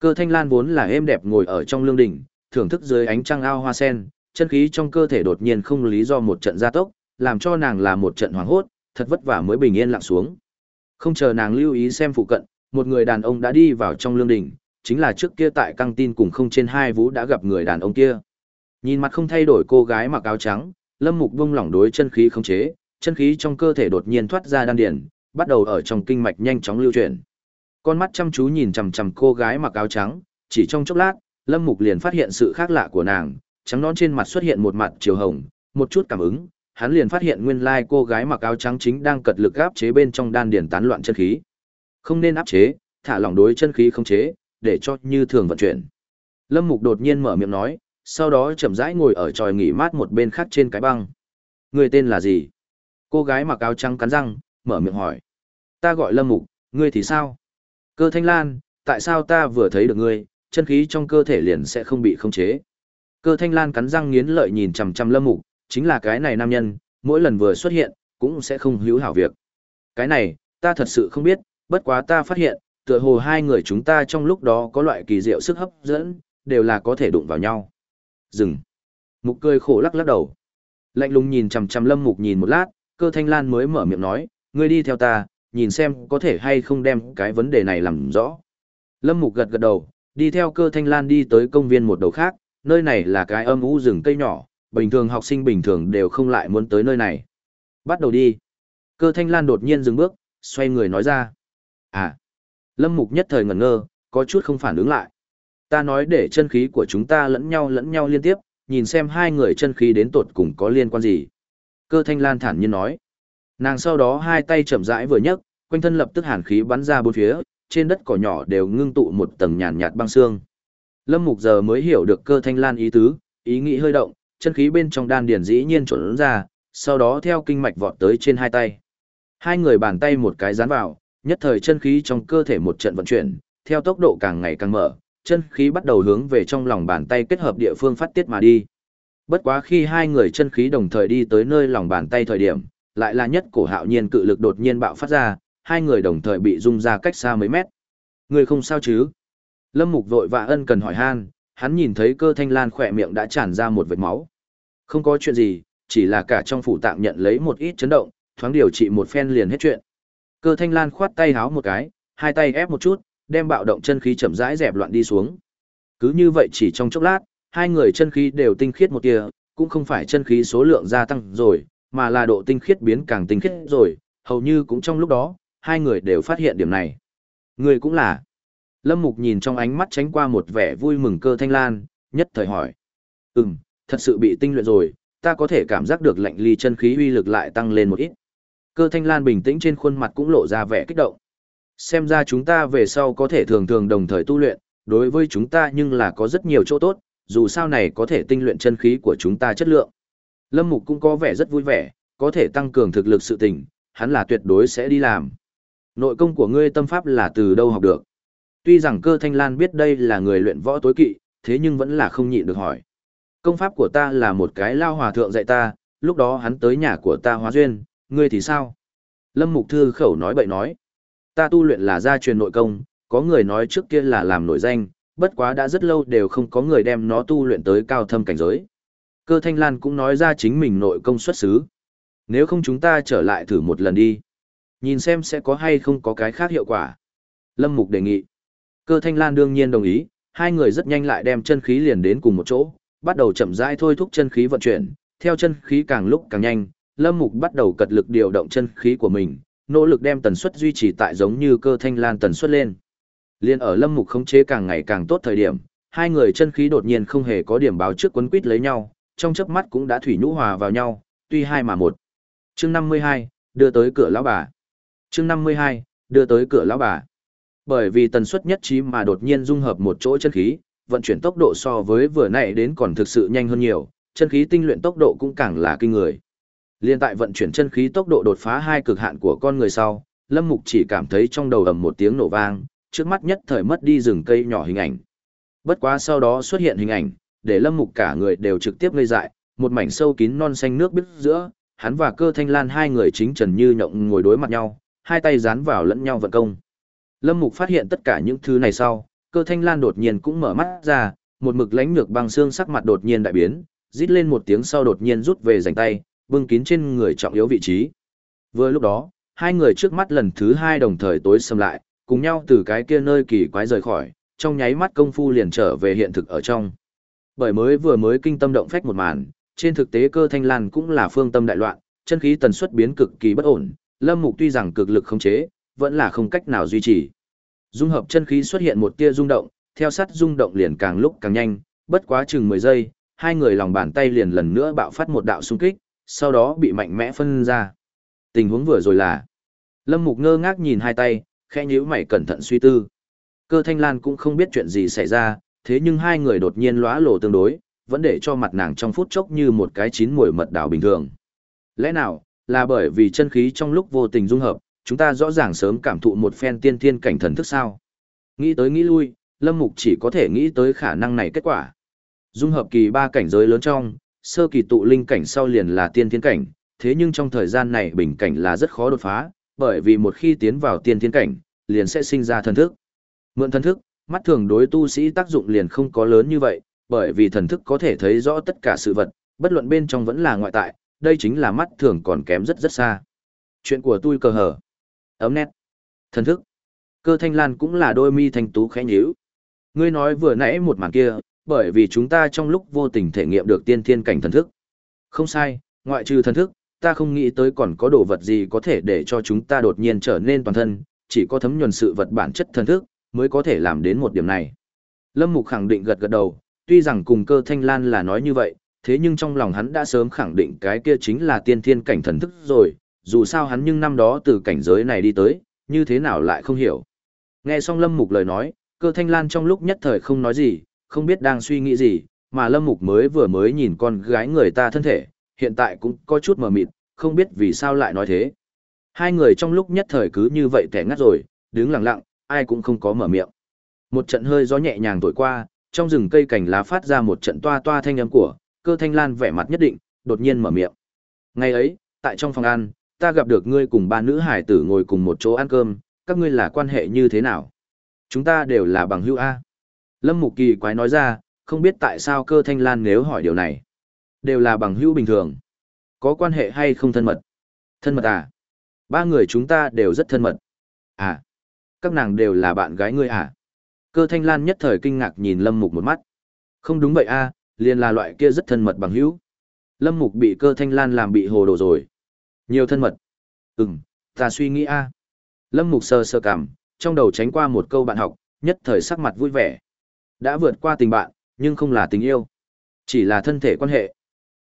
Cơ Thanh Lan vốn là êm đẹp ngồi ở trong lương đỉnh, thưởng thức dưới ánh trăng ao hoa sen, chân khí trong cơ thể đột nhiên không lý do một trận gia tốc, làm cho nàng là một trận hoảng hốt, thật vất vả mới bình yên lặng xuống. Không chờ nàng lưu ý xem phụ cận, một người đàn ông đã đi vào trong lương đỉnh, chính là trước kia tại căng tin cùng không trên hai vũ đã gặp người đàn ông kia. Nhìn mặt không thay đổi cô gái mặc áo trắng, Lâm Mục buông lỏng đối chân khí khống chế, chân khí trong cơ thể đột nhiên thoát ra đan điền, bắt đầu ở trong kinh mạch nhanh chóng lưu chuyển. Con mắt chăm chú nhìn chằm chằm cô gái mặc áo trắng, chỉ trong chốc lát, Lâm Mục liền phát hiện sự khác lạ của nàng, trắng nón trên mặt xuất hiện một mặt chiều hồng, một chút cảm ứng, hắn liền phát hiện nguyên lai cô gái mặc áo trắng chính đang cật lực áp chế bên trong đan điền tán loạn chân khí. Không nên áp chế, thả lỏng đối chân khí không chế, để cho như thường vận chuyển. Lâm Mục đột nhiên mở miệng nói, sau đó chậm rãi ngồi ở tròi nghỉ mát một bên khác trên cái băng. Người tên là gì? Cô gái mặc áo trắng cắn răng, mở miệng hỏi. Ta gọi Lâm Mục, ngươi thì sao? Cơ Thanh Lan, tại sao ta vừa thấy được ngươi, chân khí trong cơ thể liền sẽ không bị khống chế? Cơ Thanh Lan cắn răng nghiến lợi nhìn chằm chằm Lâm Mục, chính là cái này nam nhân, mỗi lần vừa xuất hiện, cũng sẽ không hữu hảo việc. Cái này, ta thật sự không biết, bất quá ta phát hiện, tựa hồ hai người chúng ta trong lúc đó có loại kỳ diệu sức hấp dẫn, đều là có thể đụng vào nhau. Dừng. Mục cười khổ lắc lắc đầu. Lạnh lùng nhìn chằm chằm Lâm Mục nhìn một lát, Cơ Thanh Lan mới mở miệng nói, ngươi đi theo ta, nhìn xem có thể hay không đem cái vấn đề này làm rõ. Lâm Mục gật gật đầu, đi theo Cơ Thanh Lan đi tới công viên một đầu khác, nơi này là cái âm u rừng cây nhỏ, bình thường học sinh bình thường đều không lại muốn tới nơi này. Bắt đầu đi. Cơ Thanh Lan đột nhiên dừng bước, xoay người nói ra. À. Lâm Mục nhất thời ngẩn ngơ, có chút không phản ứng lại. Ta nói để chân khí của chúng ta lẫn nhau lẫn nhau liên tiếp, nhìn xem hai người chân khí đến tột cùng có liên quan gì. Cơ Thanh Lan thản nhiên nói. Nàng sau đó hai tay chậm rãi vừa nhấc, quanh thân lập tức hàn khí bắn ra bốn phía, trên đất cỏ nhỏ đều ngưng tụ một tầng nhàn nhạt băng xương. Lâm Mục giờ mới hiểu được cơ Thanh Lan ý tứ, ý nghĩ hơi động, chân khí bên trong đan điền dĩ nhiên trộn ra, sau đó theo kinh mạch vọt tới trên hai tay. Hai người bàn tay một cái dán vào, nhất thời chân khí trong cơ thể một trận vận chuyển, theo tốc độ càng ngày càng mở, chân khí bắt đầu hướng về trong lòng bàn tay kết hợp địa phương phát tiết mà đi. Bất quá khi hai người chân khí đồng thời đi tới nơi lòng bàn tay thời điểm, lại là nhất cổ hạo nhiên cự lực đột nhiên bạo phát ra, hai người đồng thời bị rung ra cách xa mấy mét. Người không sao chứ? Lâm Mục vội vã ân cần hỏi han, hắn nhìn thấy cơ thanh lan khỏe miệng đã tràn ra một vệt máu. Không có chuyện gì, chỉ là cả trong phủ tạng nhận lấy một ít chấn động, thoáng điều trị một phen liền hết chuyện. Cơ thanh lan khoát tay háo một cái, hai tay ép một chút, đem bạo động chân khí chậm rãi dẹp loạn đi xuống. Cứ như vậy chỉ trong chốc lát, hai người chân khí đều tinh khiết một tia, cũng không phải chân khí số lượng gia tăng rồi, mà là độ tinh khiết biến càng tinh khiết rồi, hầu như cũng trong lúc đó, hai người đều phát hiện điểm này. Người cũng là. Lâm Mục nhìn trong ánh mắt tránh qua một vẻ vui mừng cơ thanh lan, nhất thời hỏi. Ừm, thật sự bị tinh luyện rồi, ta có thể cảm giác được lạnh ly chân khí uy lực lại tăng lên một ít. Cơ thanh lan bình tĩnh trên khuôn mặt cũng lộ ra vẻ kích động. Xem ra chúng ta về sau có thể thường thường đồng thời tu luyện, đối với chúng ta nhưng là có rất nhiều chỗ tốt, dù sao này có thể tinh luyện chân khí của chúng ta chất lượng. Lâm Mục cũng có vẻ rất vui vẻ, có thể tăng cường thực lực sự tình, hắn là tuyệt đối sẽ đi làm. Nội công của ngươi tâm pháp là từ đâu học được? Tuy rằng cơ thanh lan biết đây là người luyện võ tối kỵ, thế nhưng vẫn là không nhịn được hỏi. Công pháp của ta là một cái lao hòa thượng dạy ta, lúc đó hắn tới nhà của ta hóa duyên, ngươi thì sao? Lâm Mục Thư khẩu nói bậy nói. Ta tu luyện là gia truyền nội công, có người nói trước kia là làm nổi danh, bất quá đã rất lâu đều không có người đem nó tu luyện tới cao thâm cảnh giới. Cơ Thanh Lan cũng nói ra chính mình nội công xuất xứ. Nếu không chúng ta trở lại thử một lần đi. Nhìn xem sẽ có hay không có cái khác hiệu quả. Lâm Mục đề nghị. Cơ Thanh Lan đương nhiên đồng ý, hai người rất nhanh lại đem chân khí liền đến cùng một chỗ, bắt đầu chậm rãi thôi thúc chân khí vận chuyển, theo chân khí càng lúc càng nhanh, Lâm Mục bắt đầu cật lực điều động chân khí của mình, nỗ lực đem tần suất duy trì tại giống như cơ thanh lan tần suất lên. Liên ở Lâm Mục khống chế càng ngày càng tốt thời điểm, hai người chân khí đột nhiên không hề có điểm báo trước quấn quýt lấy nhau, trong chớp mắt cũng đã thủy nhũ hòa vào nhau, tuy hai mà một. Chương 52, đưa tới cửa lão bà. Chương 52, đưa tới cửa lão bà. Bởi vì tần suất nhất trí mà đột nhiên dung hợp một chỗ chân khí, vận chuyển tốc độ so với vừa nãy đến còn thực sự nhanh hơn nhiều, chân khí tinh luyện tốc độ cũng càng là kinh người. Liên tại vận chuyển chân khí tốc độ đột phá hai cực hạn của con người sau, Lâm Mục chỉ cảm thấy trong đầu ầm một tiếng nổ vang, trước mắt nhất thời mất đi rừng cây nhỏ hình ảnh. Bất quá sau đó xuất hiện hình ảnh, để Lâm Mục cả người đều trực tiếp ngây dại, một mảnh sâu kín non xanh nước biết giữa, hắn và cơ thanh lan hai người chính trần như nhộng ngồi đối mặt nhau, hai tay dán vào lẫn nhau vận công. Lâm Mục phát hiện tất cả những thứ này sau, cơ thanh lan đột nhiên cũng mở mắt ra, một mực lánh nhược băng xương sắc mặt đột nhiên đại biến, rít lên một tiếng sau đột nhiên rút về rảnh tay, bưng kín trên người trọng yếu vị trí. Vừa lúc đó, hai người trước mắt lần thứ hai đồng thời tối sầm lại, cùng nhau từ cái kia nơi kỳ quái rời khỏi, trong nháy mắt công phu liền trở về hiện thực ở trong. Bởi mới vừa mới kinh tâm động phách một màn, trên thực tế cơ thanh lan cũng là phương tâm đại loạn, chân khí tần suất biến cực kỳ bất ổn, Lâm Mục tuy rằng cực lực khống chế, vẫn là không cách nào duy trì. Dung hợp chân khí xuất hiện một tia rung động, theo sát rung động liền càng lúc càng nhanh, bất quá chừng 10 giây, hai người lòng bàn tay liền lần nữa bạo phát một đạo xung kích, sau đó bị mạnh mẽ phân ra. Tình huống vừa rồi là, Lâm Mục ngơ ngác nhìn hai tay, khẽ nhíu mày cẩn thận suy tư. Cơ Thanh Lan cũng không biết chuyện gì xảy ra, thế nhưng hai người đột nhiên lóa lộ tương đối, vẫn để cho mặt nàng trong phút chốc như một cái chín mùi mật đảo bình thường. Lẽ nào, là bởi vì chân khí trong lúc vô tình dung hợp, chúng ta rõ ràng sớm cảm thụ một phen tiên thiên cảnh thần thức sao? Nghĩ tới nghĩ lui, Lâm Mục chỉ có thể nghĩ tới khả năng này kết quả. Dung hợp kỳ ba cảnh giới lớn trong, sơ kỳ tụ linh cảnh sau liền là tiên thiên cảnh, thế nhưng trong thời gian này bình cảnh là rất khó đột phá, bởi vì một khi tiến vào tiên thiên cảnh, liền sẽ sinh ra thần thức. Mượn thần thức, mắt thường đối tu sĩ tác dụng liền không có lớn như vậy, bởi vì thần thức có thể thấy rõ tất cả sự vật, bất luận bên trong vẫn là ngoại tại, đây chính là mắt thường còn kém rất rất xa. Chuyện của tôi cờ hở. Ấm nét. Thần thức. Cơ thanh lan cũng là đôi mi thanh tú khẽ nhíu. Ngươi nói vừa nãy một màn kia, bởi vì chúng ta trong lúc vô tình thể nghiệm được tiên thiên cảnh thần thức. Không sai, ngoại trừ thần thức, ta không nghĩ tới còn có đồ vật gì có thể để cho chúng ta đột nhiên trở nên toàn thân, chỉ có thấm nhuần sự vật bản chất thần thức, mới có thể làm đến một điểm này. Lâm Mục khẳng định gật gật đầu, tuy rằng cùng cơ thanh lan là nói như vậy, thế nhưng trong lòng hắn đã sớm khẳng định cái kia chính là tiên thiên cảnh thần thức rồi, dù sao hắn nhưng năm đó từ cảnh giới này đi tới, như thế nào lại không hiểu. Nghe xong Lâm Mục lời nói, cơ thanh lan trong lúc nhất thời không nói gì, không biết đang suy nghĩ gì, mà Lâm Mục mới vừa mới nhìn con gái người ta thân thể, hiện tại cũng có chút mờ mịt, không biết vì sao lại nói thế. Hai người trong lúc nhất thời cứ như vậy tẻ ngắt rồi, đứng lặng lặng, ai cũng không có mở miệng. Một trận hơi gió nhẹ nhàng thổi qua, trong rừng cây cành lá phát ra một trận toa toa thanh âm của, cơ thanh lan vẻ mặt nhất định, đột nhiên mở miệng. Ngày ấy, tại trong phòng ăn, ta gặp được ngươi cùng ba nữ hải tử ngồi cùng một chỗ ăn cơm, các ngươi là quan hệ như thế nào? Chúng ta đều là bằng hữu A. Lâm Mục Kỳ quái nói ra, không biết tại sao cơ thanh lan nếu hỏi điều này. Đều là bằng hữu bình thường. Có quan hệ hay không thân mật? Thân mật à? Ba người chúng ta đều rất thân mật. À? Các nàng đều là bạn gái ngươi à? Cơ thanh lan nhất thời kinh ngạc nhìn Lâm Mục một mắt. Không đúng vậy a, liền là loại kia rất thân mật bằng hữu. Lâm Mục bị cơ thanh lan làm bị hồ đồ rồi. Nhiều thân mật. Ừm, ta suy nghĩ a. Lâm Mục sơ sơ cảm, trong đầu tránh qua một câu bạn học, nhất thời sắc mặt vui vẻ. Đã vượt qua tình bạn, nhưng không là tình yêu. Chỉ là thân thể quan hệ.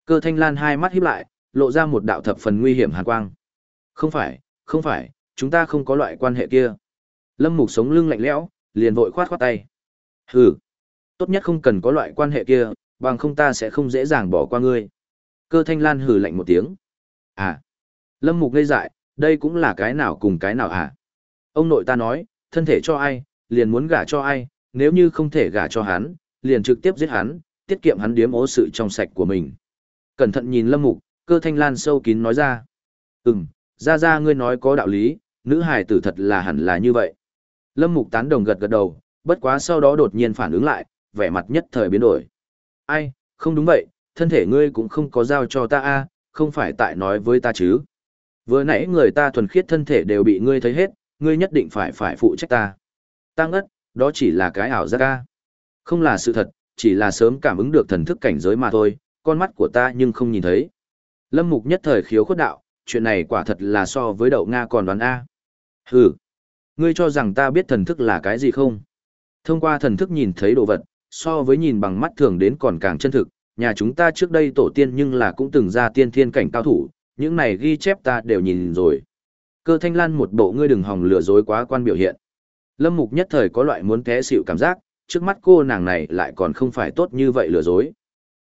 Cơ thanh lan hai mắt híp lại, lộ ra một đạo thập phần nguy hiểm hàn quang. Không phải, không phải, chúng ta không có loại quan hệ kia. Lâm Mục sống lưng lạnh lẽo, liền vội khoát khoát tay. Hừ, tốt nhất không cần có loại quan hệ kia, bằng không ta sẽ không dễ dàng bỏ qua ngươi. Cơ thanh lan hừ lạnh một tiếng. À, lâm mục ngây dại, đây cũng là cái nào cùng cái nào à? Ông nội ta nói, thân thể cho ai, liền muốn gả cho ai, nếu như không thể gả cho hắn, liền trực tiếp giết hắn, tiết kiệm hắn điếm ố sự trong sạch của mình. Cẩn thận nhìn lâm mục, cơ thanh lan sâu kín nói ra. Ừm, ra ra ngươi nói có đạo lý, nữ hài tử thật là hẳn là như vậy. Lâm Mục tán đồng gật gật đầu, bất quá sau đó đột nhiên phản ứng lại, vẻ mặt nhất thời biến đổi. Ai, không đúng vậy, thân thể ngươi cũng không có giao cho ta a, không phải tại nói với ta chứ. Vừa nãy người ta thuần khiết thân thể đều bị ngươi thấy hết, ngươi nhất định phải phải phụ trách ta. Tăng ngất, đó chỉ là cái ảo giác ca. Không là sự thật, chỉ là sớm cảm ứng được thần thức cảnh giới mà thôi, con mắt của ta nhưng không nhìn thấy. Lâm Mục nhất thời khiếu khuất đạo, chuyện này quả thật là so với đậu Nga còn đoán A. Hừ, Ngươi cho rằng ta biết thần thức là cái gì không? Thông qua thần thức nhìn thấy đồ vật, so với nhìn bằng mắt thường đến còn càng chân thực, nhà chúng ta trước đây tổ tiên nhưng là cũng từng ra tiên thiên cảnh cao thủ, những này ghi chép ta đều nhìn rồi. Cơ thanh lan một bộ ngươi đừng hòng lừa dối quá quan biểu hiện. Lâm mục nhất thời có loại muốn té xịu cảm giác, trước mắt cô nàng này lại còn không phải tốt như vậy lừa dối.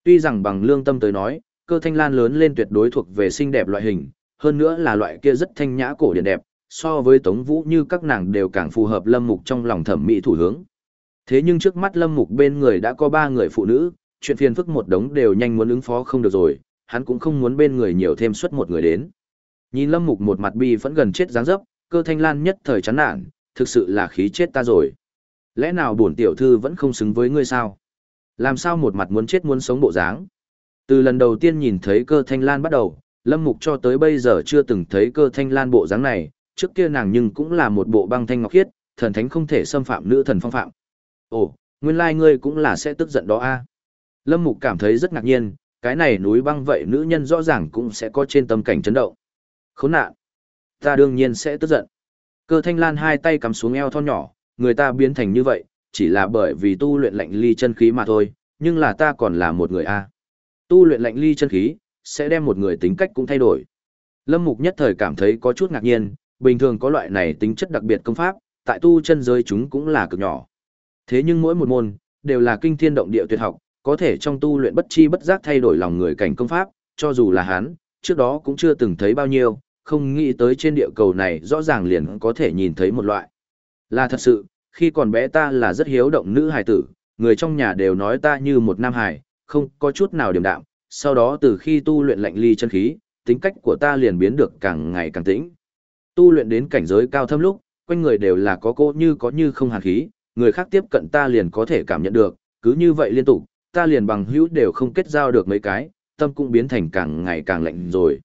Tuy rằng bằng lương tâm tới nói, cơ thanh lan lớn lên tuyệt đối thuộc về xinh đẹp loại hình, hơn nữa là loại kia rất thanh nhã cổ điển đẹp, so với Tống Vũ như các nàng đều càng phù hợp Lâm Mục trong lòng thẩm mỹ thủ hướng. Thế nhưng trước mắt Lâm Mục bên người đã có ba người phụ nữ, chuyện phiền phức một đống đều nhanh muốn ứng phó không được rồi, hắn cũng không muốn bên người nhiều thêm suất một người đến. Nhìn Lâm Mục một mặt bi vẫn gần chết dáng dấp, cơ thanh lan nhất thời chán nản, thực sự là khí chết ta rồi. Lẽ nào bổn tiểu thư vẫn không xứng với ngươi sao? Làm sao một mặt muốn chết muốn sống bộ dáng? Từ lần đầu tiên nhìn thấy cơ thanh lan bắt đầu, Lâm Mục cho tới bây giờ chưa từng thấy cơ thanh lan bộ dáng này, trước kia nàng nhưng cũng là một bộ băng thanh ngọc khiết, thần thánh không thể xâm phạm nữ thần phong phạm. Ồ, nguyên lai ngươi cũng là sẽ tức giận đó a. Lâm Mục cảm thấy rất ngạc nhiên, cái này núi băng vậy nữ nhân rõ ràng cũng sẽ có trên tâm cảnh chấn động. Khốn nạn! Ta đương nhiên sẽ tức giận. Cơ thanh lan hai tay cắm xuống eo thon nhỏ, người ta biến thành như vậy, chỉ là bởi vì tu luyện lạnh ly chân khí mà thôi, nhưng là ta còn là một người a. Tu luyện lạnh ly chân khí, sẽ đem một người tính cách cũng thay đổi. Lâm Mục nhất thời cảm thấy có chút ngạc nhiên, bình thường có loại này tính chất đặc biệt công pháp, tại tu chân giới chúng cũng là cực nhỏ. Thế nhưng mỗi một môn, đều là kinh thiên động địa tuyệt học, có thể trong tu luyện bất chi bất giác thay đổi lòng người cảnh công pháp, cho dù là hắn, trước đó cũng chưa từng thấy bao nhiêu, không nghĩ tới trên địa cầu này rõ ràng liền có thể nhìn thấy một loại. Là thật sự, khi còn bé ta là rất hiếu động nữ hài tử, người trong nhà đều nói ta như một nam hài, không có chút nào điềm đạm, sau đó từ khi tu luyện lạnh ly chân khí, tính cách của ta liền biến được càng ngày càng tĩnh. Tu luyện đến cảnh giới cao thâm lúc, quanh người đều là có cô như có như không hàn khí, người khác tiếp cận ta liền có thể cảm nhận được, cứ như vậy liên tục, ta liền bằng hữu đều không kết giao được mấy cái, tâm cũng biến thành càng ngày càng lạnh rồi.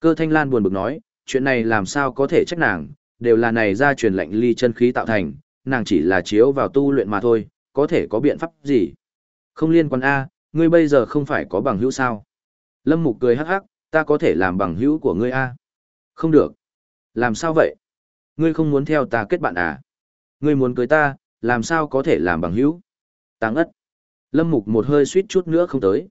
Cơ thanh lan buồn bực nói, chuyện này làm sao có thể trách nàng, đều là này ra truyền lệnh ly chân khí tạo thành, nàng chỉ là chiếu vào tu luyện mà thôi, có thể có biện pháp gì. Không liên quan A, ngươi bây giờ không phải có bằng hữu sao. Lâm Mục cười hắc hắc, ta có thể làm bằng hữu của ngươi A. Không được. Làm sao vậy? Ngươi không muốn theo ta kết bạn à? Ngươi muốn cưới ta, làm sao có thể làm bằng hữu? Tăng ất. Lâm Mục một hơi suýt chút nữa không tới.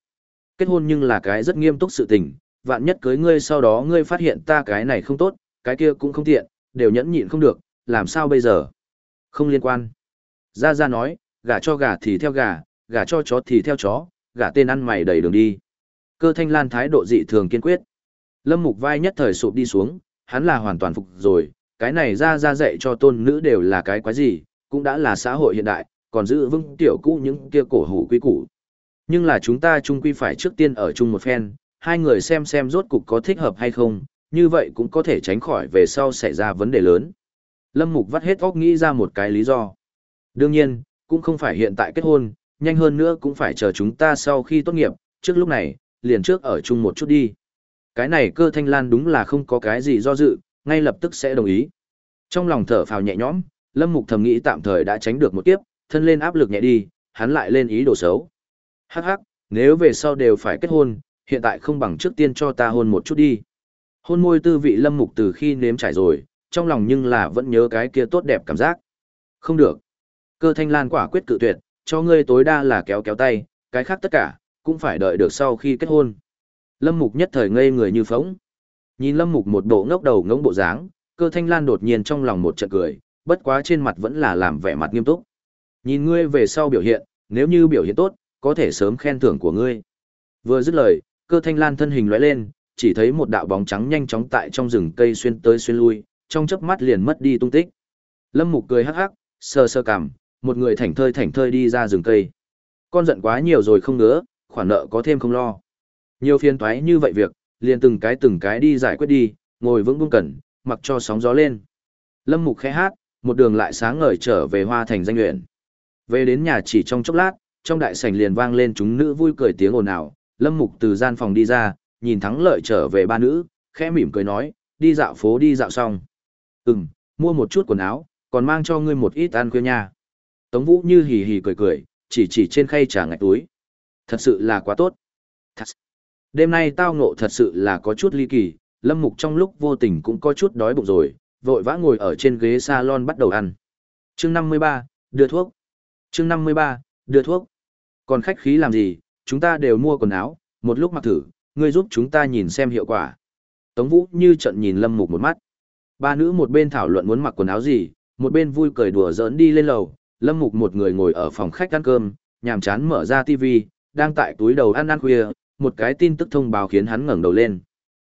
Kết hôn nhưng là cái rất nghiêm túc sự tình, vạn nhất cưới ngươi sau đó ngươi phát hiện ta cái này không tốt, cái kia cũng không tiện, đều nhẫn nhịn không được, làm sao bây giờ? Không liên quan. Gia Gia nói, gả cho gà thì theo gà, gả cho chó thì theo chó, gả tên ăn mày đầy đường đi. Cơ thanh lan thái độ dị thường kiên quyết. Lâm mục vai nhất thời sụp đi xuống, hắn là hoàn toàn phục rồi, cái này gia gia dạy cho tôn nữ đều là cái quái gì, cũng đã là xã hội hiện đại, còn giữ vững tiểu cũ những kia cổ hủ quý củ. Nhưng là chúng ta chung quy phải trước tiên ở chung một phen, hai người xem xem rốt cục có thích hợp hay không, như vậy cũng có thể tránh khỏi về sau xảy ra vấn đề lớn. Lâm Mục vắt hết óc nghĩ ra một cái lý do. Đương nhiên, cũng không phải hiện tại kết hôn, nhanh hơn nữa cũng phải chờ chúng ta sau khi tốt nghiệp, trước lúc này, liền trước ở chung một chút đi. Cái này cơ thanh lan đúng là không có cái gì do dự, ngay lập tức sẽ đồng ý. Trong lòng thở phào nhẹ nhõm, Lâm Mục thầm nghĩ tạm thời đã tránh được một kiếp, thân lên áp lực nhẹ đi, hắn lại lên ý đồ xấu. Hắc hắc, nếu về sau đều phải kết hôn, hiện tại không bằng trước tiên cho ta hôn một chút đi. Hôn môi tư vị Lâm Mục từ khi nếm trải rồi, trong lòng nhưng là vẫn nhớ cái kia tốt đẹp cảm giác. Không được. Cơ thanh lan quả quyết cự tuyệt, cho ngươi tối đa là kéo kéo tay, cái khác tất cả, cũng phải đợi được sau khi kết hôn. Lâm Mục nhất thời ngây người như phóng. Nhìn Lâm Mục một bộ ngốc đầu ngỗng bộ dáng, cơ thanh lan đột nhiên trong lòng một trận cười, bất quá trên mặt vẫn là làm vẻ mặt nghiêm túc. Nhìn ngươi về sau biểu hiện, nếu như biểu hiện tốt, có thể sớm khen thưởng của ngươi. Vừa dứt lời, cơ thanh lan thân hình lóe lên, chỉ thấy một đạo bóng trắng nhanh chóng tại trong rừng cây xuyên tới xuyên lui, trong chớp mắt liền mất đi tung tích. Lâm Mục cười hắc hắc, sơ sơ cằm, một người thảnh thơi thảnh thơi đi ra rừng cây. Con giận quá nhiều rồi không ngứa, khoản nợ có thêm không lo. Nhiều phiền toái như vậy việc, liền từng cái từng cái đi giải quyết đi, ngồi vững buông cẩn, mặc cho sóng gió lên. Lâm Mục khẽ hát, một đường lại sáng ngời trở về hoa thành danh luyện. Về đến nhà chỉ trong chốc lát, trong đại sảnh liền vang lên chúng nữ vui cười tiếng ồn ào, Lâm Mục từ gian phòng đi ra, nhìn thắng lợi trở về ba nữ, khẽ mỉm cười nói, đi dạo phố đi dạo xong. Ừm, mua một chút quần áo, còn mang cho ngươi một ít ăn khuya nha. Tống Vũ như hì hì cười cười, chỉ chỉ trên khay trà ngạch túi. Thật sự là quá tốt. Thật. Đêm nay tao ngộ thật sự là có chút ly kỳ, Lâm Mục trong lúc vô tình cũng có chút đói bụng rồi, vội vã ngồi ở trên ghế salon bắt đầu ăn. Chương 53, đưa thuốc. Chương 53, đưa thuốc. Còn khách khí làm gì, chúng ta đều mua quần áo, một lúc mặc thử, ngươi giúp chúng ta nhìn xem hiệu quả. Tống Vũ như trận nhìn Lâm Mục một mắt. Ba nữ một bên thảo luận muốn mặc quần áo gì, một bên vui cười đùa giỡn đi lên lầu, Lâm Mục một người ngồi ở phòng khách ăn cơm, nhàm chán mở ra TV, đang tại túi đầu ăn ăn khuya, một cái tin tức thông báo khiến hắn ngẩng đầu lên.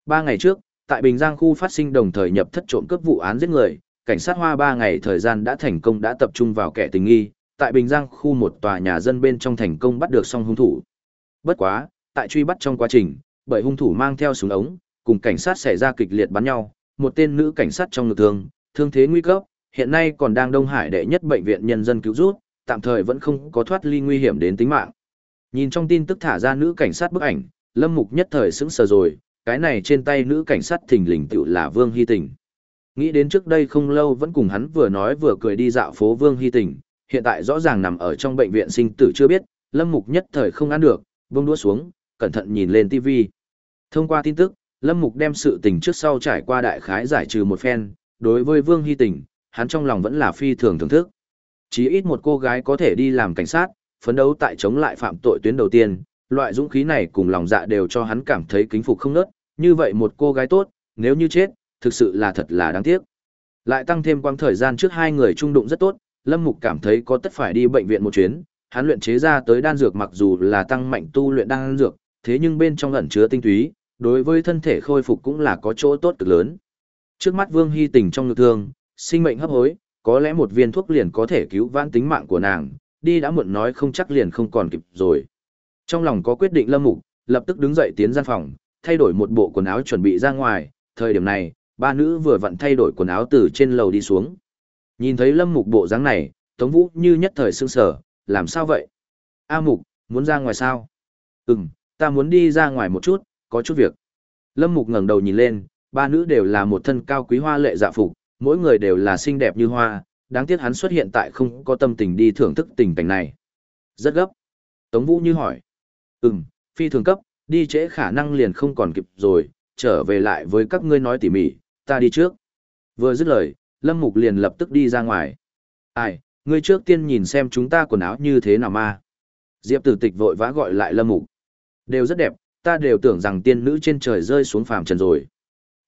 Ba ngày trước, tại Bình Giang khu phát sinh đồng thời nhập thất trộm cướp vụ án giết người, cảnh sát hoa ba ngày thời gian đã thành công đã tập trung vào kẻ tình nghi, tại Bình Giang khu một tòa nhà dân bên trong thành công bắt được song hung thủ. Bất quá, tại truy bắt trong quá trình, bởi hung thủ mang theo súng ống, cùng cảnh sát xảy ra kịch liệt bắn nhau, một tên nữ cảnh sát trong lực thương, thương thế nguy cấp, hiện nay còn đang Đông Hải đệ nhất bệnh viện nhân dân cứu rút, tạm thời vẫn không có thoát ly nguy hiểm đến tính mạng. Nhìn trong tin tức thả ra nữ cảnh sát bức ảnh, Lâm Mục nhất thời sững sờ rồi, cái này trên tay nữ cảnh sát thình lình tựu là Vương Hy Tình. Nghĩ đến trước đây không lâu vẫn cùng hắn vừa nói vừa cười đi dạo phố Vương Hy Tình, hiện tại rõ ràng nằm ở trong bệnh viện sinh tử chưa biết, Lâm Mục nhất thời không ăn được, buông đũa xuống, cẩn thận nhìn lên TV. Thông qua tin tức, Lâm Mục đem sự tình trước sau trải qua đại khái giải trừ một phen, đối với Vương Hy Tình, hắn trong lòng vẫn là phi thường thưởng thức. Chỉ ít một cô gái có thể đi làm cảnh sát, phấn đấu tại chống lại phạm tội tuyến đầu tiên, loại dũng khí này cùng lòng dạ đều cho hắn cảm thấy kính phục không nớt, như vậy một cô gái tốt, nếu như chết, thực sự là thật là đáng tiếc. Lại tăng thêm quãng thời gian trước hai người trung đụng rất tốt, Lâm Mục cảm thấy có tất phải đi bệnh viện một chuyến, hắn luyện chế ra tới đan dược mặc dù là tăng mạnh tu luyện đan dược, thế nhưng bên trong ẩn chứa tinh túy, đối với thân thể khôi phục cũng là có chỗ tốt cực lớn. Trước mắt Vương Hy tình trong lực thương, sinh mệnh hấp hối, có lẽ một viên thuốc liền có thể cứu vãn tính mạng của nàng, đi đã muộn nói không chắc liền không còn kịp rồi. Trong lòng có quyết định Lâm Mục, lập tức đứng dậy tiến gian phòng, thay đổi một bộ quần áo chuẩn bị ra ngoài, thời điểm này, ba nữ vừa vặn thay đổi quần áo từ trên lầu đi xuống. Nhìn thấy Lâm Mục bộ dáng này, Tống Vũ như nhất thời sương sở, làm sao vậy? A Mục, muốn ra ngoài sao? Ừm, ta muốn đi ra ngoài một chút, có chút việc. Lâm Mục ngẩng đầu nhìn lên, ba nữ đều là một thân cao quý hoa lệ dạ phục, mỗi người đều là xinh đẹp như hoa, đáng tiếc hắn xuất hiện tại không có tâm tình đi thưởng thức tình cảnh này. Rất gấp. Tống Vũ như hỏi. Ừm, phi thường cấp, đi trễ khả năng liền không còn kịp rồi, trở về lại với các ngươi nói tỉ mỉ, ta đi trước. Vừa dứt lời, Lâm Mục liền lập tức đi ra ngoài. Ai, ngươi trước tiên nhìn xem chúng ta quần áo như thế nào ma. Diệp tử tịch vội vã gọi lại Lâm Mục. Đều rất đẹp, ta đều tưởng rằng tiên nữ trên trời rơi xuống phàm trần rồi.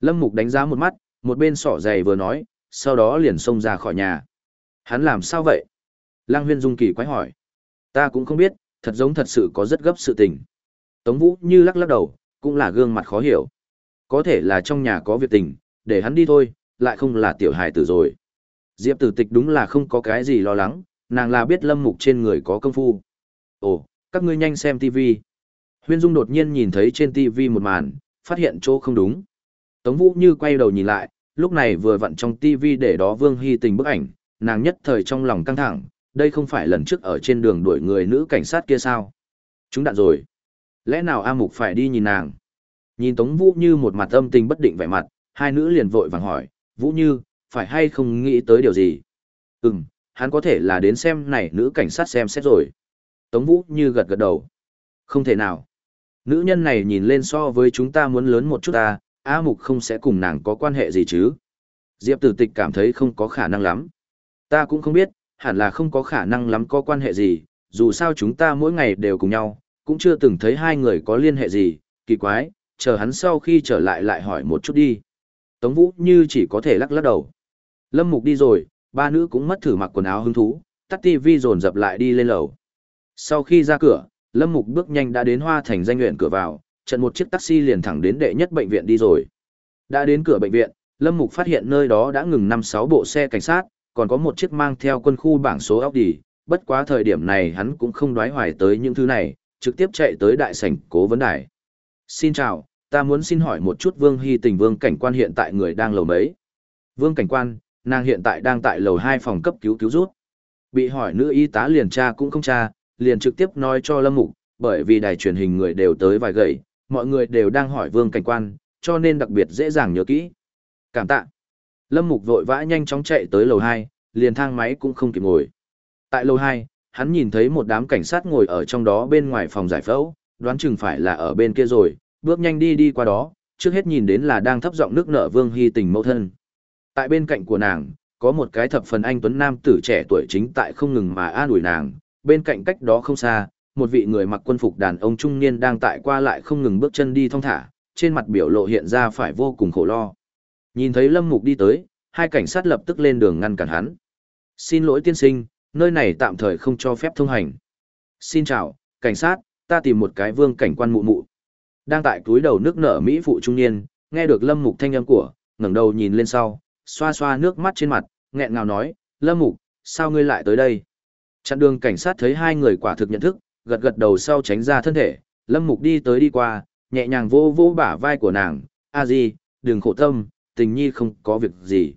Lâm Mục đánh giá một mắt, một bên sỏ giày vừa nói, sau đó liền xông ra khỏi nhà. Hắn làm sao vậy? Lang huyên dung kỳ quái hỏi. Ta cũng không biết, thật giống thật sự có rất gấp sự tình. Tống Vũ như lắc lắc đầu, cũng là gương mặt khó hiểu. Có thể là trong nhà có việc tình, để hắn đi thôi, lại không là tiểu hài tử rồi. Diệp tử tịch đúng là không có cái gì lo lắng, nàng là biết lâm mục trên người có công phu. Ồ, các ngươi nhanh xem TV. Huyên Dung đột nhiên nhìn thấy trên TV một màn, phát hiện chỗ không đúng. Tống Vũ như quay đầu nhìn lại, lúc này vừa vặn trong TV để đó Vương Hy tình bức ảnh, nàng nhất thời trong lòng căng thẳng, đây không phải lần trước ở trên đường đuổi người nữ cảnh sát kia sao? Chúng đạn rồi. Lẽ nào A Mục phải đi nhìn nàng? Nhìn Tống Vũ như một mặt âm tình bất định vẻ mặt, hai nữ liền vội vàng hỏi, Vũ Như, phải hay không nghĩ tới điều gì? Ừm, hắn có thể là đến xem này nữ cảnh sát xem xét rồi. Tống Vũ Như gật gật đầu. Không thể nào. Nữ nhân này nhìn lên so với chúng ta muốn lớn một chút ta, A Mục không sẽ cùng nàng có quan hệ gì chứ. Diệp tử tịch cảm thấy không có khả năng lắm. Ta cũng không biết, hẳn là không có khả năng lắm có quan hệ gì, dù sao chúng ta mỗi ngày đều cùng nhau, cũng chưa từng thấy hai người có liên hệ gì, kỳ quái, chờ hắn sau khi trở lại lại hỏi một chút đi. Tống Vũ như chỉ có thể lắc lắc đầu. Lâm Mục đi rồi, ba nữ cũng mất thử mặc quần áo hứng thú, tắt tivi dồn dập lại đi lên lầu. Sau khi ra cửa, Lâm Mục bước nhanh đã đến Hoa Thành danh nguyện cửa vào, trận một chiếc taxi liền thẳng đến đệ nhất bệnh viện đi rồi. Đã đến cửa bệnh viện, Lâm Mục phát hiện nơi đó đã ngừng 5-6 bộ xe cảnh sát, còn có một chiếc mang theo quân khu bảng số Audi, bất quá thời điểm này hắn cũng không đoái hoài tới những thứ này, trực tiếp chạy tới đại sảnh cố vấn đài. Xin chào, ta muốn xin hỏi một chút Vương Hy tình Vương cảnh quan hiện tại người đang lầu mấy. Vương cảnh quan, nàng hiện tại đang tại lầu hai phòng cấp cứu cứu rút. Bị hỏi nữ y tá liền tra cũng không tra, liền trực tiếp nói cho Lâm Mục, bởi vì đài truyền hình người đều tới vài gậy, mọi người đều đang hỏi Vương cảnh quan, cho nên đặc biệt dễ dàng nhớ kỹ. Cảm tạ. Lâm Mục vội vã nhanh chóng chạy tới lầu 2, liền thang máy cũng không kịp ngồi. Tại lầu 2, hắn nhìn thấy một đám cảnh sát ngồi ở trong đó bên ngoài phòng giải phẫu, đoán chừng phải là ở bên kia rồi, bước nhanh đi đi qua đó, trước hết nhìn đến là đang thấp giọng nước nợ Vương Hy tình mẫu thân. Tại bên cạnh của nàng, có một cái thập phần anh tuấn nam tử trẻ tuổi chính tại không ngừng mà an ủi nàng, bên cạnh cách đó không xa, một vị người mặc quân phục đàn ông trung niên đang tại qua lại không ngừng bước chân đi thong thả, trên mặt biểu lộ hiện ra phải vô cùng khổ lo. Nhìn thấy Lâm Mục đi tới, hai cảnh sát lập tức lên đường ngăn cản hắn. Xin lỗi tiên sinh, nơi này tạm thời không cho phép thông hành. Xin chào, cảnh sát, ta tìm một cái vương cảnh quan mụ mụ. Đang tại túi đầu nước nở Mỹ phụ trung niên, nghe được Lâm Mục thanh âm của, ngẩng đầu nhìn lên sau, xoa xoa nước mắt trên mặt, nghẹn ngào nói, Lâm Mục, sao ngươi lại tới đây? Chặn đường cảnh sát thấy hai người quả thực nhận thức, gật gật đầu sau tránh ra thân thể, Lâm Mục đi tới đi qua, nhẹ nhàng vô vô bả vai của nàng, a di, đừng khổ tâm, tình nhi không có việc gì.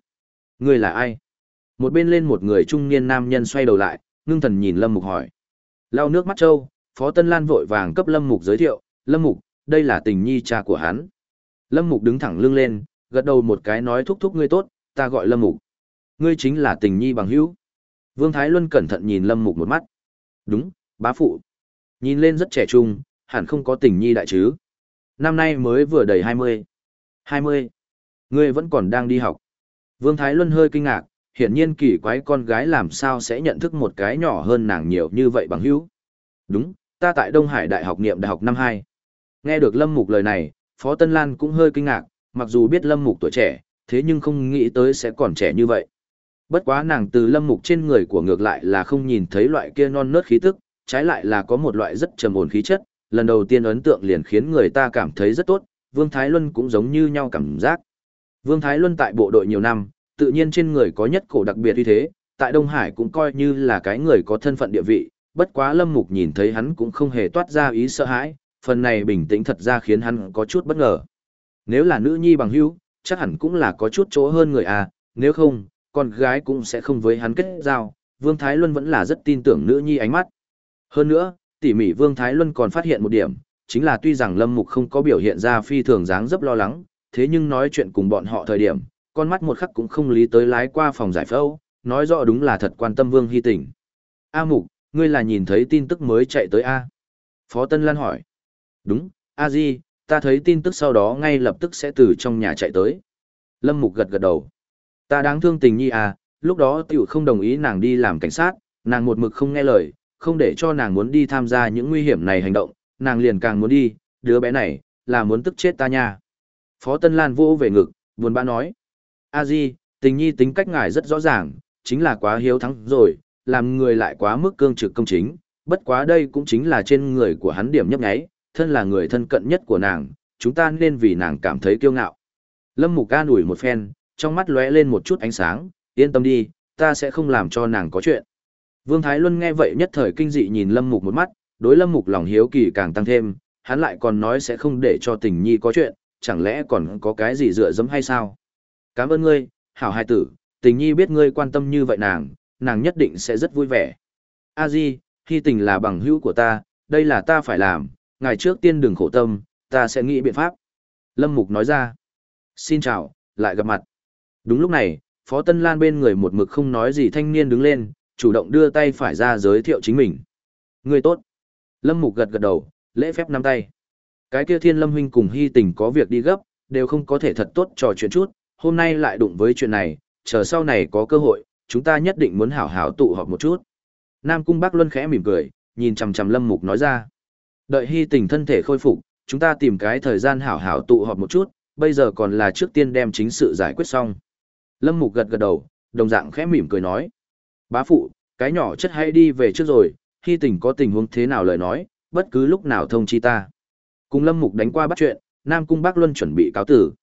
Ngươi là ai? Một bên lên một người trung niên nam nhân xoay đầu lại, ngưng thần nhìn Lâm Mục hỏi. Lau nước mắt trâu, Phó Tân Lan vội vàng cấp Lâm Mục giới thiệu, Lâm Mục, đây là tình nhi cha của hắn. Lâm Mục đứng thẳng lưng lên, gật đầu một cái nói thúc thúc ngươi tốt, ta gọi Lâm Mục. Ngươi chính là tình nhi bằng hữu. Vương Thái Luân cẩn thận nhìn Lâm Mục một mắt. Đúng, bá phụ. Nhìn lên rất trẻ trung, hẳn không có tình nhi đại chứ. Năm nay mới vừa đầy 20. 20. Ngươi vẫn còn đang đi học. Vương Thái Luân hơi kinh ngạc, hiển nhiên kỳ quái con gái làm sao sẽ nhận thức một cái nhỏ hơn nàng nhiều như vậy bằng hữu. Đúng, ta tại Đông Hải Đại học niệm đại học năm 2. Nghe được Lâm Mục lời này, Phó Tân Lan cũng hơi kinh ngạc, mặc dù biết Lâm Mục tuổi trẻ, thế nhưng không nghĩ tới sẽ còn trẻ như vậy. Bất quá nàng từ Lâm Mục trên người của ngược lại là không nhìn thấy loại kia non nớt khí tức, trái lại là có một loại rất trầm ổn khí chất, lần đầu tiên ấn tượng liền khiến người ta cảm thấy rất tốt, Vương Thái Luân cũng giống như nhau cảm giác. Vương Thái Luân tại bộ đội nhiều năm, tự nhiên trên người có nhất cổ đặc biệt như thế, tại Đông Hải cũng coi như là cái người có thân phận địa vị, bất quá Lâm Mục nhìn thấy hắn cũng không hề toát ra ý sợ hãi, phần này bình tĩnh thật ra khiến hắn có chút bất ngờ. Nếu là nữ nhi bằng hữu, chắc hẳn cũng là có chút chỗ hơn người à, nếu không, con gái cũng sẽ không với hắn kết giao, Vương Thái Luân vẫn là rất tin tưởng nữ nhi ánh mắt. Hơn nữa, tỉ mỉ Vương Thái Luân còn phát hiện một điểm, chính là tuy rằng Lâm Mục không có biểu hiện ra phi thường dáng dấp lo lắng, thế nhưng nói chuyện cùng bọn họ thời điểm, con mắt một khắc cũng không lý tới lái qua phòng giải phẫu, nói rõ đúng là thật quan tâm Vương Hy Tỉnh. A Mục, ngươi là nhìn thấy tin tức mới chạy tới A. Phó Tân Lan hỏi. Đúng, A Di, ta thấy tin tức sau đó ngay lập tức sẽ từ trong nhà chạy tới. Lâm Mục gật gật đầu. Ta đáng thương tình nhi à, lúc đó tiểu không đồng ý nàng đi làm cảnh sát, nàng một mực không nghe lời, không để cho nàng muốn đi tham gia những nguy hiểm này hành động, nàng liền càng muốn đi, đứa bé này, là muốn tức chết ta nha. Phó Tân Lan vô về ngực, buồn bã nói. A Di, tình nhi tính cách ngài rất rõ ràng, chính là quá hiếu thắng rồi, làm người lại quá mức cương trực công chính, bất quá đây cũng chính là trên người của hắn điểm nhấp nháy, thân là người thân cận nhất của nàng, chúng ta nên vì nàng cảm thấy kiêu ngạo. Lâm Mục ca ủi một phen, trong mắt lóe lên một chút ánh sáng, yên tâm đi, ta sẽ không làm cho nàng có chuyện. Vương Thái Luân nghe vậy nhất thời kinh dị nhìn Lâm Mục một mắt, đối Lâm Mục lòng hiếu kỳ càng tăng thêm, hắn lại còn nói sẽ không để cho tình nhi có chuyện, chẳng lẽ còn có cái gì dựa dẫm hay sao? Cảm ơn ngươi, hảo hai tử, tình nhi biết ngươi quan tâm như vậy nàng, nàng nhất định sẽ rất vui vẻ. A Di, khi tình là bằng hữu của ta, đây là ta phải làm, ngài trước tiên đừng khổ tâm, ta sẽ nghĩ biện pháp. Lâm Mục nói ra. Xin chào, lại gặp mặt. Đúng lúc này, Phó Tân Lan bên người một mực không nói gì thanh niên đứng lên, chủ động đưa tay phải ra giới thiệu chính mình. Người tốt. Lâm Mục gật gật đầu, lễ phép nắm tay. Cái kia thiên lâm huynh cùng hy tình có việc đi gấp, đều không có thể thật tốt trò chuyện chút, hôm nay lại đụng với chuyện này, chờ sau này có cơ hội, chúng ta nhất định muốn hảo hảo tụ họp một chút. Nam Cung Bắc Luân khẽ mỉm cười, nhìn chằm chằm Lâm Mục nói ra. Đợi hy tình thân thể khôi phục, chúng ta tìm cái thời gian hảo hảo tụ họp một chút, bây giờ còn là trước tiên đem chính sự giải quyết xong. Lâm Mục gật gật đầu, đồng dạng khẽ mỉm cười nói. Bá phụ, cái nhỏ chất hay đi về trước rồi, hy tình có tình huống thế nào lời nói, bất cứ lúc nào thông chi ta. Cùng Lâm Mục đánh qua bắt chuyện, Nam Cung Bác Luân chuẩn bị cáo tử.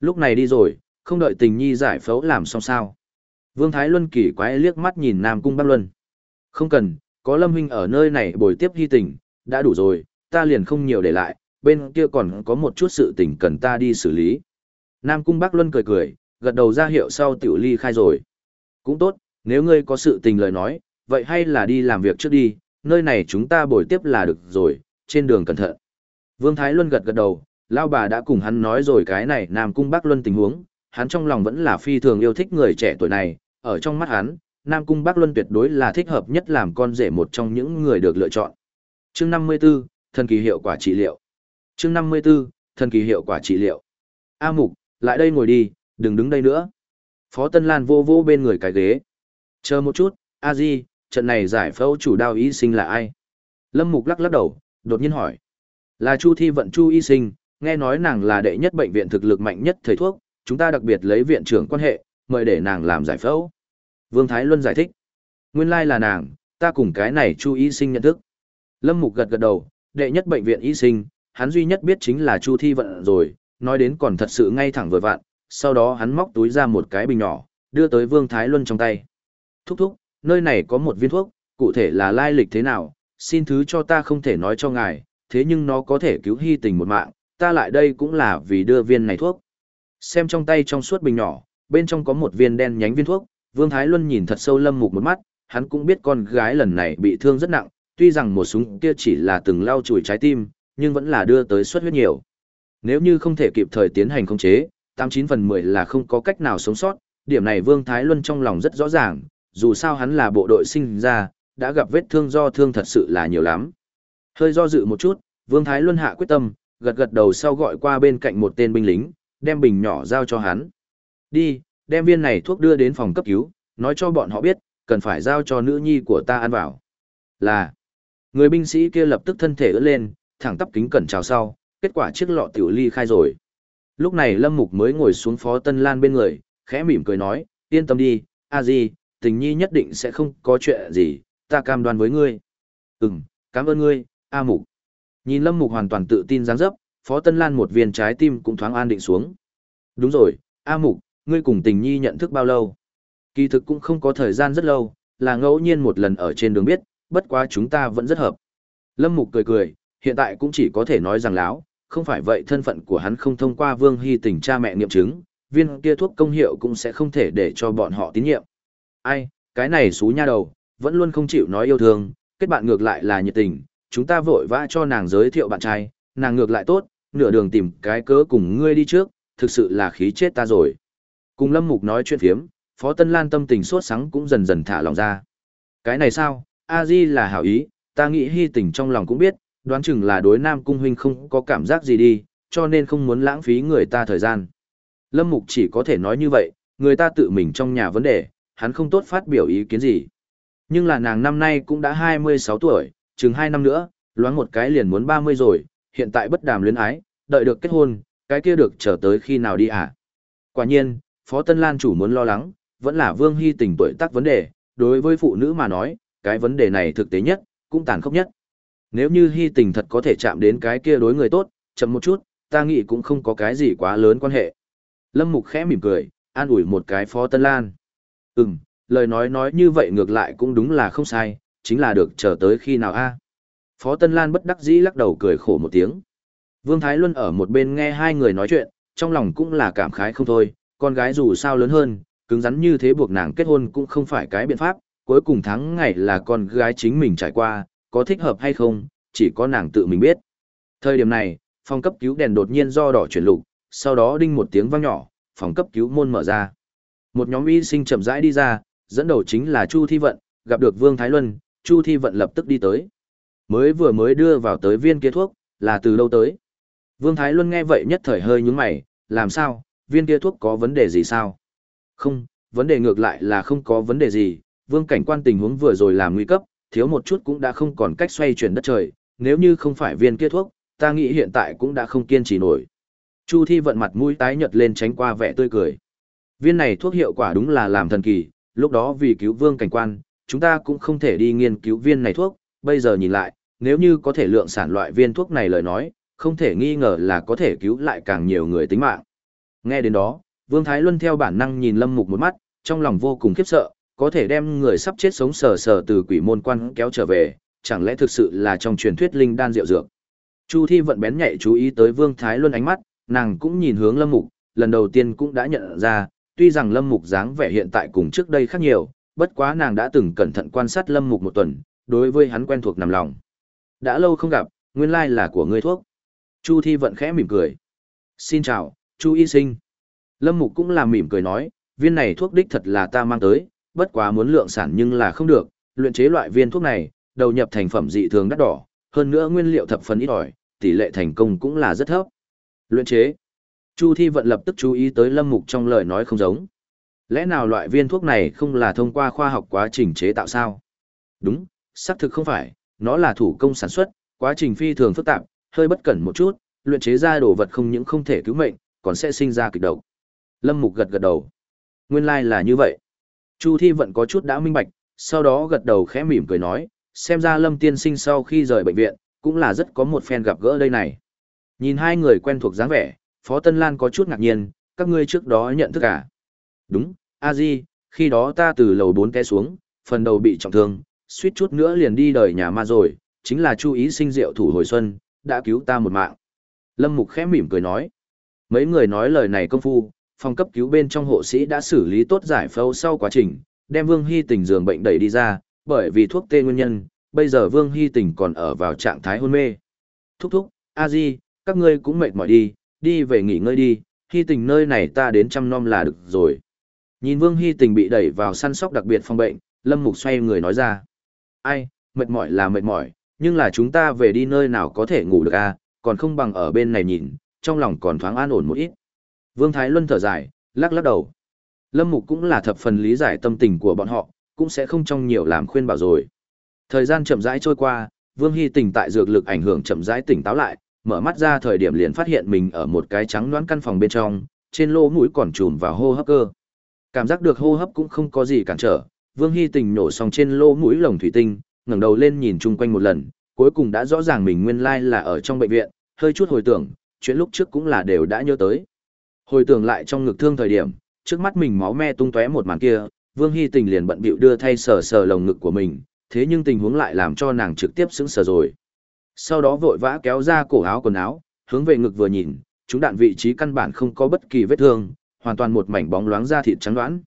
Lúc này đi rồi, không đợi tình nhi giải phẫu làm xong sao. Vương Thái Luân kỳ quái liếc mắt nhìn Nam Cung Bác Luân. Không cần, có Lâm Huynh ở nơi này bồi tiếp hy tình, đã đủ rồi, ta liền không nhiều để lại, bên kia còn có một chút sự tình cần ta đi xử lý. Nam Cung Bắc Luân cười cười, gật đầu ra hiệu sau tiểu ly khai rồi. Cũng tốt, nếu ngươi có sự tình lời nói, vậy hay là đi làm việc trước đi, nơi này chúng ta bồi tiếp là được rồi, trên đường cẩn thận. Vương Thái Luân gật gật đầu, Lao bà đã cùng hắn nói rồi cái này Nam Cung Bắc Luân tình huống, hắn trong lòng vẫn là phi thường yêu thích người trẻ tuổi này, ở trong mắt hắn, Nam Cung Bắc Luân tuyệt đối là thích hợp nhất làm con rể một trong những người được lựa chọn. Chương 54, thần kỳ hiệu quả trị liệu. Chương 54, thần kỳ hiệu quả trị liệu. A Mục, lại đây ngồi đi, đừng đứng đây nữa. Phó Tân Lan vô vô bên người cái ghế. Chờ một chút, A Di, trận này giải phẫu chủ đao y sinh là ai? Lâm Mục lắc lắc đầu, đột nhiên hỏi. Là Chu Thi Vận Chu y sinh, nghe nói nàng là đệ nhất bệnh viện thực lực mạnh nhất thầy thuốc, chúng ta đặc biệt lấy viện trưởng quan hệ, mời để nàng làm giải phẫu. Vương Thái Luân giải thích. Nguyên lai là nàng, ta cùng cái này Chu y sinh nhận thức. Lâm Mục gật gật đầu, đệ nhất bệnh viện y sinh, hắn duy nhất biết chính là Chu Thi Vận rồi, nói đến còn thật sự ngay thẳng vừa vặn, sau đó hắn móc túi ra một cái bình nhỏ, đưa tới Vương Thái Luân trong tay. Thúc thúc, nơi này có một viên thuốc, cụ thể là lai lịch thế nào, xin thứ cho ta không thể nói cho ngài, thế nhưng nó có thể cứu hy tình một mạng, ta lại đây cũng là vì đưa viên này thuốc. Xem trong tay trong suốt bình nhỏ, bên trong có một viên đen nhánh viên thuốc, Vương Thái Luân nhìn thật sâu lâm mục một mắt, hắn cũng biết con gái lần này bị thương rất nặng, tuy rằng một súng kia chỉ là từng lau chùi trái tim, nhưng vẫn là đưa tới suất huyết nhiều. Nếu như không thể kịp thời tiến hành khống chế, 89 phần 10 là không có cách nào sống sót, điểm này Vương Thái Luân trong lòng rất rõ ràng, dù sao hắn là bộ đội sinh ra, đã gặp vết thương do thương thật sự là nhiều lắm. Hơi do dự một chút, Vương Thái Luân hạ quyết tâm, gật gật đầu sau gọi qua bên cạnh một tên binh lính, đem bình nhỏ giao cho hắn. Đi, đem viên này thuốc đưa đến phòng cấp cứu, nói cho bọn họ biết, cần phải giao cho nữ nhi của ta ăn vào. Là, người binh sĩ kia lập tức thân thể ưỡn lên, thẳng tắp kính cẩn chào sau, kết quả chiếc lọ tiểu ly khai rồi. Lúc này Lâm Mục mới ngồi xuống Phó Tân Lan bên người, khẽ mỉm cười nói, yên tâm đi, a di, tình nhi nhất định sẽ không có chuyện gì, ta cam đoan với ngươi. Ừm, cảm ơn ngươi, A Mục. Nhìn Lâm Mục hoàn toàn tự tin dáng dấp, Phó Tân Lan một viên trái tim cũng thoáng an định xuống. Đúng rồi, A Mục, ngươi cùng tình nhi nhận thức bao lâu? Kỳ thực cũng không có thời gian rất lâu, là ngẫu nhiên một lần ở trên đường biết, bất quá chúng ta vẫn rất hợp. Lâm Mục cười cười, hiện tại cũng chỉ có thể nói rằng láo, không phải vậy thân phận của hắn không thông qua Vương Hy tình cha mẹ nghiệm chứng, viên kia thuốc công hiệu cũng sẽ không thể để cho bọn họ tín nhiệm. Ai, cái này xú nha đầu, vẫn luôn không chịu nói yêu thương, kết bạn ngược lại là nhiệt tình, chúng ta vội vã cho nàng giới thiệu bạn trai, nàng ngược lại tốt, nửa đường tìm cái cớ cùng ngươi đi trước, thực sự là khí chết ta rồi. Cùng Lâm Mục nói chuyện phiếm, Phó Tân Lan tâm tình sốt sắng cũng dần dần thả lòng ra. Cái này sao, A Di là hảo ý, ta nghĩ hy tình trong lòng cũng biết, đoán chừng là đối Nam Cung Huynh không có cảm giác gì đi, cho nên không muốn lãng phí người ta thời gian. Lâm Mục chỉ có thể nói như vậy, người ta tự mình trong nhà vấn đề, hắn không tốt phát biểu ý kiến gì. Nhưng là nàng năm nay cũng đã 26 tuổi, chừng 2 năm nữa, loáng một cái liền muốn 30 rồi, hiện tại bất đàm luyến ái, đợi được kết hôn, cái kia được chờ tới khi nào đi à? Quả nhiên, Phó Tân Lan chủ muốn lo lắng, vẫn là Vương Hy tình tuổi tác vấn đề, đối với phụ nữ mà nói, cái vấn đề này thực tế nhất, cũng tàn khốc nhất. Nếu như Hy tình thật có thể chạm đến cái kia đối người tốt, chậm một chút, ta nghĩ cũng không có cái gì quá lớn quan hệ. Lâm Mục khẽ mỉm cười, an ủi một cái Phó Tân Lan. Ừm, lời nói nói như vậy ngược lại cũng đúng là không sai, chính là được chờ tới khi nào a Phó Tân Lan bất đắc dĩ lắc đầu cười khổ một tiếng. Vương Thái Luân ở một bên nghe hai người nói chuyện, trong lòng cũng là cảm khái không thôi, con gái dù sao lớn hơn, cứng rắn như thế buộc nàng kết hôn cũng không phải cái biện pháp, cuối cùng tháng ngày là con gái chính mình trải qua, có thích hợp hay không, chỉ có nàng tự mình biết. Thời điểm này, phòng cấp cứu đèn đột nhiên do đỏ chuyển lục, sau đó đinh một tiếng vang nhỏ, phòng cấp cứu môn mở ra. Một nhóm y sinh chậm rãi đi ra, dẫn đầu chính là Chu Thi Vận, gặp được Vương Thái Luân, Chu Thi Vận lập tức đi tới. Mới vừa mới đưa vào tới viên kia thuốc, là từ lâu tới. Vương Thái Luân nghe vậy nhất thời hơi nhúng mày, làm sao, viên kia thuốc có vấn đề gì sao? Không, vấn đề ngược lại là không có vấn đề gì, vương cảnh quan tình huống vừa rồi làm nguy cấp, thiếu một chút cũng đã không còn cách xoay chuyển đất trời, nếu như không phải viên kia thuốc, ta nghĩ hiện tại cũng đã không kiên trì nổi. Chu Thi vận mặt mũi tái nhợt lên tránh qua vẻ tươi cười. Viên này thuốc hiệu quả đúng là làm thần kỳ, lúc đó vì cứu vương cảnh quan, chúng ta cũng không thể đi nghiên cứu viên này thuốc, bây giờ nhìn lại, nếu như có thể lượng sản loại viên thuốc này lời nói, không thể nghi ngờ là có thể cứu lại càng nhiều người tính mạng. Nghe đến đó, Vương Thái Luân theo bản năng nhìn Lâm Mục một mắt, trong lòng vô cùng khiếp sợ, có thể đem người sắp chết sống sờ sờ từ quỷ môn quan kéo trở về, chẳng lẽ thực sự là trong truyền thuyết linh đan diệu dược. Chu Thi vận bén nhạy chú ý tới Vương Thái Luân ánh mắt, nàng cũng nhìn hướng Lâm Mục, lần đầu tiên cũng đã nhận ra, tuy rằng Lâm Mục dáng vẻ hiện tại cùng trước đây khác nhiều, bất quá nàng đã từng cẩn thận quan sát Lâm Mục một tuần, đối với hắn quen thuộc nằm lòng. Đã lâu không gặp, nguyên lai là của ngươi thuốc. Chu Thi vận khẽ mỉm cười. Xin chào, Chu Y Sinh. Lâm Mục cũng là mỉm cười nói, viên này thuốc đích thật là ta mang tới, bất quá muốn lượng sản nhưng là không được, luyện chế loại viên thuốc này, đầu nhập thành phẩm dị thường đắt đỏ, hơn nữa nguyên liệu thập phần ít ỏi, tỷ lệ thành công cũng là rất thấp. Luyện chế. Chu Thi vận lập tức chú ý tới Lâm Mục trong lời nói không giống. Lẽ nào loại viên thuốc này không là thông qua khoa học quá trình chế tạo sao? Đúng, xác thực không phải, nó là thủ công sản xuất, quá trình phi thường phức tạp, hơi bất cẩn một chút, luyện chế ra đồ vật không những không thể cứu mệnh, còn sẽ sinh ra kịch độc. Lâm Mục gật gật đầu. Nguyên lai like là như vậy. Chu Thi vận có chút đã minh bạch, sau đó gật đầu khẽ mỉm cười nói, xem ra Lâm tiên sinh sau khi rời bệnh viện, cũng là rất có một phen gặp gỡ đây này. Nhìn hai người quen thuộc dáng vẻ, Phó Tân Lan có chút ngạc nhiên, các ngươi trước đó nhận thức à? Đúng, a di, khi đó ta từ lầu 4 té xuống, phần đầu bị trọng thương, suýt chút nữa liền đi đời nhà ma rồi, chính là chú ý sinh diệu thủ hồi xuân, đã cứu ta một mạng. Lâm Mục khẽ mỉm cười nói. Mấy người nói lời này công phu, phòng cấp cứu bên trong hộ sĩ đã xử lý tốt giải phẫu sau quá trình, đem Vương Hy Tình giường bệnh đẩy đi ra, bởi vì thuốc tê nguyên nhân, bây giờ Vương Hy Tình còn ở vào trạng thái hôn mê. Thúc thúc, a di, các ngươi cũng mệt mỏi đi, đi về nghỉ ngơi đi, Hy Tình nơi này ta đến chăm nom là được rồi. Nhìn Vương Hy Tình bị đẩy vào săn sóc đặc biệt phòng bệnh, Lâm Mục xoay người nói ra. Ai, mệt mỏi là mệt mỏi, nhưng là chúng ta về đi nơi nào có thể ngủ được à, còn không bằng ở bên này nhìn, trong lòng còn thoáng an ổn một ít. Vương Thái Luân thở dài, lắc lắc đầu. Lâm Mục cũng là thập phần lý giải tâm tình của bọn họ, cũng sẽ không trong nhiều làm khuyên bảo rồi. Thời gian chậm rãi trôi qua, Vương Hy tỉnh tại dược lực ảnh hưởng chậm rãi tỉnh táo lại, mở mắt ra thời điểm liền phát hiện mình ở một cái trắng đoán căn phòng bên trong, trên lỗ mũi còn trùm vào hô hấp cơ. Cảm giác được hô hấp cũng không có gì cản trở, Vương Hy Tỉnh nổ xong trên lỗ mũi lồng thủy tinh, ngẩng đầu lên nhìn chung quanh một lần, cuối cùng đã rõ ràng mình nguyên lai là ở trong bệnh viện, hơi chút hồi tưởng, chuyện lúc trước cũng là đều đã nhớ tới. Hồi tưởng lại trong ngực thương thời điểm, trước mắt mình máu me tung tóe một màn kia, Vương Hy Tình liền bận bịu đưa thay sờ sờ lồng ngực của mình, thế nhưng tình huống lại làm cho nàng trực tiếp sững sờ rồi. Sau đó vội vã kéo ra cổ áo quần áo, hướng về ngực vừa nhìn, chúng đạn vị trí căn bản không có bất kỳ vết thương, hoàn toàn một mảnh bóng loáng da thịt trắng đoán.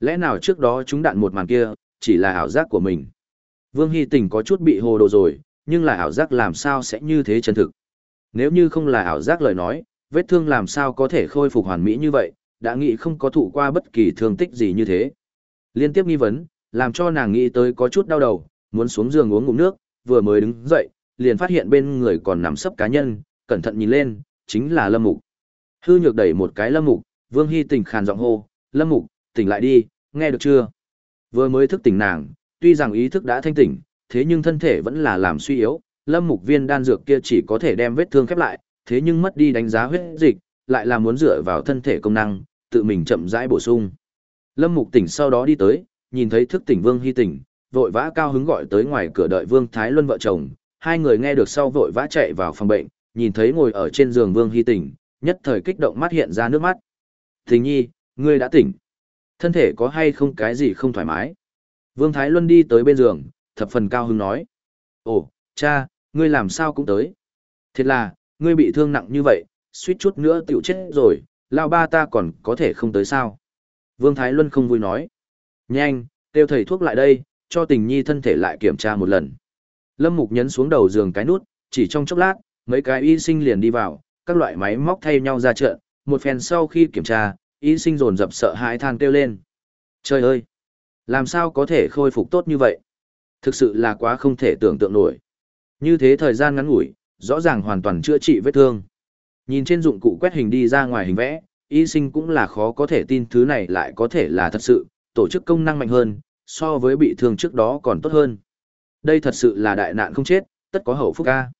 Lẽ nào trước đó chúng đạn một màn kia, chỉ là ảo giác của mình. Vương Hy Tình có chút bị hồ đồ rồi, nhưng là ảo giác làm sao sẽ như thế chân thực. Nếu như không là ảo giác lời nói, vết thương làm sao có thể khôi phục hoàn mỹ như vậy, đã nghĩ không có thụ qua bất kỳ thương tích gì như thế. Liên tiếp nghi vấn, làm cho nàng nghĩ tới có chút đau đầu, muốn xuống giường uống ngụm nước, vừa mới đứng dậy, liền phát hiện bên người còn nằm sấp cá nhân, cẩn thận nhìn lên, chính là Lâm Mục. Hư nhược đẩy một cái Lâm Mục, Vương Hy tỉnh khàn giọng hô, Lâm Mục, tỉnh lại đi, nghe được chưa? Vừa mới thức tỉnh nàng, tuy rằng ý thức đã thanh tỉnh, thế nhưng thân thể vẫn là làm suy yếu, Lâm Mục viên đan dược kia chỉ có thể đem vết thương khép lại, thế nhưng mất đi đánh giá huyết dịch, lại là muốn dựa vào thân thể công năng, tự mình chậm rãi bổ sung. Lâm Mục tỉnh sau đó đi tới, nhìn thấy thức tỉnh Vương Hy tỉnh, vội vã cao hứng gọi tới ngoài cửa đợi Vương Thái Luân vợ chồng, hai người nghe được sau vội vã chạy vào phòng bệnh, nhìn thấy ngồi ở trên giường Vương Hy tỉnh, nhất thời kích động mắt hiện ra nước mắt. Tình nhi, ngươi đã tỉnh. Thân thể có hay không cái gì không thoải mái? Vương Thái Luân đi tới bên giường, thập phần cao hứng nói. Ồ, cha, ngươi làm sao cũng tới. Thiệt là, ngươi bị thương nặng như vậy, suýt chút nữa tiểu chết rồi, lao ba ta còn có thể không tới sao. Vương Thái Luân không vui nói. Nhanh, kêu thầy thuốc lại đây, cho tình nhi thân thể lại kiểm tra một lần. Lâm Mục nhấn xuống đầu giường cái nút, chỉ trong chốc lát, mấy cái y sinh liền đi vào, các loại máy móc thay nhau ra trận, một phen sau khi kiểm tra, y sinh dồn dập sợ hãi than kêu lên. Trời ơi! Làm sao có thể khôi phục tốt như vậy? Thực sự là quá không thể tưởng tượng nổi. Như thế thời gian ngắn ngủi, rõ ràng hoàn toàn chữa trị vết thương. Nhìn trên dụng cụ quét hình đi ra ngoài hình vẽ, y sinh cũng là khó có thể tin thứ này lại có thể là thật sự, tổ chức công năng mạnh hơn, so với bị thương trước đó còn tốt hơn. Đây thật sự là đại nạn không chết, tất có hậu phúc ca.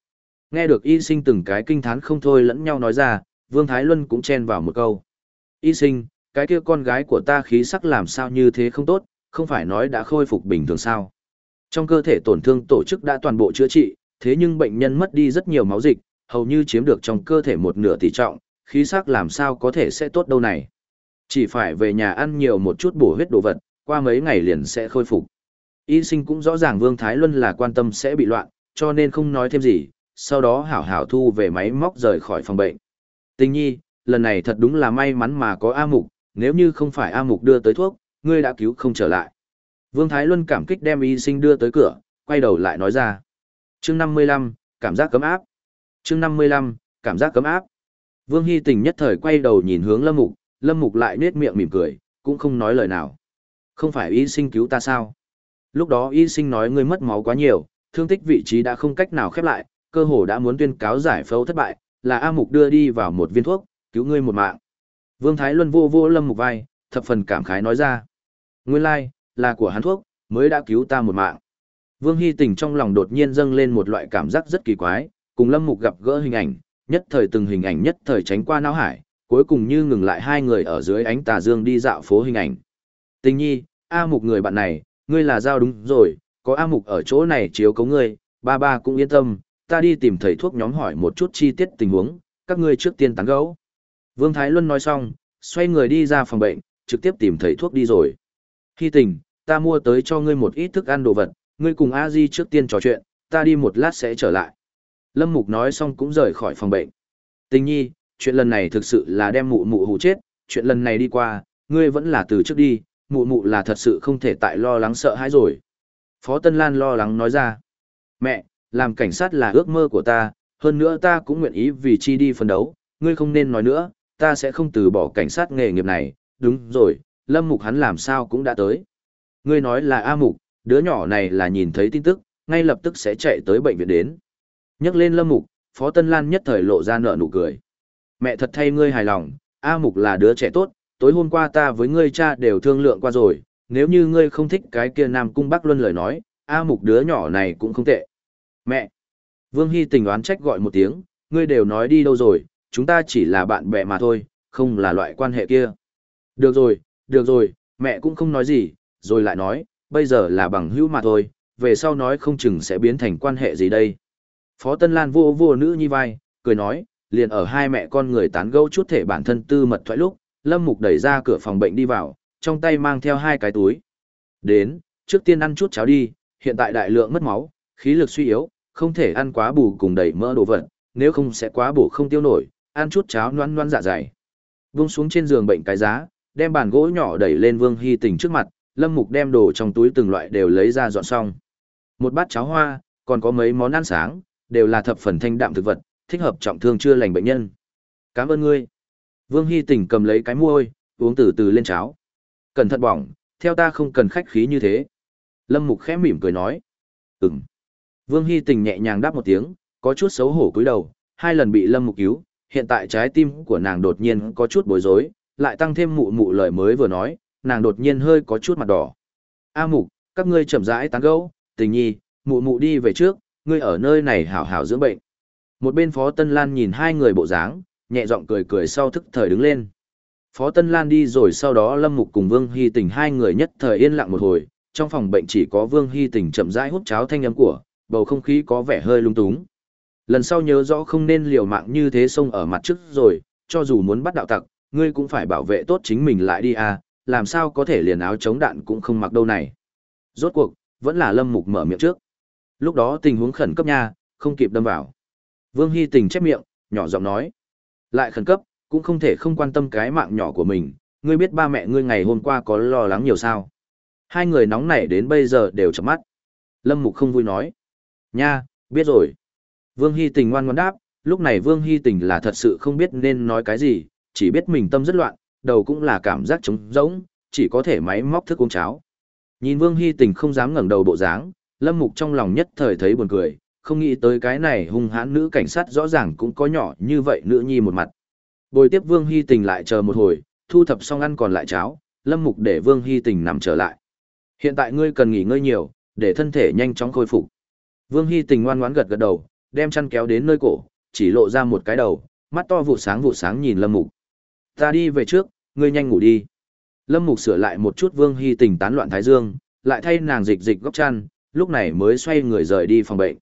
Nghe được y sinh từng cái kinh thán không thôi lẫn nhau nói ra, Vương Thái Luân cũng chen vào một câu. Y sinh, cái kia con gái của ta khí sắc làm sao như thế không tốt, không phải nói đã khôi phục bình thường sao. Trong cơ thể tổn thương tổ chức đã toàn bộ chữa trị, thế nhưng bệnh nhân mất đi rất nhiều máu dịch, hầu như chiếm được trong cơ thể một nửa tỷ trọng, khí sắc làm sao có thể sẽ tốt đâu này. Chỉ phải về nhà ăn nhiều một chút bổ huyết đồ vật, qua mấy ngày liền sẽ khôi phục. Y sinh cũng rõ ràng Vương Thái Luân là quan tâm sẽ bị loạn, cho nên không nói thêm gì, sau đó hảo hảo thu về máy móc rời khỏi phòng bệnh. Tình nhi, lần này thật đúng là may mắn mà có A Mục, nếu như không phải A Mục đưa tới thuốc, ngươi đã cứu không trở lại. Vương Thái Luân cảm kích đem y sinh đưa tới cửa, quay đầu lại nói ra chương 55, cảm giác cấm áp. chương 55, cảm giác cấm áp. Vương Hy tình nhất thời quay đầu nhìn hướng Lâm Mục, Lâm Mục lại nết miệng mỉm cười, cũng không nói lời nào. Không phải y sinh cứu ta sao? Lúc đó y sinh nói ngươi mất máu quá nhiều, thương tích vị trí đã không cách nào khép lại, cơ hồ đã muốn tuyên cáo giải phẫu thất bại, là A Mục đưa đi vào một viên thuốc, cứu ngươi một mạng. Vương Thái Luân vô vô Lâm Mục vai, thập phần cảm khái nói ra. Nguyên lai, like, là của hắn thuốc, mới đã cứu ta một mạng. Vương Hy Tình trong lòng đột nhiên dâng lên một loại cảm giác rất kỳ quái, cùng Lâm Mục gặp gỡ hình ảnh, nhất thời từng hình ảnh nhất thời tránh qua não hải, cuối cùng như ngừng lại hai người ở dưới ánh tà dương đi dạo phố hình ảnh. Tình nhi, A Mục người bạn này, ngươi là giao đúng rồi, có A Mục ở chỗ này chiếu cấu ngươi, ba ba cũng yên tâm, ta đi tìm thầy thuốc nhóm hỏi một chút chi tiết tình huống, các ngươi trước tiên tán gẫu. Vương Thái Luân nói xong, xoay người đi ra phòng bệnh, trực tiếp tìm thầy thuốc đi rồi. Hy tình, ta mua tới cho ngươi một ít thức ăn đồ vật, ngươi cùng A Di trước tiên trò chuyện, ta đi một lát sẽ trở lại. Lâm Mục nói xong cũng rời khỏi phòng bệnh. Tình nhi, chuyện lần này thực sự là đem mụ mụ hù chết, chuyện lần này đi qua, ngươi vẫn là từ trước đi, mụ mụ là thật sự không thể tại lo lắng sợ hãi rồi. Phó Tân Lan lo lắng nói ra. Mẹ, làm cảnh sát là ước mơ của ta, hơn nữa ta cũng nguyện ý vì chi đi phân đấu, ngươi không nên nói nữa, ta sẽ không từ bỏ cảnh sát nghề nghiệp này, đúng rồi, Lâm Mục hắn làm sao cũng đã tới. Ngươi nói là A Mục, đứa nhỏ này là nhìn thấy tin tức, ngay lập tức sẽ chạy tới bệnh viện đến. Nhắc lên Lâm Mục, Phó Tân Lan nhất thời lộ ra nở nụ cười. Mẹ thật thay ngươi hài lòng, A Mục là đứa trẻ tốt, tối hôm qua ta với ngươi cha đều thương lượng qua rồi, nếu như ngươi không thích cái kia Nam Cung Bắc Luân lời nói, A Mục đứa nhỏ này cũng không tệ. Mẹ! Vương Hy tình oán trách gọi một tiếng, ngươi đều nói đi đâu rồi, chúng ta chỉ là bạn bè mà thôi, không là loại quan hệ kia. Được rồi, được rồi, mẹ cũng không nói gì, rồi lại nói, bây giờ là bằng hữu mà thôi, về sau nói không chừng sẽ biến thành quan hệ gì đây. Phó Tân Lan vô vô nữ nhi vai, cười nói, liền ở hai mẹ con người tán gẫu chút thể bản thân tư mật thoại lúc, Lâm Mục đẩy ra cửa phòng bệnh đi vào, trong tay mang theo hai cái túi. Đến, trước tiên ăn chút cháo đi, hiện tại đại lượng mất máu, khí lực suy yếu, không thể ăn quá bù cùng đầy mỡ đồ vật, nếu không sẽ quá bổ không tiêu nổi, ăn chút cháo noan noan dạ dày. Vung xuống trên giường bệnh cái giá, đem bàn gỗ nhỏ đẩy lên Vương Hy Tình trước mặt, Lâm Mục đem đồ trong túi từng loại đều lấy ra dọn xong. Một bát cháo hoa, còn có mấy món ăn sáng, đều là thập phần thanh đạm thực vật, thích hợp trọng thương chưa lành bệnh nhân. Cảm ơn ngươi. Vương Hy Tỉnh cầm lấy cái muôi, uống từ từ lên cháo. Cẩn thận bỏng, theo ta không cần khách khí như thế. Lâm Mục khẽ mỉm cười nói. Ừm. Vương Hy Tình nhẹ nhàng đáp một tiếng, có chút xấu hổ cúi đầu, hai lần bị Lâm Mục cứu, hiện tại trái tim của nàng đột nhiên có chút bối rối, lại tăng thêm mụ mụ lời mới vừa nói, nàng đột nhiên hơi có chút mặt đỏ. A Mục, các ngươi chậm rãi tán gẫu, tình nhi, mụ mụ đi về trước, ngươi ở nơi này hảo hảo dưỡng bệnh. Một bên Phó Tân Lan nhìn hai người bộ dáng, nhẹ giọng cười cười sau thức thời đứng lên. Phó Tân Lan đi rồi sau đó Lâm Mục cùng Vương Hy Tình hai người nhất thời yên lặng một hồi, trong phòng bệnh chỉ có Vương Hy Tình chậm rãi hút cháo thanh âm của, bầu không khí có vẻ hơi lung túng. Lần sau nhớ rõ không nên liều mạng như thế xông ở mặt trước rồi, cho dù muốn bắt đạo tặc, ngươi cũng phải bảo vệ tốt chính mình lại đi à, làm sao có thể liền áo chống đạn cũng không mặc đâu này. Rốt cuộc, vẫn là Lâm Mục mở miệng trước. Lúc đó tình huống khẩn cấp nha, không kịp đâm vào. Vương Hy Tình chép miệng, nhỏ giọng nói. Lại khẩn cấp, cũng không thể không quan tâm cái mạng nhỏ của mình, ngươi biết ba mẹ ngươi ngày hôm qua có lo lắng nhiều sao. Hai người nóng nảy đến bây giờ đều chấm mắt. Lâm Mục không vui nói. Nha, biết rồi. Vương Hy Tình ngoan ngoãn đáp, lúc này Vương Hy Tình là thật sự không biết nên nói cái gì, chỉ biết mình tâm rất loạn, đầu cũng là cảm giác trống rỗng, chỉ có thể máy móc thức uống cháo. Nhìn Vương Hy Tình không dám ngẩng đầu bộ dáng, Lâm Mục trong lòng nhất thời thấy buồn cười, không nghĩ tới cái này hung hãn nữ cảnh sát rõ ràng cũng có nhỏ như vậy nữ nhi một mặt. Bồi tiếp Vương Hy Tình lại chờ một hồi, thu thập xong ăn còn lại cháo, Lâm Mục để Vương Hy Tình nằm trở lại. Hiện tại ngươi cần nghỉ ngơi nhiều, để thân thể nhanh chóng khôi phục. Vương Hy Tình ngoan ngoãn gật gật đầu, đem chăn kéo đến nơi cổ, chỉ lộ ra một cái đầu, mắt to vụ sáng vụ sáng nhìn Lâm Mục. Ta đi về trước, ngươi nhanh ngủ đi. Lâm Mục sửa lại một chút Vương Hy Tình tán loạn thái dương, lại thay nàng dịch dịch góc chăn, lúc này mới xoay người rời đi phòng bệnh.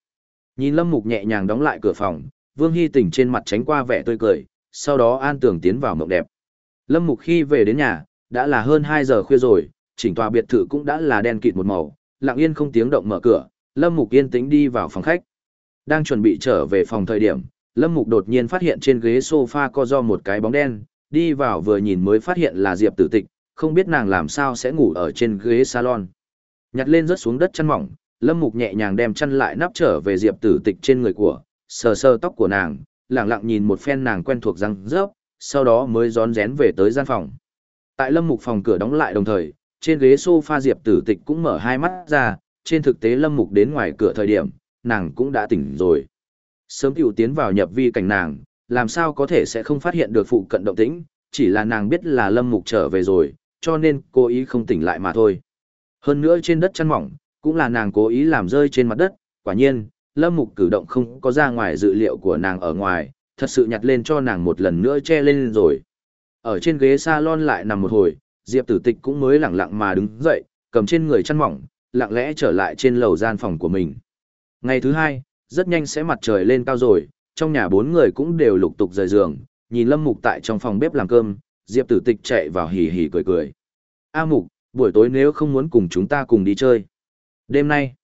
Nhìn Lâm Mục nhẹ nhàng đóng lại cửa phòng, Vương Hy Tình trên mặt tránh qua vẻ tươi cười, sau đó an tưởng tiến vào mộng đẹp. Lâm Mục khi về đến nhà, đã là hơn 2 giờ khuya rồi, chỉnh tòa biệt thự cũng đã là đen kịt một màu, lặng yên không tiếng động mở cửa, Lâm Mục yên tĩnh đi vào phòng khách. Đang chuẩn bị trở về phòng thời điểm, Lâm Mục đột nhiên phát hiện trên ghế sofa có do một cái bóng đen, đi vào vừa nhìn mới phát hiện là Diệp Tử Tịch, không biết nàng làm sao sẽ ngủ ở trên ghế salon. Nhặt lên rớt xuống đất chăn mỏng, Lâm Mục nhẹ nhàng đem chăn lại nắp trở về Diệp Tử Tịch trên người của, sờ sờ tóc của nàng, lẳng lặng nhìn một phen nàng quen thuộc răng rớp, sau đó mới rón rén về tới gian phòng. Tại Lâm Mục phòng cửa đóng lại đồng thời, trên ghế sofa Diệp Tử Tịch cũng mở hai mắt ra, trên thực tế Lâm Mục đến ngoài cửa thời điểm, nàng cũng đã tỉnh rồi. Sớm tiểu tiến vào nhập vi cảnh nàng, làm sao có thể sẽ không phát hiện được phụ cận động tĩnh, chỉ là nàng biết là Lâm Mục trở về rồi, cho nên cố ý không tỉnh lại mà thôi. Hơn nữa trên đất chăn mỏng, cũng là nàng cố ý làm rơi trên mặt đất, quả nhiên, Lâm Mục cử động không có ra ngoài dự liệu của nàng ở ngoài, thật sự nhặt lên cho nàng một lần nữa che lên rồi. Ở trên ghế salon lại nằm một hồi, Diệp Tử Tịch cũng mới lặng lặng mà đứng dậy, cầm trên người chăn mỏng, lặng lẽ trở lại trên lầu gian phòng của mình. Ngày thứ hai, rất nhanh sẽ mặt trời lên cao rồi, trong nhà bốn người cũng đều lục tục rời giường, nhìn Lâm Mục tại trong phòng bếp làm cơm, Diệp Tử Tịch chạy vào hì hì cười cười. A Mục, buổi tối nếu không muốn cùng chúng ta cùng đi chơi. Đêm nay,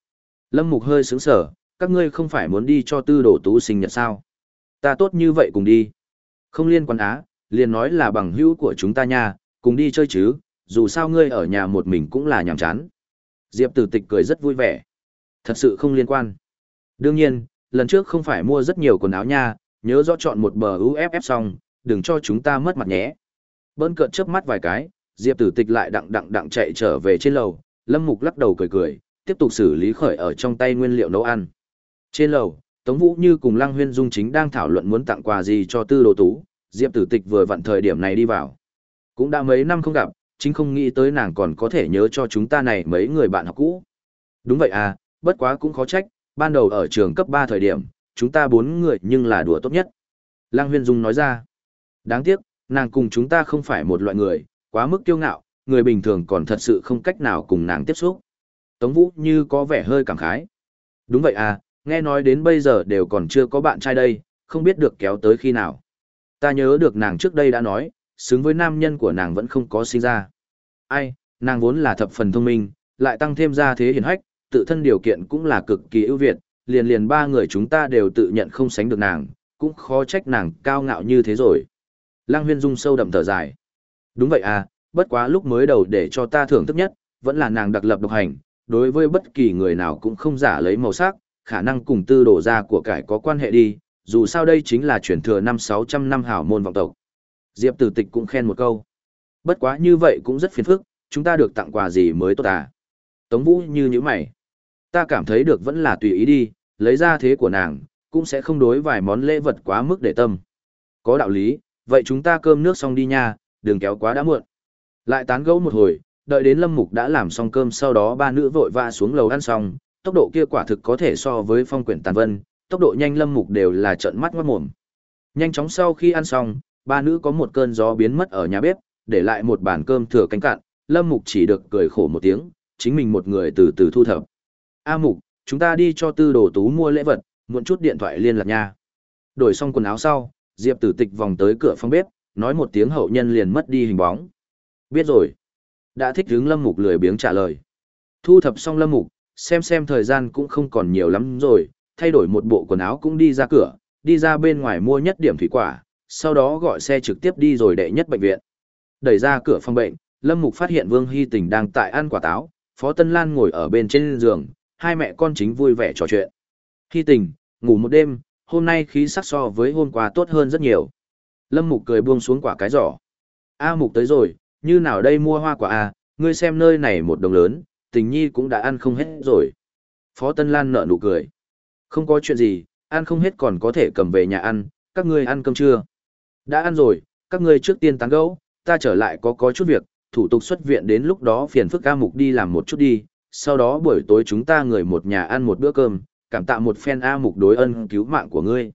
Lâm Mục hơi sướng sở, các ngươi không phải muốn đi cho tư đồ tú sinh nhật sao? Ta tốt như vậy cùng đi. Không liên quan á, liền nói là bằng hữu của chúng ta nha, cùng đi chơi chứ, dù sao ngươi ở nhà một mình cũng là nhàm chán. Diệp Tử Tịch cười rất vui vẻ. Thật sự không liên quan. Đương nhiên, lần trước không phải mua rất nhiều quần áo nha, nhớ rõ chọn một bờ UFF xong, đừng cho chúng ta mất mặt nhé. Bơn cợt chớp mắt vài cái, Diệp Tử Tịch lại đặng đặng đặng chạy trở về trên lầu, Lâm Mục lắc đầu cười cười, tiếp tục xử lý khởi ở trong tay nguyên liệu nấu ăn. Trên lầu, Tống Vũ Như cùng Lăng Huyên Dung chính đang thảo luận muốn tặng quà gì cho Tư Đồ Tú, Diệp Tử Tịch vừa vặn thời điểm này đi vào. Cũng đã mấy năm không gặp, chính không nghĩ tới nàng còn có thể nhớ cho chúng ta này mấy người bạn học cũ. Đúng vậy à, bất quá cũng khó trách, ban đầu ở trường cấp 3 thời điểm, chúng ta bốn người nhưng là đùa tốt nhất. Lăng Huyên Dung nói ra, đáng tiếc, nàng cùng chúng ta không phải một loại người, quá mức kiêu ngạo, người bình thường còn thật sự không cách nào cùng nàng tiếp xúc. Tống Vũ như có vẻ hơi cảm khái. Đúng vậy à, nghe nói đến bây giờ đều còn chưa có bạn trai đây, không biết được kéo tới khi nào. Ta nhớ được nàng trước đây đã nói, xứng với nam nhân của nàng vẫn không có sinh ra. Ai, nàng vốn là thập phần thông minh, lại tăng thêm ra thế hiển hách, tự thân điều kiện cũng là cực kỳ ưu việt, liền liền ba người chúng ta đều tự nhận không sánh được nàng, cũng khó trách nàng cao ngạo như thế rồi. Lăng huyên dung sâu đậm thở dài. Đúng vậy à, bất quá lúc mới đầu để cho ta thưởng thức nhất, vẫn là nàng đặc lập độc hành, đối với bất kỳ người nào cũng không giả lấy màu sắc, khả năng cùng tư đổ ra của cải có quan hệ đi, dù sao đây chính là chuyển thừa năm 600 năm hảo môn vọng tộc. Diệp tử tịch cũng khen một câu. Bất quá như vậy cũng rất phiền phức, chúng ta được tặng quà gì mới tốt à? Tống Vũ như như mày. Ta cảm thấy được vẫn là tùy ý đi, lấy ra thế của nàng, cũng sẽ không đối vài món lễ vật quá mức để tâm. Có đạo lý, vậy chúng ta cơm nước xong đi nha, đừng kéo quá đã muộn. Lại tán gẫu một hồi, đợi đến Lâm Mục đã làm xong cơm sau đó ba nữ vội vã xuống lầu ăn xong, tốc độ kia quả thực có thể so với phong quyển tàn vân, tốc độ nhanh Lâm Mục đều là trợn mắt ngoát mồm. Nhanh chóng sau khi ăn xong, ba nữ có một cơn gió biến mất ở nhà bếp, để lại một bàn cơm thừa cánh cạn, Lâm Mục chỉ được cười khổ một tiếng, chính mình một người từ từ thu thập. A Mục, chúng ta đi cho tư đồ tú mua lễ vật, muộn chút điện thoại liên lạc nha. Đổi xong quần áo sau, Diệp tử tịch vòng tới cửa phòng bếp, nói một tiếng hậu nhân liền mất đi hình bóng. Biết rồi. Đã thích hướng Lâm Mục lười biếng trả lời. Thu thập xong Lâm Mục, xem xem thời gian cũng không còn nhiều lắm rồi, thay đổi một bộ quần áo cũng đi ra cửa, đi ra bên ngoài mua nhất điểm thủy quả, sau đó gọi xe trực tiếp đi rồi đệ nhất bệnh viện. Đẩy ra cửa phòng bệnh, Lâm Mục phát hiện Vương Hy Tình đang tại ăn quả táo, Phó Tân Lan ngồi ở bên trên giường, hai mẹ con chính vui vẻ trò chuyện. khi tỉnh, ngủ một đêm, hôm nay khí sắc so với hôm qua tốt hơn rất nhiều. Lâm Mục cười buông xuống quả cái giỏ. A Mục tới rồi, như nào đây mua hoa quả A, ngươi xem nơi này một đồng lớn, tình nhi cũng đã ăn không hết rồi. Phó Tân Lan nở nụ cười. Không có chuyện gì, ăn không hết còn có thể cầm về nhà ăn, các ngươi ăn cơm chưa? Đã ăn rồi, các ngươi trước tiên tán gẫu, ta trở lại có có chút việc, thủ tục xuất viện đến lúc đó phiền phức a mục đi làm một chút đi, sau đó buổi tối chúng ta người một nhà ăn một bữa cơm, cảm tạ một phen A mục đối ân cứu mạng của ngươi.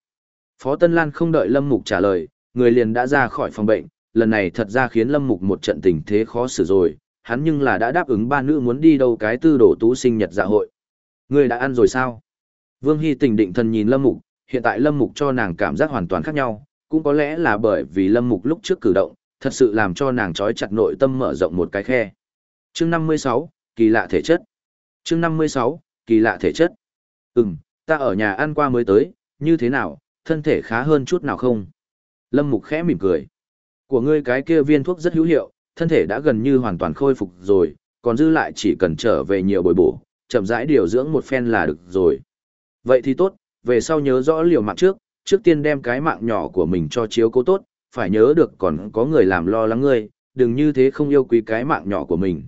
Phó Tân Lan không đợi Lâm Mục trả lời, người liền đã ra khỏi phòng bệnh, lần này thật ra khiến Lâm Mục một trận tình thế khó xử rồi, hắn nhưng là đã đáp ứng ba nữ muốn đi đâu cái tư đổ tú sinh nhật dạ hội. Ngươi đã ăn rồi sao? Vương Hy tình định thần nhìn Lâm Mục, hiện tại Lâm Mục cho nàng cảm giác hoàn toàn khác nhau, cũng có lẽ là bởi vì Lâm Mục lúc trước cử động, thật sự làm cho nàng trói chặt nội tâm mở rộng một cái khe. Chương 56, kỳ lạ thể chất. Chương 56, kỳ lạ thể chất. Ừm, ta ở nhà ăn qua mới tới, như thế nào, thân thể khá hơn chút nào không? Lâm Mục khẽ mỉm cười. Của ngươi cái kia viên thuốc rất hữu hiệu, thân thể đã gần như hoàn toàn khôi phục rồi, còn dư lại chỉ cần trở về nhiều bồi bổ, chậm rãi điều dưỡng một phen là được rồi. Vậy thì tốt, về sau nhớ rõ liều mạng trước, trước tiên đem cái mạng nhỏ của mình cho chiếu cố tốt, phải nhớ được còn có người làm lo lắng ngươi, đừng như thế không yêu quý cái mạng nhỏ của mình.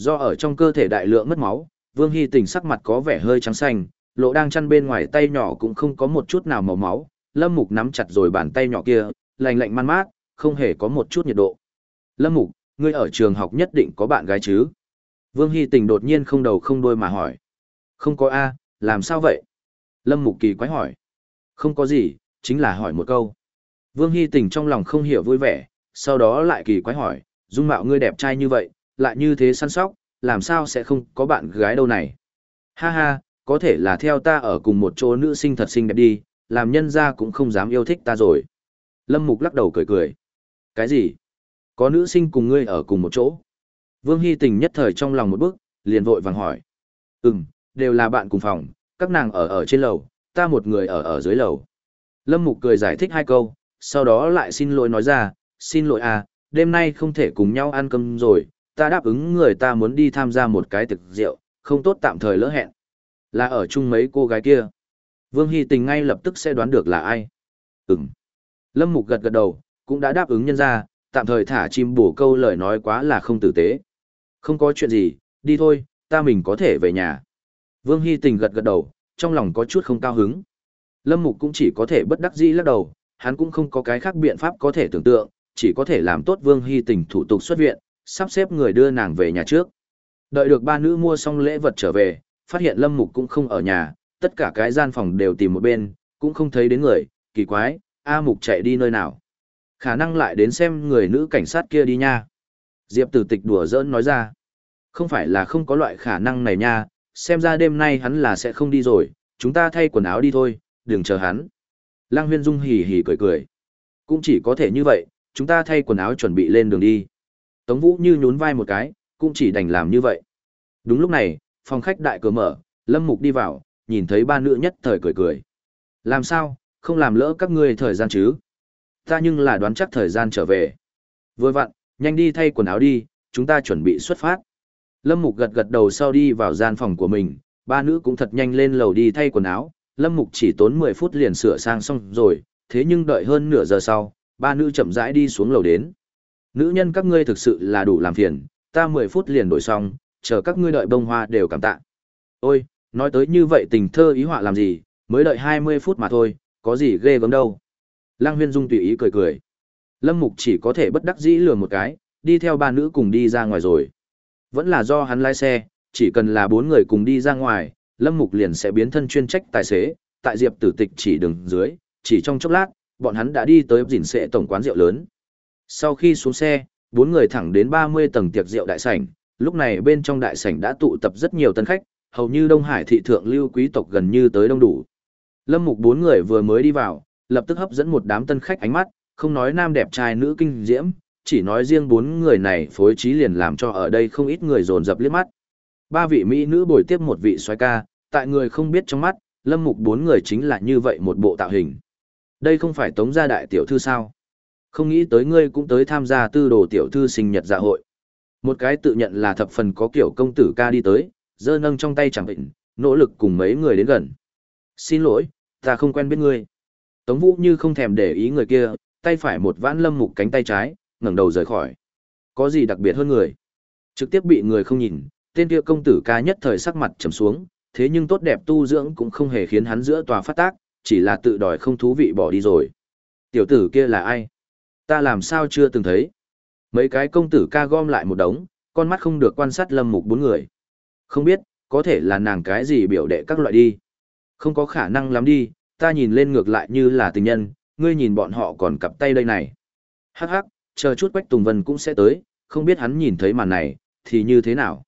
Do ở trong cơ thể đại lượng mất máu, Vương Hy Tình sắc mặt có vẻ hơi trắng xanh, lộ đang chăn bên ngoài tay nhỏ cũng không có một chút nào màu máu, Lâm Mục nắm chặt rồi bàn tay nhỏ kia, lạnh lạnh man mát, không hề có một chút nhiệt độ. Lâm Mục, ngươi ở trường học nhất định có bạn gái chứ? Vương Hy Tình đột nhiên không đầu không đuôi mà hỏi. Không có A, làm sao vậy? Lâm Mục kỳ quái hỏi. Không có gì, chính là hỏi một câu. Vương Hy Tình trong lòng không hiểu vui vẻ, sau đó lại kỳ quái hỏi, dung mạo ngươi đẹp trai như vậy, lại như thế săn sóc, làm sao sẽ không có bạn gái đâu này? Ha ha, có thể là theo ta ở cùng một chỗ nữ sinh thật xinh đẹp đi, làm nhân ra cũng không dám yêu thích ta rồi. Lâm Mục lắc đầu cười cười. Cái gì? Có nữ sinh cùng ngươi ở cùng một chỗ? Vương Hy Tình nhất thời trong lòng một bước, liền vội vàng hỏi. Ừm, đều là bạn cùng phòng, các nàng ở ở trên lầu, ta một người ở ở dưới lầu. Lâm Mục cười giải thích hai câu, sau đó lại xin lỗi nói ra, xin lỗi à, đêm nay không thể cùng nhau ăn cơm rồi, ta đáp ứng người ta muốn đi tham gia một cái thực rượu, không tốt tạm thời lỡ hẹn. Là ở chung mấy cô gái kia. Vương Hy Tình ngay lập tức sẽ đoán được là ai. Ừm. Lâm Mục gật gật đầu, cũng đã đáp ứng nhân ra, tạm thời thả chim bổ câu lời nói quá là không tử tế. Không có chuyện gì, đi thôi, ta mình có thể về nhà. Vương Hy Tình gật gật đầu, trong lòng có chút không cao hứng. Lâm Mục cũng chỉ có thể bất đắc dĩ lắc đầu, hắn cũng không có cái khác biện pháp có thể tưởng tượng, chỉ có thể làm tốt Vương Hy Tình thủ tục xuất viện, sắp xếp người đưa nàng về nhà trước. Đợi được ba nữ mua xong lễ vật trở về, phát hiện Lâm Mục cũng không ở nhà, tất cả cái gian phòng đều tìm một bên, cũng không thấy đến người, kỳ quái, A Mục chạy đi nơi nào. Khả năng lại đến xem người nữ cảnh sát kia đi nha. Diệp tử tịch đùa giỡn nói ra. Không phải là không có loại khả năng này nha, xem ra đêm nay hắn là sẽ không đi rồi, chúng ta thay quần áo đi thôi, đừng chờ hắn. Lăng huyên dung hì hì cười cười. Cũng chỉ có thể như vậy, chúng ta thay quần áo chuẩn bị lên đường đi. Tống vũ như nhún vai một cái, cũng chỉ đành làm như vậy. Đúng lúc này, phòng khách đại cửa mở, lâm mục đi vào, nhìn thấy ba nữ nhất thời cười cười. Làm sao, không làm lỡ các ngươi thời gian chứ? Ta nhưng là đoán chắc thời gian trở về. Vừa vặn, nhanh đi thay quần áo đi, chúng ta chuẩn bị xuất phát. Lâm Mục gật gật đầu sau đi vào gian phòng của mình, ba nữ cũng thật nhanh lên lầu đi thay quần áo, Lâm Mục chỉ tốn 10 phút liền sửa sang xong rồi, thế nhưng đợi hơn nửa giờ sau, ba nữ chậm rãi đi xuống lầu đến. Nữ nhân các ngươi thực sự là đủ làm phiền, ta 10 phút liền đổi xong, chờ các ngươi đợi bông hoa đều cảm tạ. Ôi, nói tới như vậy tình thơ ý họa làm gì, mới đợi 20 phút mà thôi, có gì ghê gớm đâu. Lăng Huyên Dung tùy ý cười cười. Lâm Mục chỉ có thể bất đắc dĩ lừa một cái, đi theo ba nữ cùng đi ra ngoài rồi. Vẫn là do hắn lái xe, chỉ cần là bốn người cùng đi ra ngoài, Lâm Mục liền sẽ biến thân chuyên trách tài xế, tại Diệp Tử Tịch chỉ đường dưới, chỉ trong chốc lát, bọn hắn đã đi tới dình sệ tổng quán rượu lớn. Sau khi xuống xe, bốn người thẳng đến 30 tầng tiệc rượu đại sảnh, lúc này bên trong đại sảnh đã tụ tập rất nhiều tân khách, hầu như Đông Hải thị thượng lưu quý tộc gần như tới đông đủ. Lâm Mục bốn người vừa mới đi vào, lập tức hấp dẫn một đám tân khách ánh mắt, không nói nam đẹp trai nữ kinh diễm, chỉ nói riêng bốn người này phối trí liền làm cho ở đây không ít người dồn dập liếc mắt. Ba vị mỹ nữ bồi tiếp một vị soái ca, tại người không biết trong mắt, lâm mục bốn người chính là như vậy một bộ tạo hình. Đây không phải tống gia đại tiểu thư sao? Không nghĩ tới ngươi cũng tới tham gia tư đồ tiểu thư sinh nhật dạ hội. Một cái tự nhận là thập phần có kiểu công tử ca đi tới, giơ nâng trong tay chẳng định, nỗ lực cùng mấy người đến gần. Xin lỗi, ta không quen biết ngươi. Tống Vũ như không thèm để ý người kia, tay phải một vãn lâm mục cánh tay trái, ngẩng đầu rời khỏi. Có gì đặc biệt hơn người? Trực tiếp bị người không nhìn, tên kia công tử ca nhất thời sắc mặt trầm xuống, thế nhưng tốt đẹp tu dưỡng cũng không hề khiến hắn giữa tòa phát tác, chỉ là tự đòi không thú vị bỏ đi rồi. Tiểu tử kia là ai? Ta làm sao chưa từng thấy? Mấy cái công tử ca gom lại một đống, con mắt không được quan sát lâm mục bốn người. Không biết, có thể là nàng cái gì biểu đệ các loại đi. Không có khả năng lắm đi, ta nhìn lên ngược lại như là tình nhân, ngươi nhìn bọn họ còn cặp tay đây này. Hắc hắc, chờ chút Quách Tùng Vân cũng sẽ tới, không biết hắn nhìn thấy màn này, thì như thế nào.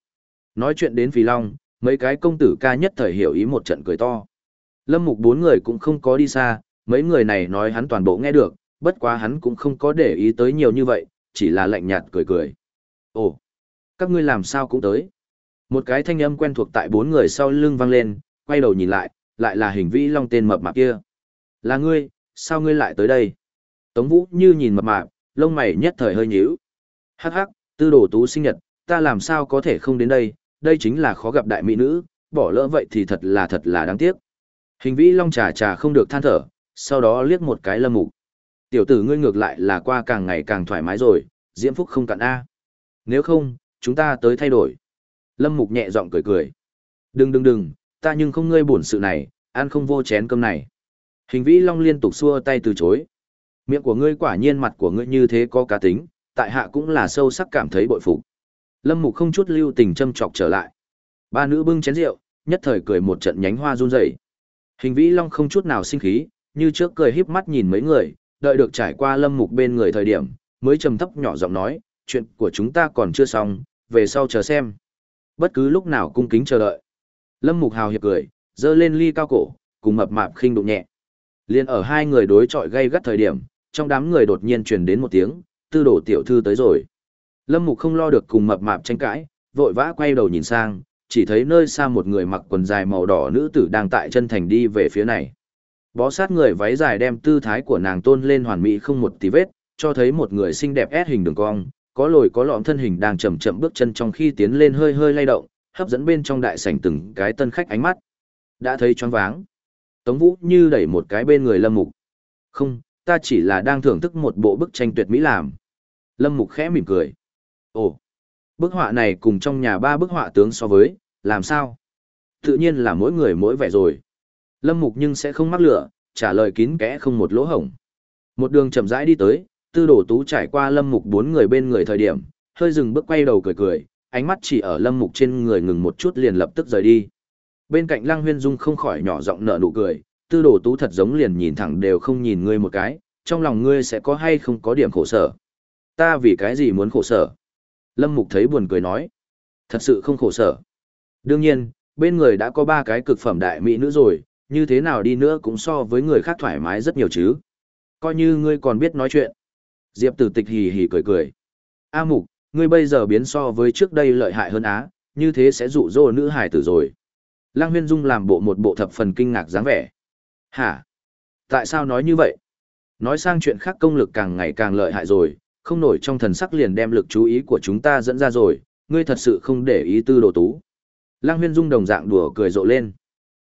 Nói chuyện đến Phi Long, mấy cái công tử ca nhất thời hiểu ý một trận cười to. Lâm Mục bốn người cũng không có đi xa, mấy người này nói hắn toàn bộ nghe được, bất quá hắn cũng không có để ý tới nhiều như vậy, chỉ là lạnh nhạt cười cười. Ồ, các ngươi làm sao cũng tới. Một cái thanh âm quen thuộc tại bốn người sau lưng vang lên, quay đầu nhìn lại, lại là hình vĩ long tên mập mạp kia. Là ngươi, sao ngươi lại tới đây? Tống Vũ như nhìn mập mạp, lông mày nhất thời hơi nhíu. Hắc hắc, tư đồ tú sinh nhật, ta làm sao có thể không đến đây, đây chính là khó gặp đại mỹ nữ, bỏ lỡ vậy thì thật là thật là đáng tiếc. Hình vĩ long trà trà không được than thở, sau đó liếc một cái lâm mục. Tiểu tử ngươi ngược lại là qua càng ngày càng thoải mái rồi, diễm phúc không cạn A. Nếu không, chúng ta tới thay đổi. Lâm mục nhẹ giọng cười cười. Đừng đừng đừng, ta nhưng không ngươi buồn sự này, ăn không vô chén cơm này. Hình vĩ long liên tục xua tay từ chối. Miệng của ngươi quả nhiên mặt của ngươi như thế có cá tính, tại hạ cũng là sâu sắc cảm thấy bội phục. Lâm Mục không chút lưu tình châm chọc trở lại. Ba nữ bưng chén rượu, nhất thời cười một trận nhánh hoa run rẩy. Hình Vĩ Long không chút nào sinh khí, như trước cười híp mắt nhìn mấy người, đợi được trải qua Lâm Mục bên người thời điểm, mới trầm thấp nhỏ giọng nói, chuyện của chúng ta còn chưa xong, về sau chờ xem. Bất cứ lúc nào cung kính chờ đợi. Lâm Mục hào hiệp cười, dơ lên ly cao cổ, cùng mập mạp khinh đụng nhẹ. Liên ở hai người đối chọi gây gắt thời điểm, trong đám người đột nhiên truyền đến một tiếng, tư đổ tiểu thư tới rồi. Lâm Mục không lo được cùng mập mạp tranh cãi, vội vã quay đầu nhìn sang, chỉ thấy nơi xa một người mặc quần dài màu đỏ nữ tử đang tại chân thành đi về phía này. Bó sát người váy dài đem tư thái của nàng tôn lên hoàn mỹ không một tí vết, cho thấy một người xinh đẹp S hình đường cong, có lồi có lõm thân hình đang chậm chậm bước chân trong khi tiến lên hơi hơi lay động, hấp dẫn bên trong đại sảnh từng cái tân khách ánh mắt. Đã thấy choáng váng. Tống Vũ như đẩy một cái bên người Lâm Mục. Không, ta chỉ là đang thưởng thức một bộ bức tranh tuyệt mỹ làm. Lâm Mục khẽ mỉm cười. Ồ, bức họa này cùng trong nhà ba bức họa tướng so với, làm sao? Tự nhiên là mỗi người mỗi vẻ rồi. Lâm Mục nhưng sẽ không mắc lửa, trả lời kín kẽ không một lỗ hổng. Một đường chậm rãi đi tới, tư đổ tú trải qua Lâm Mục bốn người bên người thời điểm, hơi dừng bước quay đầu cười cười, ánh mắt chỉ ở Lâm Mục trên người ngừng một chút liền lập tức rời đi. Bên cạnh Lăng Huyên Dung không khỏi nhỏ giọng nở nụ cười, tư đổ tú thật giống liền nhìn thẳng đều không nhìn ngươi một cái, trong lòng ngươi sẽ có hay không có điểm khổ sở. Ta vì cái gì muốn khổ sở? Lâm Mục thấy buồn cười nói. Thật sự không khổ sở. Đương nhiên, bên người đã có ba cái cực phẩm đại mỹ nữ rồi, như thế nào đi nữa cũng so với người khác thoải mái rất nhiều chứ. Coi như ngươi còn biết nói chuyện. Diệp tử tịch hì hì cười cười. A Mục, ngươi bây giờ biến so với trước đây lợi hại hơn á, như thế sẽ dụ dỗ nữ hải tử rồi. Lăng Huyên Dung làm bộ một bộ thập phần kinh ngạc dáng vẻ. Hả? Tại sao nói như vậy? Nói sang chuyện khác công lực càng ngày càng lợi hại rồi, không nổi trong thần sắc liền đem lực chú ý của chúng ta dẫn ra rồi, ngươi thật sự không để ý tư đồ tú. Lăng huyên dung đồng dạng đùa cười rộ lên.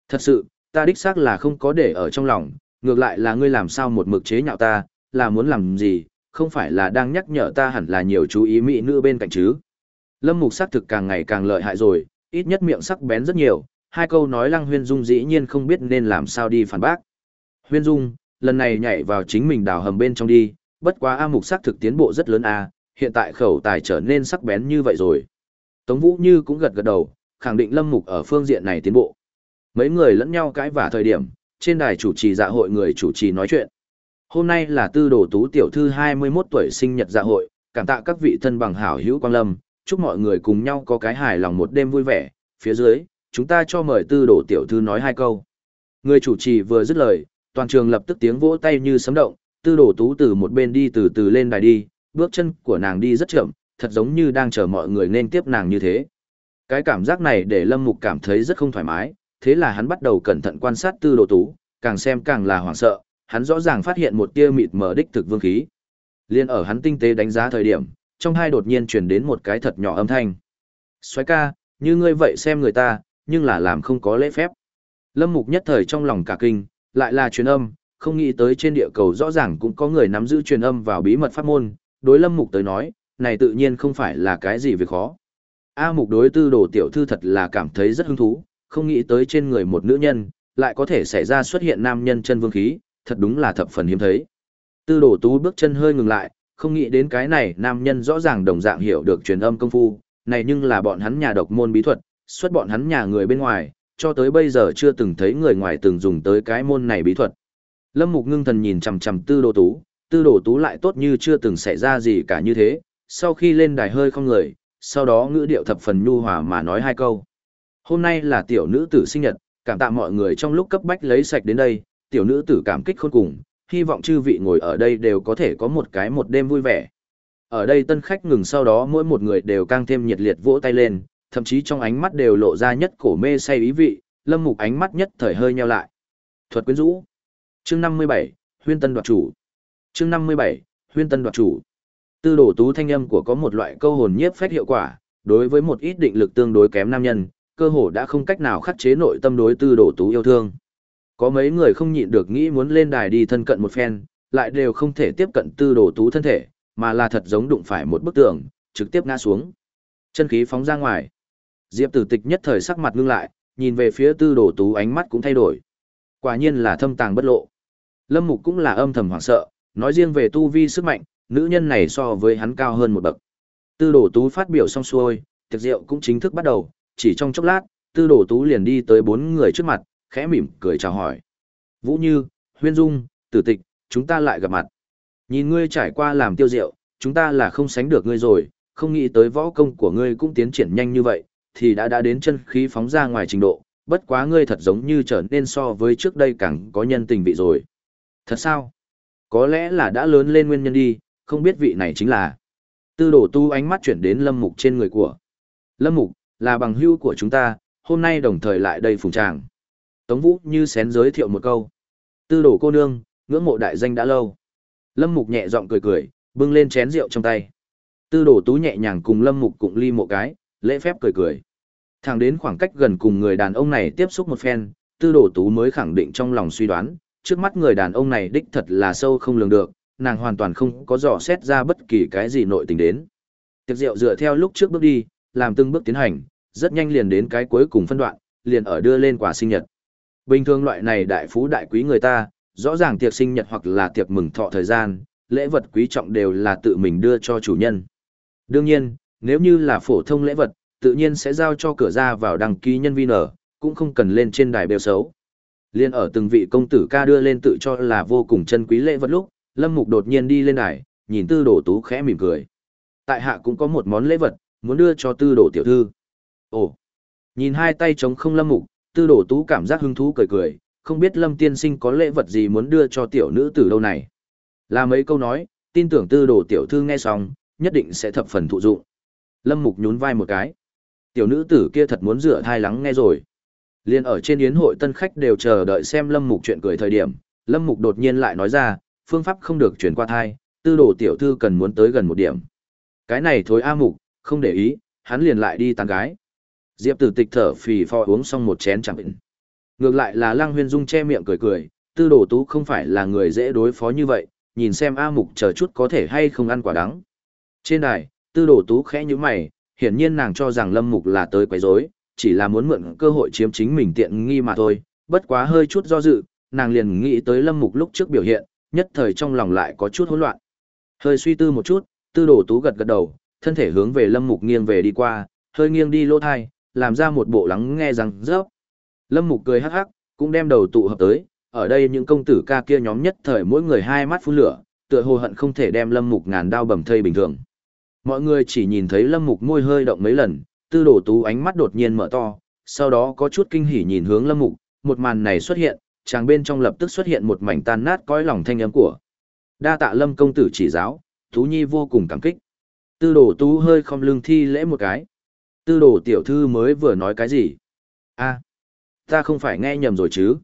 Thật sự, ta đích xác là không có để ở trong lòng, ngược lại là ngươi làm sao một mực chế nhạo ta, là muốn làm gì, không phải là đang nhắc nhở ta hẳn là nhiều chú ý mỹ nữ bên cạnh chứ. Lâm mục sắc thực càng ngày càng lợi hại rồi, ít nhất miệng sắc bén rất nhiều, hai câu nói lăng huyên dung dĩ nhiên không biết nên làm sao đi phản bác. Huyên dung, lần này nhảy vào chính mình đào hầm bên trong đi, bất quá A mục sắc thực tiến bộ rất lớn A, hiện tại khẩu tài trở nên sắc bén như vậy rồi. Tống Vũ Như cũng gật gật đầu, khẳng định Lâm Mục ở phương diện này tiến bộ. Mấy người lẫn nhau cãi vả thời điểm, trên đài chủ trì dạ hội người chủ trì nói chuyện. Hôm nay là tư đồ tú tiểu thư 21 tuổi sinh nhật dạ hội, cảm tạ các vị thân bằng hảo hữu quang lâm, chúc mọi người cùng nhau có cái hài lòng một đêm vui vẻ. Phía dưới, chúng ta cho mời tư đồ tiểu thư nói hai câu. Người chủ trì vừa dứt lời, toàn trường lập tức tiếng vỗ tay như sấm động, tư đồ tú từ một bên đi từ từ lên đài đi, bước chân của nàng đi rất chậm, thật giống như đang chờ mọi người nên tiếp nàng như thế. Cái cảm giác này để Lâm Mục cảm thấy rất không thoải mái, thế là hắn bắt đầu cẩn thận quan sát tư đồ tú, càng xem càng là hoảng sợ, hắn rõ ràng phát hiện một tia mịt mờ đích thực vương khí. Liên ở hắn tinh tế đánh giá thời điểm, trong hai đột nhiên truyền đến một cái thật nhỏ âm thanh. Xoáy ca, như ngươi vậy xem người ta, nhưng là làm không có lễ phép. Lâm Mục nhất thời trong lòng cả kinh, lại là truyền âm, không nghĩ tới trên địa cầu rõ ràng cũng có người nắm giữ truyền âm vào bí mật pháp môn, đối Lâm Mục tới nói, này tự nhiên không phải là cái gì việc khó. A Mục đối tư đồ tiểu thư thật là cảm thấy rất hứng thú, không nghĩ tới trên người một nữ nhân, lại có thể xảy ra xuất hiện nam nhân chân vương khí, thật đúng là thập phần hiếm thấy. Tư đồ tú bước chân hơi ngừng lại, không nghĩ đến cái này nam nhân rõ ràng đồng dạng hiểu được truyền âm công phu, này nhưng là bọn hắn nhà độc môn bí thuật, xuất bọn hắn nhà người bên ngoài, cho tới bây giờ chưa từng thấy người ngoài từng dùng tới cái môn này bí thuật. Lâm Mục ngưng thần nhìn chằm chằm tư đồ tú, tư đồ tú lại tốt như chưa từng xảy ra gì cả như thế, sau khi lên đài hơi không người, sau đó ngữ điệu thập phần nhu hòa mà nói hai câu. Hôm nay là tiểu nữ tử sinh nhật, cảm tạ mọi người trong lúc cấp bách lấy sạch đến đây, tiểu nữ tử cảm kích khôn cùng, hy vọng chư vị ngồi ở đây đều có thể có một cái một đêm vui vẻ. Ở đây tân khách ngừng sau đó mỗi một người đều càng thêm nhiệt liệt vỗ tay lên, thậm chí trong ánh mắt đều lộ ra nhất cổ mê say ý vị, lâm mục ánh mắt nhất thời hơi nheo lại. Thuật quyến rũ. Chương 57, Huyên Tân đoạt chủ. Chương 57, Huyên Tân đoạt chủ. Tư đổ tú thanh âm của có một loại câu hồn nhiếp phách hiệu quả, đối với một ít định lực tương đối kém nam nhân, cơ hồ đã không cách nào khắc chế nội tâm đối tư đổ tú yêu thương. Có mấy người không nhịn được nghĩ muốn lên đài đi thân cận một phen, lại đều không thể tiếp cận tư đổ tú thân thể, mà là thật giống đụng phải một bức tường, trực tiếp ngã xuống. Chân khí phóng ra ngoài. Diệp tử tịch nhất thời sắc mặt ngưng lại, nhìn về phía tư đổ tú ánh mắt cũng thay đổi. Quả nhiên là thâm tàng bất lộ. Lâm Mục cũng là âm thầm hoảng sợ, nói riêng về tu vi sức mạnh, nữ nhân này so với hắn cao hơn một bậc. Tư đổ tú phát biểu xong xuôi, tiệc rượu cũng chính thức bắt đầu, chỉ trong chốc lát, tư Đồ tú liền đi tới bốn người trước mặt, khẽ mỉm cười chào hỏi. Vũ Như, Huyên Dung, Tử Tịch, chúng ta lại gặp mặt. Nhìn ngươi trải qua làm tiêu diệu, chúng ta là không sánh được ngươi rồi, không nghĩ tới võ công của ngươi cũng tiến triển nhanh như vậy, thì đã đã đến chân khí phóng ra ngoài trình độ, bất quá ngươi thật giống như trở nên so với trước đây càng có nhân tình vị rồi. Thật sao? Có lẽ là đã lớn lên nguyên nhân đi, không biết vị này chính là. Tư đổ tu ánh mắt chuyển đến lâm mục trên người của. Lâm mục, là bằng hữu của chúng ta, hôm nay đồng thời lại đây phùng tràng. Tống vũ như xén giới thiệu một câu. Tư đổ cô nương, ngưỡng mộ đại danh đã lâu. Lâm mục nhẹ giọng cười cười, bưng lên chén rượu trong tay. Tư đổ tú nhẹ nhàng cùng lâm mục cùng ly một cái, lễ phép cười cười. Thẳng đến khoảng cách gần cùng người đàn ông này tiếp xúc một phen, tư đổ tú mới khẳng định trong lòng suy đoán, trước mắt người đàn ông này đích thật là sâu không lường được, nàng hoàn toàn không có dò xét ra bất kỳ cái gì nội tình đến. Tiệc rượu dựa theo lúc trước bước đi, làm từng bước tiến hành, rất nhanh liền đến cái cuối cùng phân đoạn, liền ở đưa lên quà sinh nhật. Bình thường loại này đại phú đại quý người ta, rõ ràng tiệc sinh nhật hoặc là tiệc mừng thọ thời gian, lễ vật quý trọng đều là tự mình đưa cho chủ nhân. Đương nhiên, nếu như là phổ thông lễ vật, tự nhiên sẽ giao cho cửa ra vào đăng ký nhân viên ở, cũng không cần lên trên đài bêu xấu. Liên ở từng vị công tử ca đưa lên tự cho là vô cùng chân quý lễ vật lúc, Lâm Mục đột nhiên đi lên đài, nhìn tư đồ tú khẽ mỉm cười. Tại hạ cũng có một món lễ vật, muốn đưa cho tư đồ tiểu thư. Ồ, nhìn hai tay trống không Lâm Mục, tư đồ tú cảm giác hứng thú cười cười, không biết Lâm tiên sinh có lễ vật gì muốn đưa cho tiểu nữ tử đâu này. Là mấy câu nói, tin tưởng tư đồ tiểu thư nghe xong, nhất định sẽ thập phần thụ dụng. Lâm Mục nhún vai một cái. Tiểu nữ tử kia thật muốn rửa thai lắng nghe rồi. Liên ở trên yến hội tân khách đều chờ đợi xem Lâm Mục chuyện cười thời điểm, Lâm Mục đột nhiên lại nói ra, phương pháp không được chuyển qua thai, tư đồ tiểu thư cần muốn tới gần một điểm. Cái này thối A Mục, không để ý, hắn liền lại đi tán gái. Diệp tử tịch thở phì phò uống xong một chén chẳng bệnh. Ngược lại là Lăng Huyên Dung che miệng cười cười, tư đồ tú không phải là người dễ đối phó như vậy, nhìn xem A Mục chờ chút có thể hay không ăn quả đắng. Trên đài, tư đồ tú khẽ như mày, hiển nhiên nàng cho rằng Lâm Mục là tới quấy rối, chỉ là muốn mượn cơ hội chiếm chính mình tiện nghi mà thôi, bất quá hơi chút do dự, nàng liền nghĩ tới Lâm Mục lúc trước biểu hiện, nhất thời trong lòng lại có chút hỗn loạn. Hơi suy tư một chút, tư đồ tú gật gật đầu, thân thể hướng về Lâm Mục nghiêng về đi qua, hơi nghiêng đi lỗ thai, làm ra một bộ lắng nghe rằng rớp. Lâm Mục cười hắc hắc, cũng đem đầu tụ hợp tới, ở đây những công tử ca kia nhóm nhất thời mỗi người hai mắt phun lửa, tựa hồ hận không thể đem Lâm Mục ngàn đao bầm thây bình thường. Mọi người chỉ nhìn thấy Lâm Mục môi hơi động mấy lần, tư đồ tú ánh mắt đột nhiên mở to, sau đó có chút kinh hỉ nhìn hướng Lâm Mục, một màn này xuất hiện, chàng bên trong lập tức xuất hiện một mảnh tan nát cõi lòng thanh âm của. Đa tạ Lâm công tử chỉ giáo, Tú Nhi vô cùng cảm kích. Tư đồ tú hơi không lưng thi lễ một cái. Tư đồ tiểu thư mới vừa nói cái gì? a ta không phải nghe nhầm rồi chứ?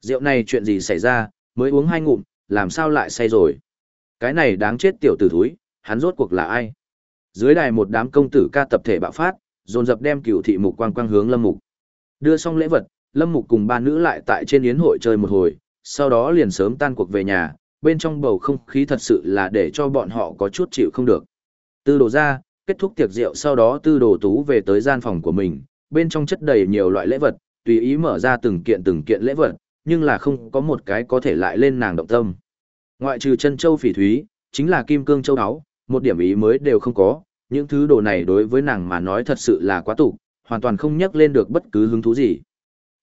Rượu này chuyện gì xảy ra, mới uống hai ngụm, làm sao lại say rồi? Cái này đáng chết tiểu tử thúi, hắn rốt cuộc là ai? Dưới đài một đám công tử ca tập thể bạo phát, dồn dập đem cửu thị mục quang quang hướng Lâm Mục. Đưa xong lễ vật, Lâm Mục cùng ba nữ lại tại trên yến hội chơi một hồi, sau đó liền sớm tan cuộc về nhà, bên trong bầu không khí thật sự là để cho bọn họ có chút chịu không được. Tư đồ ra, kết thúc tiệc rượu sau đó tư đồ tú về tới gian phòng của mình, bên trong chất đầy nhiều loại lễ vật, tùy ý mở ra từng kiện từng kiện lễ vật, nhưng là không có một cái có thể lại lên nàng động tâm. Ngoại trừ chân châu phỉ thúy, chính là kim cương châu áo, một điểm ý mới đều không có, những thứ đồ này đối với nàng mà nói thật sự là quá tục, hoàn toàn không nhắc lên được bất cứ hứng thú gì.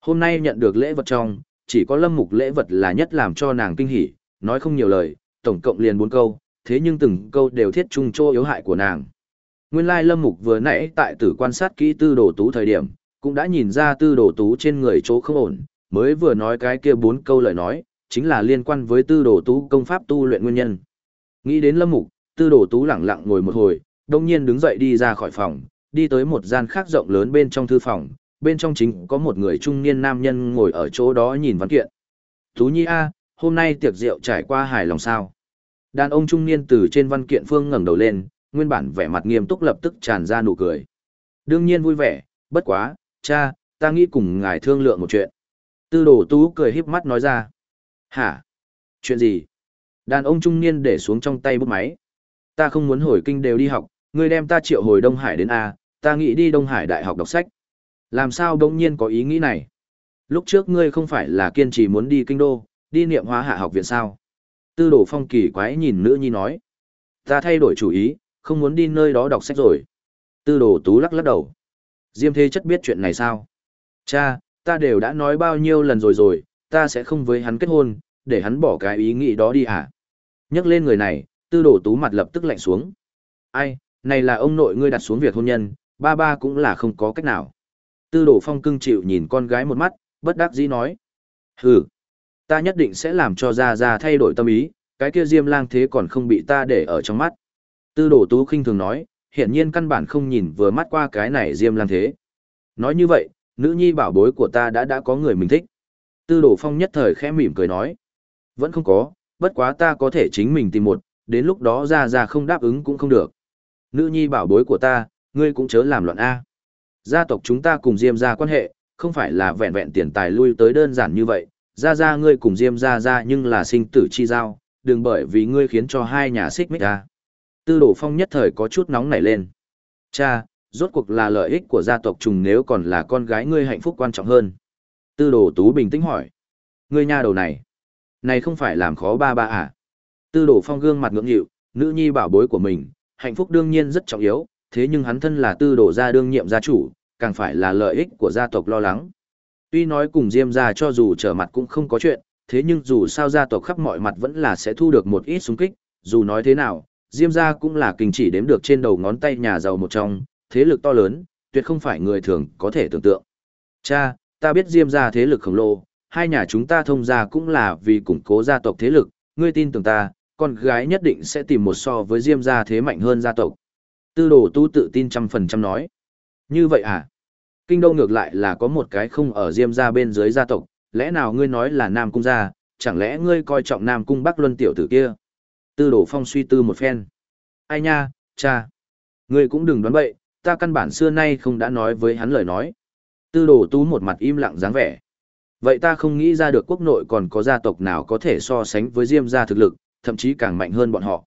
Hôm nay nhận được lễ vật trong, chỉ có lâm mục lễ vật là nhất làm cho nàng kinh hỉ, nói không nhiều lời, tổng cộng liền bốn câu, thế nhưng từng câu đều thiết trung chỗ yếu hại của nàng. Nguyên lai lâm mục vừa nãy tại tử quan sát kỹ tư đồ tú thời điểm, cũng đã nhìn ra tư đồ tú trên người chỗ không ổn, mới vừa nói cái kia bốn câu lời nói, chính là liên quan với tư đồ tú công pháp tu luyện nguyên nhân. Nghĩ đến lâm mục, tư đồ tú lặng lặng ngồi một hồi, đông nhiên đứng dậy đi ra khỏi phòng, đi tới một gian khác rộng lớn bên trong thư phòng, bên trong chính có một người trung niên nam nhân ngồi ở chỗ đó nhìn văn kiện. Tú Nhi A, hôm nay tiệc rượu trải qua hài lòng sao? Đàn ông trung niên từ trên văn kiện phương ngẩng đầu lên, nguyên bản vẻ mặt nghiêm túc lập tức tràn ra nụ cười. Đương nhiên vui vẻ, bất quá, cha, ta nghĩ cùng ngài thương lượng một chuyện. Tư đồ tú cười híp mắt nói ra. Hả? Chuyện gì? Đàn ông trung niên để xuống trong tay bút máy. Ta không muốn hồi kinh đều đi học, ngươi đem ta triệu hồi Đông Hải đến A, ta nghĩ đi Đông Hải Đại học đọc sách. Làm sao đông nhiên có ý nghĩ này? Lúc trước ngươi không phải là kiên trì muốn đi kinh đô, đi niệm hóa hạ học viện sao? Tư đồ phong kỳ quái nhìn nữ nhi nói. Ta thay đổi chủ ý, không muốn đi nơi đó đọc sách rồi. Tư đồ tú lắc lắc đầu. Diêm thế chất biết chuyện này sao? Cha, ta đều đã nói bao nhiêu lần rồi rồi, ta sẽ không với hắn kết hôn, để hắn bỏ cái ý nghĩ đó đi à? Nhắc lên người này, tư đồ tú mặt lập tức lạnh xuống. Ai, này là ông nội ngươi đặt xuống việc hôn nhân, ba ba cũng là không có cách nào. Tư đồ phong cưng chịu nhìn con gái một mắt, bất đắc dĩ nói. Hừ, ta nhất định sẽ làm cho Gia Gia thay đổi tâm ý, cái kia diêm lang thế còn không bị ta để ở trong mắt. Tư Đổ tú khinh thường nói, hiện nhiên căn bản không nhìn vừa mắt qua cái này diêm lang thế. Nói như vậy, nữ nhi bảo bối của ta đã đã có người mình thích. Tư Đổ phong nhất thời khẽ mỉm cười nói. Vẫn không có, bất quá ta có thể chính mình tìm một, đến lúc đó ra ra không đáp ứng cũng không được. Nữ nhi bảo bối của ta, ngươi cũng chớ làm loạn A. Gia tộc chúng ta cùng Diêm gia quan hệ, không phải là vẹn vẹn tiền tài lui tới đơn giản như vậy, ra ra ngươi cùng Diêm gia ra nhưng là sinh tử chi giao, đừng bởi vì ngươi khiến cho hai nhà xích mích ra. Tư đổ phong nhất thời có chút nóng nảy lên. Cha, rốt cuộc là lợi ích của gia tộc trùng nếu còn là con gái ngươi hạnh phúc quan trọng hơn. Tư đồ tú bình tĩnh hỏi. Ngươi nha đầu này. Này không phải làm khó ba ba à? Tư đồ phong gương mặt ngưỡng nghịu, nữ nhi bảo bối của mình, hạnh phúc đương nhiên rất trọng yếu, thế nhưng hắn thân là tư đồ gia đương nhiệm gia chủ, càng phải là lợi ích của gia tộc lo lắng. Tuy nói cùng Diêm gia cho dù trở mặt cũng không có chuyện, thế nhưng dù sao gia tộc khắp mọi mặt vẫn là sẽ thu được một ít súng kích, dù nói thế nào, Diêm gia cũng là kinh chỉ đếm được trên đầu ngón tay nhà giàu một trong, thế lực to lớn, tuyệt không phải người thường có thể tưởng tượng. Cha, ta biết Diêm gia thế lực khổng lồ, hai nhà chúng ta thông gia cũng là vì củng cố gia tộc thế lực, ngươi tin tưởng ta, con gái nhất định sẽ tìm một so với Diêm gia thế mạnh hơn gia tộc. Tư đồ tu tự tin trăm phần trăm nói. Như vậy à? Kinh đô ngược lại là có một cái không ở Diêm gia bên dưới gia tộc, lẽ nào ngươi nói là Nam Cung gia, chẳng lẽ ngươi coi trọng Nam Cung Bắc Luân tiểu tử kia? Tư đồ phong suy tư một phen. Ai nha, cha. Ngươi cũng đừng đoán bậy, ta căn bản xưa nay không đã nói với hắn lời nói. Tư đồ tú một mặt im lặng dáng vẻ. Vậy ta không nghĩ ra được quốc nội còn có gia tộc nào có thể so sánh với Diêm gia thực lực, thậm chí càng mạnh hơn bọn họ.